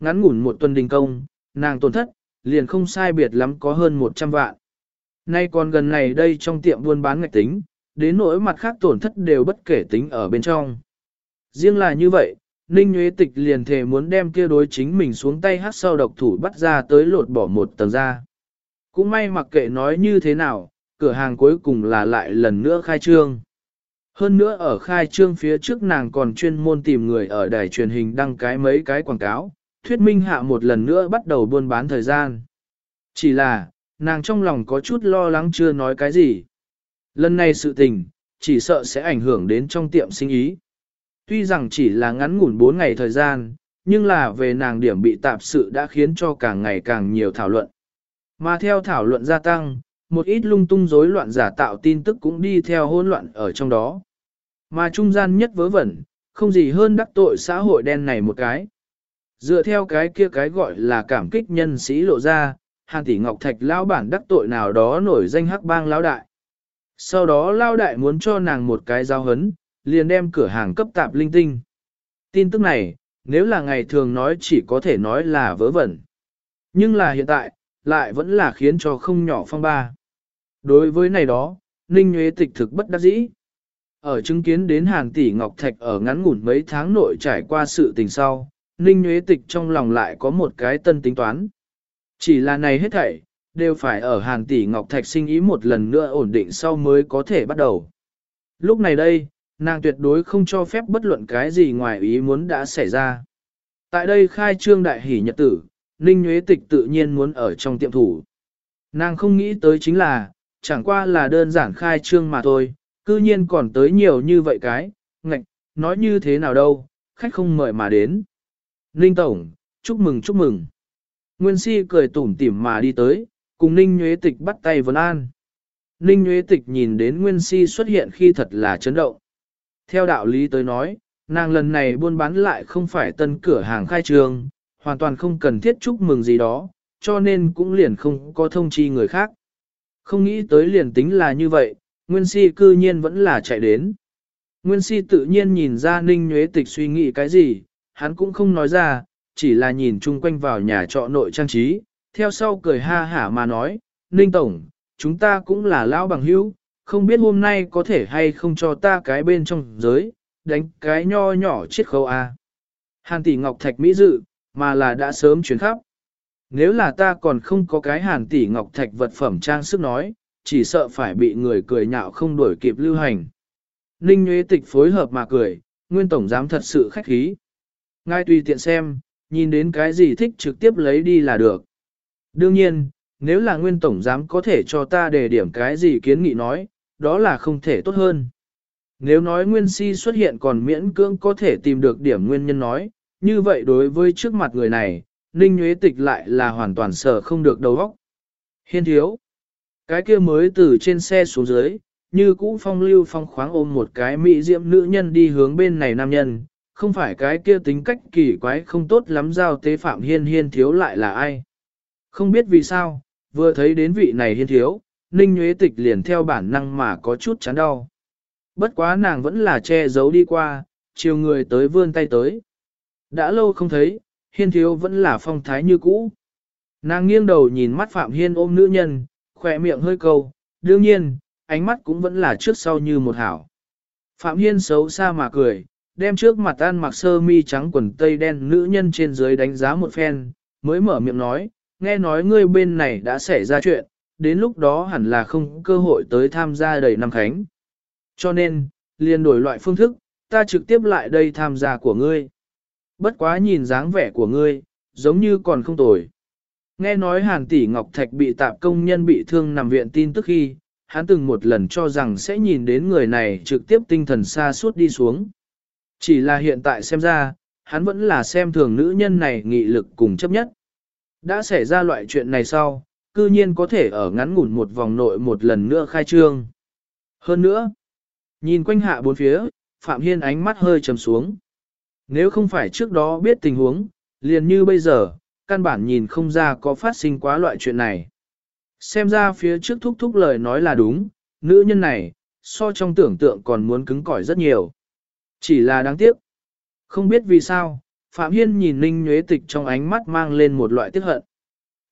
Ngắn ngủn một tuần đình công, nàng tổn thất, liền không sai biệt lắm có hơn 100 vạn. Nay còn gần này đây trong tiệm buôn bán ngạch tính, đến nỗi mặt khác tổn thất đều bất kể tính ở bên trong. Riêng là như vậy, Ninh Nguyễn Tịch liền thề muốn đem kia đối chính mình xuống tay hát sau độc thủ bắt ra tới lột bỏ một tầng ra. Cũng may mặc kệ nói như thế nào, cửa hàng cuối cùng là lại lần nữa khai trương. Hơn nữa ở khai trương phía trước nàng còn chuyên môn tìm người ở đài truyền hình đăng cái mấy cái quảng cáo, thuyết minh hạ một lần nữa bắt đầu buôn bán thời gian. Chỉ là, nàng trong lòng có chút lo lắng chưa nói cái gì. Lần này sự tình, chỉ sợ sẽ ảnh hưởng đến trong tiệm sinh ý. Tuy rằng chỉ là ngắn ngủn 4 ngày thời gian, nhưng là về nàng điểm bị tạp sự đã khiến cho càng ngày càng nhiều thảo luận. Mà theo thảo luận gia tăng, một ít lung tung rối loạn giả tạo tin tức cũng đi theo hỗn loạn ở trong đó. Mà trung gian nhất vớ vẩn, không gì hơn đắc tội xã hội đen này một cái. Dựa theo cái kia cái gọi là cảm kích nhân sĩ lộ ra, hàng tỷ Ngọc Thạch lão bản đắc tội nào đó nổi danh hắc bang lão đại. Sau đó lão đại muốn cho nàng một cái giao hấn, liền đem cửa hàng cấp tạp linh tinh. Tin tức này, nếu là ngày thường nói chỉ có thể nói là vớ vẩn. Nhưng là hiện tại, lại vẫn là khiến cho không nhỏ phong ba. Đối với này đó, Ninh Nguyễn Tịch thực bất đắc dĩ. Ở chứng kiến đến hàng Tỷ Ngọc Thạch ở ngắn ngủn mấy tháng nội trải qua sự tình sau, Ninh Nguyễn Tịch trong lòng lại có một cái tân tính toán. Chỉ là này hết thảy, đều phải ở Hàn Tỷ Ngọc Thạch sinh ý một lần nữa ổn định sau mới có thể bắt đầu. Lúc này đây, nàng tuyệt đối không cho phép bất luận cái gì ngoài ý muốn đã xảy ra. Tại đây khai trương đại hỷ nhật tử, Ninh Nguyễn Tịch tự nhiên muốn ở trong tiệm thủ. Nàng không nghĩ tới chính là, chẳng qua là đơn giản khai trương mà thôi, cư nhiên còn tới nhiều như vậy cái, ngạch, nói như thế nào đâu, khách không mời mà đến. Ninh Tổng, chúc mừng chúc mừng. Nguyên Si cười tủm tỉm mà đi tới, cùng Ninh Nguyễn Tịch bắt tay vấn an. Ninh Nguyễn Tịch nhìn đến Nguyên Si xuất hiện khi thật là chấn động. Theo đạo lý tới nói, nàng lần này buôn bán lại không phải tân cửa hàng khai trương, hoàn toàn không cần thiết chúc mừng gì đó, cho nên cũng liền không có thông chi người khác. Không nghĩ tới liền tính là như vậy, Nguyên Si cư nhiên vẫn là chạy đến. Nguyên Si tự nhiên nhìn ra Ninh Nguyễn Tịch suy nghĩ cái gì, hắn cũng không nói ra, chỉ là nhìn chung quanh vào nhà trọ nội trang trí, theo sau cười ha hả mà nói, Ninh Tổng, chúng ta cũng là lão bằng hữu, không biết hôm nay có thể hay không cho ta cái bên trong giới, đánh cái nho nhỏ chiết khâu a. À. Hàn tỷ ngọc thạch mỹ dự, mà là đã sớm chuyển khắp. Nếu là ta còn không có cái hàn tỷ ngọc thạch vật phẩm trang sức nói, chỉ sợ phải bị người cười nhạo không đuổi kịp lưu hành. Ninh Nguyễn Tịch phối hợp mà cười, nguyên tổng giám thật sự khách khí. Ngay tùy tiện xem, nhìn đến cái gì thích trực tiếp lấy đi là được. Đương nhiên, nếu là nguyên tổng giám có thể cho ta đề điểm cái gì kiến nghị nói, đó là không thể tốt hơn. Nếu nói nguyên si xuất hiện còn miễn cưỡng có thể tìm được điểm nguyên nhân nói, như vậy đối với trước mặt người này, Ninh Nguyễn Tịch lại là hoàn toàn sợ không được đầu óc. Hiên thiếu. Cái kia mới từ trên xe xuống dưới, như cũ phong lưu phong khoáng ôm một cái mỹ diệm nữ nhân đi hướng bên này nam nhân, không phải cái kia tính cách kỳ quái không tốt lắm giao tế phạm hiên hiên thiếu lại là ai. Không biết vì sao, vừa thấy đến vị này hiên thiếu, Ninh Nguyễn Tịch liền theo bản năng mà có chút chán đau. Bất quá nàng vẫn là che giấu đi qua, chiều người tới vươn tay tới. Đã lâu không thấy, hiên thiếu vẫn là phong thái như cũ. Nàng nghiêng đầu nhìn mắt Phạm Hiên ôm nữ nhân, khỏe miệng hơi câu, đương nhiên, ánh mắt cũng vẫn là trước sau như một hảo. Phạm Hiên xấu xa mà cười, đem trước mặt ăn mặc sơ mi trắng quần tây đen nữ nhân trên dưới đánh giá một phen, mới mở miệng nói, nghe nói ngươi bên này đã xảy ra chuyện, đến lúc đó hẳn là không cơ hội tới tham gia đầy năm khánh. Cho nên, liền đổi loại phương thức, ta trực tiếp lại đây tham gia của ngươi. Bất quá nhìn dáng vẻ của ngươi, giống như còn không tồi. Nghe nói Hàn Tỷ Ngọc Thạch bị tạp công nhân bị thương nằm viện tin tức khi, hắn từng một lần cho rằng sẽ nhìn đến người này trực tiếp tinh thần xa suốt đi xuống. Chỉ là hiện tại xem ra, hắn vẫn là xem thường nữ nhân này nghị lực cùng chấp nhất. Đã xảy ra loại chuyện này sau, cư nhiên có thể ở ngắn ngủn một vòng nội một lần nữa khai trương. Hơn nữa, nhìn quanh hạ bốn phía, Phạm Hiên ánh mắt hơi trầm xuống. Nếu không phải trước đó biết tình huống, liền như bây giờ, căn bản nhìn không ra có phát sinh quá loại chuyện này. Xem ra phía trước thúc thúc lời nói là đúng, nữ nhân này, so trong tưởng tượng còn muốn cứng cỏi rất nhiều. Chỉ là đáng tiếc. Không biết vì sao, Phạm Hiên nhìn Ninh Nhuế Tịch trong ánh mắt mang lên một loại tiếc hận.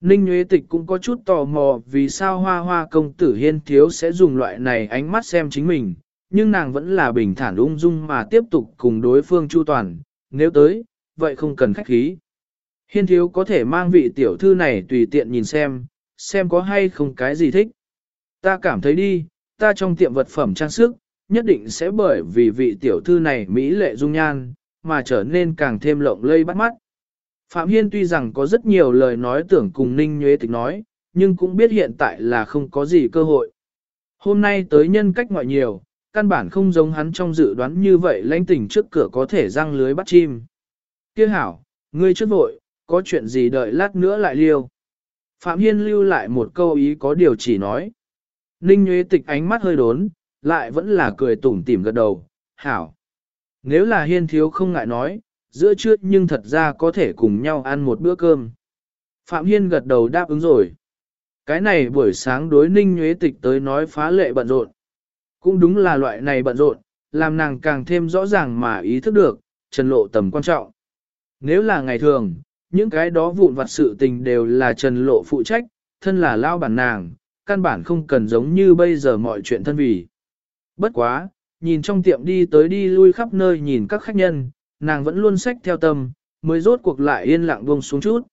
Ninh Nhuế Tịch cũng có chút tò mò vì sao hoa hoa công tử Hiên thiếu sẽ dùng loại này ánh mắt xem chính mình, nhưng nàng vẫn là bình thản ung dung mà tiếp tục cùng đối phương chu toàn, nếu tới, vậy không cần khách khí. Hiên thiếu có thể mang vị tiểu thư này tùy tiện nhìn xem, xem có hay không cái gì thích. Ta cảm thấy đi, ta trong tiệm vật phẩm trang sức, nhất định sẽ bởi vì vị tiểu thư này mỹ lệ dung nhan, mà trở nên càng thêm lộng lây bắt mắt. Phạm Hiên tuy rằng có rất nhiều lời nói tưởng cùng Ninh Nhuế Tịch nói, nhưng cũng biết hiện tại là không có gì cơ hội. Hôm nay tới nhân cách ngoại nhiều, căn bản không giống hắn trong dự đoán như vậy lãnh tỉnh trước cửa có thể răng lưới bắt chim. Kia hảo, ngươi trước vội, có chuyện gì đợi lát nữa lại liêu. Phạm Hiên lưu lại một câu ý có điều chỉ nói. Ninh Nguyễn Tịch ánh mắt hơi đốn, lại vẫn là cười tủm tỉm gật đầu, hảo. Nếu là Hiên thiếu không ngại nói, giữa trưa nhưng thật ra có thể cùng nhau ăn một bữa cơm. Phạm Hiên gật đầu đáp ứng rồi. Cái này buổi sáng đối Ninh nhuế Tịch tới nói phá lệ bận rộn. Cũng đúng là loại này bận rộn, làm nàng càng thêm rõ ràng mà ý thức được, trần lộ tầm quan trọng. Nếu là ngày thường, những cái đó vụn vặt sự tình đều là trần lộ phụ trách, thân là lao bản nàng, căn bản không cần giống như bây giờ mọi chuyện thân vì. Bất quá, nhìn trong tiệm đi tới đi lui khắp nơi nhìn các khách nhân, nàng vẫn luôn sách theo tâm, mới rốt cuộc lại yên lặng buông xuống chút.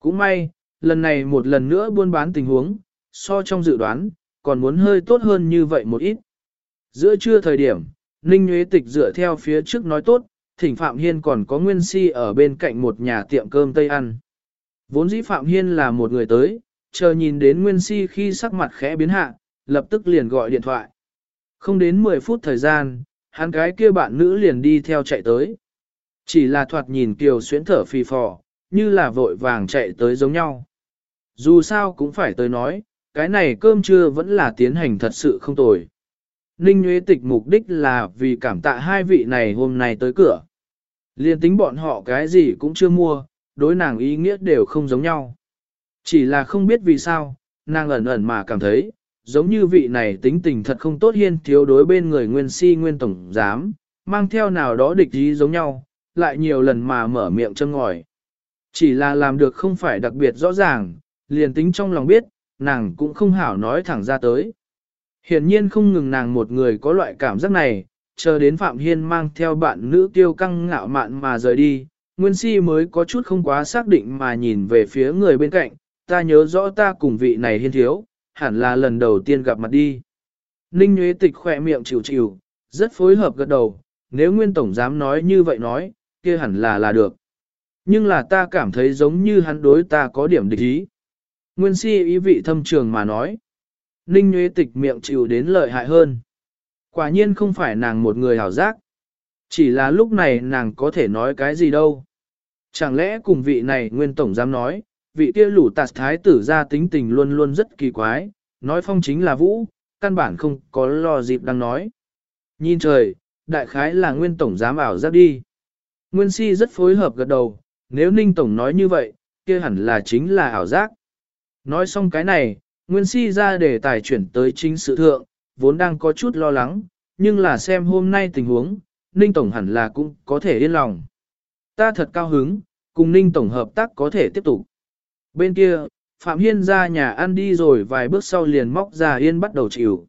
Cũng may, lần này một lần nữa buôn bán tình huống, so trong dự đoán, còn muốn hơi tốt hơn như vậy một ít. Giữa trưa thời điểm, Ninh Nguyễn Tịch dựa theo phía trước nói tốt, thỉnh Phạm Hiên còn có Nguyên Si ở bên cạnh một nhà tiệm cơm Tây ăn. Vốn dĩ Phạm Hiên là một người tới, chờ nhìn đến Nguyên Si khi sắc mặt khẽ biến hạ, lập tức liền gọi điện thoại. Không đến 10 phút thời gian, hắn cái kia bạn nữ liền đi theo chạy tới. Chỉ là thoạt nhìn Kiều xuyến thở phì phò, như là vội vàng chạy tới giống nhau. Dù sao cũng phải tới nói, cái này cơm trưa vẫn là tiến hành thật sự không tồi. Ninh Nguyễn Tịch mục đích là vì cảm tạ hai vị này hôm nay tới cửa. Liên tính bọn họ cái gì cũng chưa mua, đối nàng ý nghĩa đều không giống nhau. Chỉ là không biết vì sao, nàng ẩn ẩn mà cảm thấy, giống như vị này tính tình thật không tốt hiên thiếu đối bên người nguyên si nguyên tổng giám, mang theo nào đó địch ý giống nhau, lại nhiều lần mà mở miệng châm ngòi. Chỉ là làm được không phải đặc biệt rõ ràng, liền tính trong lòng biết, nàng cũng không hảo nói thẳng ra tới. Hiển nhiên không ngừng nàng một người có loại cảm giác này, chờ đến Phạm Hiên mang theo bạn nữ tiêu căng ngạo mạn mà rời đi, Nguyên Si mới có chút không quá xác định mà nhìn về phía người bên cạnh, ta nhớ rõ ta cùng vị này hiên thiếu, hẳn là lần đầu tiên gặp mặt đi. Ninh Nguyễn Tịch khỏe miệng chịu chịu, rất phối hợp gật đầu, nếu Nguyên Tổng dám nói như vậy nói, kia hẳn là là được. Nhưng là ta cảm thấy giống như hắn đối ta có điểm địch ý. Nguyên Si ý vị thâm trường mà nói. Ninh Nguyễn Tịch miệng chịu đến lợi hại hơn. Quả nhiên không phải nàng một người hảo giác. Chỉ là lúc này nàng có thể nói cái gì đâu. Chẳng lẽ cùng vị này nguyên tổng dám nói, vị kia lũ tạt thái tử ra tính tình luôn luôn rất kỳ quái, nói phong chính là vũ, căn bản không có lo dịp đang nói. Nhìn trời, đại khái là nguyên tổng dám ảo giác đi. Nguyên si rất phối hợp gật đầu, nếu ninh tổng nói như vậy, kia hẳn là chính là ảo giác. Nói xong cái này, Nguyên si ra để tài chuyển tới chính sự thượng, vốn đang có chút lo lắng, nhưng là xem hôm nay tình huống, Ninh Tổng hẳn là cũng có thể yên lòng. Ta thật cao hứng, cùng Ninh Tổng hợp tác có thể tiếp tục. Bên kia, Phạm Hiên ra nhà ăn đi rồi vài bước sau liền móc ra yên bắt đầu chịu.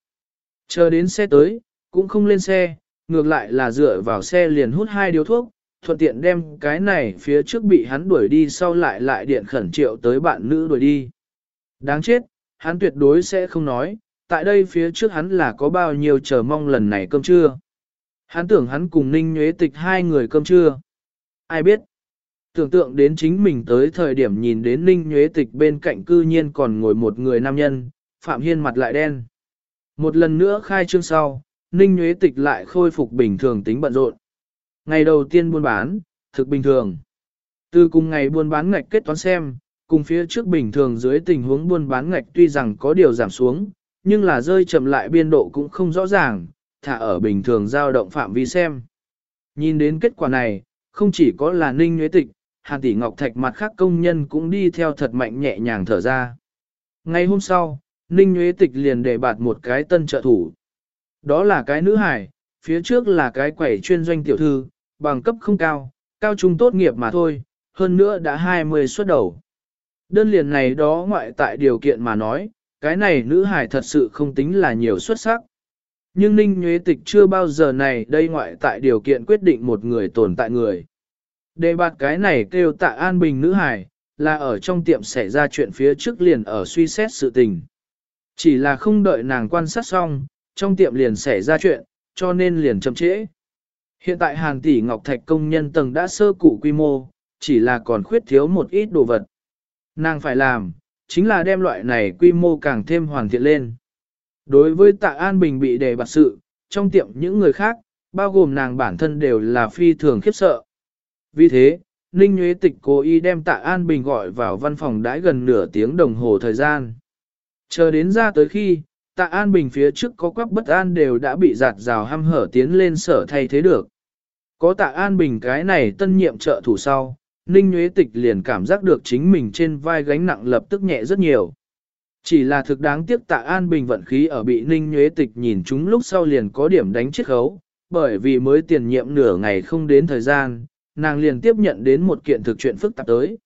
Chờ đến xe tới, cũng không lên xe, ngược lại là dựa vào xe liền hút hai điếu thuốc, thuận tiện đem cái này phía trước bị hắn đuổi đi sau lại lại điện khẩn triệu tới bạn nữ đuổi đi. Đáng chết, hắn tuyệt đối sẽ không nói, tại đây phía trước hắn là có bao nhiêu chờ mong lần này cơm trưa. Hắn tưởng hắn cùng Ninh Nhuế Tịch hai người cơm trưa. Ai biết? Tưởng tượng đến chính mình tới thời điểm nhìn đến Ninh Nhuế Tịch bên cạnh cư nhiên còn ngồi một người nam nhân, Phạm Hiên mặt lại đen. Một lần nữa khai trương sau, Ninh Nhuế Tịch lại khôi phục bình thường tính bận rộn. Ngày đầu tiên buôn bán, thực bình thường. Từ cùng ngày buôn bán ngạch kết toán xem, cùng phía trước bình thường dưới tình huống buôn bán ngạch tuy rằng có điều giảm xuống, nhưng là rơi chậm lại biên độ cũng không rõ ràng, thả ở bình thường dao động phạm vi xem. Nhìn đến kết quả này, không chỉ có là Ninh nhuế Tịch, Hàn Tỷ Ngọc Thạch mặt khác công nhân cũng đi theo thật mạnh nhẹ nhàng thở ra. Ngay hôm sau, Ninh Nguyễn Tịch liền đề bạt một cái tân trợ thủ. Đó là cái nữ hải, phía trước là cái quẩy chuyên doanh tiểu thư, bằng cấp không cao, cao trung tốt nghiệp mà thôi, hơn nữa đã 20 xuất đầu. Đơn liền này đó ngoại tại điều kiện mà nói, cái này nữ hải thật sự không tính là nhiều xuất sắc. Nhưng Ninh Nguyễn Tịch chưa bao giờ này đây ngoại tại điều kiện quyết định một người tồn tại người. Đề bạt cái này kêu tạ an bình nữ hải, là ở trong tiệm xảy ra chuyện phía trước liền ở suy xét sự tình. Chỉ là không đợi nàng quan sát xong, trong tiệm liền xảy ra chuyện, cho nên liền chậm trễ. Hiện tại hàng tỷ ngọc thạch công nhân tầng đã sơ cụ quy mô, chỉ là còn khuyết thiếu một ít đồ vật. Nàng phải làm, chính là đem loại này quy mô càng thêm hoàn thiện lên. Đối với tạ An Bình bị đề bạt sự, trong tiệm những người khác, bao gồm nàng bản thân đều là phi thường khiếp sợ. Vì thế, Ninh Nguyễn Tịch cố ý đem tạ An Bình gọi vào văn phòng đãi gần nửa tiếng đồng hồ thời gian. Chờ đến ra tới khi, tạ An Bình phía trước có quắc bất an đều đã bị giạt rào hăm hở tiến lên sở thay thế được. Có tạ An Bình cái này tân nhiệm trợ thủ sau, Ninh Nguyễn Tịch liền cảm giác được chính mình trên vai gánh nặng lập tức nhẹ rất nhiều. Chỉ là thực đáng tiếc tạ An Bình vận khí ở bị Ninh Nguyễn Tịch nhìn chúng lúc sau liền có điểm đánh chiếc khấu, bởi vì mới tiền nhiệm nửa ngày không đến thời gian, nàng liền tiếp nhận đến một kiện thực chuyện phức tạp tới.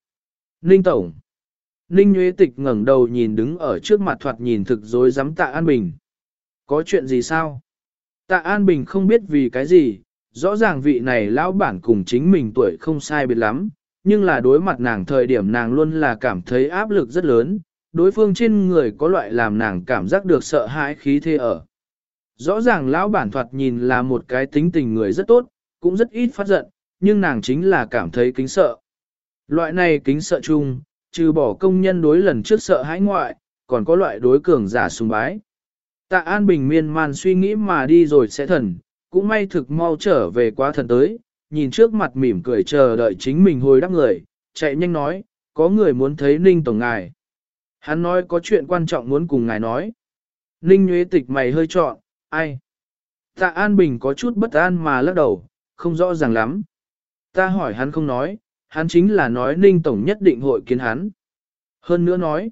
Ninh Tổng Ninh Nguyễn Tịch ngẩng đầu nhìn đứng ở trước mặt thoạt nhìn thực dối dám tạ An Bình. Có chuyện gì sao? Tạ An Bình không biết vì cái gì, rõ ràng vị này lão bản cùng chính mình tuổi không sai biệt lắm, nhưng là đối mặt nàng thời điểm nàng luôn là cảm thấy áp lực rất lớn, đối phương trên người có loại làm nàng cảm giác được sợ hãi khí thế ở. Rõ ràng lão bản thoạt nhìn là một cái tính tình người rất tốt, cũng rất ít phát giận, nhưng nàng chính là cảm thấy kính sợ. Loại này kính sợ chung, trừ bỏ công nhân đối lần trước sợ hãi ngoại, còn có loại đối cường giả sùng bái. Tạ An Bình miên man suy nghĩ mà đi rồi sẽ thần, cũng may thực mau trở về quá thần tới, nhìn trước mặt mỉm cười chờ đợi chính mình hồi đáp người, chạy nhanh nói, có người muốn thấy Ninh Tổng Ngài. Hắn nói có chuyện quan trọng muốn cùng ngài nói. Ninh Nguyễn Tịch mày hơi trọn, ai? Tạ An Bình có chút bất an mà lắc đầu, không rõ ràng lắm. Ta hỏi hắn không nói, hắn chính là nói Ninh Tổng nhất định hội kiến hắn. Hơn nữa nói,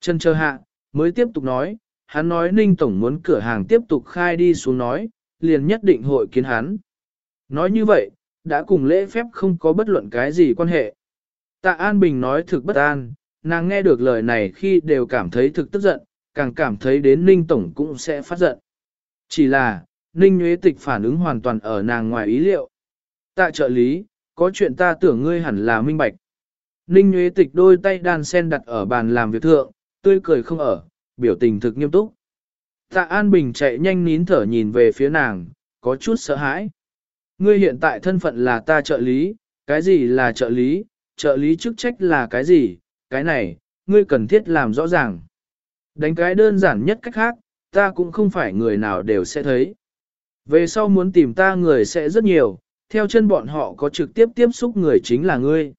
chân chờ hạ, mới tiếp tục nói, hắn nói Ninh Tổng muốn cửa hàng tiếp tục khai đi xuống nói, liền nhất định hội kiến hắn. Nói như vậy, đã cùng lễ phép không có bất luận cái gì quan hệ. Tạ An Bình nói thực bất an, nàng nghe được lời này khi đều cảm thấy thực tức giận, càng cảm thấy đến Ninh Tổng cũng sẽ phát giận. Chỉ là, Ninh Nguyễn Tịch phản ứng hoàn toàn ở nàng ngoài ý liệu. Tạ trợ lý, có chuyện ta tưởng ngươi hẳn là minh bạch. Ninh Nguyễn Tịch đôi tay đan sen đặt ở bàn làm việc thượng, tươi cười không ở, biểu tình thực nghiêm túc. Tạ An Bình chạy nhanh nín thở nhìn về phía nàng, có chút sợ hãi. Ngươi hiện tại thân phận là ta trợ lý, cái gì là trợ lý, trợ lý chức trách là cái gì, cái này, ngươi cần thiết làm rõ ràng. Đánh cái đơn giản nhất cách khác, ta cũng không phải người nào đều sẽ thấy. Về sau muốn tìm ta người sẽ rất nhiều, theo chân bọn họ có trực tiếp tiếp xúc người chính là ngươi.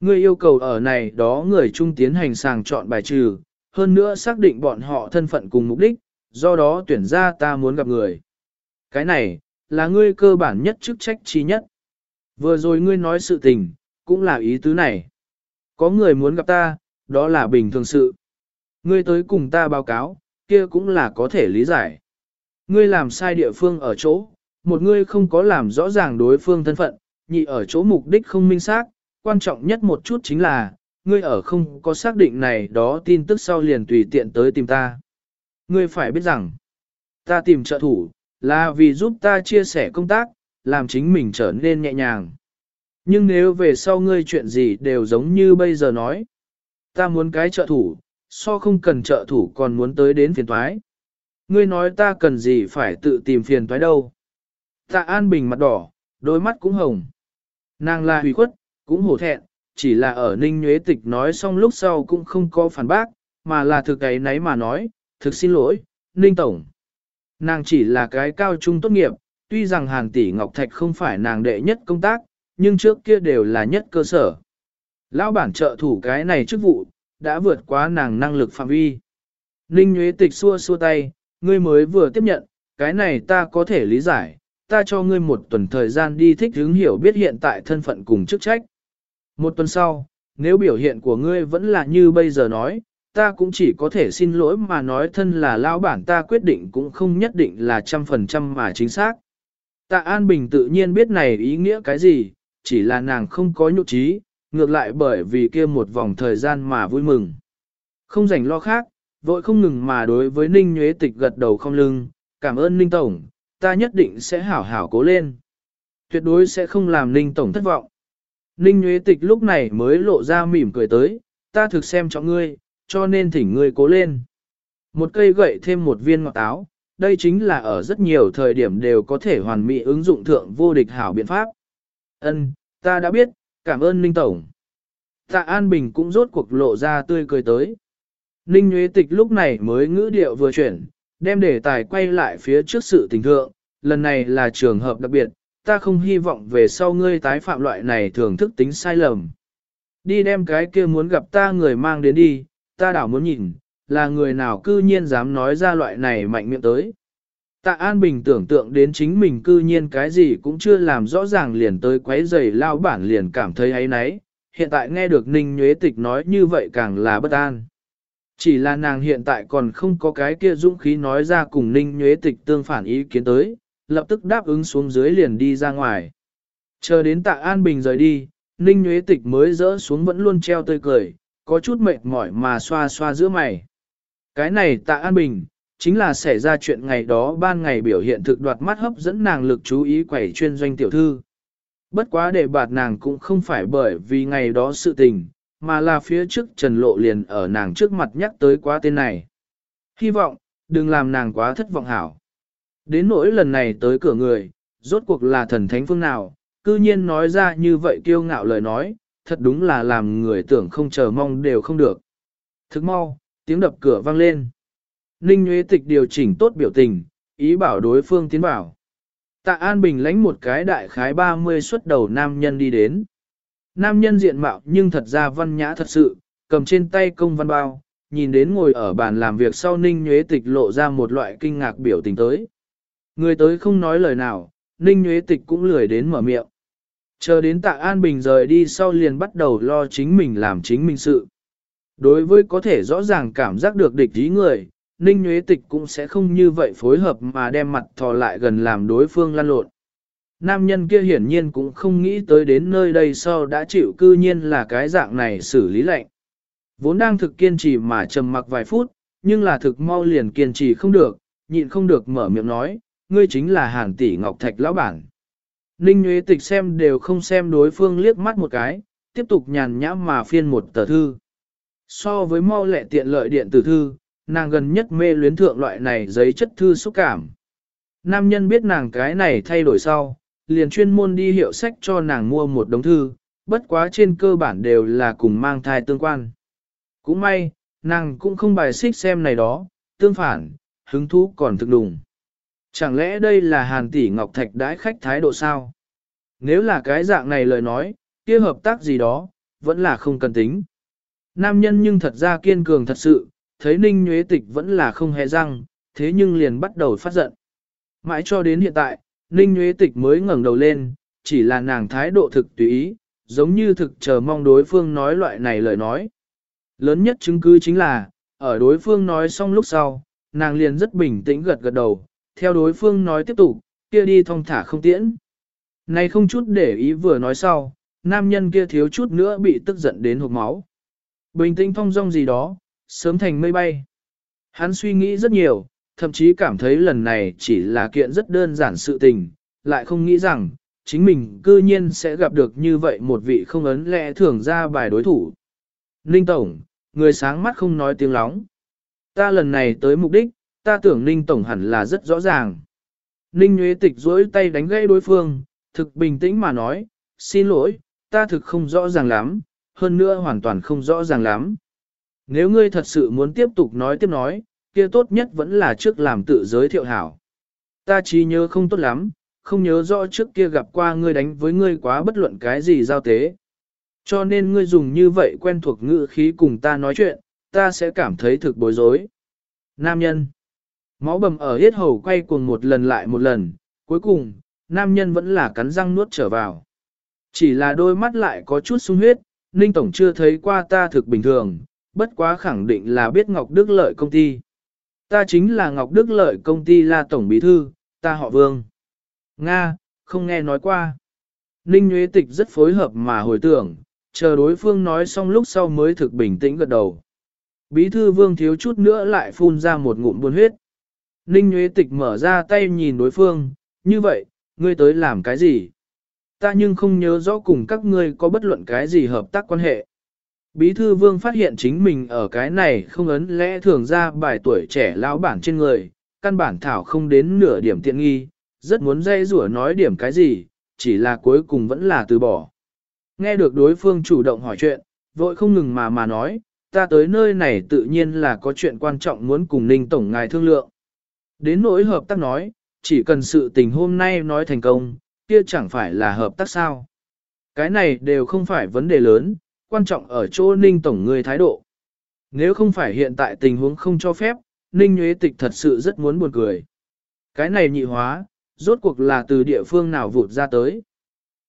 Ngươi yêu cầu ở này đó người trung tiến hành sàng chọn bài trừ, hơn nữa xác định bọn họ thân phận cùng mục đích, do đó tuyển ra ta muốn gặp người. Cái này, là ngươi cơ bản nhất chức trách chi nhất. Vừa rồi ngươi nói sự tình, cũng là ý tứ này. Có người muốn gặp ta, đó là bình thường sự. Ngươi tới cùng ta báo cáo, kia cũng là có thể lý giải. Ngươi làm sai địa phương ở chỗ, một ngươi không có làm rõ ràng đối phương thân phận, nhị ở chỗ mục đích không minh xác, quan trọng nhất một chút chính là, ngươi ở không có xác định này đó tin tức sau liền tùy tiện tới tìm ta. Ngươi phải biết rằng, ta tìm trợ thủ, là vì giúp ta chia sẻ công tác, làm chính mình trở nên nhẹ nhàng. Nhưng nếu về sau ngươi chuyện gì đều giống như bây giờ nói, ta muốn cái trợ thủ, so không cần trợ thủ còn muốn tới đến phiền toái. Ngươi nói ta cần gì phải tự tìm phiền toái đâu. Tạ An Bình mặt đỏ, đôi mắt cũng hồng. Nàng là hủy khuất, cũng hổ thẹn, chỉ là ở Ninh Nhuế Tịch nói xong lúc sau cũng không có phản bác, mà là thực ấy nấy mà nói, thực xin lỗi, Ninh Tổng. Nàng chỉ là cái cao trung tốt nghiệp, tuy rằng Hàn Tỷ Ngọc Thạch không phải nàng đệ nhất công tác, nhưng trước kia đều là nhất cơ sở. Lão bản trợ thủ cái này chức vụ, đã vượt quá nàng năng lực phạm vi. Ninh Nhuế Tịch xua xua tay, ngươi mới vừa tiếp nhận, cái này ta có thể lý giải, ta cho ngươi một tuần thời gian đi thích hướng hiểu biết hiện tại thân phận cùng chức trách. Một tuần sau, nếu biểu hiện của ngươi vẫn là như bây giờ nói, ta cũng chỉ có thể xin lỗi mà nói thân là lão bản ta quyết định cũng không nhất định là trăm phần trăm mà chính xác. Tạ An Bình tự nhiên biết này ý nghĩa cái gì, chỉ là nàng không có nhu trí, ngược lại bởi vì kia một vòng thời gian mà vui mừng. Không rảnh lo khác, vội không ngừng mà đối với Ninh Nhuế Tịch gật đầu không lưng, cảm ơn Ninh Tổng, ta nhất định sẽ hảo hảo cố lên. Tuyệt đối sẽ không làm Ninh Tổng thất vọng. Ninh Nhuế Tịch lúc này mới lộ ra mỉm cười tới, ta thực xem cho ngươi, cho nên thỉnh ngươi cố lên. Một cây gậy thêm một viên ngọt táo, đây chính là ở rất nhiều thời điểm đều có thể hoàn mỹ ứng dụng thượng vô địch hảo biện pháp. Ân, ta đã biết, cảm ơn Ninh Tổng. Tạ An Bình cũng rốt cuộc lộ ra tươi cười tới. Ninh Nguyễn Tịch lúc này mới ngữ điệu vừa chuyển, đem đề tài quay lại phía trước sự tình thượng, lần này là trường hợp đặc biệt, ta không hy vọng về sau ngươi tái phạm loại này thường thức tính sai lầm. Đi đem cái kia muốn gặp ta người mang đến đi, ta đảo muốn nhìn, là người nào cư nhiên dám nói ra loại này mạnh miệng tới. Tạ An Bình tưởng tượng đến chính mình cư nhiên cái gì cũng chưa làm rõ ràng liền tới quấy giày lao bản liền cảm thấy ấy nấy, hiện tại nghe được Ninh Nhuế Tịch nói như vậy càng là bất an. Chỉ là nàng hiện tại còn không có cái kia dũng khí nói ra cùng Ninh Nhuế Tịch tương phản ý kiến tới, lập tức đáp ứng xuống dưới liền đi ra ngoài. Chờ đến tạ An Bình rời đi, Ninh Nhuế Tịch mới rỡ xuống vẫn luôn treo tươi cười, có chút mệt mỏi mà xoa xoa giữa mày. Cái này tạ An Bình, chính là xảy ra chuyện ngày đó ban ngày biểu hiện thực đoạt mắt hấp dẫn nàng lực chú ý quẩy chuyên doanh tiểu thư. Bất quá để bạt nàng cũng không phải bởi vì ngày đó sự tình, mà là phía trước Trần Lộ liền ở nàng trước mặt nhắc tới quá tên này. Hy vọng, đừng làm nàng quá thất vọng hảo. Đến nỗi lần này tới cửa người, rốt cuộc là thần thánh phương nào, cư nhiên nói ra như vậy kiêu ngạo lời nói, thật đúng là làm người tưởng không chờ mong đều không được. Thức mau, tiếng đập cửa vang lên. Ninh Nguyễn Tịch điều chỉnh tốt biểu tình, ý bảo đối phương tiến bảo. Tạ An Bình lãnh một cái đại khái 30 xuất đầu nam nhân đi đến. Nam nhân diện mạo nhưng thật ra văn nhã thật sự, cầm trên tay công văn bao, nhìn đến ngồi ở bàn làm việc sau Ninh Nhuế Tịch lộ ra một loại kinh ngạc biểu tình tới. Người tới không nói lời nào, Ninh Nhuế Tịch cũng lười đến mở miệng. Chờ đến tạ An Bình rời đi sau liền bắt đầu lo chính mình làm chính mình sự. Đối với có thể rõ ràng cảm giác được địch ý người, Ninh Nhuế Tịch cũng sẽ không như vậy phối hợp mà đem mặt thò lại gần làm đối phương lăn lộn. Nam nhân kia hiển nhiên cũng không nghĩ tới đến nơi đây sau đã chịu cư nhiên là cái dạng này xử lý lệnh. Vốn đang thực kiên trì mà trầm mặc vài phút, nhưng là thực mau liền kiên trì không được, nhịn không được mở miệng nói, ngươi chính là hàn tỷ ngọc thạch lão bản. Ninh Nguyễn Tịch xem đều không xem đối phương liếc mắt một cái, tiếp tục nhàn nhã mà phiên một tờ thư. So với mau lẹ tiện lợi điện tử thư, nàng gần nhất mê luyến thượng loại này giấy chất thư xúc cảm. Nam nhân biết nàng cái này thay đổi sau, liền chuyên môn đi hiệu sách cho nàng mua một đống thư, bất quá trên cơ bản đều là cùng mang thai tương quan. Cũng may, nàng cũng không bài xích xem này đó, tương phản, hứng thú còn thực đùng. Chẳng lẽ đây là hàn tỷ ngọc thạch đãi khách thái độ sao? Nếu là cái dạng này lời nói, kia hợp tác gì đó, vẫn là không cần tính. Nam nhân nhưng thật ra kiên cường thật sự, thấy ninh nhuế tịch vẫn là không hề răng, thế nhưng liền bắt đầu phát giận. Mãi cho đến hiện tại, ninh nhuế tịch mới ngẩng đầu lên, chỉ là nàng thái độ thực tùy ý, giống như thực chờ mong đối phương nói loại này lời nói. Lớn nhất chứng cứ chính là, ở đối phương nói xong lúc sau, nàng liền rất bình tĩnh gật gật đầu, theo đối phương nói tiếp tục, kia đi thong thả không tiễn. Này không chút để ý vừa nói sau, nam nhân kia thiếu chút nữa bị tức giận đến hộp máu. Bình tĩnh thong dong gì đó, sớm thành mây bay. Hắn suy nghĩ rất nhiều, thậm chí cảm thấy lần này chỉ là kiện rất đơn giản sự tình, lại không nghĩ rằng, chính mình cư nhiên sẽ gặp được như vậy một vị không ấn lẽ thường ra bài đối thủ. Ninh Tổng, người sáng mắt không nói tiếng lóng. Ta lần này tới mục đích, ta tưởng Ninh Tổng hẳn là rất rõ ràng. Ninh Nguyễn Tịch duỗi tay đánh gãy đối phương, thực bình tĩnh mà nói, xin lỗi, ta thực không rõ ràng lắm, hơn nữa hoàn toàn không rõ ràng lắm. Nếu ngươi thật sự muốn tiếp tục nói tiếp nói, kia tốt nhất vẫn là trước làm tự giới thiệu hảo. Ta chỉ nhớ không tốt lắm, không nhớ rõ trước kia gặp qua ngươi đánh với ngươi quá bất luận cái gì giao tế. Cho nên ngươi dùng như vậy quen thuộc ngữ khí cùng ta nói chuyện, ta sẽ cảm thấy thực bối rối. Nam nhân. Máu bầm ở hết hầu quay cuồng một lần lại một lần, cuối cùng, nam nhân vẫn là cắn răng nuốt trở vào. Chỉ là đôi mắt lại có chút sung huyết, Ninh Tổng chưa thấy qua ta thực bình thường, bất quá khẳng định là biết Ngọc Đức Lợi công ty. Ta chính là Ngọc Đức Lợi công ty là Tổng Bí Thư, ta họ Vương. Nga, không nghe nói qua. Ninh Nguyễn Tịch rất phối hợp mà hồi tưởng, chờ đối phương nói xong lúc sau mới thực bình tĩnh gật đầu. Bí thư Vương thiếu chút nữa lại phun ra một ngụm buồn huyết. Ninh Nguyễn Tịch mở ra tay nhìn đối phương, như vậy, ngươi tới làm cái gì? Ta nhưng không nhớ rõ cùng các ngươi có bất luận cái gì hợp tác quan hệ. Bí thư vương phát hiện chính mình ở cái này không ấn lẽ thường ra bài tuổi trẻ lão bản trên người, căn bản thảo không đến nửa điểm tiện nghi, rất muốn dây rủa nói điểm cái gì, chỉ là cuối cùng vẫn là từ bỏ. Nghe được đối phương chủ động hỏi chuyện, vội không ngừng mà mà nói, ta tới nơi này tự nhiên là có chuyện quan trọng muốn cùng Ninh Tổng ngài thương lượng. Đến nỗi hợp tác nói, chỉ cần sự tình hôm nay nói thành công, kia chẳng phải là hợp tác sao. Cái này đều không phải vấn đề lớn, quan trọng ở chỗ Ninh Tổng người thái độ. Nếu không phải hiện tại tình huống không cho phép, Ninh Nguyễn Tịch thật sự rất muốn buồn cười. Cái này nhị hóa, rốt cuộc là từ địa phương nào vụt ra tới.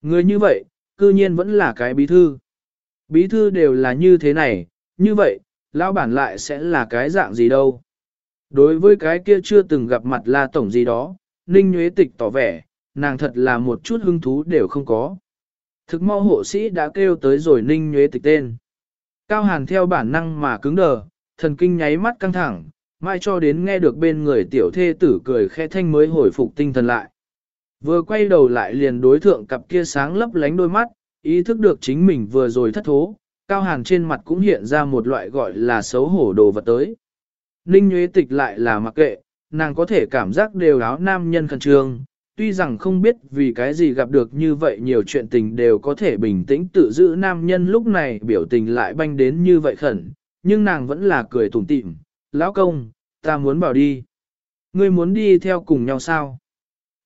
Người như vậy, cư nhiên vẫn là cái bí thư. Bí thư đều là như thế này, như vậy, lão bản lại sẽ là cái dạng gì đâu. Đối với cái kia chưa từng gặp mặt là tổng gì đó, Ninh Nguyễn Tịch tỏ vẻ, nàng thật là một chút hứng thú đều không có. Thực mau hộ sĩ đã kêu tới rồi Ninh nhuế Tịch tên. Cao Hàn theo bản năng mà cứng đờ, thần kinh nháy mắt căng thẳng, mai cho đến nghe được bên người tiểu thê tử cười khẽ thanh mới hồi phục tinh thần lại. Vừa quay đầu lại liền đối thượng cặp kia sáng lấp lánh đôi mắt, ý thức được chính mình vừa rồi thất thố, Cao Hàn trên mặt cũng hiện ra một loại gọi là xấu hổ đồ vật tới. Ninh nhuế Tịch lại là mặc kệ, nàng có thể cảm giác đều áo nam nhân khẩn trương, tuy rằng không biết vì cái gì gặp được như vậy nhiều chuyện tình đều có thể bình tĩnh tự giữ nam nhân lúc này biểu tình lại banh đến như vậy khẩn, nhưng nàng vẫn là cười tủm tỉm, lão công, ta muốn bảo đi. Ngươi muốn đi theo cùng nhau sao?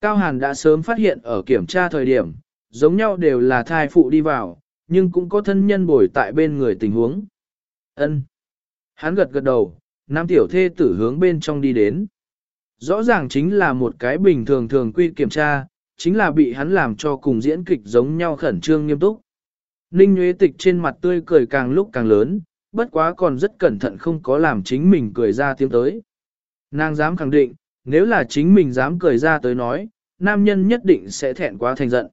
Cao Hàn đã sớm phát hiện ở kiểm tra thời điểm, giống nhau đều là thai phụ đi vào, nhưng cũng có thân nhân bồi tại bên người tình huống. Ân. Hắn gật gật đầu, nam tiểu thê tử hướng bên trong đi đến. Rõ ràng chính là một cái bình thường thường quy kiểm tra, chính là bị hắn làm cho cùng diễn kịch giống nhau khẩn trương nghiêm túc. Ninh Nguyễn Tịch trên mặt tươi cười càng lúc càng lớn, bất quá còn rất cẩn thận không có làm chính mình cười ra tiếng tới. Nàng dám khẳng định, nếu là chính mình dám cười ra tới nói, nam nhân nhất định sẽ thẹn quá thành giận.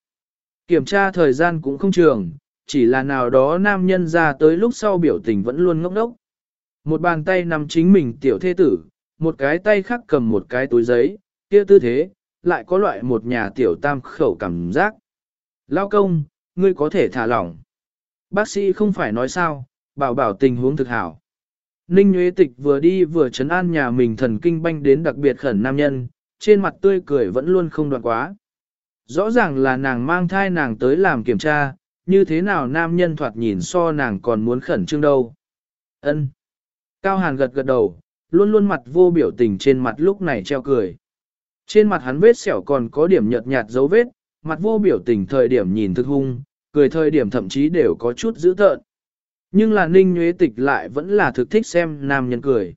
Kiểm tra thời gian cũng không trường, chỉ là nào đó nam nhân ra tới lúc sau biểu tình vẫn luôn ngốc đốc. Một bàn tay nằm chính mình tiểu thê tử, một cái tay khác cầm một cái túi giấy, kia tư thế, lại có loại một nhà tiểu tam khẩu cảm giác. Lao công, ngươi có thể thả lỏng. Bác sĩ không phải nói sao, bảo bảo tình huống thực hảo. Ninh Nguyễn Tịch vừa đi vừa chấn an nhà mình thần kinh banh đến đặc biệt khẩn nam nhân, trên mặt tươi cười vẫn luôn không đoạn quá. Rõ ràng là nàng mang thai nàng tới làm kiểm tra, như thế nào nam nhân thoạt nhìn so nàng còn muốn khẩn trương đâu. Ân. Cao Hàn gật gật đầu, luôn luôn mặt vô biểu tình trên mặt lúc này treo cười. Trên mặt hắn vết sẹo còn có điểm nhợt nhạt dấu vết, mặt vô biểu tình thời điểm nhìn thực hung, cười thời điểm thậm chí đều có chút dữ tợn. Nhưng là ninh nhuế tịch lại vẫn là thực thích xem nam nhân cười.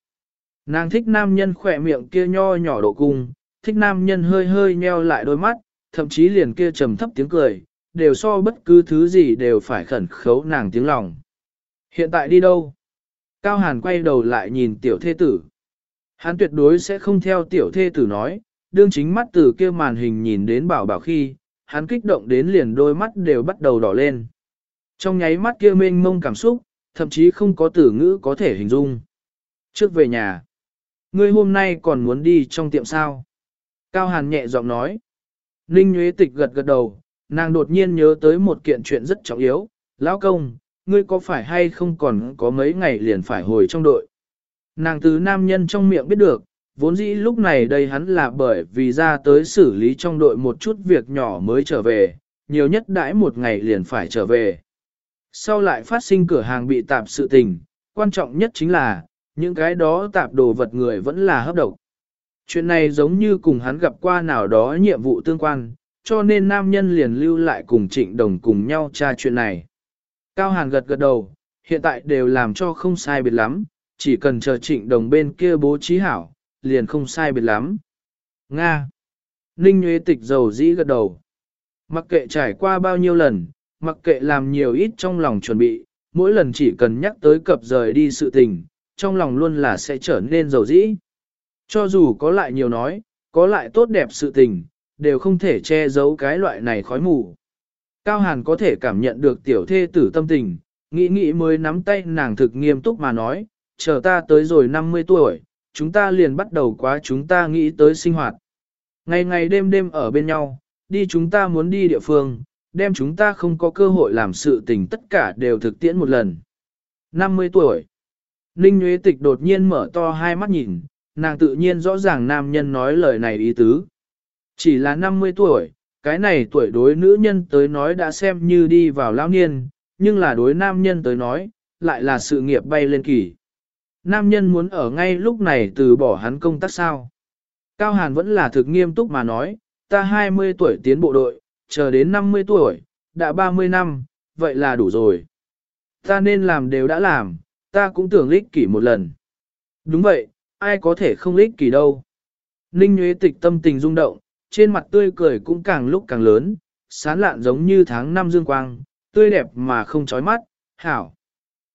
Nàng thích nam nhân khỏe miệng kia nho nhỏ độ cung, thích nam nhân hơi hơi nheo lại đôi mắt, thậm chí liền kia trầm thấp tiếng cười, đều so bất cứ thứ gì đều phải khẩn khấu nàng tiếng lòng. Hiện tại đi đâu? Cao Hàn quay đầu lại nhìn tiểu thê tử. Hắn tuyệt đối sẽ không theo tiểu thê tử nói, đương chính mắt từ kia màn hình nhìn đến bảo bảo khi, hắn kích động đến liền đôi mắt đều bắt đầu đỏ lên. Trong nháy mắt kia mênh mông cảm xúc, thậm chí không có từ ngữ có thể hình dung. Trước về nhà, ngươi hôm nay còn muốn đi trong tiệm sao? Cao Hàn nhẹ giọng nói. Ninh Nguyễn Tịch gật gật đầu, nàng đột nhiên nhớ tới một kiện chuyện rất trọng yếu. Lão công, ngươi có phải hay không còn có mấy ngày liền phải hồi trong đội? Nàng từ nam nhân trong miệng biết được, vốn dĩ lúc này đây hắn là bởi vì ra tới xử lý trong đội một chút việc nhỏ mới trở về, nhiều nhất đãi một ngày liền phải trở về. Sau lại phát sinh cửa hàng bị tạp sự tình, quan trọng nhất chính là, những cái đó tạp đồ vật người vẫn là hấp độc. Chuyện này giống như cùng hắn gặp qua nào đó nhiệm vụ tương quan, cho nên nam nhân liền lưu lại cùng trịnh đồng cùng nhau tra chuyện này. Cao Hàn gật gật đầu, hiện tại đều làm cho không sai biệt lắm, chỉ cần chờ trịnh đồng bên kia bố trí hảo, liền không sai biệt lắm. Nga. Ninh Nguyễn Tịch dầu dĩ gật đầu. Mặc kệ trải qua bao nhiêu lần, mặc kệ làm nhiều ít trong lòng chuẩn bị, mỗi lần chỉ cần nhắc tới cập rời đi sự tình, trong lòng luôn là sẽ trở nên dầu dĩ. Cho dù có lại nhiều nói, có lại tốt đẹp sự tình, đều không thể che giấu cái loại này khói mù. Cao Hàn có thể cảm nhận được tiểu thê tử tâm tình, nghĩ nghĩ mới nắm tay nàng thực nghiêm túc mà nói, chờ ta tới rồi 50 tuổi, chúng ta liền bắt đầu quá chúng ta nghĩ tới sinh hoạt. Ngày ngày đêm đêm ở bên nhau, đi chúng ta muốn đi địa phương, đem chúng ta không có cơ hội làm sự tình tất cả đều thực tiễn một lần. 50 tuổi. Ninh Nguyễn Tịch đột nhiên mở to hai mắt nhìn, nàng tự nhiên rõ ràng nam nhân nói lời này ý tứ. Chỉ là 50 tuổi, cái này tuổi đối nữ nhân tới nói đã xem như đi vào lão niên, nhưng là đối nam nhân tới nói, lại là sự nghiệp bay lên kỳ. Nam nhân muốn ở ngay lúc này từ bỏ hắn công tác sao. Cao Hàn vẫn là thực nghiêm túc mà nói, ta 20 tuổi tiến bộ đội, chờ đến 50 tuổi, đã 30 năm, vậy là đủ rồi. Ta nên làm đều đã làm, ta cũng tưởng lích kỷ một lần. Đúng vậy, ai có thể không lích kỷ đâu. Ninh Nguyễn Tịch tâm tình rung động, trên mặt tươi cười cũng càng lúc càng lớn, sán lạn giống như tháng năm dương quang, tươi đẹp mà không chói mắt, hảo.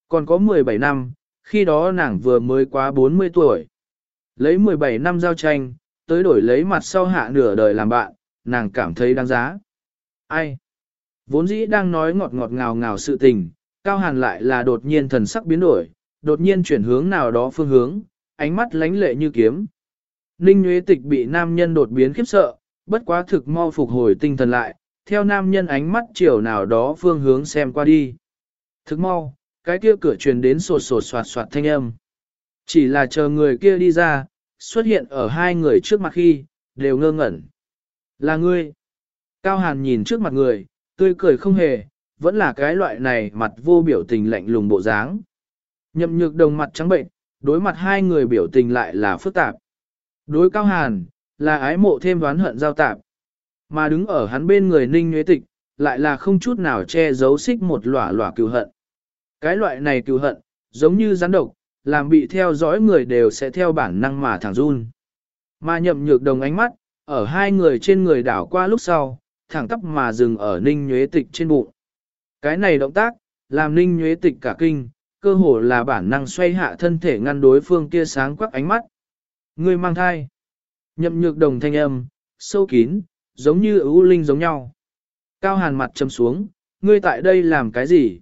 Còn có 17 năm, khi đó nàng vừa mới quá 40 tuổi. Lấy 17 năm giao tranh, tới đổi lấy mặt sau hạ nửa đời làm bạn, nàng cảm thấy đáng giá. Ai? Vốn dĩ đang nói ngọt ngọt ngào ngào sự tình, Cao Hàn lại là đột nhiên thần sắc biến đổi, đột nhiên chuyển hướng nào đó phương hướng, ánh mắt lánh lệ như kiếm. Ninh Nguyễn Tịch bị nam nhân đột biến khiếp sợ, bất quá thực mau phục hồi tinh thần lại, theo nam nhân ánh mắt chiều nào đó phương hướng xem qua đi. Thực mau, cái kia cửa truyền đến sột sột soạt soạt thanh âm. Chỉ là chờ người kia đi ra, xuất hiện ở hai người trước mặt khi, đều ngơ ngẩn. Là ngươi. Cao Hàn nhìn trước mặt người, tươi cười không hề, vẫn là cái loại này mặt vô biểu tình lạnh lùng bộ dáng. Nhậm nhược đồng mặt trắng bệnh, đối mặt hai người biểu tình lại là phức tạp. Đối Cao Hàn, là ái mộ thêm oán hận giao tạp. Mà đứng ở hắn bên người ninh nhuế tịch, lại là không chút nào che giấu xích một lỏa lỏa cừu hận. Cái loại này cừu hận, giống như rắn độc, làm bị theo dõi người đều sẽ theo bản năng mà thẳng run. Mà nhậm nhược đồng ánh mắt, ở hai người trên người đảo qua lúc sau, thẳng tắp mà dừng ở ninh nhuế tịch trên bụng. Cái này động tác, làm ninh nhuế tịch cả kinh, cơ hồ là bản năng xoay hạ thân thể ngăn đối phương kia sáng quắc ánh mắt. Người mang thai. Nhậm nhược đồng thanh âm, sâu kín, giống như ưu linh giống nhau. Cao hàn mặt châm xuống, ngươi tại đây làm cái gì?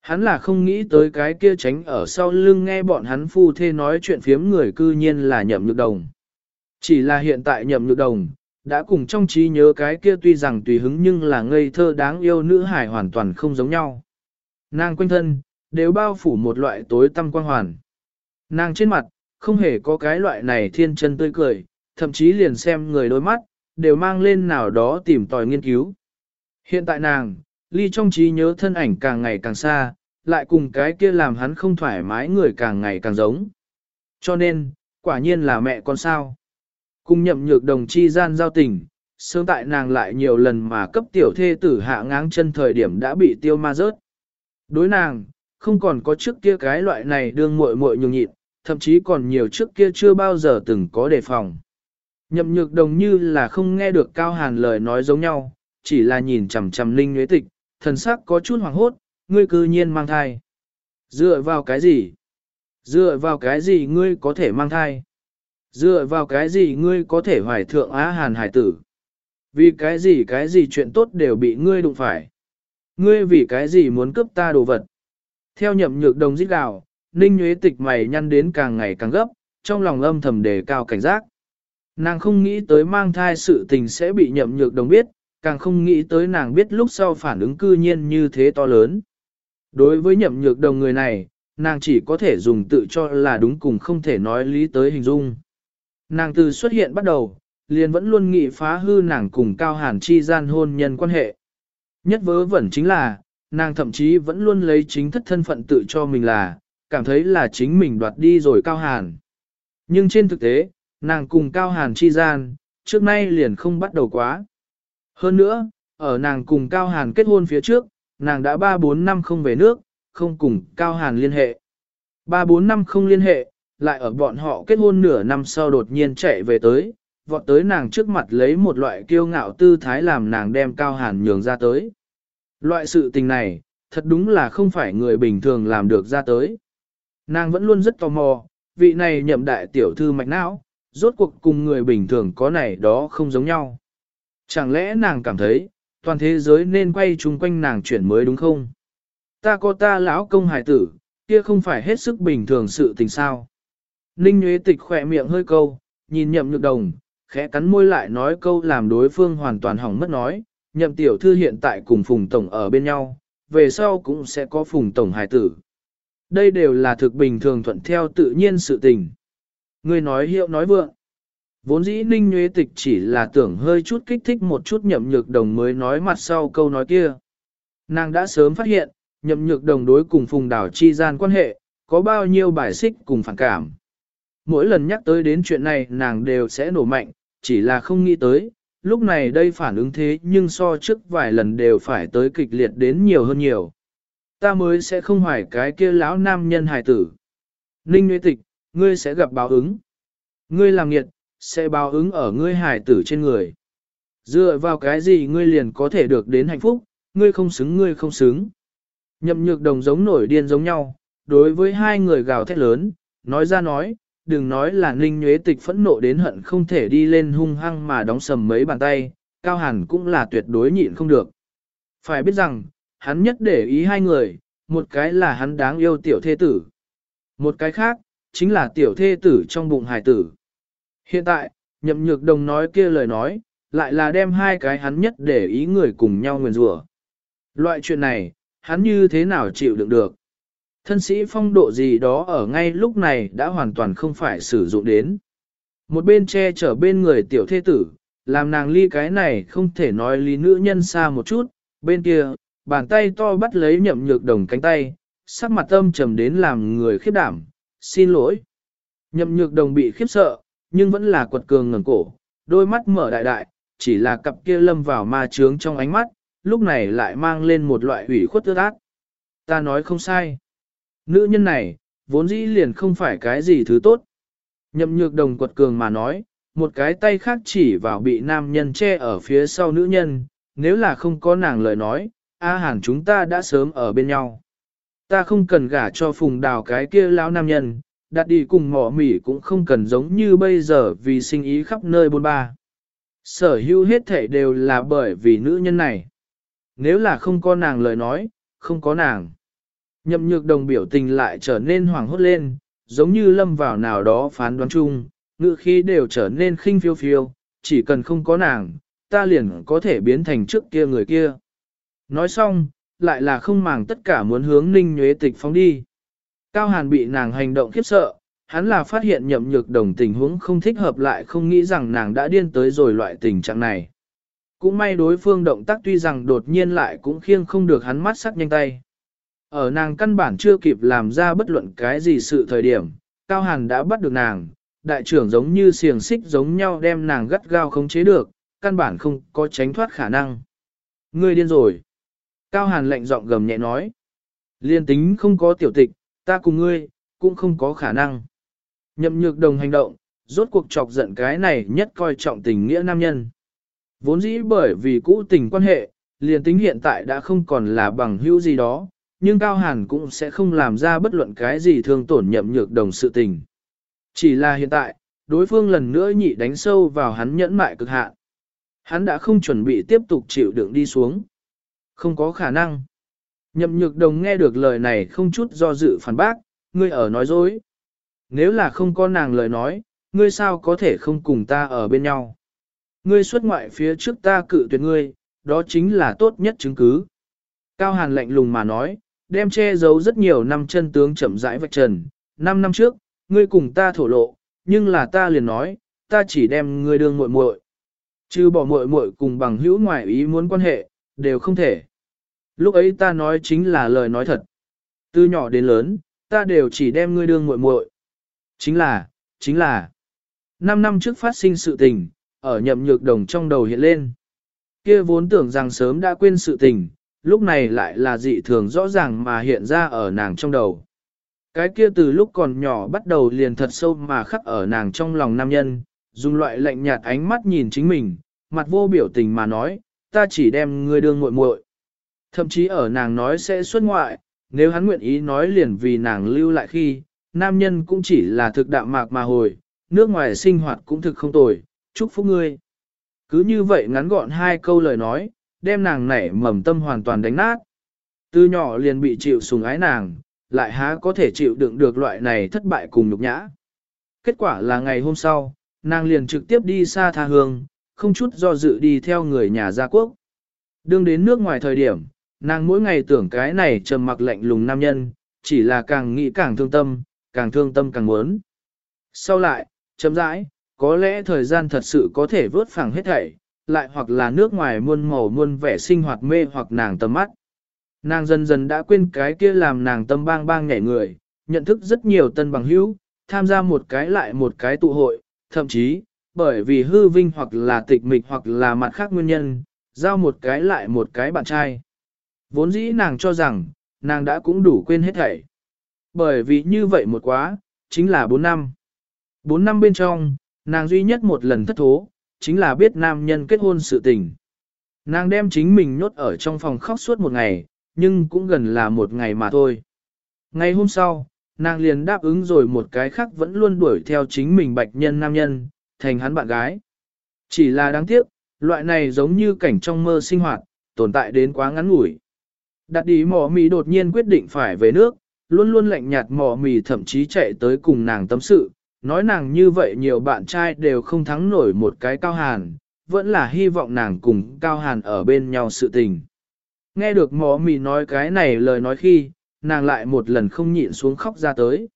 Hắn là không nghĩ tới cái kia tránh ở sau lưng nghe bọn hắn phu thê nói chuyện phiếm người cư nhiên là nhậm nhược đồng. Chỉ là hiện tại nhậm nhược đồng, đã cùng trong trí nhớ cái kia tuy rằng tùy hứng nhưng là ngây thơ đáng yêu nữ hải hoàn toàn không giống nhau. Nàng quanh thân, đều bao phủ một loại tối tăm quang hoàn. Nàng trên mặt, không hề có cái loại này thiên chân tươi cười, thậm chí liền xem người đôi mắt, đều mang lên nào đó tìm tòi nghiên cứu. Hiện tại nàng, ly trong trí nhớ thân ảnh càng ngày càng xa, lại cùng cái kia làm hắn không thoải mái người càng ngày càng giống. Cho nên, quả nhiên là mẹ con sao. Cùng nhậm nhược đồng chi gian giao tình, sớm tại nàng lại nhiều lần mà cấp tiểu thê tử hạ ngáng chân thời điểm đã bị tiêu ma rớt. Đối nàng, không còn có trước kia cái loại này đương muội muội nhường nhịn, thậm chí còn nhiều trước kia chưa bao giờ từng có đề phòng. Nhậm nhược đồng như là không nghe được Cao Hàn lời nói giống nhau, chỉ là nhìn chằm chằm Linh Nguyễn Tịch, thần sắc có chút hoàng hốt, ngươi cư nhiên mang thai. Dựa vào cái gì? Dựa vào cái gì ngươi có thể mang thai? Dựa vào cái gì ngươi có thể hoài thượng á hàn hải tử? Vì cái gì cái gì chuyện tốt đều bị ngươi đụng phải? Ngươi vì cái gì muốn cướp ta đồ vật? Theo nhậm nhược đồng giết gào, Ninh Nguyễn Tịch mày nhăn đến càng ngày càng gấp, trong lòng âm thầm đề cao cảnh giác. Nàng không nghĩ tới mang thai sự tình sẽ bị nhậm nhược đồng biết, càng không nghĩ tới nàng biết lúc sau phản ứng cư nhiên như thế to lớn. Đối với nhậm nhược đồng người này, nàng chỉ có thể dùng tự cho là đúng cùng không thể nói lý tới hình dung. Nàng từ xuất hiện bắt đầu, liền vẫn luôn nghĩ phá hư nàng cùng Cao Hàn chi gian hôn nhân quan hệ. Nhất vớ vẩn chính là, nàng thậm chí vẫn luôn lấy chính thất thân phận tự cho mình là, cảm thấy là chính mình đoạt đi rồi Cao Hàn. Nhưng trên thực tế, nàng cùng Cao Hàn chi gian, trước nay liền không bắt đầu quá. Hơn nữa, ở nàng cùng Cao Hàn kết hôn phía trước, nàng đã 3-4 năm không về nước, không cùng Cao Hàn liên hệ. 3-4 năm không liên hệ, lại ở bọn họ kết hôn nửa năm sau đột nhiên chạy về tới, vọt tới nàng trước mặt lấy một loại kiêu ngạo tư thái làm nàng đem Cao Hàn nhường ra tới. Loại sự tình này, thật đúng là không phải người bình thường làm được ra tới. Nàng vẫn luôn rất tò mò, vị này nhậm đại tiểu thư mạch não, rốt cuộc cùng người bình thường có này đó không giống nhau. Chẳng lẽ nàng cảm thấy, toàn thế giới nên quay chung quanh nàng chuyển mới đúng không? Ta có ta lão công hải tử, kia không phải hết sức bình thường sự tình sao. Ninh Nguyễn Tịch khỏe miệng hơi câu, nhìn nhậm nhược đồng, khẽ cắn môi lại nói câu làm đối phương hoàn toàn hỏng mất nói, nhậm tiểu thư hiện tại cùng Phùng Tổng ở bên nhau, về sau cũng sẽ có Phùng Tổng hải tử. Đây đều là thực bình thường thuận theo tự nhiên sự tình. Ngươi nói hiệu nói vượng. Vốn dĩ ninh Nguyễn tịch chỉ là tưởng hơi chút kích thích một chút nhậm nhược đồng mới nói mặt sau câu nói kia. Nàng đã sớm phát hiện, nhậm nhược đồng đối cùng phùng đảo chi gian quan hệ, có bao nhiêu bài xích cùng phản cảm. Mỗi lần nhắc tới đến chuyện này nàng đều sẽ nổ mạnh, chỉ là không nghĩ tới, lúc này đây phản ứng thế nhưng so trước vài lần đều phải tới kịch liệt đến nhiều hơn nhiều. Ta mới sẽ không hoài cái kia lão nam nhân hài tử. Ninh Nguyễn Tịch, ngươi sẽ gặp báo ứng. Ngươi làm nghiệt, sẽ báo ứng ở ngươi hài tử trên người. Dựa vào cái gì ngươi liền có thể được đến hạnh phúc, ngươi không xứng ngươi không xứng. Nhậm nhược đồng giống nổi điên giống nhau, đối với hai người gào thét lớn, nói ra nói, đừng nói là ninh nhuế tịch phẫn nộ đến hận không thể đi lên hung hăng mà đóng sầm mấy bàn tay, cao hẳn cũng là tuyệt đối nhịn không được. Phải biết rằng, hắn nhất để ý hai người, một cái là hắn đáng yêu tiểu thê tử. Một cái khác, chính là tiểu thê tử trong bụng hải tử. Hiện tại, nhậm nhược đồng nói kia lời nói, lại là đem hai cái hắn nhất để ý người cùng nhau nguyền rủa. Loại chuyện này, hắn như thế nào chịu đựng được? Thân sĩ phong độ gì đó ở ngay lúc này đã hoàn toàn không phải sử dụng đến. Một bên che chở bên người tiểu thê tử, làm nàng ly cái này không thể nói ly nữ nhân xa một chút, bên kia, bàn tay to bắt lấy nhậm nhược đồng cánh tay, sắc mặt âm trầm đến làm người khiếp đảm, xin lỗi. Nhậm nhược đồng bị khiếp sợ, nhưng vẫn là quật cường ngẩng cổ, đôi mắt mở đại đại, chỉ là cặp kia lâm vào ma trướng trong ánh mắt, lúc này lại mang lên một loại ủy khuất ướt át. Ta nói không sai. Nữ nhân này, vốn dĩ liền không phải cái gì thứ tốt. Nhậm nhược đồng quật cường mà nói, một cái tay khác chỉ vào bị nam nhân che ở phía sau nữ nhân, nếu là không có nàng lời nói, A Hàn chúng ta đã sớm ở bên nhau. Ta không cần gả cho phùng đào cái kia lão nam nhân, đặt đi cùng mỏ mỉ cũng không cần giống như bây giờ vì sinh ý khắp nơi bôn ba. Sở hữu hết thể đều là bởi vì nữ nhân này. Nếu là không có nàng lời nói, không có nàng. Nhậm nhược đồng biểu tình lại trở nên hoảng hốt lên, giống như lâm vào nào đó phán đoán chung, ngữ khí đều trở nên khinh phiêu phiêu, chỉ cần không có nàng, ta liền có thể biến thành trước kia người kia. Nói xong, lại là không màng tất cả muốn hướng ninh nhuế tịch phóng đi. Cao Hàn bị nàng hành động khiếp sợ, hắn là phát hiện nhậm nhược đồng tình huống không thích hợp lại không nghĩ rằng nàng đã điên tới rồi loại tình trạng này. Cũng may đối phương động tác tuy rằng đột nhiên lại cũng khiêng không được hắn mắt sắc nhanh tay. Ở nàng căn bản chưa kịp làm ra bất luận cái gì sự thời điểm, Cao Hàn đã bắt được nàng, đại trưởng giống như xiềng xích giống nhau đem nàng gắt gao khống chế được, căn bản không có tránh thoát khả năng. Ngươi điên rồi. Cao Hàn lạnh giọng gầm nhẹ nói. Liên tính không có tiểu tịch, ta cùng ngươi, cũng không có khả năng. Nhậm nhược đồng hành động, rốt cuộc chọc giận cái này nhất coi trọng tình nghĩa nam nhân. Vốn dĩ bởi vì cũ tình quan hệ, liền tính hiện tại đã không còn là bằng hữu gì đó, nhưng Cao Hàn cũng sẽ không làm ra bất luận cái gì thương tổn nhậm nhược đồng sự tình. Chỉ là hiện tại, đối phương lần nữa nhị đánh sâu vào hắn nhẫn mại cực hạn. Hắn đã không chuẩn bị tiếp tục chịu đựng đi xuống. Không có khả năng. Nhậm nhược đồng nghe được lời này không chút do dự phản bác, ngươi ở nói dối. Nếu là không có nàng lời nói, ngươi sao có thể không cùng ta ở bên nhau. Ngươi xuất ngoại phía trước ta cự tuyệt ngươi, đó chính là tốt nhất chứng cứ. Cao Hàn lạnh lùng mà nói, đem che giấu rất nhiều năm chân tướng chậm rãi vạch trần. Năm năm trước, ngươi cùng ta thổ lộ, nhưng là ta liền nói, ta chỉ đem ngươi đương muội muội. Chứ bỏ muội muội cùng bằng hữu ngoại ý muốn quan hệ, đều không thể. Lúc ấy ta nói chính là lời nói thật. Từ nhỏ đến lớn, ta đều chỉ đem ngươi đương muội muội. Chính là, chính là. Năm năm trước phát sinh sự tình, ở nhậm nhược đồng trong đầu hiện lên. Kia vốn tưởng rằng sớm đã quên sự tình, lúc này lại là dị thường rõ ràng mà hiện ra ở nàng trong đầu. Cái kia từ lúc còn nhỏ bắt đầu liền thật sâu mà khắc ở nàng trong lòng nam nhân, dùng loại lạnh nhạt ánh mắt nhìn chính mình, mặt vô biểu tình mà nói, ta chỉ đem ngươi đương muội muội. Thậm chí ở nàng nói sẽ xuất ngoại, nếu hắn nguyện ý nói liền vì nàng lưu lại khi, nam nhân cũng chỉ là thực đạm mạc mà hồi, nước ngoài sinh hoạt cũng thực không tồi, chúc phúc ngươi. Cứ như vậy ngắn gọn hai câu lời nói, đem nàng nảy mầm tâm hoàn toàn đánh nát. Từ nhỏ liền bị chịu sùng ái nàng, lại há có thể chịu đựng được loại này thất bại cùng nhục nhã. Kết quả là ngày hôm sau, nàng liền trực tiếp đi xa tha hương, không chút do dự đi theo người nhà gia quốc. Đương đến nước ngoài thời điểm, nàng mỗi ngày tưởng cái này trầm mặc lạnh lùng nam nhân, chỉ là càng nghĩ càng thương tâm, càng thương tâm càng muốn. Sau lại, chấm rãi, có lẽ thời gian thật sự có thể vớt phẳng hết thảy, lại hoặc là nước ngoài muôn màu muôn vẻ sinh hoạt mê hoặc nàng tầm mắt. Nàng dần dần đã quên cái kia làm nàng tâm bang bang nhảy người, nhận thức rất nhiều tân bằng hữu, tham gia một cái lại một cái tụ hội, thậm chí, bởi vì hư vinh hoặc là tịch mịch hoặc là mặt khác nguyên nhân, giao một cái lại một cái bạn trai. Vốn dĩ nàng cho rằng, nàng đã cũng đủ quên hết thảy. Bởi vì như vậy một quá, chính là 4 năm. 4 năm bên trong, nàng duy nhất một lần thất thố, chính là biết nam nhân kết hôn sự tình. Nàng đem chính mình nhốt ở trong phòng khóc suốt một ngày, nhưng cũng gần là một ngày mà thôi. Ngày hôm sau, nàng liền đáp ứng rồi một cái khác vẫn luôn đuổi theo chính mình bạch nhân nam nhân, thành hắn bạn gái. Chỉ là đáng tiếc, loại này giống như cảnh trong mơ sinh hoạt, tồn tại đến quá ngắn ngủi. Đặt đi mỏ mì đột nhiên quyết định phải về nước, luôn luôn lạnh nhạt mỏ mì thậm chí chạy tới cùng nàng tâm sự, nói nàng như vậy nhiều bạn trai đều không thắng nổi một cái cao hàn, vẫn là hy vọng nàng cùng cao hàn ở bên nhau sự tình. Nghe được mỏ mì nói cái này lời nói khi, nàng lại một lần không nhịn xuống khóc ra tới.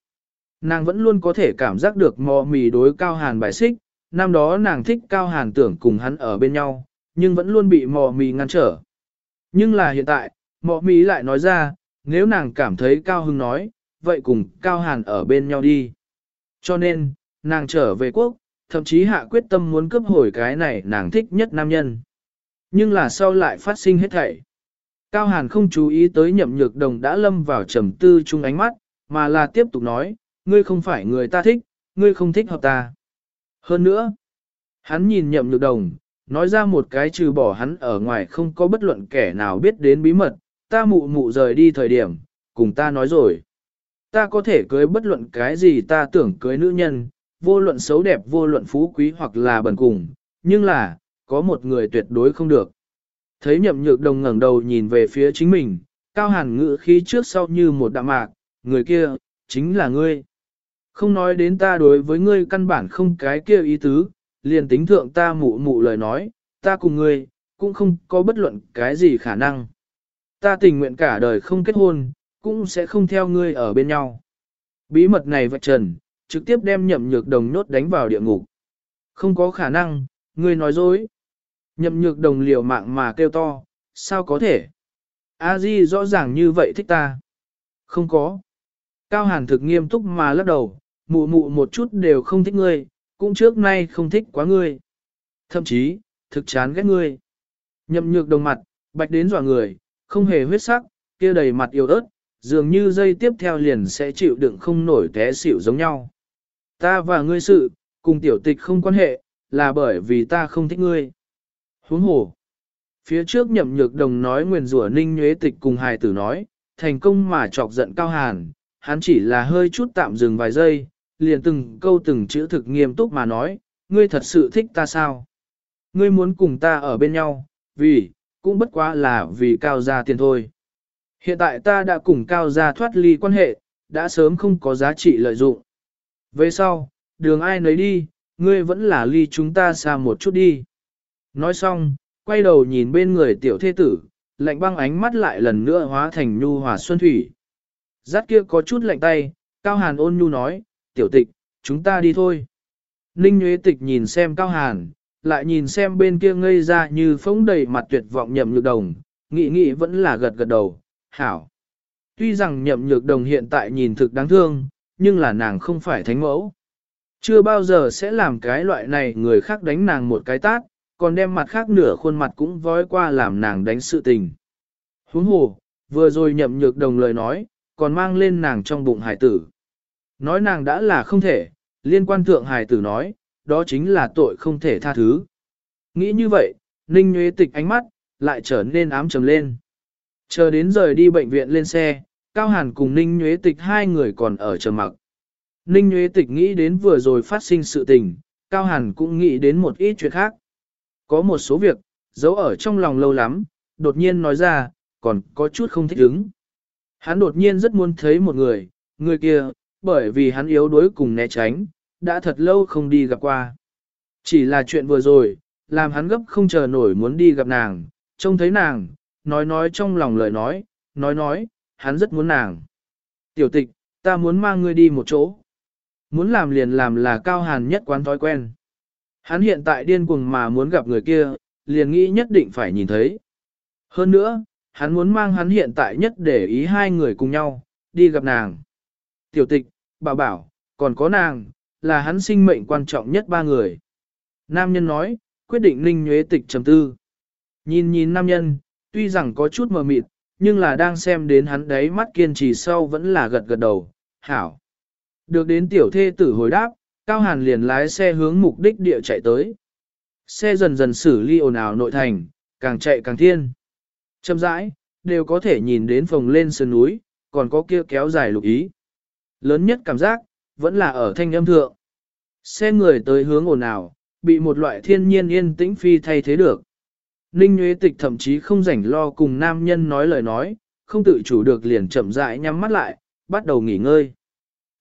Nàng vẫn luôn có thể cảm giác được mò mì đối cao hàn bài xích, năm đó nàng thích cao hàn tưởng cùng hắn ở bên nhau, nhưng vẫn luôn bị mò mì ngăn trở. Nhưng là hiện tại, mò mì lại nói ra, nếu nàng cảm thấy cao hưng nói, vậy cùng cao hàn ở bên nhau đi. Cho nên, nàng trở về quốc, thậm chí hạ quyết tâm muốn cướp hồi cái này nàng thích nhất nam nhân. Nhưng là sau lại phát sinh hết thảy. Cao Hàn không chú ý tới nhậm nhược đồng đã lâm vào trầm tư chung ánh mắt, mà là tiếp tục nói, ngươi không phải người ta thích, ngươi không thích hợp ta. Hơn nữa, hắn nhìn nhậm nhược đồng, nói ra một cái trừ bỏ hắn ở ngoài không có bất luận kẻ nào biết đến bí mật, ta mụ mụ rời đi thời điểm, cùng ta nói rồi. Ta có thể cưới bất luận cái gì ta tưởng cưới nữ nhân, vô luận xấu đẹp vô luận phú quý hoặc là bần cùng, nhưng là, có một người tuyệt đối không được. Thấy nhậm nhược đồng ngẩng đầu nhìn về phía chính mình, cao hàn ngữ khí trước sau như một đạm mạc, người kia, chính là ngươi. Không nói đến ta đối với ngươi căn bản không cái kia ý tứ, liền tính thượng ta mụ mụ lời nói, ta cùng ngươi, cũng không có bất luận cái gì khả năng. Ta tình nguyện cả đời không kết hôn, cũng sẽ không theo ngươi ở bên nhau. Bí mật này vạch trần, trực tiếp đem nhậm nhược đồng nốt đánh vào địa ngục. Không có khả năng, ngươi nói dối. Nhậm nhược đồng liều mạng mà kêu to, sao có thể? A Di rõ ràng như vậy thích ta. Không có. Cao Hàn thực nghiêm túc mà lắc đầu, mụ mụ một chút đều không thích ngươi, cũng trước nay không thích quá ngươi. Thậm chí, thực chán ghét ngươi. Nhậm nhược đồng mặt, bạch đến dọa người, không hề huyết sắc, kia đầy mặt yếu ớt, dường như dây tiếp theo liền sẽ chịu đựng không nổi té xỉu giống nhau. Ta và ngươi sự, cùng tiểu tịch không quan hệ, là bởi vì ta không thích ngươi. Huống hồ. Phía trước nhậm nhược đồng nói nguyền rủa ninh nhuế tịch cùng hài tử nói, thành công mà chọc giận cao hàn, hắn chỉ là hơi chút tạm dừng vài giây, liền từng câu từng chữ thực nghiêm túc mà nói, ngươi thật sự thích ta sao? Ngươi muốn cùng ta ở bên nhau, vì, cũng bất quá là vì cao gia tiền thôi. Hiện tại ta đã cùng cao gia thoát ly quan hệ, đã sớm không có giá trị lợi dụng. Về sau, đường ai nấy đi, ngươi vẫn là ly chúng ta xa một chút đi. Nói xong, quay đầu nhìn bên người tiểu thế tử, lạnh băng ánh mắt lại lần nữa hóa thành nhu hòa xuân thủy. Giác kia có chút lạnh tay, Cao Hàn ôn nhu nói, tiểu tịch, chúng ta đi thôi. Ninh Nguyễn Tịch nhìn xem Cao Hàn, lại nhìn xem bên kia ngây ra như phóng đầy mặt tuyệt vọng nhậm nhược đồng, nghĩ nghĩ vẫn là gật gật đầu, hảo. Tuy rằng nhậm nhược đồng hiện tại nhìn thực đáng thương, nhưng là nàng không phải thánh mẫu. Chưa bao giờ sẽ làm cái loại này người khác đánh nàng một cái tát, còn đem mặt khác nửa khuôn mặt cũng vói qua làm nàng đánh sự tình. Huống hồ, vừa rồi nhậm nhược đồng lời nói, còn mang lên nàng trong bụng hải tử. Nói nàng đã là không thể, liên quan thượng hải tử nói, đó chính là tội không thể tha thứ. Nghĩ như vậy, Ninh Nguyễn Tịch ánh mắt, lại trở nên ám trầm lên. Chờ đến rời đi bệnh viện lên xe, Cao Hàn cùng Ninh Nguyễn Tịch hai người còn ở chờ mặc. Ninh Nguyễn Tịch nghĩ đến vừa rồi phát sinh sự tình, Cao Hàn cũng nghĩ đến một ít chuyện khác. Có một số việc, giấu ở trong lòng lâu lắm, đột nhiên nói ra, còn có chút không thích ứng. Hắn đột nhiên rất muốn thấy một người, người kia, bởi vì hắn yếu đuối cùng né tránh, đã thật lâu không đi gặp qua. Chỉ là chuyện vừa rồi, làm hắn gấp không chờ nổi muốn đi gặp nàng, trông thấy nàng, nói nói trong lòng lời nói, nói nói, hắn rất muốn nàng. Tiểu tịch, ta muốn mang ngươi đi một chỗ. Muốn làm liền làm là cao hàn nhất quán thói quen. Hắn hiện tại điên cuồng mà muốn gặp người kia, liền nghĩ nhất định phải nhìn thấy. Hơn nữa, hắn muốn mang hắn hiện tại nhất để ý hai người cùng nhau, đi gặp nàng. Tiểu tịch, bảo bảo, còn có nàng, là hắn sinh mệnh quan trọng nhất ba người. Nam nhân nói, quyết định ninh nhuế tịch trầm tư. Nhìn nhìn nam nhân, tuy rằng có chút mờ mịt, nhưng là đang xem đến hắn đấy mắt kiên trì sau vẫn là gật gật đầu, hảo. Được đến tiểu thê tử hồi đáp, Cao Hàn liền lái xe hướng mục đích địa chạy tới. Xe dần dần xử ly ồn ào nội thành, càng chạy càng thiên. Chậm rãi, đều có thể nhìn đến phòng lên sườn núi, còn có kia kéo dài lục ý. Lớn nhất cảm giác, vẫn là ở thanh âm thượng. Xe người tới hướng ồn ào, bị một loại thiên nhiên yên tĩnh phi thay thế được. Ninh Nguyễn Tịch thậm chí không rảnh lo cùng nam nhân nói lời nói, không tự chủ được liền chậm rãi nhắm mắt lại, bắt đầu nghỉ ngơi.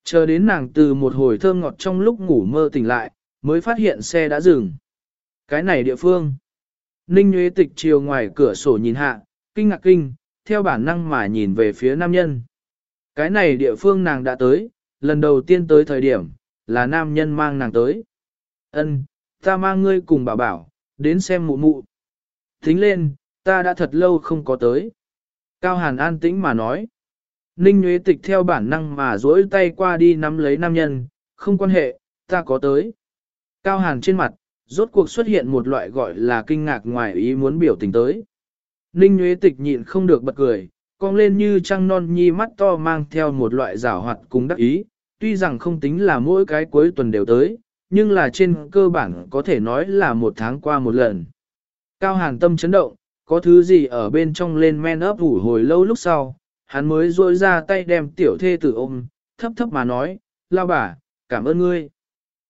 Chờ đến nàng từ một hồi thơm ngọt trong lúc ngủ mơ tỉnh lại, mới phát hiện xe đã dừng. Cái này địa phương. Ninh Nguyễn Tịch chiều ngoài cửa sổ nhìn hạ, kinh ngạc kinh, theo bản năng mà nhìn về phía nam nhân. Cái này địa phương nàng đã tới, lần đầu tiên tới thời điểm, là nam nhân mang nàng tới. Ân, ta mang ngươi cùng bảo bảo, đến xem mụ mụ. Thính lên, ta đã thật lâu không có tới. Cao Hàn an tĩnh mà nói. Ninh Nguyễn Tịch theo bản năng mà duỗi tay qua đi nắm lấy nam nhân, không quan hệ, ta có tới. Cao Hàn trên mặt, rốt cuộc xuất hiện một loại gọi là kinh ngạc ngoài ý muốn biểu tình tới. Ninh Nguyễn Tịch nhịn không được bật cười, cong lên như trăng non nhi mắt to mang theo một loại rảo hoạt cùng đắc ý, tuy rằng không tính là mỗi cái cuối tuần đều tới, nhưng là trên cơ bản có thể nói là một tháng qua một lần. Cao Hàn tâm chấn động, có thứ gì ở bên trong lên men ấp ủ hồi lâu lúc sau, hắn mới rôi ra tay đem tiểu thê tử ôm, thấp thấp mà nói, lao bà, cảm ơn ngươi.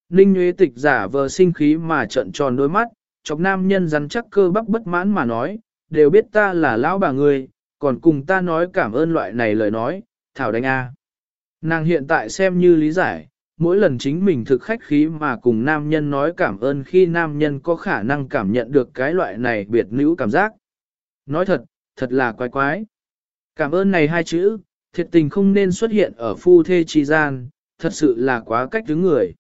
Ninh Nguyễn Tịch giả vờ sinh khí mà trận tròn đôi mắt, chọc nam nhân rắn chắc cơ bắp bất mãn mà nói, đều biết ta là lão bà ngươi, còn cùng ta nói cảm ơn loại này lời nói, thảo đánh A. Nàng hiện tại xem như lý giải, mỗi lần chính mình thực khách khí mà cùng nam nhân nói cảm ơn khi nam nhân có khả năng cảm nhận được cái loại này biệt nữ cảm giác. Nói thật, thật là quái quái. Cảm ơn này hai chữ, thiệt tình không nên xuất hiện ở phu thê chi gian, thật sự là quá cách đứng người.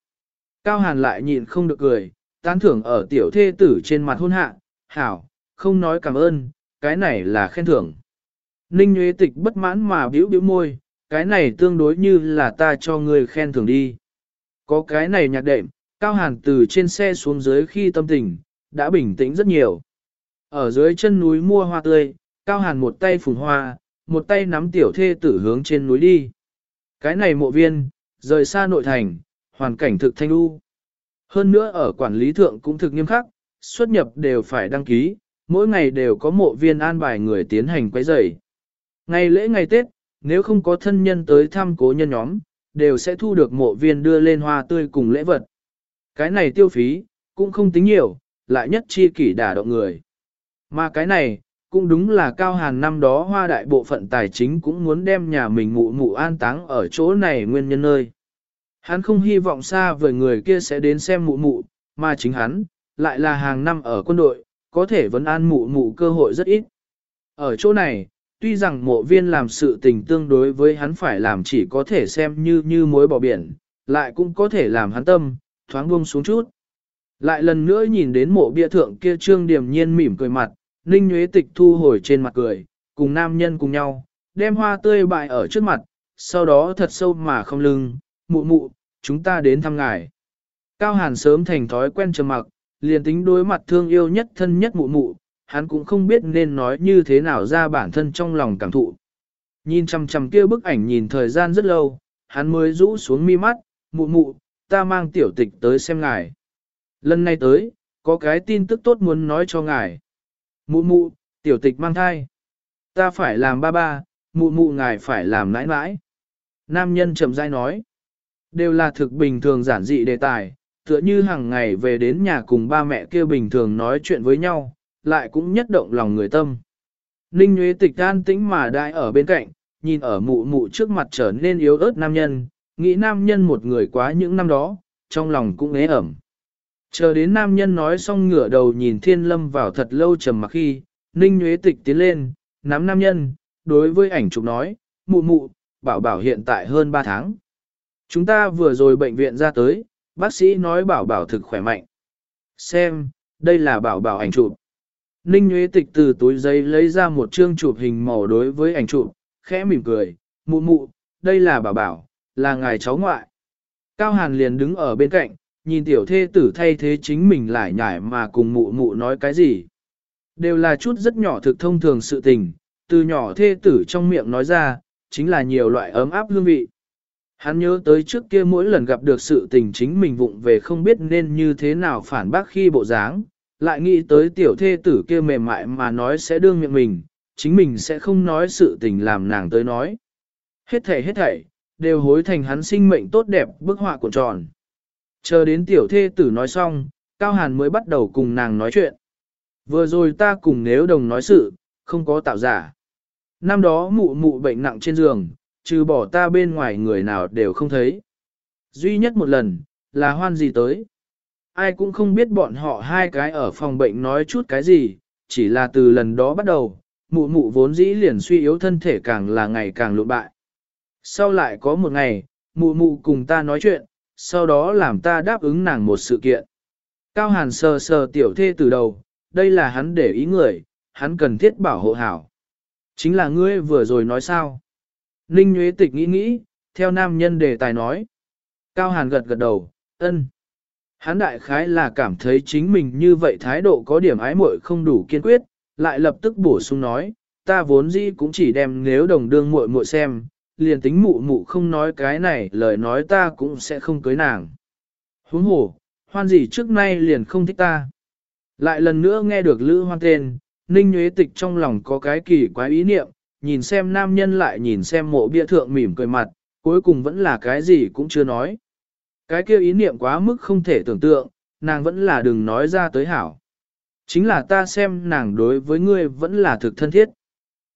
Cao Hàn lại nhịn không được cười, tán thưởng ở tiểu thê tử trên mặt hôn hạ, hảo, không nói cảm ơn, cái này là khen thưởng. Ninh Nguyễn Tịch bất mãn mà biểu biểu môi, cái này tương đối như là ta cho người khen thưởng đi. Có cái này nhạc đệm, Cao Hàn từ trên xe xuống dưới khi tâm tình, đã bình tĩnh rất nhiều. Ở dưới chân núi mua hoa tươi, Cao Hàn một tay phùng hoa, một tay nắm tiểu thê tử hướng trên núi đi. Cái này mộ viên, rời xa nội thành, hoàn cảnh thực thanh u. Hơn nữa ở quản lý thượng cũng thực nghiêm khắc, xuất nhập đều phải đăng ký, mỗi ngày đều có mộ viên an bài người tiến hành quấy rầy. Ngày lễ ngày Tết, nếu không có thân nhân tới thăm cố nhân nhóm, đều sẽ thu được mộ viên đưa lên hoa tươi cùng lễ vật. Cái này tiêu phí, cũng không tính nhiều, lại nhất chi kỷ đả động người. Mà cái này, cũng đúng là cao hàn năm đó hoa đại bộ phận tài chính cũng muốn đem nhà mình mụ mụ an táng ở chỗ này nguyên nhân nơi. Hắn không hy vọng xa với người kia sẽ đến xem mụ mụ, mà chính hắn, lại là hàng năm ở quân đội, có thể vẫn an mụ mụ cơ hội rất ít. Ở chỗ này, tuy rằng mộ viên làm sự tình tương đối với hắn phải làm chỉ có thể xem như như mối bỏ biển, lại cũng có thể làm hắn tâm, thoáng buông xuống chút. Lại lần nữa nhìn đến mộ bia thượng kia trương điểm nhiên mỉm cười mặt, Ninh nhuế Tịch thu hồi trên mặt cười, cùng nam nhân cùng nhau, đem hoa tươi bại ở trước mặt, sau đó thật sâu mà không lưng, mụ mụ, chúng ta đến thăm ngài. Cao Hàn sớm thành thói quen trầm mặc, liền tính đối mặt thương yêu nhất thân nhất mụ mụ, hắn cũng không biết nên nói như thế nào ra bản thân trong lòng cảm thụ. Nhìn chằm chằm kia bức ảnh nhìn thời gian rất lâu, hắn mới rũ xuống mi mắt, mụ mụ, ta mang tiểu tịch tới xem ngài. Lần này tới, có cái tin tức tốt muốn nói cho ngài. Mụ mụ, tiểu tịch mang thai. Ta phải làm ba ba, mụ mụ ngài phải làm nãi nãi. Nam nhân chậm rãi nói. Đều là thực bình thường giản dị đề tài, tựa như hàng ngày về đến nhà cùng ba mẹ kia bình thường nói chuyện với nhau, lại cũng nhất động lòng người tâm. Ninh Nguyễn Tịch an tĩnh mà đại ở bên cạnh, nhìn ở mụ mụ trước mặt trở nên yếu ớt nam nhân, nghĩ nam nhân một người quá những năm đó, trong lòng cũng ế ẩm. Chờ đến nam nhân nói xong ngửa đầu nhìn thiên lâm vào thật lâu trầm mặc khi, Ninh Nguyễn Tịch tiến lên, nắm nam nhân, đối với ảnh chụp nói, mụ mụ, bảo bảo hiện tại hơn 3 tháng. Chúng ta vừa rồi bệnh viện ra tới, bác sĩ nói bảo bảo thực khỏe mạnh. Xem, đây là bảo bảo ảnh chụp. Ninh Nguyễn Tịch từ túi giấy lấy ra một chương chụp hình màu đối với ảnh chụp, khẽ mỉm cười, mụ mụ, đây là bà bảo, là ngài cháu ngoại. Cao Hàn liền đứng ở bên cạnh, nhìn tiểu thê tử thay thế chính mình lại nhải mà cùng mụ mụ nói cái gì. Đều là chút rất nhỏ thực thông thường sự tình, từ nhỏ thê tử trong miệng nói ra, chính là nhiều loại ấm áp hương vị. Hắn nhớ tới trước kia mỗi lần gặp được sự tình chính mình vụng về không biết nên như thế nào phản bác khi bộ dáng, lại nghĩ tới tiểu thê tử kia mềm mại mà nói sẽ đương miệng mình, chính mình sẽ không nói sự tình làm nàng tới nói. Hết thảy hết thảy, đều hối thành hắn sinh mệnh tốt đẹp bức họa cuộn tròn. Chờ đến tiểu thê tử nói xong, Cao Hàn mới bắt đầu cùng nàng nói chuyện. Vừa rồi ta cùng nếu đồng nói sự, không có tạo giả. Năm đó mụ mụ bệnh nặng trên giường, trừ bỏ ta bên ngoài người nào đều không thấy. Duy nhất một lần, là hoan gì tới. Ai cũng không biết bọn họ hai cái ở phòng bệnh nói chút cái gì, chỉ là từ lần đó bắt đầu, mụ mụ vốn dĩ liền suy yếu thân thể càng là ngày càng lụn bại. Sau lại có một ngày, mụ mụ cùng ta nói chuyện, sau đó làm ta đáp ứng nàng một sự kiện. Cao Hàn sờ sờ tiểu thê từ đầu, đây là hắn để ý người, hắn cần thiết bảo hộ hảo. Chính là ngươi vừa rồi nói sao? Ninh Nguyễn Tịch nghĩ nghĩ, theo nam nhân đề tài nói. Cao Hàn gật gật đầu, ân. Hắn đại khái là cảm thấy chính mình như vậy thái độ có điểm ái muội không đủ kiên quyết, lại lập tức bổ sung nói, ta vốn dĩ cũng chỉ đem nếu đồng đương muội muội xem, liền tính mụ mụ không nói cái này lời nói ta cũng sẽ không cưới nàng. Huống hồ, hoan gì trước nay liền không thích ta. Lại lần nữa nghe được Lữ Hoan tên, Ninh Nhuế Tịch trong lòng có cái kỳ quái ý niệm, nhìn xem nam nhân lại nhìn xem mộ bia thượng mỉm cười mặt, cuối cùng vẫn là cái gì cũng chưa nói. Cái kia ý niệm quá mức không thể tưởng tượng, nàng vẫn là đừng nói ra tới hảo. Chính là ta xem nàng đối với ngươi vẫn là thực thân thiết.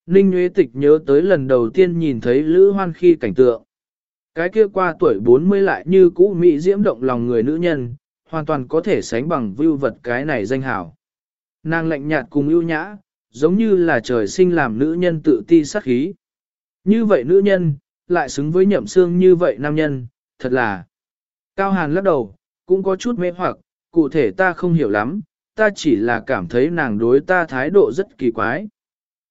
Ninh Nguyễn Tịch nhớ tới lần đầu tiên nhìn thấy Lữ Hoan khi cảnh tượng. Cái kia qua tuổi 40 lại như cũ mỹ diễm động lòng người nữ nhân, hoàn toàn có thể sánh bằng vưu vật cái này danh hảo. Nàng lạnh nhạt cùng ưu nhã, giống như là trời sinh làm nữ nhân tự ti sát khí. Như vậy nữ nhân, lại xứng với nhậm xương như vậy nam nhân, thật là. Cao Hàn lắc đầu, cũng có chút mê hoặc, cụ thể ta không hiểu lắm, ta chỉ là cảm thấy nàng đối ta thái độ rất kỳ quái.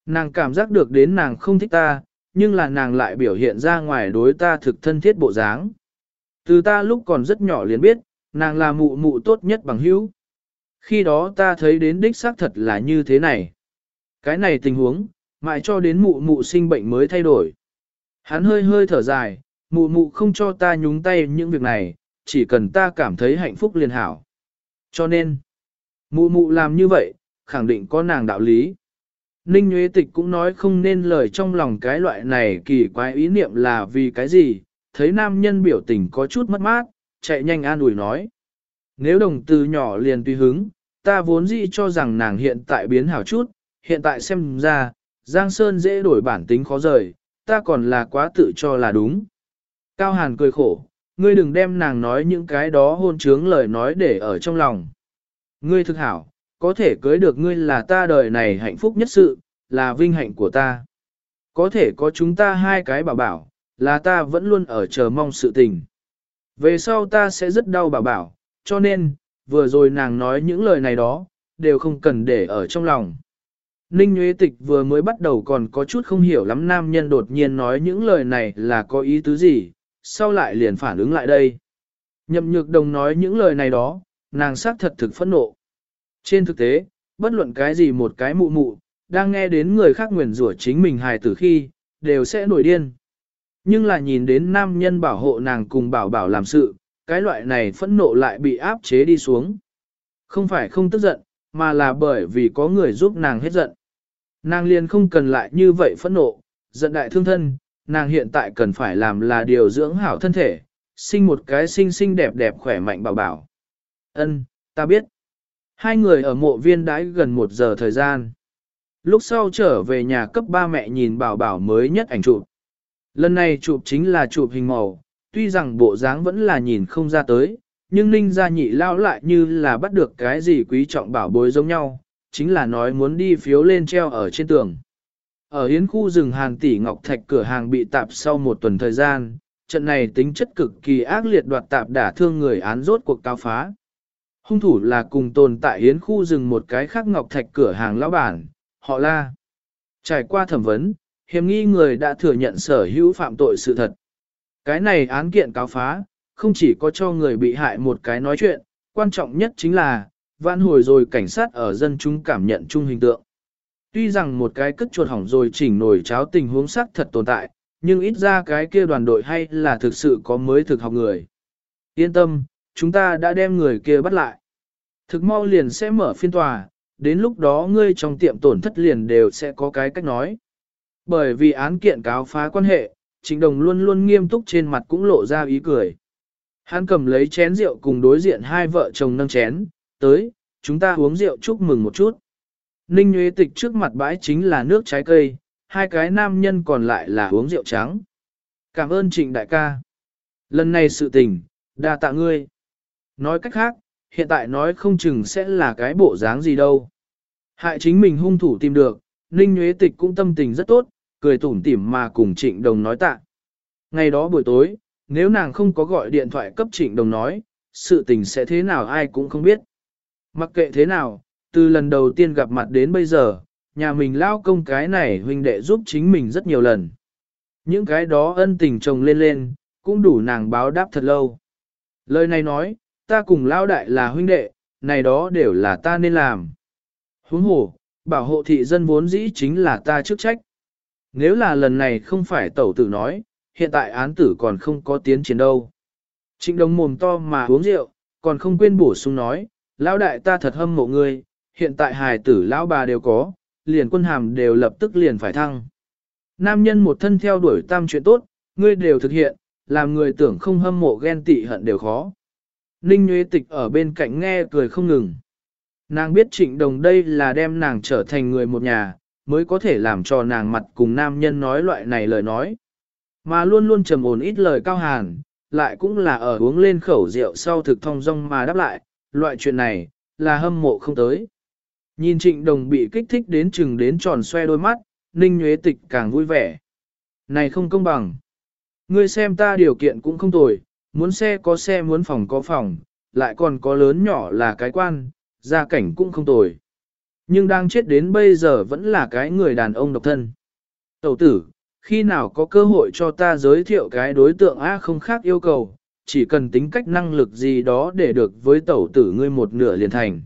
Nàng cảm giác được đến nàng không thích ta, nhưng là nàng lại biểu hiện ra ngoài đối ta thực thân thiết bộ dáng. Từ ta lúc còn rất nhỏ liền biết, nàng là mụ mụ tốt nhất bằng hữu. Khi đó ta thấy đến đích xác thật là như thế này. Cái này tình huống, mãi cho đến mụ mụ sinh bệnh mới thay đổi. Hắn hơi hơi thở dài, mụ mụ không cho ta nhúng tay những việc này, chỉ cần ta cảm thấy hạnh phúc liền hảo. Cho nên, mụ mụ làm như vậy, khẳng định có nàng đạo lý. Ninh Nguyễn Tịch cũng nói không nên lời trong lòng cái loại này kỳ quái ý niệm là vì cái gì, thấy nam nhân biểu tình có chút mất mát, chạy nhanh an ủi nói. Nếu đồng từ nhỏ liền tùy hứng, ta vốn dĩ cho rằng nàng hiện tại biến hảo chút, hiện tại xem ra, Giang Sơn dễ đổi bản tính khó rời, ta còn là quá tự cho là đúng. Cao Hàn cười khổ, ngươi đừng đem nàng nói những cái đó hôn trướng lời nói để ở trong lòng. Ngươi thực hảo, có thể cưới được ngươi là ta đời này hạnh phúc nhất sự, là vinh hạnh của ta. Có thể có chúng ta hai cái bảo bảo, là ta vẫn luôn ở chờ mong sự tình. Về sau ta sẽ rất đau bảo bảo, cho nên, vừa rồi nàng nói những lời này đó, đều không cần để ở trong lòng. Ninh Nguyễn Tịch vừa mới bắt đầu còn có chút không hiểu lắm nam nhân đột nhiên nói những lời này là có ý tứ gì, sau lại liền phản ứng lại đây. Nhậm nhược đồng nói những lời này đó, nàng xác thật thực phẫn nộ. Trên thực tế, bất luận cái gì một cái mụ mụ, đang nghe đến người khác nguyền rủa chính mình hài tử khi, đều sẽ nổi điên. Nhưng là nhìn đến nam nhân bảo hộ nàng cùng bảo bảo làm sự, cái loại này phẫn nộ lại bị áp chế đi xuống. Không phải không tức giận, mà là bởi vì có người giúp nàng hết giận. Nàng liền không cần lại như vậy phẫn nộ, giận đại thương thân, nàng hiện tại cần phải làm là điều dưỡng hảo thân thể, sinh một cái xinh xinh đẹp đẹp khỏe mạnh bảo bảo. Ân, ta biết. Hai người ở mộ viên đãi gần một giờ thời gian. Lúc sau trở về nhà cấp ba mẹ nhìn bảo bảo mới nhất ảnh chụp. Lần này chụp chính là chụp hình màu, tuy rằng bộ dáng vẫn là nhìn không ra tới, nhưng ninh gia nhị lao lại như là bắt được cái gì quý trọng bảo bối giống nhau, chính là nói muốn đi phiếu lên treo ở trên tường. Ở hiến khu rừng hàng tỷ ngọc thạch cửa hàng bị tạp sau một tuần thời gian, trận này tính chất cực kỳ ác liệt đoạt tạp đả thương người án rốt cuộc cao phá. Hung thủ là cùng tồn tại hiến khu rừng một cái khác ngọc thạch cửa hàng lão bản, họ la. Trải qua thẩm vấn, hiểm nghi người đã thừa nhận sở hữu phạm tội sự thật. Cái này án kiện cáo phá, không chỉ có cho người bị hại một cái nói chuyện, quan trọng nhất chính là, vãn hồi rồi cảnh sát ở dân chúng cảm nhận chung hình tượng. Tuy rằng một cái cất chuột hỏng rồi chỉnh nổi cháo tình huống sắc thật tồn tại, nhưng ít ra cái kia đoàn đội hay là thực sự có mới thực học người. Yên tâm, chúng ta đã đem người kia bắt lại. Thực mau liền sẽ mở phiên tòa, đến lúc đó ngươi trong tiệm tổn thất liền đều sẽ có cái cách nói. Bởi vì án kiện cáo phá quan hệ, Trịnh Đồng luôn luôn nghiêm túc trên mặt cũng lộ ra ý cười. Hắn cầm lấy chén rượu cùng đối diện hai vợ chồng nâng chén, tới, chúng ta uống rượu chúc mừng một chút. Ninh Nguyễn Tịch trước mặt bãi chính là nước trái cây, hai cái nam nhân còn lại là uống rượu trắng. Cảm ơn trịnh đại ca. Lần này sự tình, đa tạ ngươi. Nói cách khác, hiện tại nói không chừng sẽ là cái bộ dáng gì đâu. Hại chính mình hung thủ tìm được, Ninh Nguyễn Tịch cũng tâm tình rất tốt, cười tủm tỉm mà cùng trịnh đồng nói tạ. Ngày đó buổi tối, nếu nàng không có gọi điện thoại cấp trịnh đồng nói, sự tình sẽ thế nào ai cũng không biết. Mặc kệ thế nào, từ lần đầu tiên gặp mặt đến bây giờ, nhà mình lao công cái này huynh đệ giúp chính mình rất nhiều lần. Những cái đó ân tình chồng lên lên, cũng đủ nàng báo đáp thật lâu. Lời này nói, ta cùng lao đại là huynh đệ, này đó đều là ta nên làm. Huống hồ, bảo hộ thị dân vốn dĩ chính là ta chức trách. Nếu là lần này không phải tẩu tử nói, hiện tại án tử còn không có tiến triển đâu. Trịnh đồng mồm to mà uống rượu, còn không quên bổ sung nói, lão đại ta thật hâm mộ ngươi, hiện tại hài tử lão bà đều có, liền quân hàm đều lập tức liền phải thăng. Nam nhân một thân theo đuổi tam chuyện tốt, ngươi đều thực hiện, làm người tưởng không hâm mộ ghen tị hận đều khó. Ninh Nguyễn Tịch ở bên cạnh nghe cười không ngừng. Nàng biết trịnh đồng đây là đem nàng trở thành người một nhà, mới có thể làm cho nàng mặt cùng nam nhân nói loại này lời nói. Mà luôn luôn trầm ổn ít lời cao hàn, lại cũng là ở uống lên khẩu rượu sau thực thông rong mà đáp lại, loại chuyện này, là hâm mộ không tới. Nhìn trịnh đồng bị kích thích đến chừng đến tròn xoe đôi mắt, ninh nhuế tịch càng vui vẻ. Này không công bằng. Ngươi xem ta điều kiện cũng không tồi, muốn xe có xe muốn phòng có phòng, lại còn có lớn nhỏ là cái quan, gia cảnh cũng không tồi. Nhưng đang chết đến bây giờ vẫn là cái người đàn ông độc thân. Tẩu tử, khi nào có cơ hội cho ta giới thiệu cái đối tượng A không khác yêu cầu, chỉ cần tính cách năng lực gì đó để được với tẩu tử ngươi một nửa liền thành.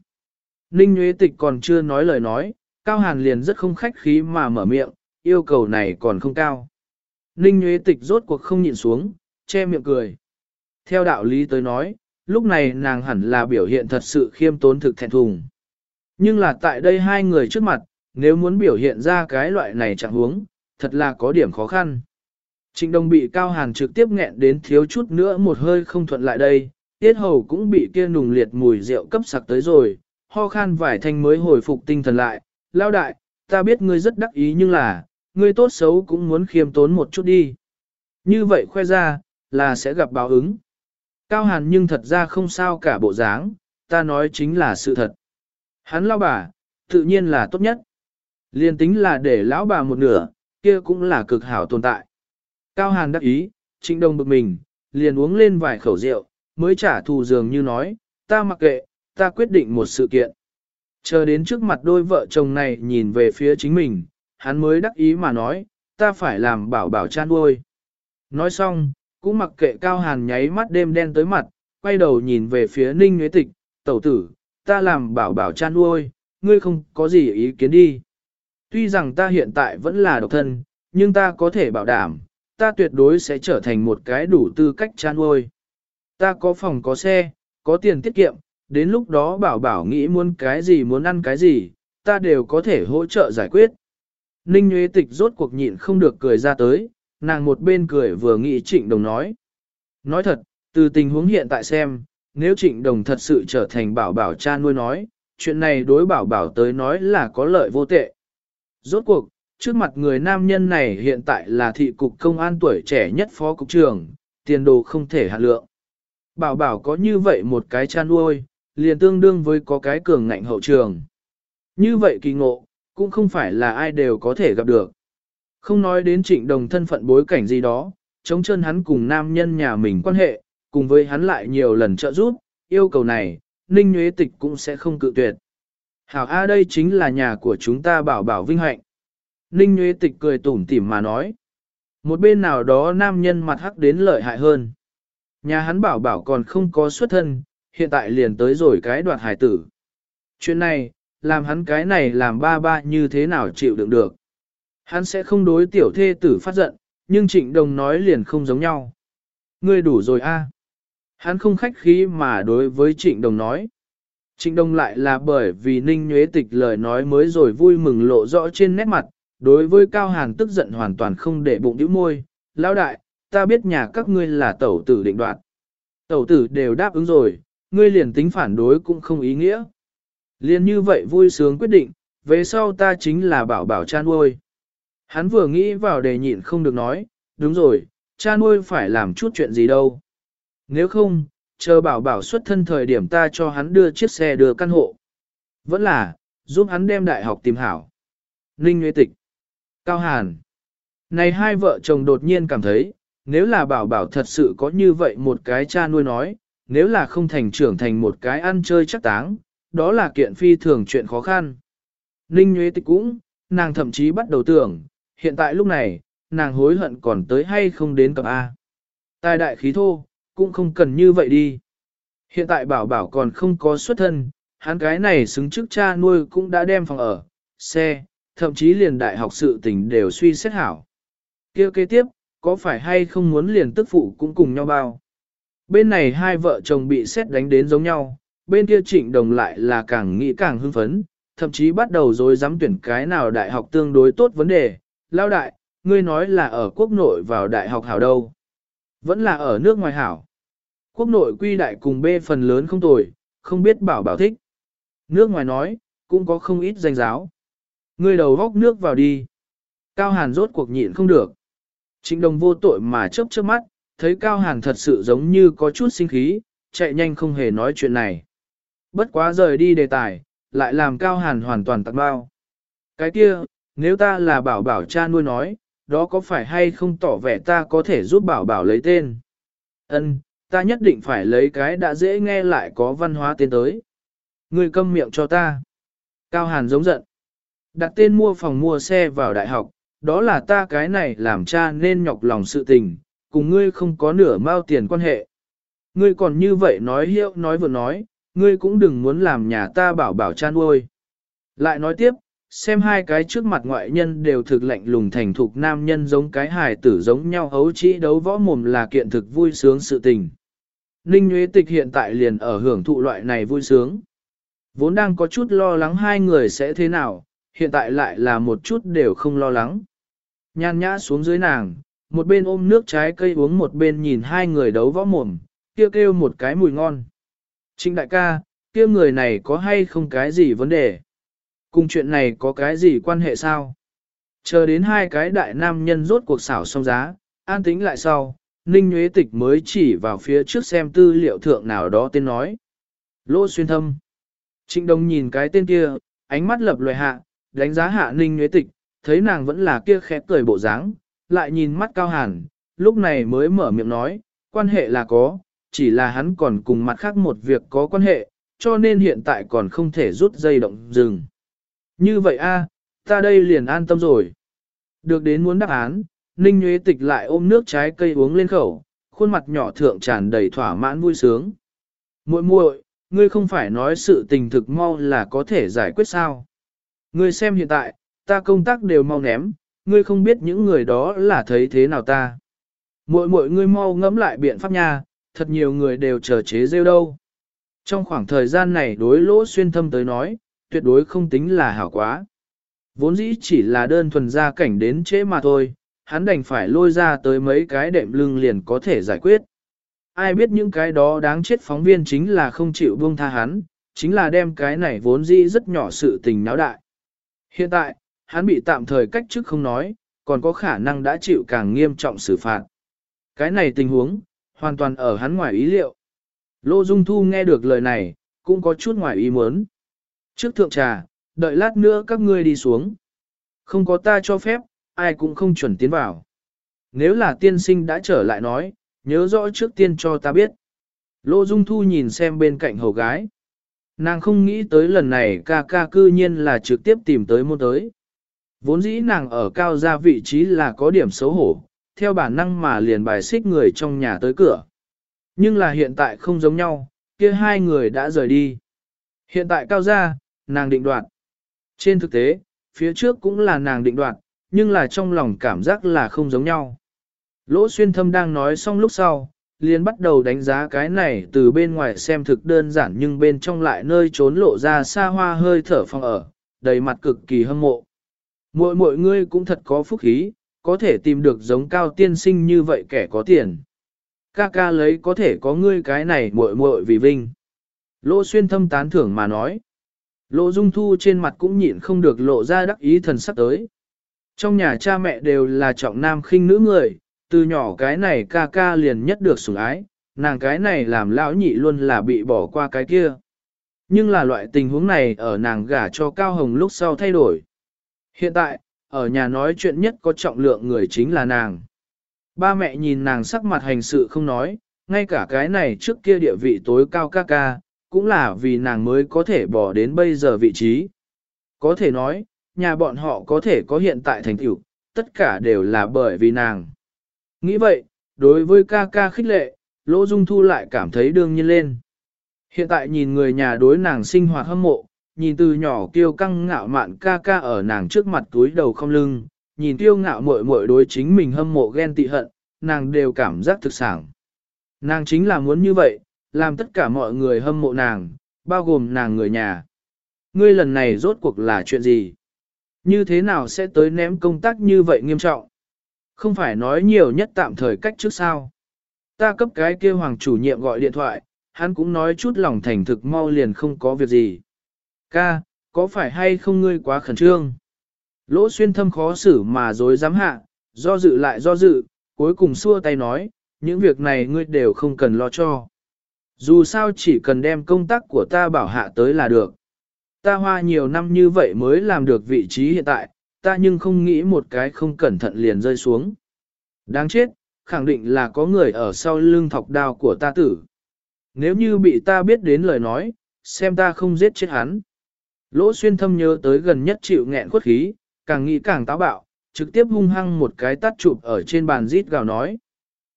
Ninh Nguyễn Tịch còn chưa nói lời nói, Cao Hàn liền rất không khách khí mà mở miệng, yêu cầu này còn không cao. Ninh Nguyễn Tịch rốt cuộc không nhịn xuống, che miệng cười. Theo đạo lý tới nói, lúc này nàng hẳn là biểu hiện thật sự khiêm tốn thực thẹn thùng. Nhưng là tại đây hai người trước mặt, nếu muốn biểu hiện ra cái loại này chẳng huống, thật là có điểm khó khăn. Trịnh Đông bị Cao Hàn trực tiếp nghẹn đến thiếu chút nữa một hơi không thuận lại đây, tiết hầu cũng bị kia nùng liệt mùi rượu cấp sặc tới rồi, ho khan vải thanh mới hồi phục tinh thần lại, lao đại, ta biết ngươi rất đắc ý nhưng là, ngươi tốt xấu cũng muốn khiêm tốn một chút đi. Như vậy khoe ra, là sẽ gặp báo ứng. Cao Hàn nhưng thật ra không sao cả bộ dáng, ta nói chính là sự thật. Hắn lao bà, tự nhiên là tốt nhất. Liên tính là để lão bà một nửa, kia cũng là cực hảo tồn tại. Cao Hàn đắc ý, trịnh đồng bực mình, liền uống lên vài khẩu rượu, mới trả thù dường như nói, ta mặc kệ, ta quyết định một sự kiện. Chờ đến trước mặt đôi vợ chồng này nhìn về phía chính mình, hắn mới đắc ý mà nói, ta phải làm bảo bảo chan nuôi. Nói xong, cũng mặc kệ Cao Hàn nháy mắt đêm đen tới mặt, quay đầu nhìn về phía Ninh Nguyễn Tịch, tẩu tử, ta làm bảo bảo chan nuôi, ngươi không có gì ý kiến đi. Tuy rằng ta hiện tại vẫn là độc thân, nhưng ta có thể bảo đảm, ta tuyệt đối sẽ trở thành một cái đủ tư cách chan nuôi. Ta có phòng có xe, có tiền tiết kiệm, đến lúc đó bảo bảo nghĩ muốn cái gì muốn ăn cái gì, ta đều có thể hỗ trợ giải quyết. Ninh Nguyễn Tịch rốt cuộc nhịn không được cười ra tới, nàng một bên cười vừa nghĩ trịnh đồng nói. Nói thật, từ tình huống hiện tại xem, nếu trịnh đồng thật sự trở thành bảo bảo cha nuôi nói, chuyện này đối bảo bảo tới nói là có lợi vô tệ. Rốt cuộc, trước mặt người nam nhân này hiện tại là thị cục công an tuổi trẻ nhất phó cục trưởng, tiền đồ không thể hạ lượng. Bảo bảo có như vậy một cái cha nuôi, liền tương đương với có cái cường ngạnh hậu trường. Như vậy kỳ ngộ, cũng không phải là ai đều có thể gặp được. Không nói đến trịnh đồng thân phận bối cảnh gì đó, chống chân hắn cùng nam nhân nhà mình quan hệ, cùng với hắn lại nhiều lần trợ giúp, yêu cầu này, Ninh Nguyễn Tịch cũng sẽ không cự tuyệt. Hảo A đây chính là nhà của chúng ta bảo bảo vinh hạnh. Ninh Nguyễn Tịch cười tủm tỉm mà nói. Một bên nào đó nam nhân mặt hắc đến lợi hại hơn. Nhà hắn bảo bảo còn không có xuất thân, hiện tại liền tới rồi cái đoạt hải tử. Chuyện này, làm hắn cái này làm ba ba như thế nào chịu đựng được. Hắn sẽ không đối tiểu thê tử phát giận, nhưng trịnh đồng nói liền không giống nhau. Ngươi đủ rồi a. Hắn không khách khí mà đối với trịnh đồng nói. Trịnh đồng lại là bởi vì ninh nhuế tịch lời nói mới rồi vui mừng lộ rõ trên nét mặt, đối với cao hàn tức giận hoàn toàn không để bụng đĩu môi. Lão đại, ta biết nhà các ngươi là tẩu tử định đoạt. Tẩu tử đều đáp ứng rồi, ngươi liền tính phản đối cũng không ý nghĩa. Liên như vậy vui sướng quyết định, về sau ta chính là bảo bảo cha nuôi. Hắn vừa nghĩ vào đề nhịn không được nói, đúng rồi, cha nuôi phải làm chút chuyện gì đâu. Nếu không, chờ bảo bảo xuất thân thời điểm ta cho hắn đưa chiếc xe đưa căn hộ. Vẫn là, giúp hắn đem đại học tìm hảo. Ninh Nguyễn Tịch Cao Hàn Này hai vợ chồng đột nhiên cảm thấy, nếu là bảo bảo thật sự có như vậy một cái cha nuôi nói, nếu là không thành trưởng thành một cái ăn chơi chắc táng, đó là kiện phi thường chuyện khó khăn. Ninh Nguyễn Tịch cũng, nàng thậm chí bắt đầu tưởng, hiện tại lúc này, nàng hối hận còn tới hay không đến cập A. Tài đại khí thô, cũng không cần như vậy đi. Hiện tại bảo bảo còn không có xuất thân, hắn cái này xứng chức cha nuôi cũng đã đem phòng ở, xe, thậm chí liền đại học sự tình đều suy xét hảo. kia kế tiếp, có phải hay không muốn liền tức phụ cũng cùng nhau bao. Bên này hai vợ chồng bị xét đánh đến giống nhau, bên kia trịnh đồng lại là càng nghĩ càng hưng phấn, thậm chí bắt đầu rồi dám tuyển cái nào đại học tương đối tốt vấn đề. Lao đại, ngươi nói là ở quốc nội vào đại học hảo đâu? Vẫn là ở nước ngoài hảo. Quốc nội quy đại cùng B phần lớn không tồi, không biết bảo bảo thích. Nước ngoài nói, cũng có không ít danh giáo. Ngươi đầu góc nước vào đi. Cao Hàn rốt cuộc nhịn không được. Trịnh đồng vô tội mà chớp chớp mắt, thấy Cao Hàn thật sự giống như có chút sinh khí, chạy nhanh không hề nói chuyện này. Bất quá rời đi đề tài, lại làm Cao Hàn hoàn toàn tặng bao. Cái kia, nếu ta là bảo bảo cha nuôi nói, đó có phải hay không tỏ vẻ ta có thể giúp bảo bảo lấy tên? Ân, ta nhất định phải lấy cái đã dễ nghe lại có văn hóa tên tới. Ngươi câm miệng cho ta. Cao Hàn giống giận. Đặt tên mua phòng mua xe vào đại học, đó là ta cái này làm cha nên nhọc lòng sự tình, cùng ngươi không có nửa mao tiền quan hệ. Ngươi còn như vậy nói hiệu nói vừa nói, ngươi cũng đừng muốn làm nhà ta bảo bảo chan nuôi. Lại nói tiếp, xem hai cái trước mặt ngoại nhân đều thực lạnh lùng thành thục nam nhân giống cái hài tử giống nhau hấu trĩ đấu võ mồm là kiện thực vui sướng sự tình. Ninh Nguyễn Tịch hiện tại liền ở hưởng thụ loại này vui sướng. Vốn đang có chút lo lắng hai người sẽ thế nào, hiện tại lại là một chút đều không lo lắng. Nhan nhã xuống dưới nàng, một bên ôm nước trái cây uống một bên nhìn hai người đấu võ mồm, kia kêu, kêu một cái mùi ngon. Trịnh đại ca, kia người này có hay không cái gì vấn đề? Cùng chuyện này có cái gì quan hệ sao? Chờ đến hai cái đại nam nhân rốt cuộc xảo xong giá, an tính lại sau, Ninh Nguyễn Tịch mới chỉ vào phía trước xem tư liệu thượng nào đó tên nói. Lô xuyên thâm. Trịnh Đông nhìn cái tên kia, ánh mắt lập loài hạ, đánh giá hạ Ninh Nguyễn Tịch, thấy nàng vẫn là kia khẽ cười bộ dáng, lại nhìn mắt cao hàn, lúc này mới mở miệng nói, quan hệ là có, chỉ là hắn còn cùng mặt khác một việc có quan hệ, cho nên hiện tại còn không thể rút dây động dừng. Như vậy a, ta đây liền an tâm rồi. Được đến muốn đáp án, Ninh Nguyễn Tịch lại ôm nước trái cây uống lên khẩu, khuôn mặt nhỏ thượng tràn đầy thỏa mãn vui sướng. Muội muội, ngươi không phải nói sự tình thực mau là có thể giải quyết sao. Ngươi xem hiện tại, ta công tác đều mau ném, ngươi không biết những người đó là thấy thế nào ta. Mỗi mỗi ngươi mau ngẫm lại biện pháp nha, thật nhiều người đều chờ chế rêu đâu. Trong khoảng thời gian này đối lỗ xuyên thâm tới nói, tuyệt đối không tính là hảo quá. Vốn dĩ chỉ là đơn thuần ra cảnh đến trễ mà thôi, hắn đành phải lôi ra tới mấy cái đệm lưng liền có thể giải quyết. Ai biết những cái đó đáng chết phóng viên chính là không chịu buông tha hắn, chính là đem cái này vốn dĩ rất nhỏ sự tình náo đại. Hiện tại, hắn bị tạm thời cách chức không nói, còn có khả năng đã chịu càng nghiêm trọng xử phạt. Cái này tình huống, hoàn toàn ở hắn ngoài ý liệu. Lô Dung Thu nghe được lời này, cũng có chút ngoài ý muốn. Trước thượng trà, đợi lát nữa các ngươi đi xuống. Không có ta cho phép, ai cũng không chuẩn tiến vào. Nếu là tiên sinh đã trở lại nói, nhớ rõ trước tiên cho ta biết. Lô Dung Thu nhìn xem bên cạnh hầu gái. Nàng không nghĩ tới lần này ca ca cư nhiên là trực tiếp tìm tới môn tới. Vốn dĩ nàng ở cao gia vị trí là có điểm xấu hổ, theo bản năng mà liền bài xích người trong nhà tới cửa. Nhưng là hiện tại không giống nhau, kia hai người đã rời đi. Hiện tại cao gia, nàng định đoạt. Trên thực tế, phía trước cũng là nàng định đoạt, nhưng là trong lòng cảm giác là không giống nhau. Lỗ xuyên thâm đang nói xong lúc sau, liền bắt đầu đánh giá cái này từ bên ngoài xem thực đơn giản nhưng bên trong lại nơi trốn lộ ra xa hoa hơi thở phòng ở, đầy mặt cực kỳ hâm mộ. Mỗi mỗi ngươi cũng thật có phúc khí, có thể tìm được giống cao tiên sinh như vậy kẻ có tiền. Ca ca lấy có thể có ngươi cái này muội muội vì vinh. Lô xuyên thâm tán thưởng mà nói. Lô dung thu trên mặt cũng nhịn không được lộ ra đắc ý thần sắc tới. Trong nhà cha mẹ đều là trọng nam khinh nữ người, từ nhỏ cái này ca ca liền nhất được sủng ái, nàng cái này làm lão nhị luôn là bị bỏ qua cái kia. Nhưng là loại tình huống này ở nàng gả cho Cao Hồng lúc sau thay đổi. Hiện tại, ở nhà nói chuyện nhất có trọng lượng người chính là nàng. Ba mẹ nhìn nàng sắc mặt hành sự không nói, ngay cả cái này trước kia địa vị tối cao ca ca, cũng là vì nàng mới có thể bỏ đến bây giờ vị trí. Có thể nói, nhà bọn họ có thể có hiện tại thành tựu, tất cả đều là bởi vì nàng. Nghĩ vậy, đối với ca ca khích lệ, Lỗ Dung Thu lại cảm thấy đương nhiên lên. Hiện tại nhìn người nhà đối nàng sinh hoạt hâm mộ, nhìn từ nhỏ kiêu căng ngạo mạn ca ca ở nàng trước mặt túi đầu không lưng, nhìn tiêu ngạo muội muội đối chính mình hâm mộ ghen tị hận, nàng đều cảm giác thực sản. Nàng chính là muốn như vậy, làm tất cả mọi người hâm mộ nàng, bao gồm nàng người nhà. Ngươi lần này rốt cuộc là chuyện gì? Như thế nào sẽ tới ném công tác như vậy nghiêm trọng? Không phải nói nhiều nhất tạm thời cách trước sao? Ta cấp cái kia hoàng chủ nhiệm gọi điện thoại, hắn cũng nói chút lòng thành thực mau liền không có việc gì. Ca, có phải hay không ngươi quá khẩn trương? Lỗ xuyên thâm khó xử mà dối dám hạ, do dự lại do dự, cuối cùng xua tay nói, những việc này ngươi đều không cần lo cho. Dù sao chỉ cần đem công tác của ta bảo hạ tới là được. Ta hoa nhiều năm như vậy mới làm được vị trí hiện tại, ta nhưng không nghĩ một cái không cẩn thận liền rơi xuống. Đáng chết, khẳng định là có người ở sau lưng thọc đao của ta tử. Nếu như bị ta biết đến lời nói, xem ta không giết chết hắn. Lỗ xuyên thâm nhớ tới gần nhất chịu nghẹn khuất khí, càng nghĩ càng táo bạo, trực tiếp hung hăng một cái tắt chụp ở trên bàn rít gào nói.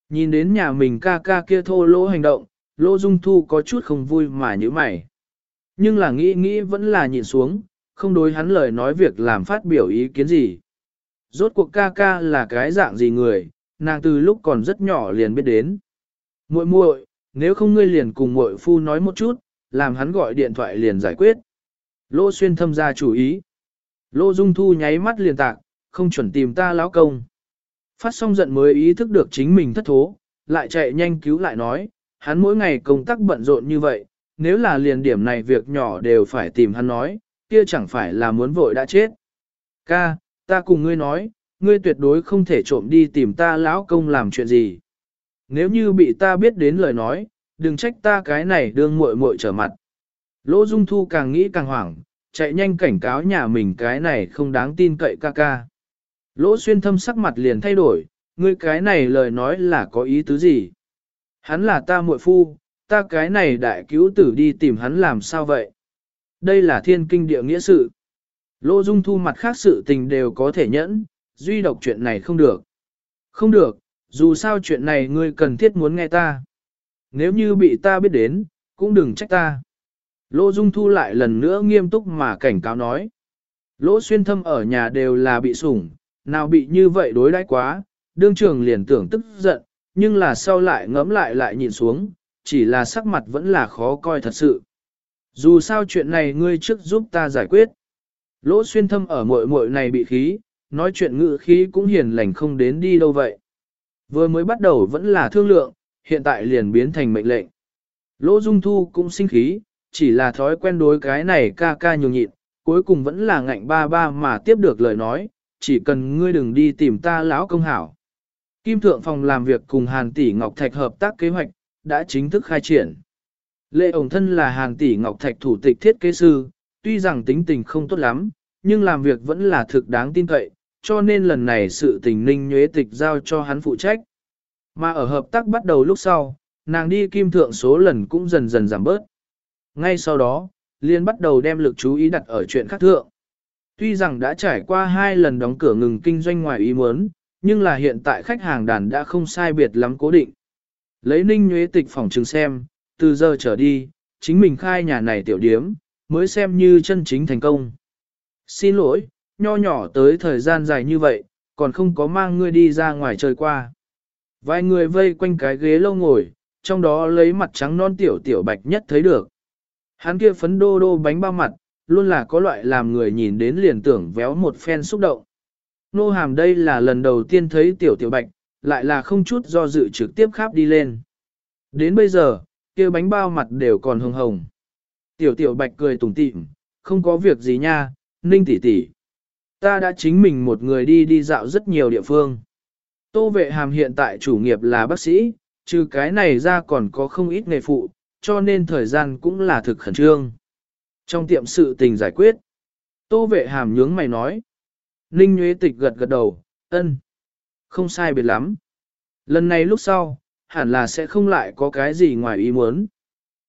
Nhìn đến nhà mình ca ca kia thô lỗ hành động, lỗ dung thu có chút không vui mà như mày. Nhưng là nghĩ nghĩ vẫn là nhịn xuống, không đối hắn lời nói việc làm phát biểu ý kiến gì. Rốt cuộc ca ca là cái dạng gì người, nàng từ lúc còn rất nhỏ liền biết đến. muội muội, nếu không ngươi liền cùng muội phu nói một chút, làm hắn gọi điện thoại liền giải quyết. Lô xuyên thâm ra chủ ý. Lô dung thu nháy mắt liền tạc, không chuẩn tìm ta lão công. Phát xong giận mới ý thức được chính mình thất thố, lại chạy nhanh cứu lại nói, hắn mỗi ngày công tác bận rộn như vậy, nếu là liền điểm này việc nhỏ đều phải tìm hắn nói, kia chẳng phải là muốn vội đã chết. Ca, ta cùng ngươi nói, ngươi tuyệt đối không thể trộm đi tìm ta lão công làm chuyện gì. Nếu như bị ta biết đến lời nói, đừng trách ta cái này đương muội muội trở mặt. Lỗ Dung Thu càng nghĩ càng hoảng, chạy nhanh cảnh cáo nhà mình cái này không đáng tin cậy ca ca. Lỗ xuyên thâm sắc mặt liền thay đổi, ngươi cái này lời nói là có ý tứ gì? Hắn là ta muội phu, ta cái này đại cứu tử đi tìm hắn làm sao vậy? Đây là thiên kinh địa nghĩa sự. Lỗ Dung Thu mặt khác sự tình đều có thể nhẫn, duy độc chuyện này không được. Không được, dù sao chuyện này ngươi cần thiết muốn nghe ta. Nếu như bị ta biết đến, cũng đừng trách ta. Lỗ Dung Thu lại lần nữa nghiêm túc mà cảnh cáo nói. Lỗ xuyên thâm ở nhà đều là bị sủng, nào bị như vậy đối đãi quá, đương trường liền tưởng tức giận, nhưng là sau lại ngẫm lại lại nhìn xuống, chỉ là sắc mặt vẫn là khó coi thật sự. Dù sao chuyện này ngươi trước giúp ta giải quyết. Lỗ xuyên thâm ở muội muội này bị khí, nói chuyện ngự khí cũng hiền lành không đến đi đâu vậy. Vừa mới bắt đầu vẫn là thương lượng, hiện tại liền biến thành mệnh lệnh. Lỗ Dung Thu cũng sinh khí, chỉ là thói quen đối cái này ca ca nhường nhịn, cuối cùng vẫn là ngạnh ba ba mà tiếp được lời nói, chỉ cần ngươi đừng đi tìm ta lão công hảo. Kim Thượng Phòng làm việc cùng Hàn Tỷ Ngọc Thạch hợp tác kế hoạch, đã chính thức khai triển. Lệ ổng thân là Hàn Tỷ Ngọc Thạch thủ tịch thiết kế sư, tuy rằng tính tình không tốt lắm, nhưng làm việc vẫn là thực đáng tin cậy, cho nên lần này sự tình ninh nhuế tịch giao cho hắn phụ trách. Mà ở hợp tác bắt đầu lúc sau, nàng đi kim thượng số lần cũng dần dần giảm bớt. Ngay sau đó, liền bắt đầu đem lực chú ý đặt ở chuyện khác thượng. Tuy rằng đã trải qua hai lần đóng cửa ngừng kinh doanh ngoài ý muốn, nhưng là hiện tại khách hàng đàn đã không sai biệt lắm cố định. Lấy ninh nhuế tịch phòng trường xem, từ giờ trở đi, chính mình khai nhà này tiểu điếm, mới xem như chân chính thành công. Xin lỗi, nho nhỏ tới thời gian dài như vậy, còn không có mang ngươi đi ra ngoài chơi qua. Vài người vây quanh cái ghế lâu ngồi, trong đó lấy mặt trắng non tiểu tiểu bạch nhất thấy được. Hắn kia phấn đô đô bánh bao mặt, luôn là có loại làm người nhìn đến liền tưởng véo một phen xúc động. Nô hàm đây là lần đầu tiên thấy tiểu tiểu bạch, lại là không chút do dự trực tiếp khắp đi lên. Đến bây giờ, kia bánh bao mặt đều còn hồng hồng. Tiểu tiểu bạch cười tủm tỉm, không có việc gì nha, ninh tỷ tỷ. Ta đã chính mình một người đi đi dạo rất nhiều địa phương. Tô vệ hàm hiện tại chủ nghiệp là bác sĩ, trừ cái này ra còn có không ít nghề phụ, cho nên thời gian cũng là thực khẩn trương. Trong tiệm sự tình giải quyết, tô vệ hàm nhướng mày nói. Ninh Nguyễn Tịch gật gật đầu, ân, không sai biệt lắm. Lần này lúc sau, hẳn là sẽ không lại có cái gì ngoài ý muốn.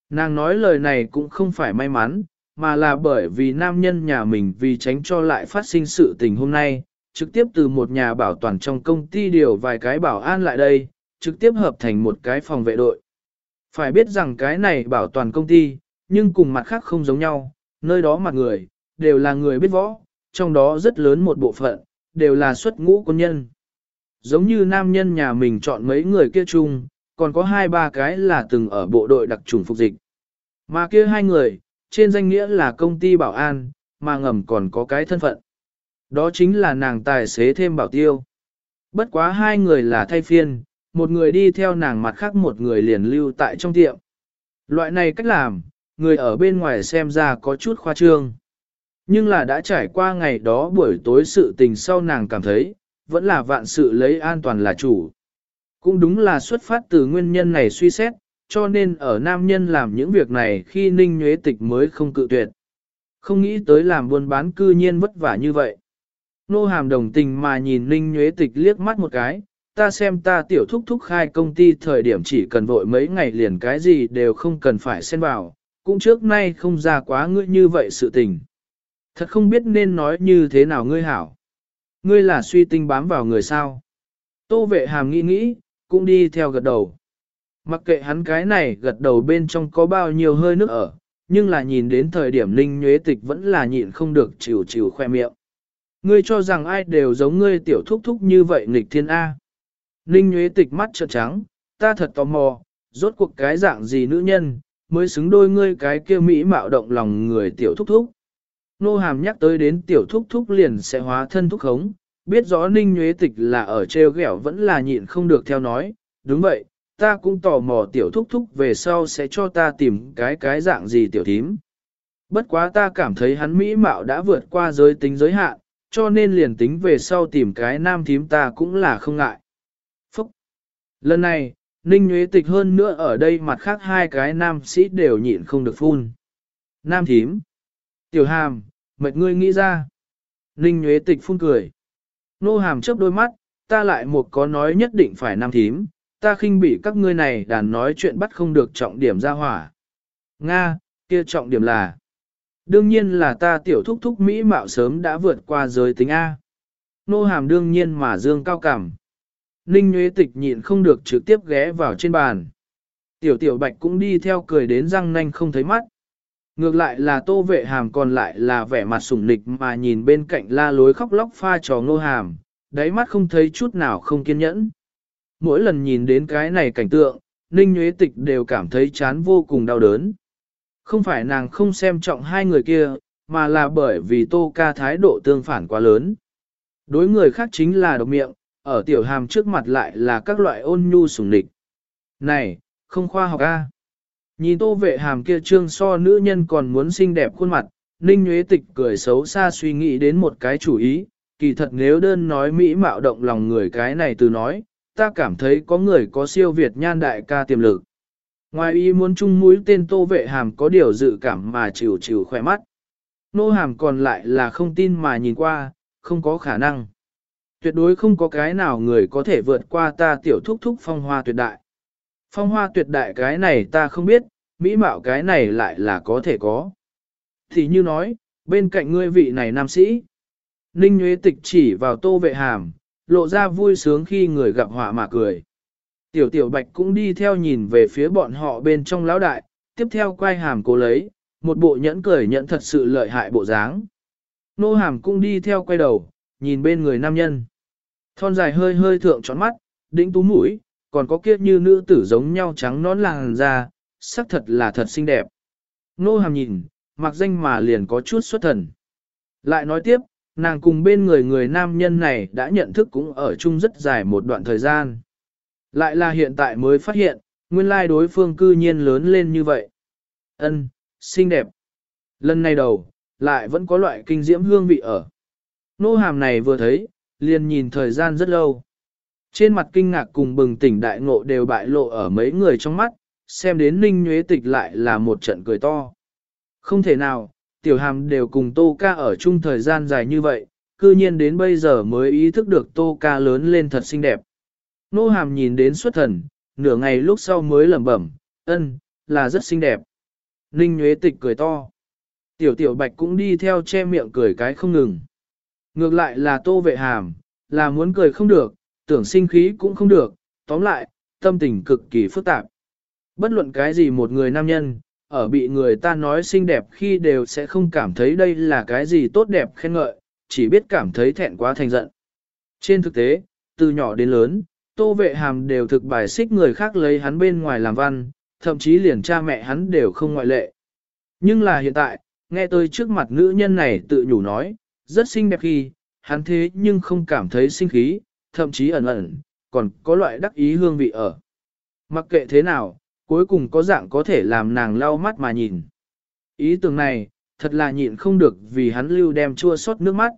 Nàng nói lời này cũng không phải may mắn, mà là bởi vì nam nhân nhà mình vì tránh cho lại phát sinh sự tình hôm nay, trực tiếp từ một nhà bảo toàn trong công ty điều vài cái bảo an lại đây, trực tiếp hợp thành một cái phòng vệ đội. Phải biết rằng cái này bảo toàn công ty, nhưng cùng mặt khác không giống nhau, nơi đó mặt người, đều là người biết võ, trong đó rất lớn một bộ phận, đều là xuất ngũ quân nhân. Giống như nam nhân nhà mình chọn mấy người kia chung, còn có hai ba cái là từng ở bộ đội đặc trùng phục dịch. Mà kia hai người, trên danh nghĩa là công ty bảo an, mà ngầm còn có cái thân phận. Đó chính là nàng tài xế thêm bảo tiêu. Bất quá hai người là thay phiên, một người đi theo nàng mặt khác một người liền lưu tại trong tiệm. Loại này cách làm, người ở bên ngoài xem ra có chút khoa trương. Nhưng là đã trải qua ngày đó buổi tối sự tình sau nàng cảm thấy, vẫn là vạn sự lấy an toàn là chủ. Cũng đúng là xuất phát từ nguyên nhân này suy xét, cho nên ở nam nhân làm những việc này khi ninh nhuế tịch mới không cự tuyệt. Không nghĩ tới làm buôn bán cư nhiên vất vả như vậy. Nô hàm đồng tình mà nhìn ninh nhuế tịch liếc mắt một cái, ta xem ta tiểu thúc thúc khai công ty thời điểm chỉ cần vội mấy ngày liền cái gì đều không cần phải xen vào, cũng trước nay không ra quá ngươi như vậy sự tình. Thật không biết nên nói như thế nào ngươi hảo. Ngươi là suy tinh bám vào người sao. Tô vệ hàm nghĩ nghĩ, cũng đi theo gật đầu. Mặc kệ hắn cái này gật đầu bên trong có bao nhiêu hơi nước ở, nhưng là nhìn đến thời điểm ninh nhuế tịch vẫn là nhịn không được chịu chịu khoe miệng. Ngươi cho rằng ai đều giống ngươi tiểu thúc thúc như vậy nghịch thiên A. Ninh nhuế tịch mắt trợn trắng, ta thật tò mò, rốt cuộc cái dạng gì nữ nhân, mới xứng đôi ngươi cái kia mỹ mạo động lòng người tiểu thúc thúc. Nô hàm nhắc tới đến tiểu thúc thúc liền sẽ hóa thân thúc khống, biết rõ ninh nhuế tịch là ở treo ghẹo vẫn là nhịn không được theo nói, đúng vậy, ta cũng tò mò tiểu thúc thúc về sau sẽ cho ta tìm cái cái dạng gì tiểu thím. Bất quá ta cảm thấy hắn mỹ mạo đã vượt qua giới tính giới hạn, cho nên liền tính về sau tìm cái nam thím ta cũng là không ngại. Lần này, Ninh Nguyễn Tịch hơn nữa ở đây mặt khác hai cái nam sĩ đều nhịn không được phun. Nam thím! Tiểu hàm, mệt ngươi nghĩ ra. Ninh Nguyễn Tịch phun cười. Nô hàm chớp đôi mắt, ta lại một có nói nhất định phải nam thím, ta khinh bị các ngươi này đàn nói chuyện bắt không được trọng điểm ra hỏa. Nga, kia trọng điểm là. Đương nhiên là ta tiểu thúc thúc Mỹ mạo sớm đã vượt qua giới tính A. Nô hàm đương nhiên mà dương cao cảm. Ninh Nguyễn Tịch nhịn không được trực tiếp ghé vào trên bàn. Tiểu tiểu bạch cũng đi theo cười đến răng nanh không thấy mắt. Ngược lại là tô vệ hàm còn lại là vẻ mặt sủng nịch mà nhìn bên cạnh la lối khóc lóc pha trò ngô hàm, đáy mắt không thấy chút nào không kiên nhẫn. Mỗi lần nhìn đến cái này cảnh tượng, Ninh Nguyễn Tịch đều cảm thấy chán vô cùng đau đớn. Không phải nàng không xem trọng hai người kia, mà là bởi vì tô ca thái độ tương phản quá lớn. Đối người khác chính là độc miệng, ở tiểu hàm trước mặt lại là các loại ôn nhu sủng nịch. Này, không khoa học a. Nhìn tô vệ hàm kia trương so nữ nhân còn muốn xinh đẹp khuôn mặt, Ninh Nguyễn Tịch cười xấu xa suy nghĩ đến một cái chủ ý, kỳ thật nếu đơn nói mỹ mạo động lòng người cái này từ nói, ta cảm thấy có người có siêu việt nhan đại ca tiềm lực. Ngoài ý muốn chung mũi tên tô vệ hàm có điều dự cảm mà chịu chịu khỏe mắt. Nô hàm còn lại là không tin mà nhìn qua, không có khả năng. Tuyệt đối không có cái nào người có thể vượt qua ta tiểu thúc thúc phong hoa tuyệt đại. Phong hoa tuyệt đại cái này ta không biết, mỹ mạo cái này lại là có thể có. Thì như nói, bên cạnh ngươi vị này nam sĩ. Ninh Nguyễn Tịch chỉ vào tô vệ hàm, lộ ra vui sướng khi người gặp họa mà cười. Tiểu tiểu bạch cũng đi theo nhìn về phía bọn họ bên trong lão đại, tiếp theo quay hàm cố lấy, một bộ nhẫn cười nhẫn thật sự lợi hại bộ dáng. Nô hàm cũng đi theo quay đầu, nhìn bên người nam nhân. Thon dài hơi hơi thượng tròn mắt, đĩnh tú mũi, còn có kiếp như nữ tử giống nhau trắng nón làn da, sắc thật là thật xinh đẹp. Nô hàm nhìn, mặc danh mà liền có chút xuất thần. Lại nói tiếp, nàng cùng bên người người nam nhân này đã nhận thức cũng ở chung rất dài một đoạn thời gian. Lại là hiện tại mới phát hiện, nguyên lai đối phương cư nhiên lớn lên như vậy. Ân, xinh đẹp. Lần này đầu, lại vẫn có loại kinh diễm hương vị ở. Nô hàm này vừa thấy, liền nhìn thời gian rất lâu. Trên mặt kinh ngạc cùng bừng tỉnh đại ngộ đều bại lộ ở mấy người trong mắt, xem đến ninh nhuế tịch lại là một trận cười to. Không thể nào, tiểu hàm đều cùng tô ca ở chung thời gian dài như vậy, cư nhiên đến bây giờ mới ý thức được tô ca lớn lên thật xinh đẹp. Nô hàm nhìn đến xuất thần, nửa ngày lúc sau mới lẩm bẩm, ân, là rất xinh đẹp. Ninh Nhuế Tịch cười to. Tiểu tiểu bạch cũng đi theo che miệng cười cái không ngừng. Ngược lại là tô vệ hàm, là muốn cười không được, tưởng sinh khí cũng không được, tóm lại, tâm tình cực kỳ phức tạp. Bất luận cái gì một người nam nhân, ở bị người ta nói xinh đẹp khi đều sẽ không cảm thấy đây là cái gì tốt đẹp khen ngợi, chỉ biết cảm thấy thẹn quá thành giận. Trên thực tế, từ nhỏ đến lớn, tô vệ hàm đều thực bài xích người khác lấy hắn bên ngoài làm văn, thậm chí liền cha mẹ hắn đều không ngoại lệ. Nhưng là hiện tại, nghe tôi trước mặt nữ nhân này tự nhủ nói, rất xinh đẹp khi, hắn thế nhưng không cảm thấy sinh khí, thậm chí ẩn ẩn, còn có loại đắc ý hương vị ở. Mặc kệ thế nào, cuối cùng có dạng có thể làm nàng lau mắt mà nhìn. Ý tưởng này, thật là nhịn không được vì hắn lưu đem chua xót nước mắt.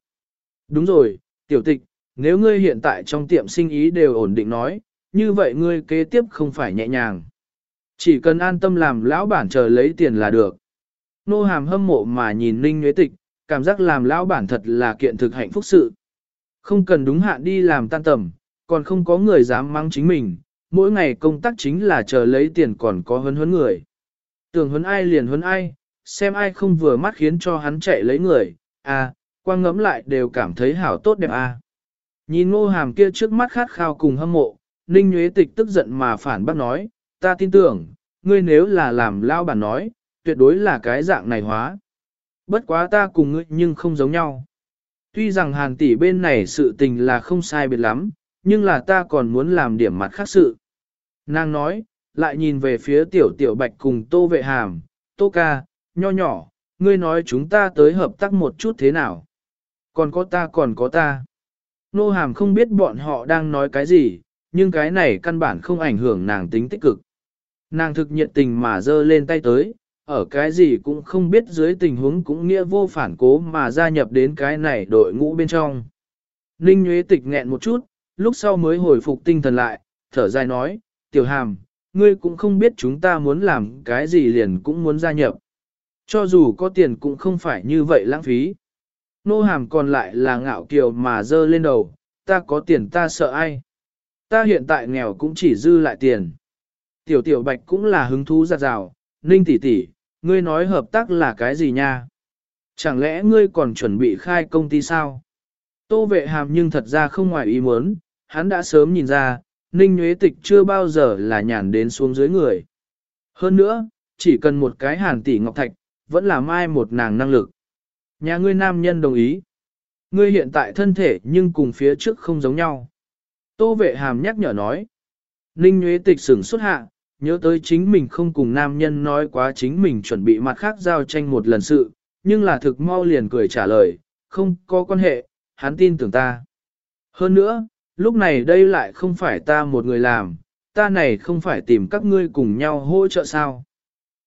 Đúng rồi, tiểu tịch, nếu ngươi hiện tại trong tiệm sinh ý đều ổn định nói, như vậy ngươi kế tiếp không phải nhẹ nhàng. Chỉ cần an tâm làm lão bản chờ lấy tiền là được. Nô hàm hâm mộ mà nhìn Ninh Nguyễn Tịch, cảm giác làm lão bản thật là kiện thực hạnh phúc sự. Không cần đúng hạn đi làm tan tầm, còn không có người dám mang chính mình, mỗi ngày công tác chính là chờ lấy tiền còn có hấn hấn người. Tưởng hấn ai liền hấn ai, xem ai không vừa mắt khiến cho hắn chạy lấy người, à, quang ngẫm lại đều cảm thấy hảo tốt đẹp à. Nhìn ngô hàm kia trước mắt khát khao cùng hâm mộ, Ninh Nguyễn Tịch tức giận mà phản bác nói, ta tin tưởng, ngươi nếu là làm lao bản nói, tuyệt đối là cái dạng này hóa. Bất quá ta cùng ngươi nhưng không giống nhau. Tuy rằng hàn tỷ bên này sự tình là không sai biệt lắm, nhưng là ta còn muốn làm điểm mặt khác sự. Nàng nói, lại nhìn về phía tiểu tiểu bạch cùng tô vệ hàm, tô ca, nho nhỏ, ngươi nói chúng ta tới hợp tác một chút thế nào. Còn có ta còn có ta. Nô hàm không biết bọn họ đang nói cái gì, nhưng cái này căn bản không ảnh hưởng nàng tính tích cực. Nàng thực nhiệt tình mà giơ lên tay tới, ở cái gì cũng không biết dưới tình huống cũng nghĩa vô phản cố mà gia nhập đến cái này đội ngũ bên trong. Ninh Nguyễn Tịch nghẹn một chút, lúc sau mới hồi phục tinh thần lại, thở dài nói, tiểu hàm, ngươi cũng không biết chúng ta muốn làm cái gì liền cũng muốn gia nhập. Cho dù có tiền cũng không phải như vậy lãng phí. Nô hàm còn lại là ngạo kiều mà dơ lên đầu, ta có tiền ta sợ ai. Ta hiện tại nghèo cũng chỉ dư lại tiền. Tiểu tiểu bạch cũng là hứng thú giặt rào, ninh tỷ tỷ, ngươi nói hợp tác là cái gì nha? Chẳng lẽ ngươi còn chuẩn bị khai công ty sao? Tô vệ hàm nhưng thật ra không ngoài ý muốn, hắn đã sớm nhìn ra, ninh nhuế tịch chưa bao giờ là nhàn đến xuống dưới người. Hơn nữa, chỉ cần một cái hàn tỷ ngọc thạch, vẫn là mai một nàng năng lực. Nhà ngươi nam nhân đồng ý. Ngươi hiện tại thân thể nhưng cùng phía trước không giống nhau. Tô vệ hàm nhắc nhở nói. Ninh Nguyễn Tịch sửng xuất hạ, nhớ tới chính mình không cùng nam nhân nói quá chính mình chuẩn bị mặt khác giao tranh một lần sự, nhưng là thực mau liền cười trả lời, không có quan hệ, hắn tin tưởng ta. Hơn nữa, lúc này đây lại không phải ta một người làm, ta này không phải tìm các ngươi cùng nhau hỗ trợ sao.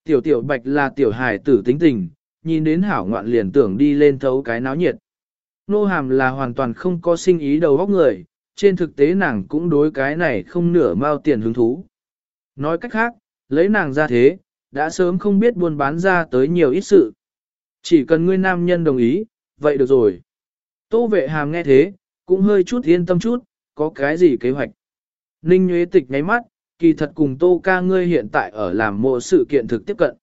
Tiểu tiểu bạch là tiểu hài tử tính tình, nhìn đến hảo ngoạn liền tưởng đi lên thấu cái náo nhiệt. Nô hàm là hoàn toàn không có sinh ý đầu óc người, trên thực tế nàng cũng đối cái này không nửa mao tiền hứng thú. Nói cách khác, lấy nàng ra thế, đã sớm không biết buôn bán ra tới nhiều ít sự. Chỉ cần ngươi nam nhân đồng ý, vậy được rồi. Tô vệ hàm nghe thế, cũng hơi chút yên tâm chút, có cái gì kế hoạch. Ninh Nguyễn Tịch nháy mắt, kỳ thật cùng Tô ca ngươi hiện tại ở làm mộ sự kiện thực tiếp cận.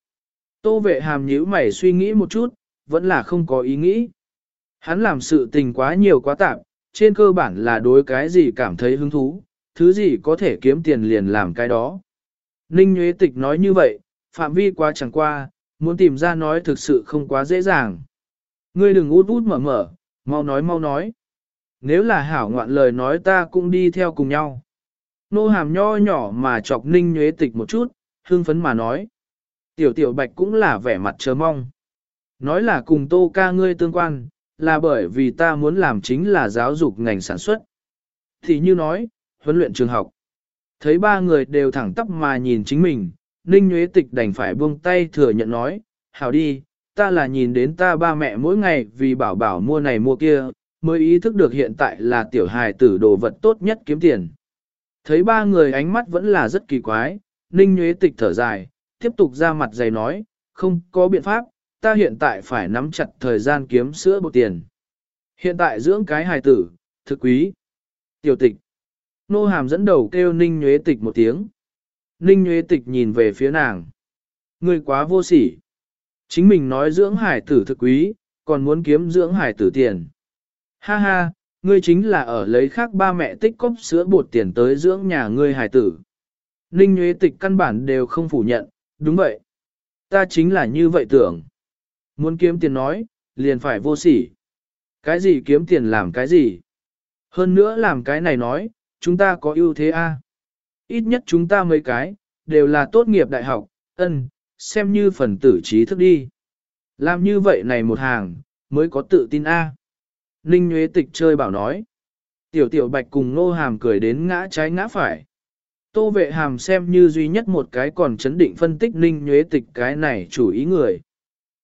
Tô vệ hàm nhíu mày suy nghĩ một chút, vẫn là không có ý nghĩ. Hắn làm sự tình quá nhiều quá tạp, trên cơ bản là đối cái gì cảm thấy hứng thú, thứ gì có thể kiếm tiền liền làm cái đó. Ninh Nguyễn Tịch nói như vậy, phạm vi quá chẳng qua, muốn tìm ra nói thực sự không quá dễ dàng. Ngươi đừng út út mở mở, mau nói mau nói. Nếu là hảo ngoạn lời nói ta cũng đi theo cùng nhau. Nô hàm nho nhỏ mà chọc Ninh Nguyễn Tịch một chút, hương phấn mà nói. Tiểu tiểu bạch cũng là vẻ mặt chờ mong. Nói là cùng tô ca ngươi tương quan, là bởi vì ta muốn làm chính là giáo dục ngành sản xuất. Thì như nói, huấn luyện trường học. Thấy ba người đều thẳng tắp mà nhìn chính mình, Ninh Nguyễn Tịch đành phải buông tay thừa nhận nói, hảo đi, ta là nhìn đến ta ba mẹ mỗi ngày vì bảo bảo mua này mua kia, mới ý thức được hiện tại là tiểu hài tử đồ vật tốt nhất kiếm tiền. Thấy ba người ánh mắt vẫn là rất kỳ quái, Ninh Nguyễn Tịch thở dài, tiếp tục ra mặt dày nói, không có biện pháp, ta hiện tại phải nắm chặt thời gian kiếm sữa bột tiền. Hiện tại dưỡng cái hài tử, thực quý. Tiểu tịch. Nô hàm dẫn đầu kêu Ninh Nhuế Tịch một tiếng. Ninh Nhuế Tịch nhìn về phía nàng. Ngươi quá vô sỉ. Chính mình nói dưỡng hải tử thực quý, còn muốn kiếm dưỡng hải tử tiền. Ha ha, ngươi chính là ở lấy khác ba mẹ tích cóp sữa bột tiền tới dưỡng nhà ngươi hải tử. Ninh Nhuế Tịch căn bản đều không phủ nhận, đúng vậy. Ta chính là như vậy tưởng. Muốn kiếm tiền nói, liền phải vô sỉ. Cái gì kiếm tiền làm cái gì? Hơn nữa làm cái này nói, chúng ta có ưu thế a. Ít nhất chúng ta mấy cái, đều là tốt nghiệp đại học, ân, xem như phần tử trí thức đi. Làm như vậy này một hàng, mới có tự tin a. Ninh Nguyễn Tịch chơi bảo nói. Tiểu tiểu bạch cùng nô hàm cười đến ngã trái ngã phải. Tô vệ hàm xem như duy nhất một cái còn chấn định phân tích Ninh Nguyễn Tịch cái này chủ ý người.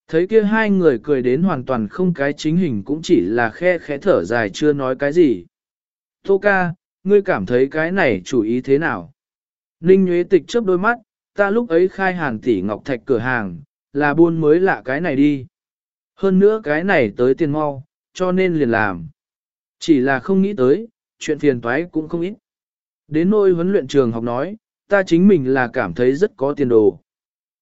Thấy kia hai người cười đến hoàn toàn không cái chính hình cũng chỉ là khe khẽ thở dài chưa nói cái gì. Tô ca, ngươi cảm thấy cái này chủ ý thế nào? Ninh Nguyễn Tịch chớp đôi mắt, ta lúc ấy khai hàng tỷ ngọc thạch cửa hàng, là buôn mới lạ cái này đi. Hơn nữa cái này tới tiền mau, cho nên liền làm. Chỉ là không nghĩ tới, chuyện phiền toái cũng không ít. Đến nôi huấn luyện trường học nói, ta chính mình là cảm thấy rất có tiền đồ.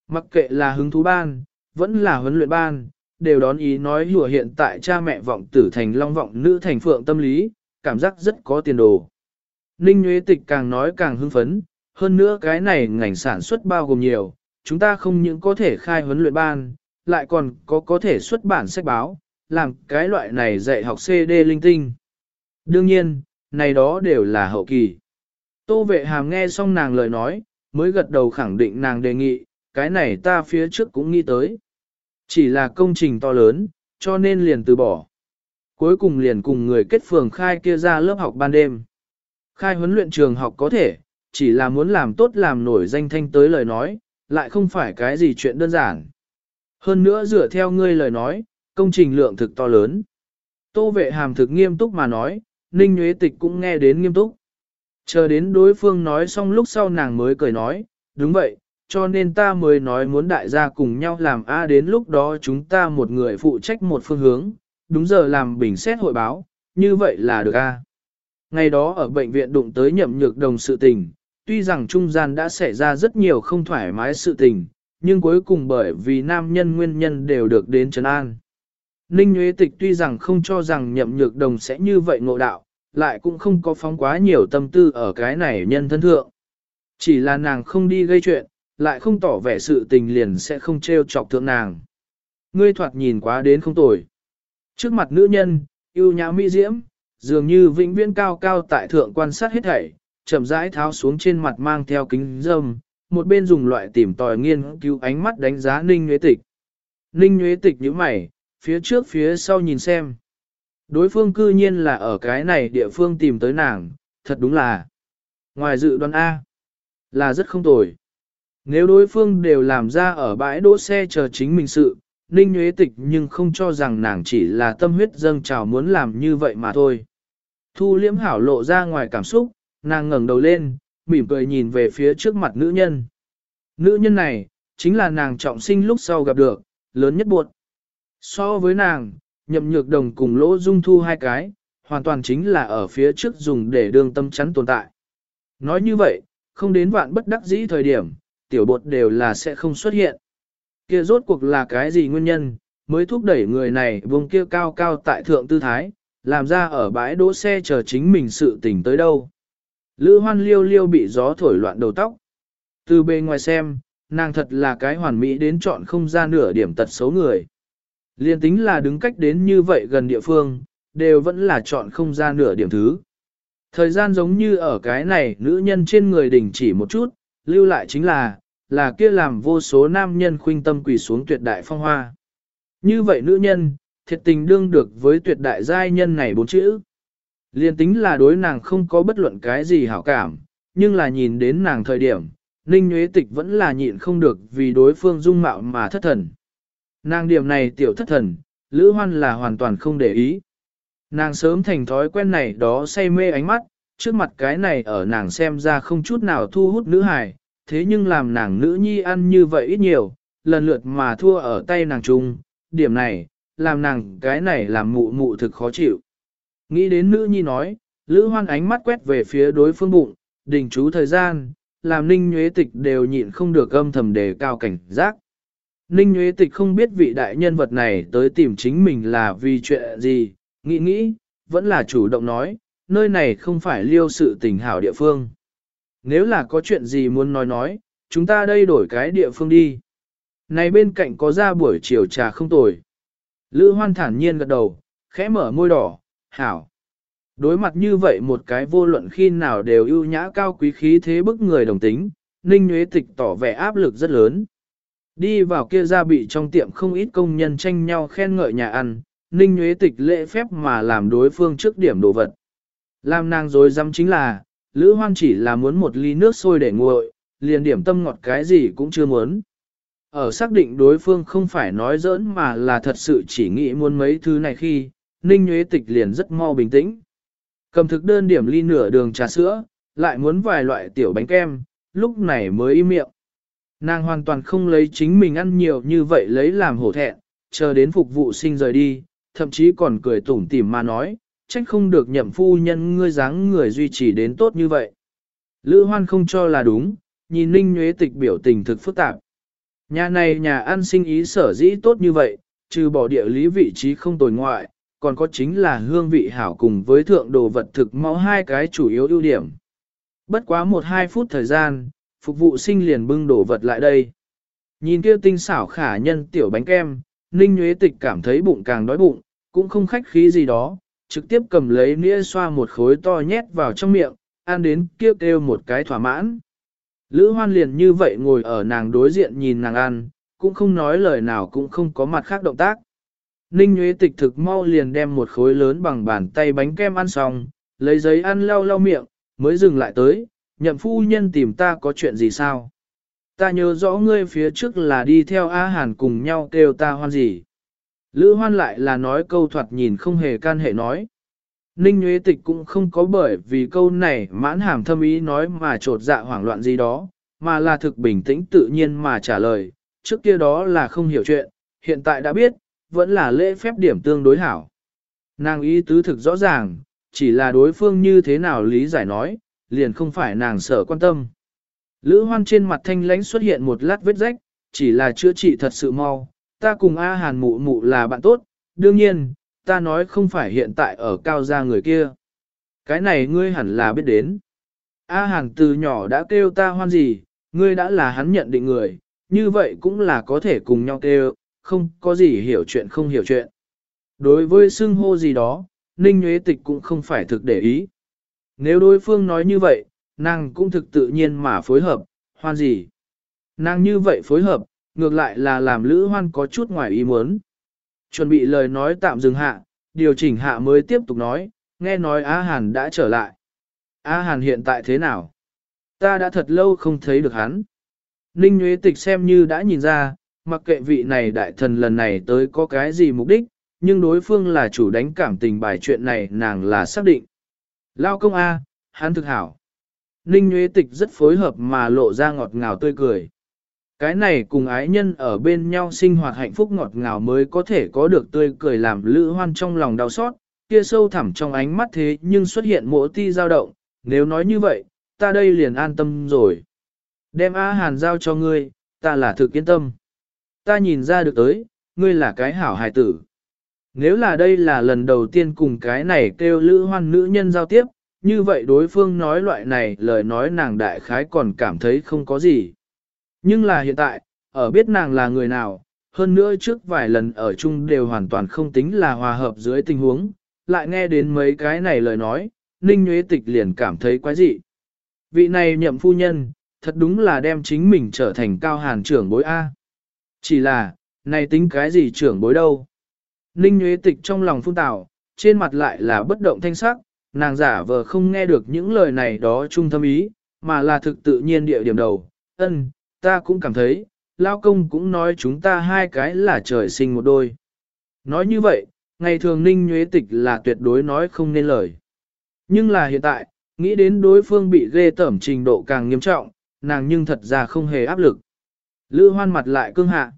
Mặc kệ là hứng thú ban, vẫn là huấn luyện ban, đều đón ý nói hùa hiện tại cha mẹ vọng tử thành long vọng nữ thành phượng tâm lý, cảm giác rất có tiền đồ. Ninh Nguyễn Tịch càng nói càng hưng phấn, hơn nữa cái này ngành sản xuất bao gồm nhiều, chúng ta không những có thể khai huấn luyện ban, lại còn có có thể xuất bản sách báo, làm cái loại này dạy học CD linh tinh. Đương nhiên, này đó đều là hậu kỳ. Tô vệ hàm nghe xong nàng lời nói, mới gật đầu khẳng định nàng đề nghị, cái này ta phía trước cũng nghĩ tới. Chỉ là công trình to lớn, cho nên liền từ bỏ. Cuối cùng liền cùng người kết phường khai kia ra lớp học ban đêm. Khai huấn luyện trường học có thể, chỉ là muốn làm tốt làm nổi danh thanh tới lời nói, lại không phải cái gì chuyện đơn giản. Hơn nữa dựa theo ngươi lời nói, công trình lượng thực to lớn. Tô vệ hàm thực nghiêm túc mà nói, Ninh Nguyễn Tịch cũng nghe đến nghiêm túc. Chờ đến đối phương nói xong lúc sau nàng mới cười nói, đúng vậy, cho nên ta mới nói muốn đại gia cùng nhau làm A đến lúc đó chúng ta một người phụ trách một phương hướng, đúng giờ làm bình xét hội báo, như vậy là được A. Ngày đó ở bệnh viện đụng tới nhậm nhược đồng sự tình, tuy rằng trung gian đã xảy ra rất nhiều không thoải mái sự tình, nhưng cuối cùng bởi vì nam nhân nguyên nhân đều được đến trấn an. Ninh Nguyễn Tịch tuy rằng không cho rằng nhậm nhược đồng sẽ như vậy ngộ đạo, lại cũng không có phóng quá nhiều tâm tư ở cái này nhân thân thượng. Chỉ là nàng không đi gây chuyện, lại không tỏ vẻ sự tình liền sẽ không trêu chọc thượng nàng. Ngươi thoạt nhìn quá đến không tồi. Trước mặt nữ nhân, yêu nhã mỹ diễm, dường như vĩnh viễn cao cao tại thượng quan sát hết thảy, chậm rãi tháo xuống trên mặt mang theo kính dâm, một bên dùng loại tìm tòi nghiên cứu ánh mắt đánh giá Ninh Nguyễn Tịch. Ninh Nguyễn Tịch như mày, phía trước phía sau nhìn xem. Đối phương cư nhiên là ở cái này địa phương tìm tới nàng, thật đúng là. Ngoài dự đoán A, là rất không tồi. Nếu đối phương đều làm ra ở bãi đỗ xe chờ chính mình sự, Ninh Nguyễn Tịch nhưng không cho rằng nàng chỉ là tâm huyết dâng trào muốn làm như vậy mà thôi. Thu liễm hảo lộ ra ngoài cảm xúc, nàng ngẩng đầu lên, mỉm cười nhìn về phía trước mặt nữ nhân. Nữ nhân này, chính là nàng trọng sinh lúc sau gặp được, lớn nhất buộc. So với nàng, nhậm nhược đồng cùng lỗ dung thu hai cái, hoàn toàn chính là ở phía trước dùng để đương tâm chắn tồn tại. Nói như vậy, không đến vạn bất đắc dĩ thời điểm, tiểu bột đều là sẽ không xuất hiện. Kia rốt cuộc là cái gì nguyên nhân, mới thúc đẩy người này vùng kia cao cao tại thượng tư thái, làm ra ở bãi đỗ xe chờ chính mình sự tỉnh tới đâu. Lữ hoan liêu liêu bị gió thổi loạn đầu tóc. Từ bề ngoài xem, nàng thật là cái hoàn mỹ đến chọn không ra nửa điểm tật xấu người. Liên tính là đứng cách đến như vậy gần địa phương, đều vẫn là chọn không ra nửa điểm thứ. Thời gian giống như ở cái này nữ nhân trên người đình chỉ một chút, lưu lại chính là, là kia làm vô số nam nhân khuynh tâm quỳ xuống tuyệt đại phong hoa. Như vậy nữ nhân, thiệt tình đương được với tuyệt đại giai nhân này bốn chữ. Liên tính là đối nàng không có bất luận cái gì hảo cảm, nhưng là nhìn đến nàng thời điểm, Ninh Nguyễn Tịch vẫn là nhịn không được vì đối phương dung mạo mà thất thần. Nàng điểm này tiểu thất thần, Lữ Hoan là hoàn toàn không để ý. Nàng sớm thành thói quen này đó say mê ánh mắt, trước mặt cái này ở nàng xem ra không chút nào thu hút nữ hài, thế nhưng làm nàng nữ nhi ăn như vậy ít nhiều, lần lượt mà thua ở tay nàng chung, điểm này, làm nàng cái này làm mụ mụ thực khó chịu. Nghĩ đến nữ nhi nói, Lữ Hoan ánh mắt quét về phía đối phương bụng, đình chú thời gian, làm Ninh Nhuế Tịch đều nhịn không được âm thầm đề cao cảnh giác. Ninh Nhuế Tịch không biết vị đại nhân vật này tới tìm chính mình là vì chuyện gì, nghĩ nghĩ, vẫn là chủ động nói, nơi này không phải liêu sự tình hảo địa phương. Nếu là có chuyện gì muốn nói nói, chúng ta đây đổi cái địa phương đi. Này bên cạnh có ra buổi chiều trà không tồi. Lữ hoan thản nhiên gật đầu, khẽ mở môi đỏ, hảo. Đối mặt như vậy một cái vô luận khi nào đều ưu nhã cao quý khí thế bức người đồng tính, Ninh Nguyễn Tịch tỏ vẻ áp lực rất lớn. Đi vào kia ra bị trong tiệm không ít công nhân tranh nhau khen ngợi nhà ăn, Ninh Nguyễn Tịch lễ phép mà làm đối phương trước điểm đồ vật. Làm nàng dối dám chính là, Lữ Hoan chỉ là muốn một ly nước sôi để nguội, liền điểm tâm ngọt cái gì cũng chưa muốn. Ở xác định đối phương không phải nói giỡn mà là thật sự chỉ nghĩ muốn mấy thứ này khi, Ninh Nguyễn Tịch liền rất mau bình tĩnh. Cầm thực đơn điểm ly nửa đường trà sữa, lại muốn vài loại tiểu bánh kem, lúc này mới im miệng. Nàng hoàn toàn không lấy chính mình ăn nhiều như vậy lấy làm hổ thẹn, chờ đến phục vụ sinh rời đi, thậm chí còn cười tủm tỉm mà nói, trách không được nhậm phu nhân ngươi dáng người duy trì đến tốt như vậy. Lữ hoan không cho là đúng, nhìn ninh nhuế tịch biểu tình thực phức tạp. Nhà này nhà ăn sinh ý sở dĩ tốt như vậy, trừ bỏ địa lý vị trí không tồi ngoại, còn có chính là hương vị hảo cùng với thượng đồ vật thực mẫu hai cái chủ yếu ưu điểm. Bất quá một hai phút thời gian, phục vụ sinh liền bưng đồ vật lại đây. Nhìn kia tinh xảo khả nhân tiểu bánh kem, Ninh Nguyễn Tịch cảm thấy bụng càng đói bụng, cũng không khách khí gì đó, trực tiếp cầm lấy nĩa xoa một khối to nhét vào trong miệng, ăn đến kêu kêu một cái thỏa mãn. Lữ hoan liền như vậy ngồi ở nàng đối diện nhìn nàng ăn, cũng không nói lời nào cũng không có mặt khác động tác. Ninh Nguyễn Tịch thực mau liền đem một khối lớn bằng bàn tay bánh kem ăn xong, lấy giấy ăn lau lau miệng, mới dừng lại tới, nhậm phu nhân tìm ta có chuyện gì sao? Ta nhớ rõ ngươi phía trước là đi theo A Hàn cùng nhau kêu ta hoan gì. Lữ hoan lại là nói câu thoạt nhìn không hề can hệ nói. Ninh Nguyễn Tịch cũng không có bởi vì câu này mãn hàm thâm ý nói mà trột dạ hoảng loạn gì đó, mà là thực bình tĩnh tự nhiên mà trả lời, trước kia đó là không hiểu chuyện, hiện tại đã biết, vẫn là lễ phép điểm tương đối hảo. Nàng ý tứ thực rõ ràng, chỉ là đối phương như thế nào lý giải nói, liền không phải nàng sợ quan tâm. Lữ hoan trên mặt thanh lãnh xuất hiện một lát vết rách, chỉ là chữa trị thật sự mau, ta cùng A Hàn mụ mụ là bạn tốt, đương nhiên, ta nói không phải hiện tại ở cao gia người kia. Cái này ngươi hẳn là biết đến. A Hàn từ nhỏ đã kêu ta hoan gì, ngươi đã là hắn nhận định người, như vậy cũng là có thể cùng nhau kêu, không có gì hiểu chuyện không hiểu chuyện. Đối với xưng hô gì đó, Ninh Nguyễn Tịch cũng không phải thực để ý. Nếu đối phương nói như vậy, nàng cũng thực tự nhiên mà phối hợp, hoan gì. Nàng như vậy phối hợp, ngược lại là làm Lữ Hoan có chút ngoài ý muốn. Chuẩn bị lời nói tạm dừng hạ, điều chỉnh hạ mới tiếp tục nói, nghe nói Á Hàn đã trở lại. Á Hàn hiện tại thế nào? Ta đã thật lâu không thấy được hắn. Ninh Nguyễn Tịch xem như đã nhìn ra, mặc kệ vị này đại thần lần này tới có cái gì mục đích, nhưng đối phương là chủ đánh cảm tình bài chuyện này nàng là xác định. Lao công A, hắn thực hảo. Ninh Nguyễn Tịch rất phối hợp mà lộ ra ngọt ngào tươi cười. Cái này cùng ái nhân ở bên nhau sinh hoạt hạnh phúc ngọt ngào mới có thể có được tươi cười làm lữ hoan trong lòng đau xót, kia sâu thẳm trong ánh mắt thế nhưng xuất hiện mỗi ti dao động, nếu nói như vậy, ta đây liền an tâm rồi. Đem A Hàn giao cho ngươi, ta là thực yên tâm. Ta nhìn ra được tới, ngươi là cái hảo hài tử. Nếu là đây là lần đầu tiên cùng cái này kêu lữ hoan nữ nhân giao tiếp, như vậy đối phương nói loại này lời nói nàng đại khái còn cảm thấy không có gì. Nhưng là hiện tại, ở biết nàng là người nào, hơn nữa trước vài lần ở chung đều hoàn toàn không tính là hòa hợp dưới tình huống, lại nghe đến mấy cái này lời nói, Ninh Nguyễn Tịch liền cảm thấy quái dị. Vị này nhậm phu nhân, thật đúng là đem chính mình trở thành cao hàn trưởng bối A. Chỉ là, này tính cái gì trưởng bối đâu. Ninh Nguyễn Tịch trong lòng phun tạo, trên mặt lại là bất động thanh sắc, nàng giả vờ không nghe được những lời này đó trung thâm ý, mà là thực tự nhiên địa điểm đầu. Ân, ta cũng cảm thấy, Lao công cũng nói chúng ta hai cái là trời sinh một đôi. Nói như vậy, ngày thường Ninh nhuế Tịch là tuyệt đối nói không nên lời. Nhưng là hiện tại, nghĩ đến đối phương bị ghê tẩm trình độ càng nghiêm trọng, nàng nhưng thật ra không hề áp lực. Lữ hoan mặt lại cương hạ.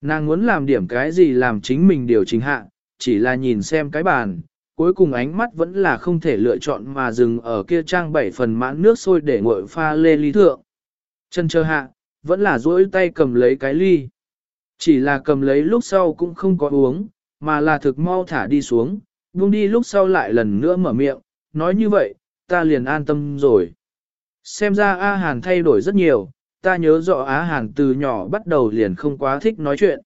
Nàng muốn làm điểm cái gì làm chính mình điều chỉnh hạ, chỉ là nhìn xem cái bàn, cuối cùng ánh mắt vẫn là không thể lựa chọn mà dừng ở kia trang bảy phần mãn nước sôi để nguội pha lê lý thượng. Chân chờ hạ, vẫn là duỗi tay cầm lấy cái ly. Chỉ là cầm lấy lúc sau cũng không có uống, mà là thực mau thả đi xuống, buông đi lúc sau lại lần nữa mở miệng, nói như vậy, ta liền an tâm rồi. Xem ra A Hàn thay đổi rất nhiều, ta nhớ rõ Á Hàn từ nhỏ bắt đầu liền không quá thích nói chuyện.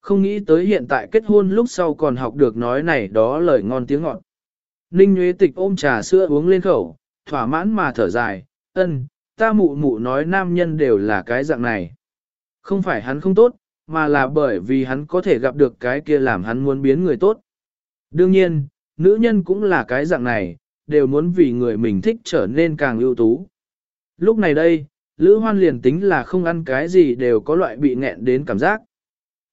Không nghĩ tới hiện tại kết hôn lúc sau còn học được nói này đó lời ngon tiếng ngọt. Ninh Nguyễn Tịch ôm trà sữa uống lên khẩu, thỏa mãn mà thở dài, ân, ta mụ mụ nói nam nhân đều là cái dạng này. Không phải hắn không tốt, mà là bởi vì hắn có thể gặp được cái kia làm hắn muốn biến người tốt. Đương nhiên, nữ nhân cũng là cái dạng này, đều muốn vì người mình thích trở nên càng ưu tú. Lúc này đây, Lữ Hoan liền tính là không ăn cái gì đều có loại bị nghẹn đến cảm giác.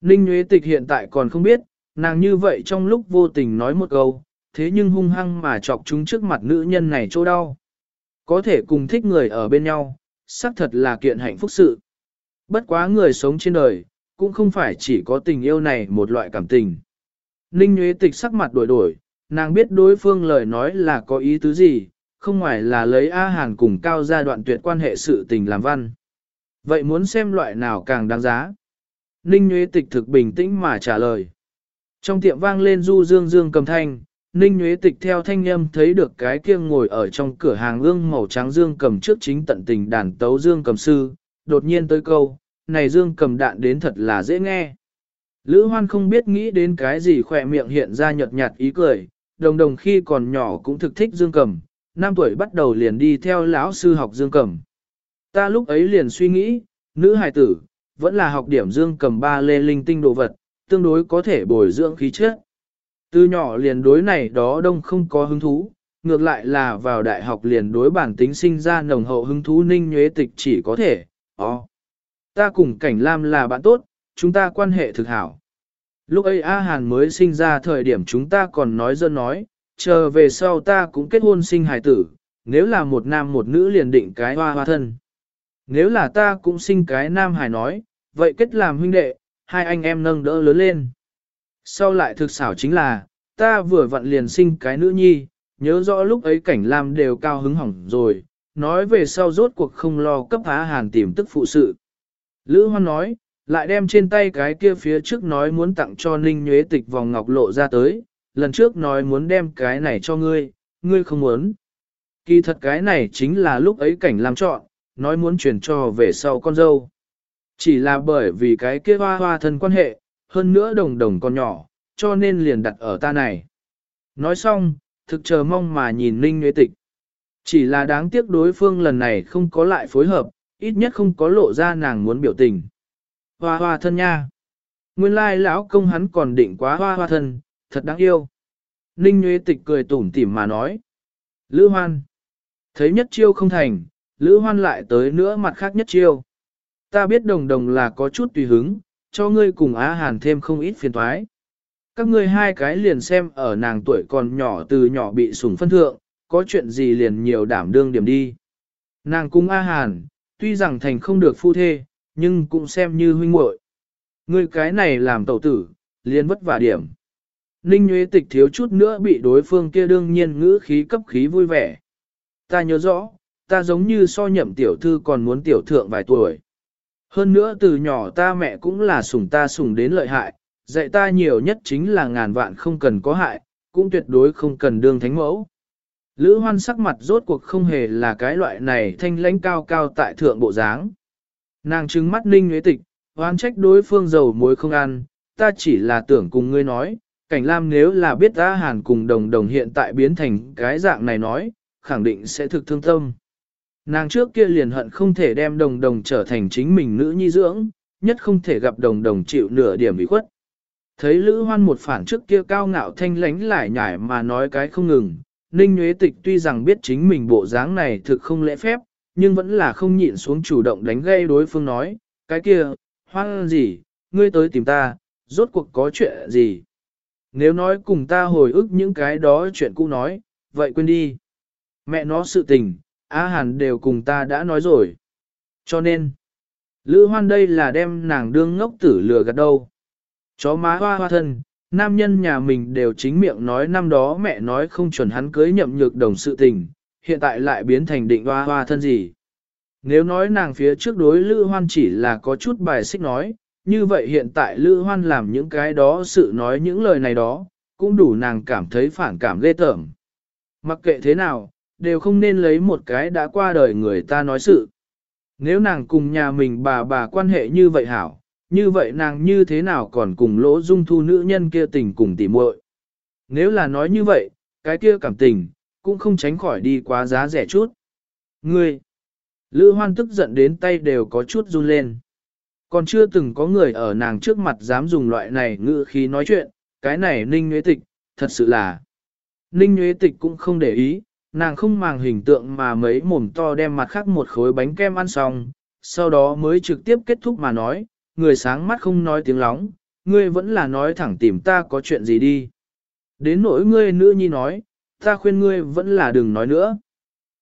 Ninh Nguyễn Tịch hiện tại còn không biết, nàng như vậy trong lúc vô tình nói một câu, thế nhưng hung hăng mà chọc chúng trước mặt nữ nhân này chỗ đau. Có thể cùng thích người ở bên nhau, xác thật là kiện hạnh phúc sự. Bất quá người sống trên đời, cũng không phải chỉ có tình yêu này một loại cảm tình. Ninh Nguyễn Tịch sắc mặt đổi đổi, nàng biết đối phương lời nói là có ý tứ gì, không ngoài là lấy A Hàn cùng cao gia đoạn tuyệt quan hệ sự tình làm văn. Vậy muốn xem loại nào càng đáng giá? Ninh Nguyễn Tịch thực bình tĩnh mà trả lời. Trong tiệm vang lên du dương dương cầm thanh, Ninh Nguyễn Tịch theo thanh âm thấy được cái kia ngồi ở trong cửa hàng ương màu trắng dương cầm trước chính tận tình đàn tấu dương cầm sư, đột nhiên tới câu, này dương cầm đạn đến thật là dễ nghe. Lữ hoan không biết nghĩ đến cái gì khỏe miệng hiện ra nhợt nhạt ý cười, đồng đồng khi còn nhỏ cũng thực thích dương cầm, năm tuổi bắt đầu liền đi theo lão sư học dương cầm. Ta lúc ấy liền suy nghĩ, nữ hài tử, vẫn là học điểm dương cầm ba lê linh tinh đồ vật, tương đối có thể bồi dưỡng khí chất. Từ nhỏ liền đối này đó đông không có hứng thú, ngược lại là vào đại học liền đối bản tính sinh ra nồng hậu hứng thú ninh nhuế tịch chỉ có thể, ó. Ta cùng cảnh lam là bạn tốt, chúng ta quan hệ thực hảo. Lúc ấy A Hàn mới sinh ra thời điểm chúng ta còn nói dân nói, chờ về sau ta cũng kết hôn sinh hài tử, nếu là một nam một nữ liền định cái hoa hoa thân. Nếu là ta cũng sinh cái nam hài nói, vậy kết làm huynh đệ, hai anh em nâng đỡ lớn lên. Sau lại thực xảo chính là, ta vừa vặn liền sinh cái nữ nhi, nhớ rõ lúc ấy cảnh lam đều cao hứng hỏng rồi, nói về sau rốt cuộc không lo cấp há hàn tìm tức phụ sự. Lữ Hoan nói, lại đem trên tay cái kia phía trước nói muốn tặng cho Ninh Nhuế Tịch vòng ngọc lộ ra tới, lần trước nói muốn đem cái này cho ngươi, ngươi không muốn. Kỳ thật cái này chính là lúc ấy cảnh làm chọn, nói muốn chuyển cho về sau con dâu. Chỉ là bởi vì cái kia hoa hoa thân quan hệ, hơn nữa đồng đồng còn nhỏ, cho nên liền đặt ở ta này. Nói xong, thực chờ mong mà nhìn Ninh Nguyễn Tịch. Chỉ là đáng tiếc đối phương lần này không có lại phối hợp, ít nhất không có lộ ra nàng muốn biểu tình. Hoa hoa thân nha. Nguyên lai lão công hắn còn định quá hoa hoa thân, thật đáng yêu. Ninh Nguyễn Tịch cười tủm tỉm mà nói. Lữ hoan. Thấy nhất chiêu không thành, Lữ hoan lại tới nữa mặt khác nhất chiêu. Ta biết đồng đồng là có chút tùy hứng, cho ngươi cùng Á Hàn thêm không ít phiền toái. Các ngươi hai cái liền xem ở nàng tuổi còn nhỏ từ nhỏ bị sủng phân thượng, có chuyện gì liền nhiều đảm đương điểm đi. Nàng cung A Hàn, tuy rằng thành không được phu thê, nhưng cũng xem như huynh muội. Ngươi cái này làm tẩu tử, liền vất vả điểm. Ninh Nguyễn Tịch thiếu chút nữa bị đối phương kia đương nhiên ngữ khí cấp khí vui vẻ. Ta nhớ rõ, ta giống như so nhậm tiểu thư còn muốn tiểu thượng vài tuổi. Hơn nữa từ nhỏ ta mẹ cũng là sủng ta sủng đến lợi hại, dạy ta nhiều nhất chính là ngàn vạn không cần có hại, cũng tuyệt đối không cần đương thánh mẫu. Lữ hoan sắc mặt rốt cuộc không hề là cái loại này thanh lãnh cao cao tại thượng bộ dáng. Nàng trừng mắt ninh nhuế tịch, hoan trách đối phương dầu muối không ăn, ta chỉ là tưởng cùng ngươi nói, cảnh lam nếu là biết ta hàn cùng đồng đồng hiện tại biến thành cái dạng này nói, khẳng định sẽ thực thương tâm. Nàng trước kia liền hận không thể đem đồng đồng trở thành chính mình nữ nhi dưỡng, nhất không thể gặp đồng đồng chịu nửa điểm bị khuất. Thấy Lữ Hoan một phản trước kia cao ngạo thanh lánh lại nhải mà nói cái không ngừng, Ninh Nguyễn Tịch tuy rằng biết chính mình bộ dáng này thực không lễ phép, nhưng vẫn là không nhịn xuống chủ động đánh gây đối phương nói, cái kia, hoan gì, ngươi tới tìm ta, rốt cuộc có chuyện gì. Nếu nói cùng ta hồi ức những cái đó chuyện cũ nói, vậy quên đi. Mẹ nó sự tình, Á Hàn đều cùng ta đã nói rồi. Cho nên, Lữ Hoan đây là đem nàng đương ngốc tử lừa gạt đâu. Chó má hoa hoa thân, nam nhân nhà mình đều chính miệng nói năm đó mẹ nói không chuẩn hắn cưới nhậm nhược đồng sự tình, hiện tại lại biến thành định hoa hoa thân gì. Nếu nói nàng phía trước đối Lữ Hoan chỉ là có chút bài xích nói, như vậy hiện tại Lữ Hoan làm những cái đó sự nói những lời này đó, cũng đủ nàng cảm thấy phản cảm ghê tởm. Mặc kệ thế nào, đều không nên lấy một cái đã qua đời người ta nói sự. Nếu nàng cùng nhà mình bà bà quan hệ như vậy hảo, như vậy nàng như thế nào còn cùng lỗ dung thu nữ nhân kia tình cùng tỉ muội. Nếu là nói như vậy, cái kia cảm tình, cũng không tránh khỏi đi quá giá rẻ chút. Ngươi, Lữ Hoan tức giận đến tay đều có chút run lên. Còn chưa từng có người ở nàng trước mặt dám dùng loại này ngữ khí nói chuyện, cái này Ninh nhuế Tịch, thật sự là. Ninh nhuế Tịch cũng không để ý, nàng không màng hình tượng mà mấy mồm to đem mặt khác một khối bánh kem ăn xong, sau đó mới trực tiếp kết thúc mà nói, người sáng mắt không nói tiếng lóng, ngươi vẫn là nói thẳng tìm ta có chuyện gì đi. Đến nỗi ngươi nữ nhi nói, ta khuyên ngươi vẫn là đừng nói nữa.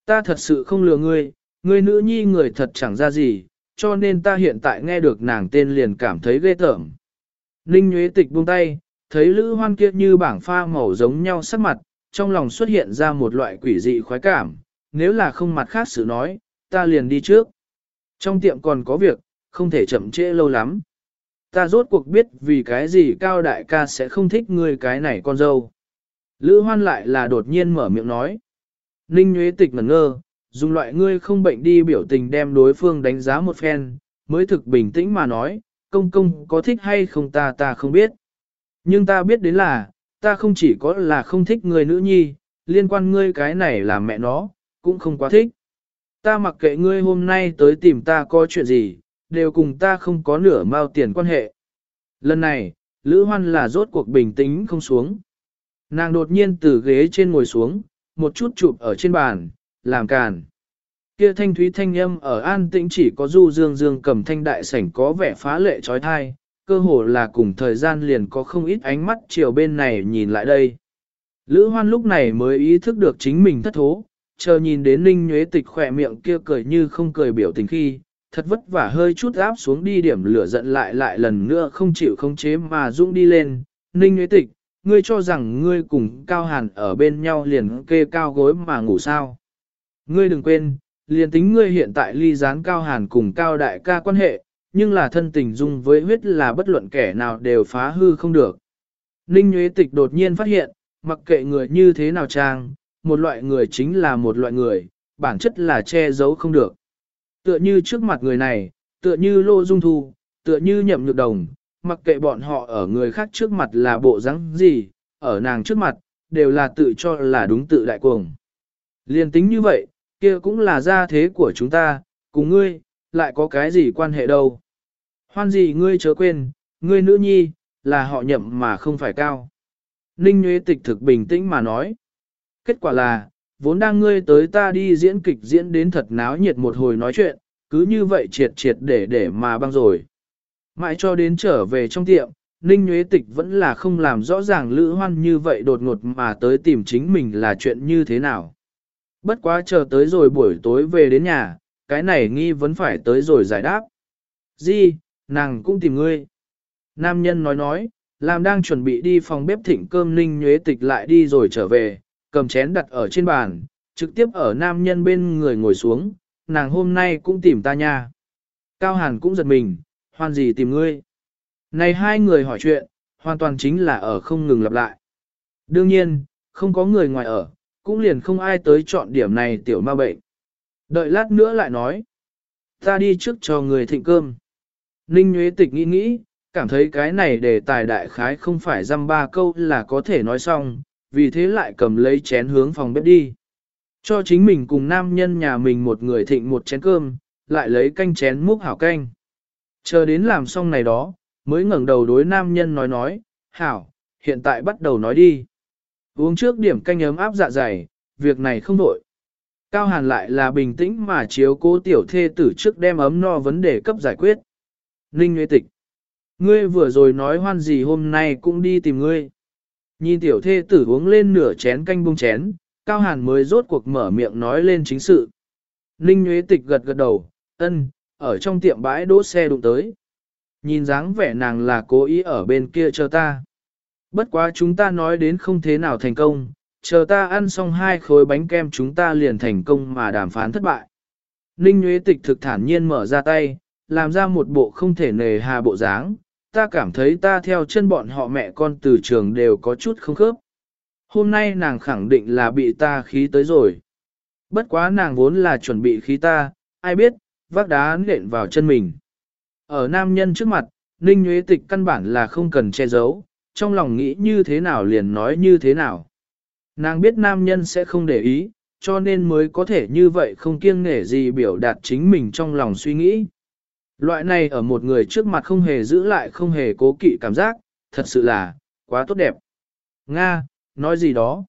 Ta thật sự không lừa ngươi, ngươi nữ nhi người thật chẳng ra gì, cho nên ta hiện tại nghe được nàng tên liền cảm thấy ghê tởm. Ninh Nguyễn Tịch buông tay, thấy Lữ Hoan kia như bảng pha màu giống nhau sắc mặt, trong lòng xuất hiện ra một loại quỷ dị khoái cảm, nếu là không mặt khác sự nói, ta liền đi trước. Trong tiệm còn có việc, không thể chậm trễ lâu lắm. Ta rốt cuộc biết vì cái gì cao đại ca sẽ không thích ngươi cái này con dâu. Lữ hoan lại là đột nhiên mở miệng nói. Ninh Nguyễn Tịch ngẩn ngơ, dùng loại ngươi không bệnh đi biểu tình đem đối phương đánh giá một phen, mới thực bình tĩnh mà nói, công công có thích hay không ta ta không biết. Nhưng ta biết đến là, ta không chỉ có là không thích người nữ nhi, liên quan ngươi cái này là mẹ nó, cũng không quá thích. Ta mặc kệ ngươi hôm nay tới tìm ta có chuyện gì, đều cùng ta không có nửa mao tiền quan hệ. Lần này, Lữ Hoan là rốt cuộc bình tĩnh không xuống. Nàng đột nhiên từ ghế trên ngồi xuống, một chút chụp ở trên bàn, làm càn. Kia thanh thúy thanh âm ở an tĩnh chỉ có du dương dương cầm thanh đại sảnh có vẻ phá lệ trói thai, cơ hồ là cùng thời gian liền có không ít ánh mắt chiều bên này nhìn lại đây. Lữ hoan lúc này mới ý thức được chính mình thất thố, chờ nhìn đến ninh nhuế tịch khỏe miệng kia cười như không cười biểu tình khi, thật vất vả hơi chút áp xuống đi điểm lửa giận lại lại lần nữa không chịu không chế mà dũng đi lên. Ninh nhuế tịch, ngươi cho rằng ngươi cùng cao hàn ở bên nhau liền kê cao gối mà ngủ sao. Ngươi đừng quên, liền tính ngươi hiện tại ly gián cao hàn cùng cao đại ca quan hệ, nhưng là thân tình dung với huyết là bất luận kẻ nào đều phá hư không được. Ninh Nguyễn Tịch đột nhiên phát hiện, mặc kệ người như thế nào trang, một loại người chính là một loại người, bản chất là che giấu không được. Tựa như trước mặt người này, tựa như Lô Dung Thu, tựa như Nhậm Nhược Đồng, mặc kệ bọn họ ở người khác trước mặt là bộ dáng gì, ở nàng trước mặt, đều là tự cho là đúng tự đại cuồng. Liên tính như vậy, kia cũng là gia thế của chúng ta, cùng ngươi, lại có cái gì quan hệ đâu. Hoan gì ngươi chớ quên, ngươi nữ nhi, là họ nhậm mà không phải cao. Ninh Nguyễn Tịch thực bình tĩnh mà nói. Kết quả là, vốn đang ngươi tới ta đi diễn kịch diễn đến thật náo nhiệt một hồi nói chuyện, cứ như vậy triệt triệt để để mà băng rồi. Mãi cho đến trở về trong tiệm, Ninh Nguyễn Tịch vẫn là không làm rõ ràng Lữ Hoan như vậy đột ngột mà tới tìm chính mình là chuyện như thế nào. Bất quá chờ tới rồi buổi tối về đến nhà, cái này nghi vẫn phải tới rồi giải đáp. Di, nàng cũng tìm ngươi. Nam nhân nói nói, làm đang chuẩn bị đi phòng bếp thịnh cơm Ninh nhuế Tịch lại đi rồi trở về, cầm chén đặt ở trên bàn, trực tiếp ở nam nhân bên người ngồi xuống, nàng hôm nay cũng tìm ta nha. Cao Hàn cũng giật mình, hoan gì tìm ngươi. Này hai người hỏi chuyện, hoàn toàn chính là ở không ngừng lặp lại. Đương nhiên, không có người ngoài ở, cũng liền không ai tới chọn điểm này tiểu ma bệnh. Đợi lát nữa lại nói. Ta đi trước cho người thịnh cơm. Ninh Nguyễn Tịch nghĩ nghĩ, cảm thấy cái này để tài đại khái không phải dăm ba câu là có thể nói xong, vì thế lại cầm lấy chén hướng phòng bếp đi. Cho chính mình cùng nam nhân nhà mình một người thịnh một chén cơm, lại lấy canh chén múc hảo canh. Chờ đến làm xong này đó, mới ngẩng đầu đối nam nhân nói nói, hảo, hiện tại bắt đầu nói đi. Uống trước điểm canh ấm áp dạ dày, việc này không đổi. Cao Hàn lại là bình tĩnh mà chiếu cố tiểu thê tử trước đem ấm no vấn đề cấp giải quyết. Ninh Nguyễn Tịch. Ngươi vừa rồi nói hoan gì hôm nay cũng đi tìm ngươi. Nhìn tiểu thê tử uống lên nửa chén canh bông chén, Cao Hàn mới rốt cuộc mở miệng nói lên chính sự. Ninh Nguyễn Tịch gật gật đầu, ân, ở trong tiệm bãi đỗ xe đụng tới. Nhìn dáng vẻ nàng là cố ý ở bên kia chờ ta. Bất quá chúng ta nói đến không thế nào thành công, chờ ta ăn xong hai khối bánh kem chúng ta liền thành công mà đàm phán thất bại. Ninh Nguyễn Tịch thực thản nhiên mở ra tay, làm ra một bộ không thể nề hà bộ dáng, ta cảm thấy ta theo chân bọn họ mẹ con từ trường đều có chút không khớp. Hôm nay nàng khẳng định là bị ta khí tới rồi. Bất quá nàng vốn là chuẩn bị khí ta, ai biết, vác đá nện vào chân mình. Ở nam nhân trước mặt, Ninh Nguyễn Tịch căn bản là không cần che giấu, trong lòng nghĩ như thế nào liền nói như thế nào. Nàng biết nam nhân sẽ không để ý, cho nên mới có thể như vậy không kiêng nể gì biểu đạt chính mình trong lòng suy nghĩ. Loại này ở một người trước mặt không hề giữ lại không hề cố kỵ cảm giác, thật sự là, quá tốt đẹp. Nga, nói gì đó.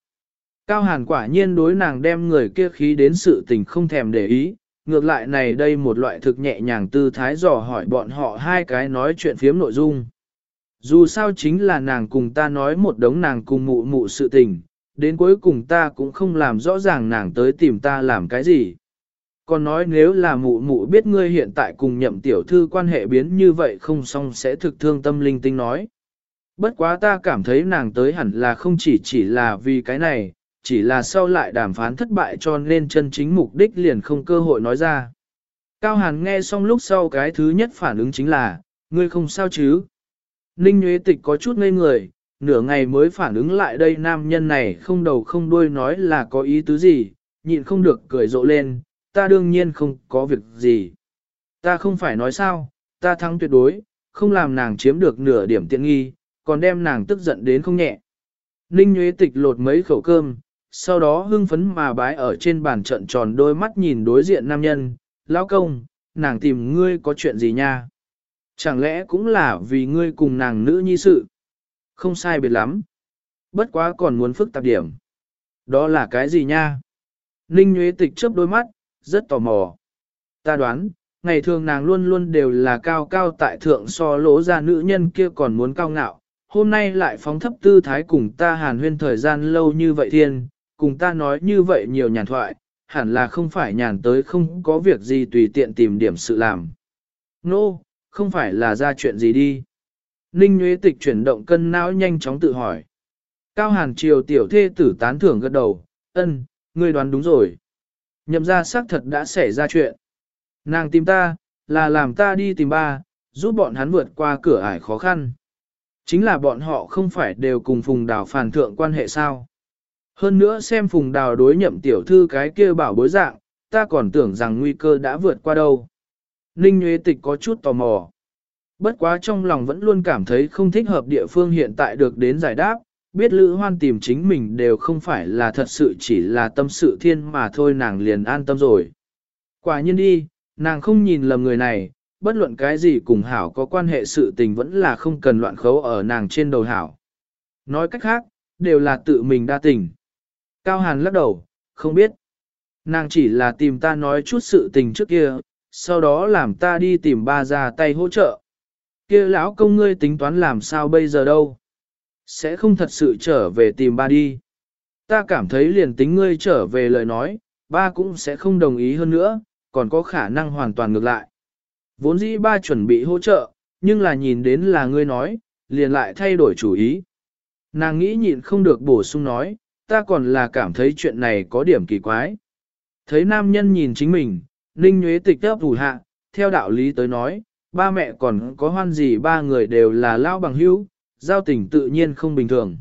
Cao Hàn quả nhiên đối nàng đem người kia khí đến sự tình không thèm để ý, ngược lại này đây một loại thực nhẹ nhàng tư thái dò hỏi bọn họ hai cái nói chuyện phiếm nội dung. Dù sao chính là nàng cùng ta nói một đống nàng cùng mụ mụ sự tình, đến cuối cùng ta cũng không làm rõ ràng nàng tới tìm ta làm cái gì. Còn nói nếu là mụ mụ biết ngươi hiện tại cùng nhậm tiểu thư quan hệ biến như vậy không xong sẽ thực thương tâm linh tinh nói. Bất quá ta cảm thấy nàng tới hẳn là không chỉ chỉ là vì cái này, chỉ là sau lại đàm phán thất bại cho nên chân chính mục đích liền không cơ hội nói ra. Cao Hàn nghe xong lúc sau cái thứ nhất phản ứng chính là, ngươi không sao chứ. Ninh Nguyễn Tịch có chút ngây người, nửa ngày mới phản ứng lại đây nam nhân này không đầu không đuôi nói là có ý tứ gì, nhịn không được cười rộ lên, ta đương nhiên không có việc gì. Ta không phải nói sao, ta thắng tuyệt đối, không làm nàng chiếm được nửa điểm tiện nghi, còn đem nàng tức giận đến không nhẹ. Ninh Nguyễn Tịch lột mấy khẩu cơm, sau đó hưng phấn mà bái ở trên bàn trận tròn đôi mắt nhìn đối diện nam nhân, lão công, nàng tìm ngươi có chuyện gì nha? Chẳng lẽ cũng là vì ngươi cùng nàng nữ nhi sự? Không sai biệt lắm. Bất quá còn muốn phức tạp điểm. Đó là cái gì nha? Ninh Nguyễn Tịch chớp đôi mắt, rất tò mò. Ta đoán, ngày thường nàng luôn luôn đều là cao cao tại thượng so lỗ ra nữ nhân kia còn muốn cao ngạo. Hôm nay lại phóng thấp tư thái cùng ta hàn huyên thời gian lâu như vậy thiên, cùng ta nói như vậy nhiều nhàn thoại, hẳn là không phải nhàn tới không có việc gì tùy tiện tìm điểm sự làm. Nô, no, không phải là ra chuyện gì đi. Ninh Nguyễn Tịch chuyển động cân não nhanh chóng tự hỏi. Cao Hàn Triều tiểu thê tử tán thưởng gật đầu, ân, ngươi đoán đúng rồi. Nhậm ra xác thật đã xảy ra chuyện. Nàng tìm ta, là làm ta đi tìm ba, giúp bọn hắn vượt qua cửa ải khó khăn. Chính là bọn họ không phải đều cùng phùng đào phản thượng quan hệ sao. Hơn nữa xem phùng đào đối nhậm tiểu thư cái kia bảo bối dạng, ta còn tưởng rằng nguy cơ đã vượt qua đâu. Ninh Nguyễn Tịch có chút tò mò. Bất quá trong lòng vẫn luôn cảm thấy không thích hợp địa phương hiện tại được đến giải đáp, biết Lữ Hoan tìm chính mình đều không phải là thật sự chỉ là tâm sự thiên mà thôi nàng liền an tâm rồi. Quả nhiên đi, nàng không nhìn lầm người này, bất luận cái gì cùng hảo có quan hệ sự tình vẫn là không cần loạn khấu ở nàng trên đầu hảo. Nói cách khác, đều là tự mình đa tình. Cao Hàn lắc đầu, không biết. Nàng chỉ là tìm ta nói chút sự tình trước kia, sau đó làm ta đi tìm ba ra tay hỗ trợ kia lão công ngươi tính toán làm sao bây giờ đâu. Sẽ không thật sự trở về tìm ba đi. Ta cảm thấy liền tính ngươi trở về lời nói, ba cũng sẽ không đồng ý hơn nữa, còn có khả năng hoàn toàn ngược lại. Vốn dĩ ba chuẩn bị hỗ trợ, nhưng là nhìn đến là ngươi nói, liền lại thay đổi chủ ý. Nàng nghĩ nhịn không được bổ sung nói, ta còn là cảm thấy chuyện này có điểm kỳ quái. Thấy nam nhân nhìn chính mình, Ninh nhuế Tịch tấp ủ hạ, theo đạo lý tới nói, ba mẹ còn có hoan gì ba người đều là lao bằng hữu, giao tình tự nhiên không bình thường.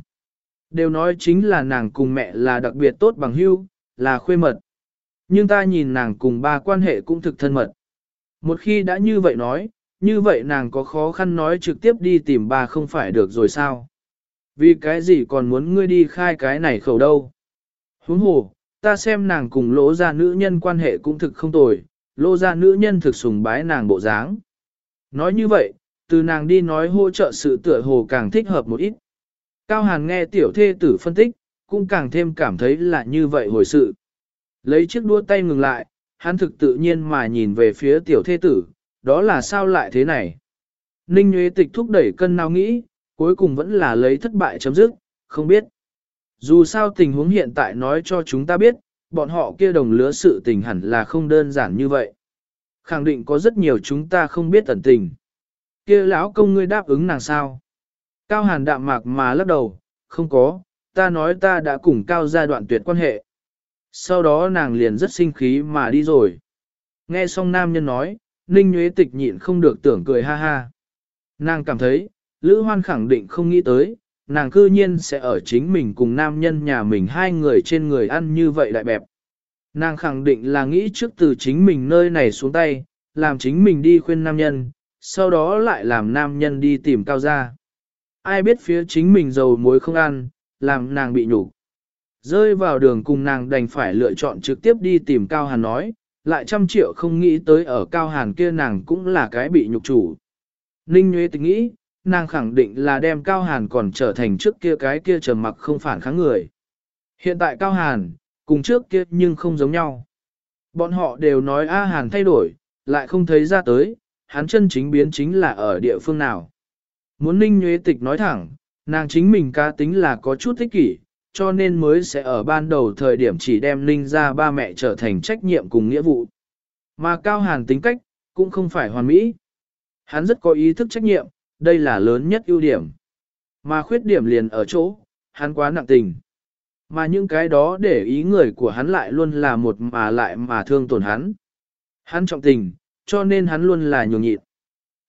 Đều nói chính là nàng cùng mẹ là đặc biệt tốt bằng hữu, là khuê mật. Nhưng ta nhìn nàng cùng ba quan hệ cũng thực thân mật. Một khi đã như vậy nói, như vậy nàng có khó khăn nói trực tiếp đi tìm ba không phải được rồi sao? Vì cái gì còn muốn ngươi đi khai cái này khẩu đâu? Huống hồ, ta xem nàng cùng lỗ gia nữ nhân quan hệ cũng thực không tồi, lỗ gia nữ nhân thực sùng bái nàng bộ dáng. Nói như vậy, từ nàng đi nói hỗ trợ sự tựa hồ càng thích hợp một ít. Cao Hàn nghe tiểu thê tử phân tích, cũng càng thêm cảm thấy là như vậy hồi sự. Lấy chiếc đua tay ngừng lại, hắn thực tự nhiên mà nhìn về phía tiểu thê tử, đó là sao lại thế này? Ninh Nguyễn Tịch thúc đẩy cân nào nghĩ, cuối cùng vẫn là lấy thất bại chấm dứt, không biết. Dù sao tình huống hiện tại nói cho chúng ta biết, bọn họ kia đồng lứa sự tình hẳn là không đơn giản như vậy. Khẳng định có rất nhiều chúng ta không biết tận tình. Kia lão công ngươi đáp ứng nàng sao? Cao hàn đạm mạc mà lắc đầu, không có, ta nói ta đã cùng cao gia đoạn tuyệt quan hệ. Sau đó nàng liền rất sinh khí mà đi rồi. Nghe xong nam nhân nói, Ninh Nguyễn Tịch nhịn không được tưởng cười ha ha. Nàng cảm thấy, Lữ Hoan khẳng định không nghĩ tới, nàng cư nhiên sẽ ở chính mình cùng nam nhân nhà mình hai người trên người ăn như vậy đại bẹp. Nàng khẳng định là nghĩ trước từ chính mình nơi này xuống tay, làm chính mình đi khuyên nam nhân, sau đó lại làm nam nhân đi tìm cao gia. Ai biết phía chính mình dầu muối không ăn, làm nàng bị nhục. Rơi vào đường cùng nàng đành phải lựa chọn trực tiếp đi tìm Cao Hàn nói, lại trăm triệu không nghĩ tới ở Cao Hàn kia nàng cũng là cái bị nhục chủ. Ninh Nguyễn tình nghĩ, nàng khẳng định là đem Cao Hàn còn trở thành trước kia cái kia trầm mặc không phản kháng người. Hiện tại Cao Hàn, cùng trước kia nhưng không giống nhau. Bọn họ đều nói A Hàn thay đổi, lại không thấy ra tới, hắn chân chính biến chính là ở địa phương nào. Muốn Ninh Nguyễn Tịch nói thẳng, nàng chính mình ca tính là có chút thích kỷ, cho nên mới sẽ ở ban đầu thời điểm chỉ đem Ninh ra ba mẹ trở thành trách nhiệm cùng nghĩa vụ. Mà Cao Hàn tính cách, cũng không phải hoàn mỹ. Hắn rất có ý thức trách nhiệm, đây là lớn nhất ưu điểm. Mà khuyết điểm liền ở chỗ, hắn quá nặng tình. Mà những cái đó để ý người của hắn lại luôn là một mà lại mà thương tổn hắn. Hắn trọng tình, cho nên hắn luôn là nhường nhịn.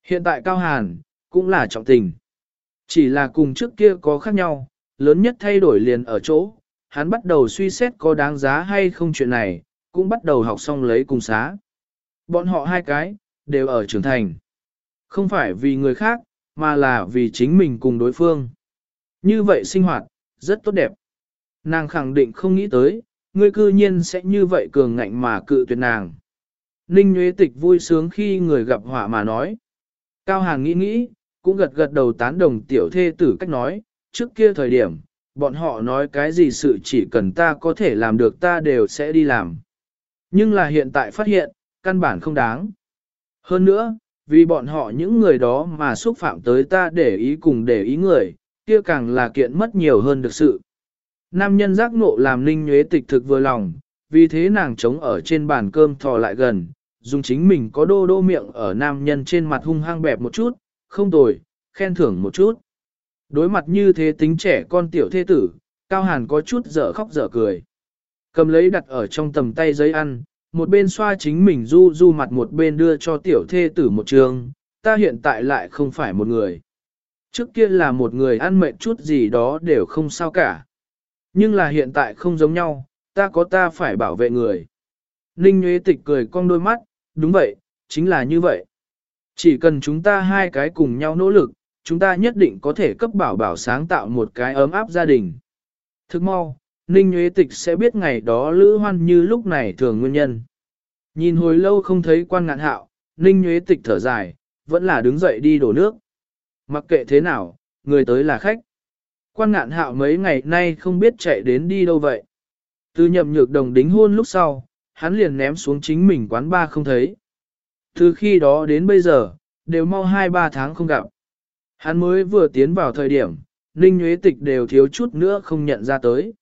Hiện tại Cao Hàn, cũng là trọng tình. Chỉ là cùng trước kia có khác nhau, lớn nhất thay đổi liền ở chỗ, hắn bắt đầu suy xét có đáng giá hay không chuyện này, cũng bắt đầu học xong lấy cùng xá. Bọn họ hai cái, đều ở trưởng thành. Không phải vì người khác, mà là vì chính mình cùng đối phương. Như vậy sinh hoạt, rất tốt đẹp. Nàng khẳng định không nghĩ tới, ngươi cư nhiên sẽ như vậy cường ngạnh mà cự tuyệt nàng. Ninh Nguyễn Tịch vui sướng khi người gặp họa mà nói. Cao Hàng nghĩ nghĩ, cũng gật gật đầu tán đồng tiểu thê tử cách nói, trước kia thời điểm, bọn họ nói cái gì sự chỉ cần ta có thể làm được ta đều sẽ đi làm. Nhưng là hiện tại phát hiện, căn bản không đáng. Hơn nữa, vì bọn họ những người đó mà xúc phạm tới ta để ý cùng để ý người, kia càng là kiện mất nhiều hơn được sự. Nam nhân giác ngộ làm ninh nhuế tịch thực vừa lòng, vì thế nàng chống ở trên bàn cơm thò lại gần, dùng chính mình có đô đô miệng ở nam nhân trên mặt hung hăng bẹp một chút, không tồi, khen thưởng một chút. Đối mặt như thế tính trẻ con tiểu thế tử, Cao Hàn có chút dở khóc dở cười. Cầm lấy đặt ở trong tầm tay giấy ăn, một bên xoa chính mình du du mặt một bên đưa cho tiểu thê tử một trường, ta hiện tại lại không phải một người. Trước kia là một người ăn mệt chút gì đó đều không sao cả. Nhưng là hiện tại không giống nhau, ta có ta phải bảo vệ người. Ninh Nguyễn Tịch cười cong đôi mắt, đúng vậy, chính là như vậy. Chỉ cần chúng ta hai cái cùng nhau nỗ lực, chúng ta nhất định có thể cấp bảo bảo sáng tạo một cái ấm áp gia đình. Thức mau, Ninh Nguyễn Tịch sẽ biết ngày đó Lữ Hoan như lúc này thường nguyên nhân. Nhìn hồi lâu không thấy quan ngạn hạo, Ninh Nguyễn Tịch thở dài, vẫn là đứng dậy đi đổ nước. Mặc kệ thế nào, người tới là khách. Quan ngạn hạo mấy ngày nay không biết chạy đến đi đâu vậy. Từ nhậm nhược đồng đính hôn lúc sau, hắn liền ném xuống chính mình quán ba không thấy. Từ khi đó đến bây giờ, đều mau 2-3 tháng không gặp. Hắn mới vừa tiến vào thời điểm, Ninh Nguyễn Tịch đều thiếu chút nữa không nhận ra tới.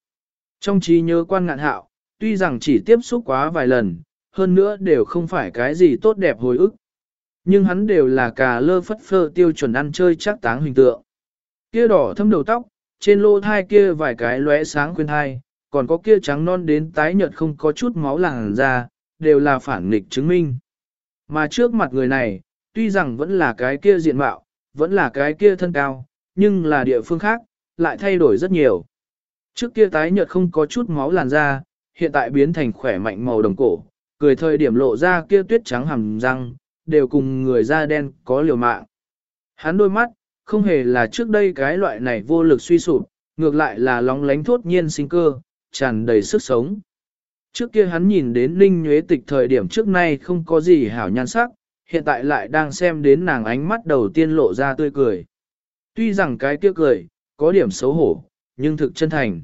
Trong trí nhớ quan ngạn hạo, tuy rằng chỉ tiếp xúc quá vài lần, hơn nữa đều không phải cái gì tốt đẹp hồi ức. Nhưng hắn đều là cà lơ phất phơ tiêu chuẩn ăn chơi chắc táng hình tượng. Kia đỏ thâm đầu tóc, trên lô thai kia vài cái lóe sáng khuyên thai, còn có kia trắng non đến tái nhợt không có chút máu làng ra, đều là phản nghịch chứng minh. Mà trước mặt người này, tuy rằng vẫn là cái kia diện mạo, vẫn là cái kia thân cao, nhưng là địa phương khác, lại thay đổi rất nhiều. Trước kia tái nhợt không có chút máu làn da, hiện tại biến thành khỏe mạnh màu đồng cổ, cười thời điểm lộ ra kia tuyết trắng hàm răng, đều cùng người da đen có liều mạng. Hắn đôi mắt, không hề là trước đây cái loại này vô lực suy sụp, ngược lại là lóng lánh thốt nhiên sinh cơ, tràn đầy sức sống. Trước kia hắn nhìn đến Ninh Nhuế Tịch thời điểm trước nay không có gì hảo nhan sắc, hiện tại lại đang xem đến nàng ánh mắt đầu tiên lộ ra tươi cười. Tuy rằng cái kia cười, có điểm xấu hổ, nhưng thực chân thành.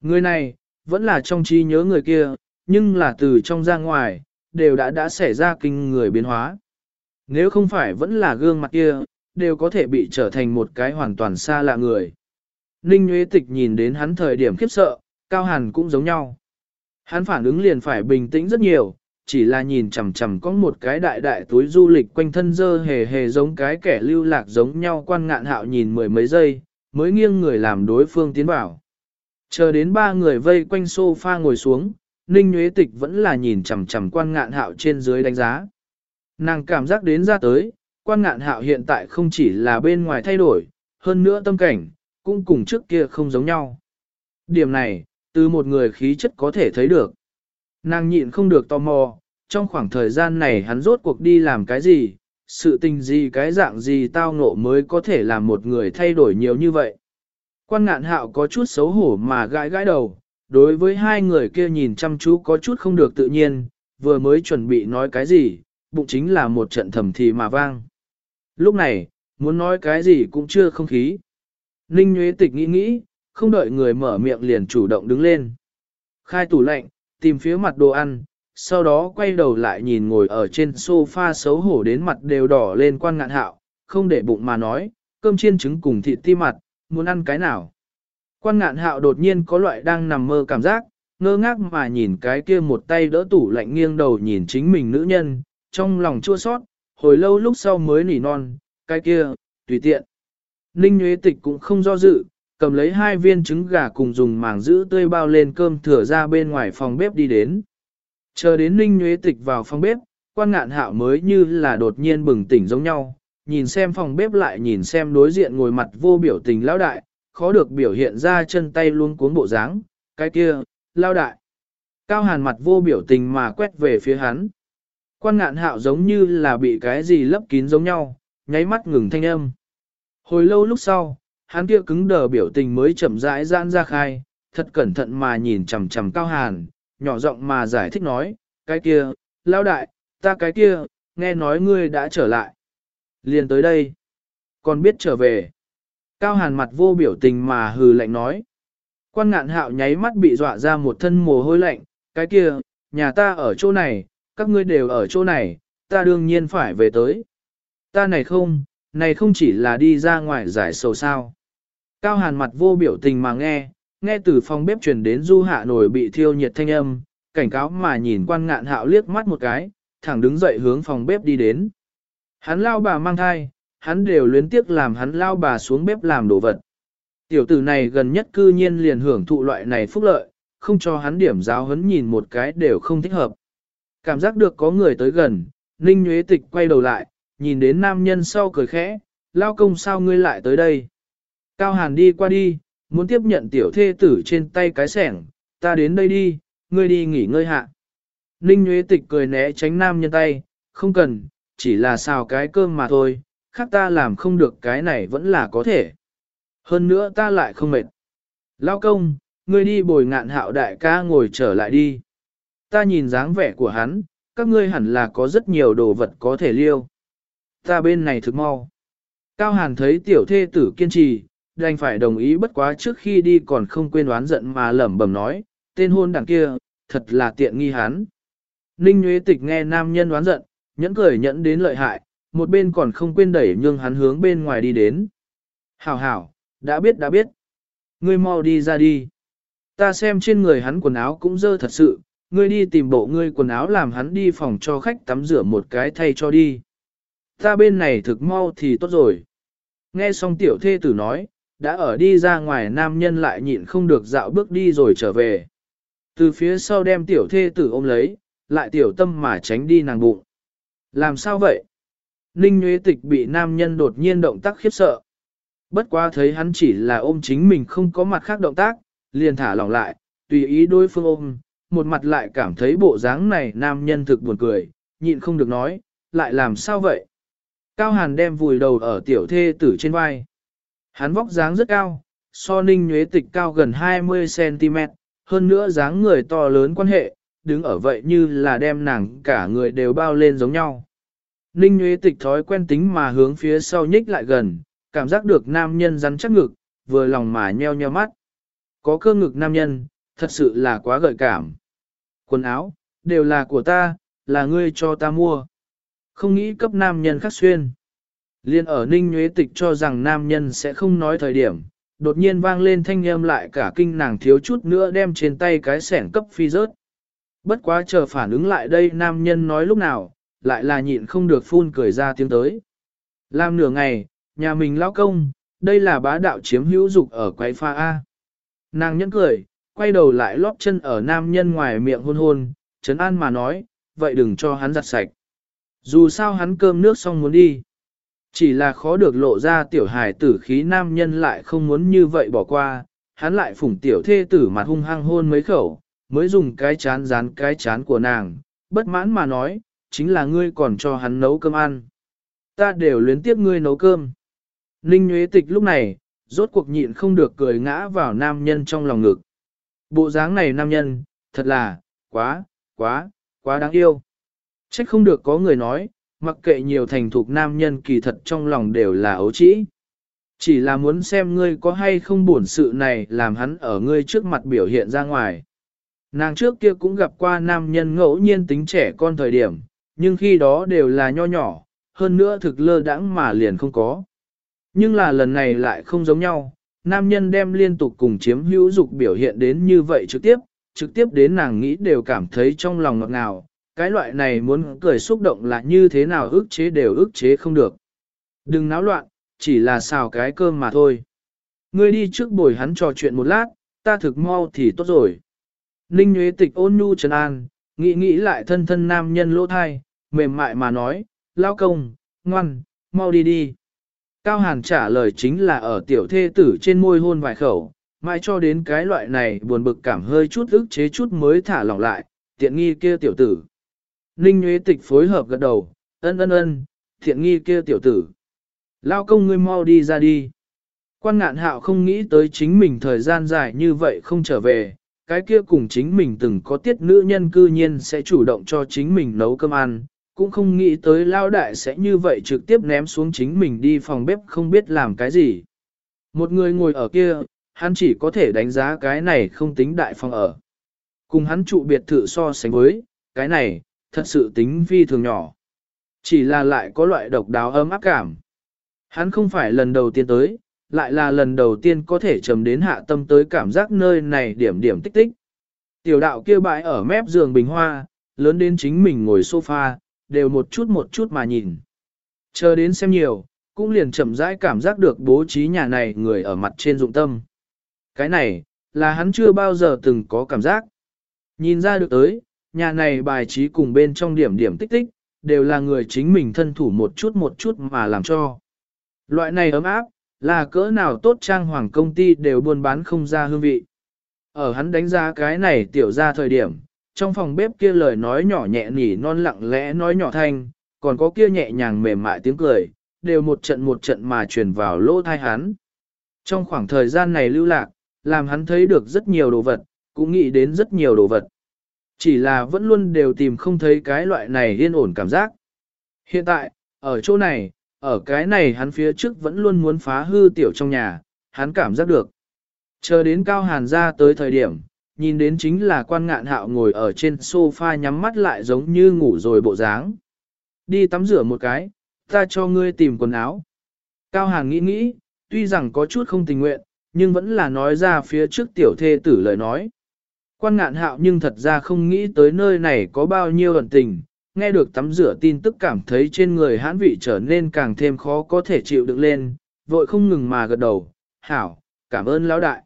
Người này, vẫn là trong trí nhớ người kia, nhưng là từ trong ra ngoài, đều đã đã xảy ra kinh người biến hóa. Nếu không phải vẫn là gương mặt kia, đều có thể bị trở thành một cái hoàn toàn xa lạ người. Ninh Nguyễn Tịch nhìn đến hắn thời điểm khiếp sợ, Cao Hàn cũng giống nhau. Hắn phản ứng liền phải bình tĩnh rất nhiều, chỉ là nhìn chằm chằm có một cái đại đại túi du lịch quanh thân dơ hề hề giống cái kẻ lưu lạc giống nhau quan ngạn hạo nhìn mười mấy giây, mới nghiêng người làm đối phương tiến vào. Chờ đến ba người vây quanh sofa ngồi xuống, Ninh Nguyễn Tịch vẫn là nhìn chằm chằm quan ngạn hạo trên dưới đánh giá. Nàng cảm giác đến ra tới, quan ngạn hạo hiện tại không chỉ là bên ngoài thay đổi, hơn nữa tâm cảnh, cũng cùng trước kia không giống nhau. Điểm này, từ một người khí chất có thể thấy được. Nàng nhịn không được tò mò, trong khoảng thời gian này hắn rốt cuộc đi làm cái gì, sự tình gì cái dạng gì tao ngộ mới có thể làm một người thay đổi nhiều như vậy. Quan ngạn hạo có chút xấu hổ mà gãi gãi đầu, đối với hai người kia nhìn chăm chú có chút không được tự nhiên, vừa mới chuẩn bị nói cái gì, bụng chính là một trận thầm thì mà vang. Lúc này, muốn nói cái gì cũng chưa không khí. Ninh Nguyễn Tịch nghĩ nghĩ, không đợi người mở miệng liền chủ động đứng lên. Khai tủ lạnh, tìm phía mặt đồ ăn, sau đó quay đầu lại nhìn ngồi ở trên sofa xấu hổ đến mặt đều đỏ lên quan ngạn hạo, không để bụng mà nói, cơm chiên trứng cùng thịt ti mặt, muốn ăn cái nào. Quan ngạn hạo đột nhiên có loại đang nằm mơ cảm giác, ngơ ngác mà nhìn cái kia một tay đỡ tủ lạnh nghiêng đầu nhìn chính mình nữ nhân, trong lòng chua sót, hồi lâu lúc sau mới nỉ non, cái kia, tùy tiện. Ninh Nguyễn Tịch cũng không do dự, cầm lấy hai viên trứng gà cùng dùng màng giữ tươi bao lên cơm thừa ra bên ngoài phòng bếp đi đến. Chờ đến Ninh Nguyễn Tịch vào phòng bếp, quan ngạn hạo mới như là đột nhiên bừng tỉnh giống nhau, nhìn xem phòng bếp lại nhìn xem đối diện ngồi mặt vô biểu tình lão đại, khó được biểu hiện ra chân tay luôn cuốn bộ dáng, cái kia, lao đại. Cao hàn mặt vô biểu tình mà quét về phía hắn. Quan ngạn hạo giống như là bị cái gì lấp kín giống nhau, nháy mắt ngừng thanh âm. Hồi lâu lúc sau, hắn kia cứng đờ biểu tình mới chậm rãi giãn ra khai, thật cẩn thận mà nhìn chằm chằm cao hàn, nhỏ giọng mà giải thích nói, cái kia, lao đại, ta cái kia, nghe nói ngươi đã trở lại. Liền tới đây, còn biết trở về. Cao hàn mặt vô biểu tình mà hừ lạnh nói. Quan ngạn hạo nháy mắt bị dọa ra một thân mồ hôi lạnh, cái kia, nhà ta ở chỗ này, các ngươi đều ở chỗ này, ta đương nhiên phải về tới. Ta này không, này không chỉ là đi ra ngoài giải sầu sao. Cao hàn mặt vô biểu tình mà nghe, nghe từ phòng bếp truyền đến du hạ nổi bị thiêu nhiệt thanh âm, cảnh cáo mà nhìn quan ngạn hạo liếc mắt một cái, thẳng đứng dậy hướng phòng bếp đi đến. Hắn lao bà mang thai, hắn đều luyến tiếc làm hắn lao bà xuống bếp làm đồ vật. Tiểu tử này gần nhất cư nhiên liền hưởng thụ loại này phúc lợi, không cho hắn điểm giáo hấn nhìn một cái đều không thích hợp. Cảm giác được có người tới gần, Ninh Nguyễn Tịch quay đầu lại, nhìn đến nam nhân sau cười khẽ, lao công sao ngươi lại tới đây. Cao Hàn đi qua đi, muốn tiếp nhận tiểu thê tử trên tay cái sẻng, ta đến đây đi, ngươi đi nghỉ ngơi hạ. Ninh Nguyễn Tịch cười né tránh nam nhân tay, không cần, chỉ là xào cái cơm mà thôi, khác ta làm không được cái này vẫn là có thể. Hơn nữa ta lại không mệt. Lao công, ngươi đi bồi ngạn hạo đại ca ngồi trở lại đi. Ta nhìn dáng vẻ của hắn, các ngươi hẳn là có rất nhiều đồ vật có thể liêu. Ta bên này thực mau. Cao Hàn thấy tiểu thê tử kiên trì, đành phải đồng ý bất quá trước khi đi còn không quên đoán giận mà lẩm bẩm nói, tên hôn đằng kia, thật là tiện nghi hắn. Ninh Nguyễn Tịch nghe nam nhân đoán giận, nhẫn cười nhẫn đến lợi hại, một bên còn không quên đẩy nhưng hắn hướng bên ngoài đi đến. Hảo hảo, đã biết đã biết. Ngươi mau đi ra đi. Ta xem trên người hắn quần áo cũng dơ thật sự, ngươi đi tìm bộ ngươi quần áo làm hắn đi phòng cho khách tắm rửa một cái thay cho đi. Ta bên này thực mau thì tốt rồi. Nghe xong tiểu thê tử nói, đã ở đi ra ngoài nam nhân lại nhịn không được dạo bước đi rồi trở về. Từ phía sau đem tiểu thê tử ôm lấy, lại tiểu tâm mà tránh đi nàng bụng. Làm sao vậy? Ninh Nguyễn Tịch bị nam nhân đột nhiên động tác khiếp sợ. Bất quá thấy hắn chỉ là ôm chính mình không có mặt khác động tác, liền thả lỏng lại, tùy ý đối phương ôm, một mặt lại cảm thấy bộ dáng này nam nhân thực buồn cười, nhịn không được nói, lại làm sao vậy? Cao Hàn đem vùi đầu ở tiểu thê tử trên vai. Hắn vóc dáng rất cao, so ninh nhuế tịch cao gần 20cm, hơn nữa dáng người to lớn quan hệ, đứng ở vậy như là đem nàng cả người đều bao lên giống nhau. Ninh nhuế tịch thói quen tính mà hướng phía sau nhích lại gần, cảm giác được nam nhân rắn chắc ngực, vừa lòng mà nheo nheo mắt. Có cơ ngực nam nhân, thật sự là quá gợi cảm. Quần áo, đều là của ta, là ngươi cho ta mua. Không nghĩ cấp nam nhân khắc xuyên. Liên ở Ninh Nhuế Tịch cho rằng nam nhân sẽ không nói thời điểm, đột nhiên vang lên thanh âm lại cả kinh nàng thiếu chút nữa đem trên tay cái sẻn cấp phi rớt. Bất quá chờ phản ứng lại đây nam nhân nói lúc nào, lại là nhịn không được phun cười ra tiếng tới. Làm nửa ngày, nhà mình lao công, đây là bá đạo chiếm hữu dục ở quái pha A. Nàng nhẫn cười, quay đầu lại lóp chân ở nam nhân ngoài miệng hôn hôn, chấn an mà nói, vậy đừng cho hắn giặt sạch. Dù sao hắn cơm nước xong muốn đi. Chỉ là khó được lộ ra tiểu hài tử khí nam nhân lại không muốn như vậy bỏ qua, hắn lại phủng tiểu thê tử mặt hung hăng hôn mấy khẩu, mới dùng cái chán dán cái chán của nàng, bất mãn mà nói, chính là ngươi còn cho hắn nấu cơm ăn. Ta đều luyến tiếp ngươi nấu cơm. Ninh Nguyễn Tịch lúc này, rốt cuộc nhịn không được cười ngã vào nam nhân trong lòng ngực. Bộ dáng này nam nhân, thật là, quá, quá, quá đáng yêu. Trách không được có người nói, mặc kệ nhiều thành thục nam nhân kỳ thật trong lòng đều là ấu trĩ. Chỉ là muốn xem ngươi có hay không buồn sự này làm hắn ở ngươi trước mặt biểu hiện ra ngoài. Nàng trước kia cũng gặp qua nam nhân ngẫu nhiên tính trẻ con thời điểm, nhưng khi đó đều là nho nhỏ, hơn nữa thực lơ đãng mà liền không có. Nhưng là lần này lại không giống nhau, nam nhân đem liên tục cùng chiếm hữu dục biểu hiện đến như vậy trực tiếp, trực tiếp đến nàng nghĩ đều cảm thấy trong lòng ngọt ngào, cái loại này muốn cười xúc động là như thế nào ức chế đều ức chế không được. Đừng náo loạn, chỉ là xào cái cơm mà thôi. Ngươi đi trước bồi hắn trò chuyện một lát, ta thực mau thì tốt rồi. Ninh Nguyễn Tịch ôn nhu trấn an, nghĩ nghĩ lại thân thân nam nhân lỗ thai, mềm mại mà nói, lao công, ngoan, mau đi đi. Cao Hàn trả lời chính là ở tiểu thê tử trên môi hôn vài khẩu, mãi cho đến cái loại này buồn bực cảm hơi chút ức chế chút mới thả lỏng lại, tiện nghi kia tiểu tử. Ninh Nguyễn Tịch phối hợp gật đầu, ân ân ân, thiện nghi kia tiểu tử. Lao công ngươi mau đi ra đi. Quan ngạn hạo không nghĩ tới chính mình thời gian dài như vậy không trở về, cái kia cùng chính mình từng có tiết nữ nhân cư nhiên sẽ chủ động cho chính mình nấu cơm ăn, cũng không nghĩ tới lao đại sẽ như vậy trực tiếp ném xuống chính mình đi phòng bếp không biết làm cái gì. Một người ngồi ở kia, hắn chỉ có thể đánh giá cái này không tính đại phòng ở. Cùng hắn trụ biệt thự so sánh với, cái này, thật sự tính phi thường nhỏ. Chỉ là lại có loại độc đáo ấm áp cảm. Hắn không phải lần đầu tiên tới, lại là lần đầu tiên có thể trầm đến hạ tâm tới cảm giác nơi này điểm điểm tích tích. Tiểu đạo kia bãi ở mép giường bình hoa, lớn đến chính mình ngồi sofa, đều một chút một chút mà nhìn. Chờ đến xem nhiều, cũng liền chậm rãi cảm giác được bố trí nhà này người ở mặt trên dụng tâm. Cái này, là hắn chưa bao giờ từng có cảm giác. Nhìn ra được tới, nhà này bài trí cùng bên trong điểm điểm tích tích, đều là người chính mình thân thủ một chút một chút mà làm cho. Loại này ấm áp, là cỡ nào tốt trang hoàng công ty đều buôn bán không ra hương vị. Ở hắn đánh giá cái này tiểu ra thời điểm, trong phòng bếp kia lời nói nhỏ nhẹ nhỉ non lặng lẽ nói nhỏ thanh, còn có kia nhẹ nhàng mềm mại tiếng cười, đều một trận một trận mà truyền vào lỗ thai hắn. Trong khoảng thời gian này lưu lạc, làm hắn thấy được rất nhiều đồ vật, cũng nghĩ đến rất nhiều đồ vật. Chỉ là vẫn luôn đều tìm không thấy cái loại này yên ổn cảm giác. Hiện tại, ở chỗ này, ở cái này hắn phía trước vẫn luôn muốn phá hư tiểu trong nhà, hắn cảm giác được. Chờ đến Cao Hàn ra tới thời điểm, nhìn đến chính là quan ngạn hạo ngồi ở trên sofa nhắm mắt lại giống như ngủ rồi bộ dáng. Đi tắm rửa một cái, ta cho ngươi tìm quần áo. Cao Hàn nghĩ nghĩ, tuy rằng có chút không tình nguyện, nhưng vẫn là nói ra phía trước tiểu thê tử lời nói. Quan ngạn hạo nhưng thật ra không nghĩ tới nơi này có bao nhiêu ẩn tình, nghe được tắm rửa tin tức cảm thấy trên người hãn vị trở nên càng thêm khó có thể chịu đựng lên, vội không ngừng mà gật đầu, hảo, cảm ơn lão đại.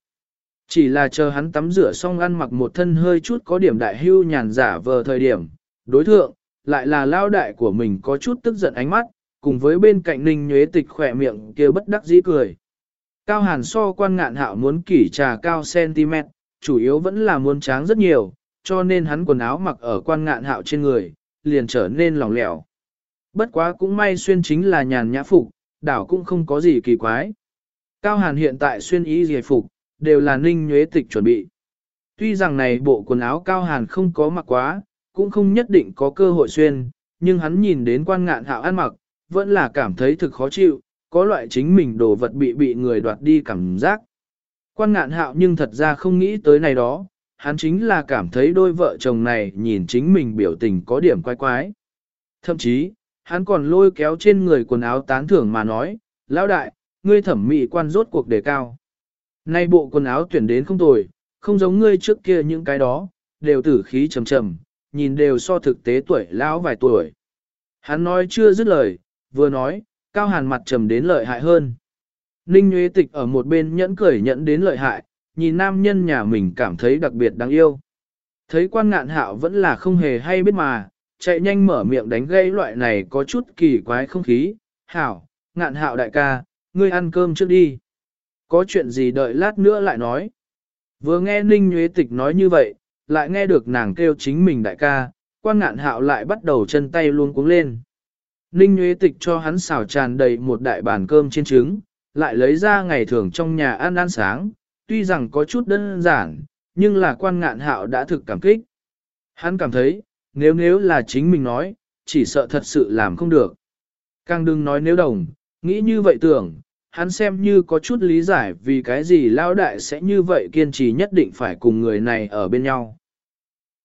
Chỉ là chờ hắn tắm rửa xong ăn mặc một thân hơi chút có điểm đại hưu nhàn giả vờ thời điểm, đối thượng, lại là lao đại của mình có chút tức giận ánh mắt, cùng với bên cạnh ninh nhuế tịch khỏe miệng kia bất đắc dĩ cười. Cao hàn so quan ngạn hạo muốn kỷ trà cao cm, chủ yếu vẫn là muốn tráng rất nhiều, cho nên hắn quần áo mặc ở quan ngạn hạo trên người, liền trở nên lỏng lẻo. Bất quá cũng may xuyên chính là nhàn nhã phục, đảo cũng không có gì kỳ quái. Cao hàn hiện tại xuyên ý gì phục, đều là ninh nhuế tịch chuẩn bị. Tuy rằng này bộ quần áo cao hàn không có mặc quá, cũng không nhất định có cơ hội xuyên, nhưng hắn nhìn đến quan ngạn hạo ăn mặc, vẫn là cảm thấy thực khó chịu, có loại chính mình đồ vật bị bị người đoạt đi cảm giác. Quan ngạn hạo nhưng thật ra không nghĩ tới này đó, hắn chính là cảm thấy đôi vợ chồng này nhìn chính mình biểu tình có điểm quái quái. Thậm chí, hắn còn lôi kéo trên người quần áo tán thưởng mà nói, lão đại, ngươi thẩm mỹ quan rốt cuộc đề cao. Nay bộ quần áo tuyển đến không tồi, không giống ngươi trước kia những cái đó, đều tử khí trầm trầm, nhìn đều so thực tế tuổi lão vài tuổi. Hắn nói chưa dứt lời, vừa nói, cao hàn mặt trầm đến lợi hại hơn. Ninh Nguyễn Tịch ở một bên nhẫn cười nhẫn đến lợi hại, nhìn nam nhân nhà mình cảm thấy đặc biệt đáng yêu. Thấy quan ngạn hạo vẫn là không hề hay biết mà, chạy nhanh mở miệng đánh gây loại này có chút kỳ quái không khí. Hảo, ngạn hạo đại ca, ngươi ăn cơm trước đi. Có chuyện gì đợi lát nữa lại nói. Vừa nghe Ninh Nguyễn Tịch nói như vậy, lại nghe được nàng kêu chính mình đại ca, quan ngạn hạo lại bắt đầu chân tay luôn cuống lên. Ninh Nguyễn Tịch cho hắn xào tràn đầy một đại bàn cơm trên trứng, lại lấy ra ngày thường trong nhà ăn ăn sáng, tuy rằng có chút đơn giản, nhưng là quan ngạn hạo đã thực cảm kích. Hắn cảm thấy, nếu nếu là chính mình nói, chỉ sợ thật sự làm không được. Càng đừng nói nếu đồng, nghĩ như vậy tưởng, hắn xem như có chút lý giải vì cái gì lao đại sẽ như vậy kiên trì nhất định phải cùng người này ở bên nhau.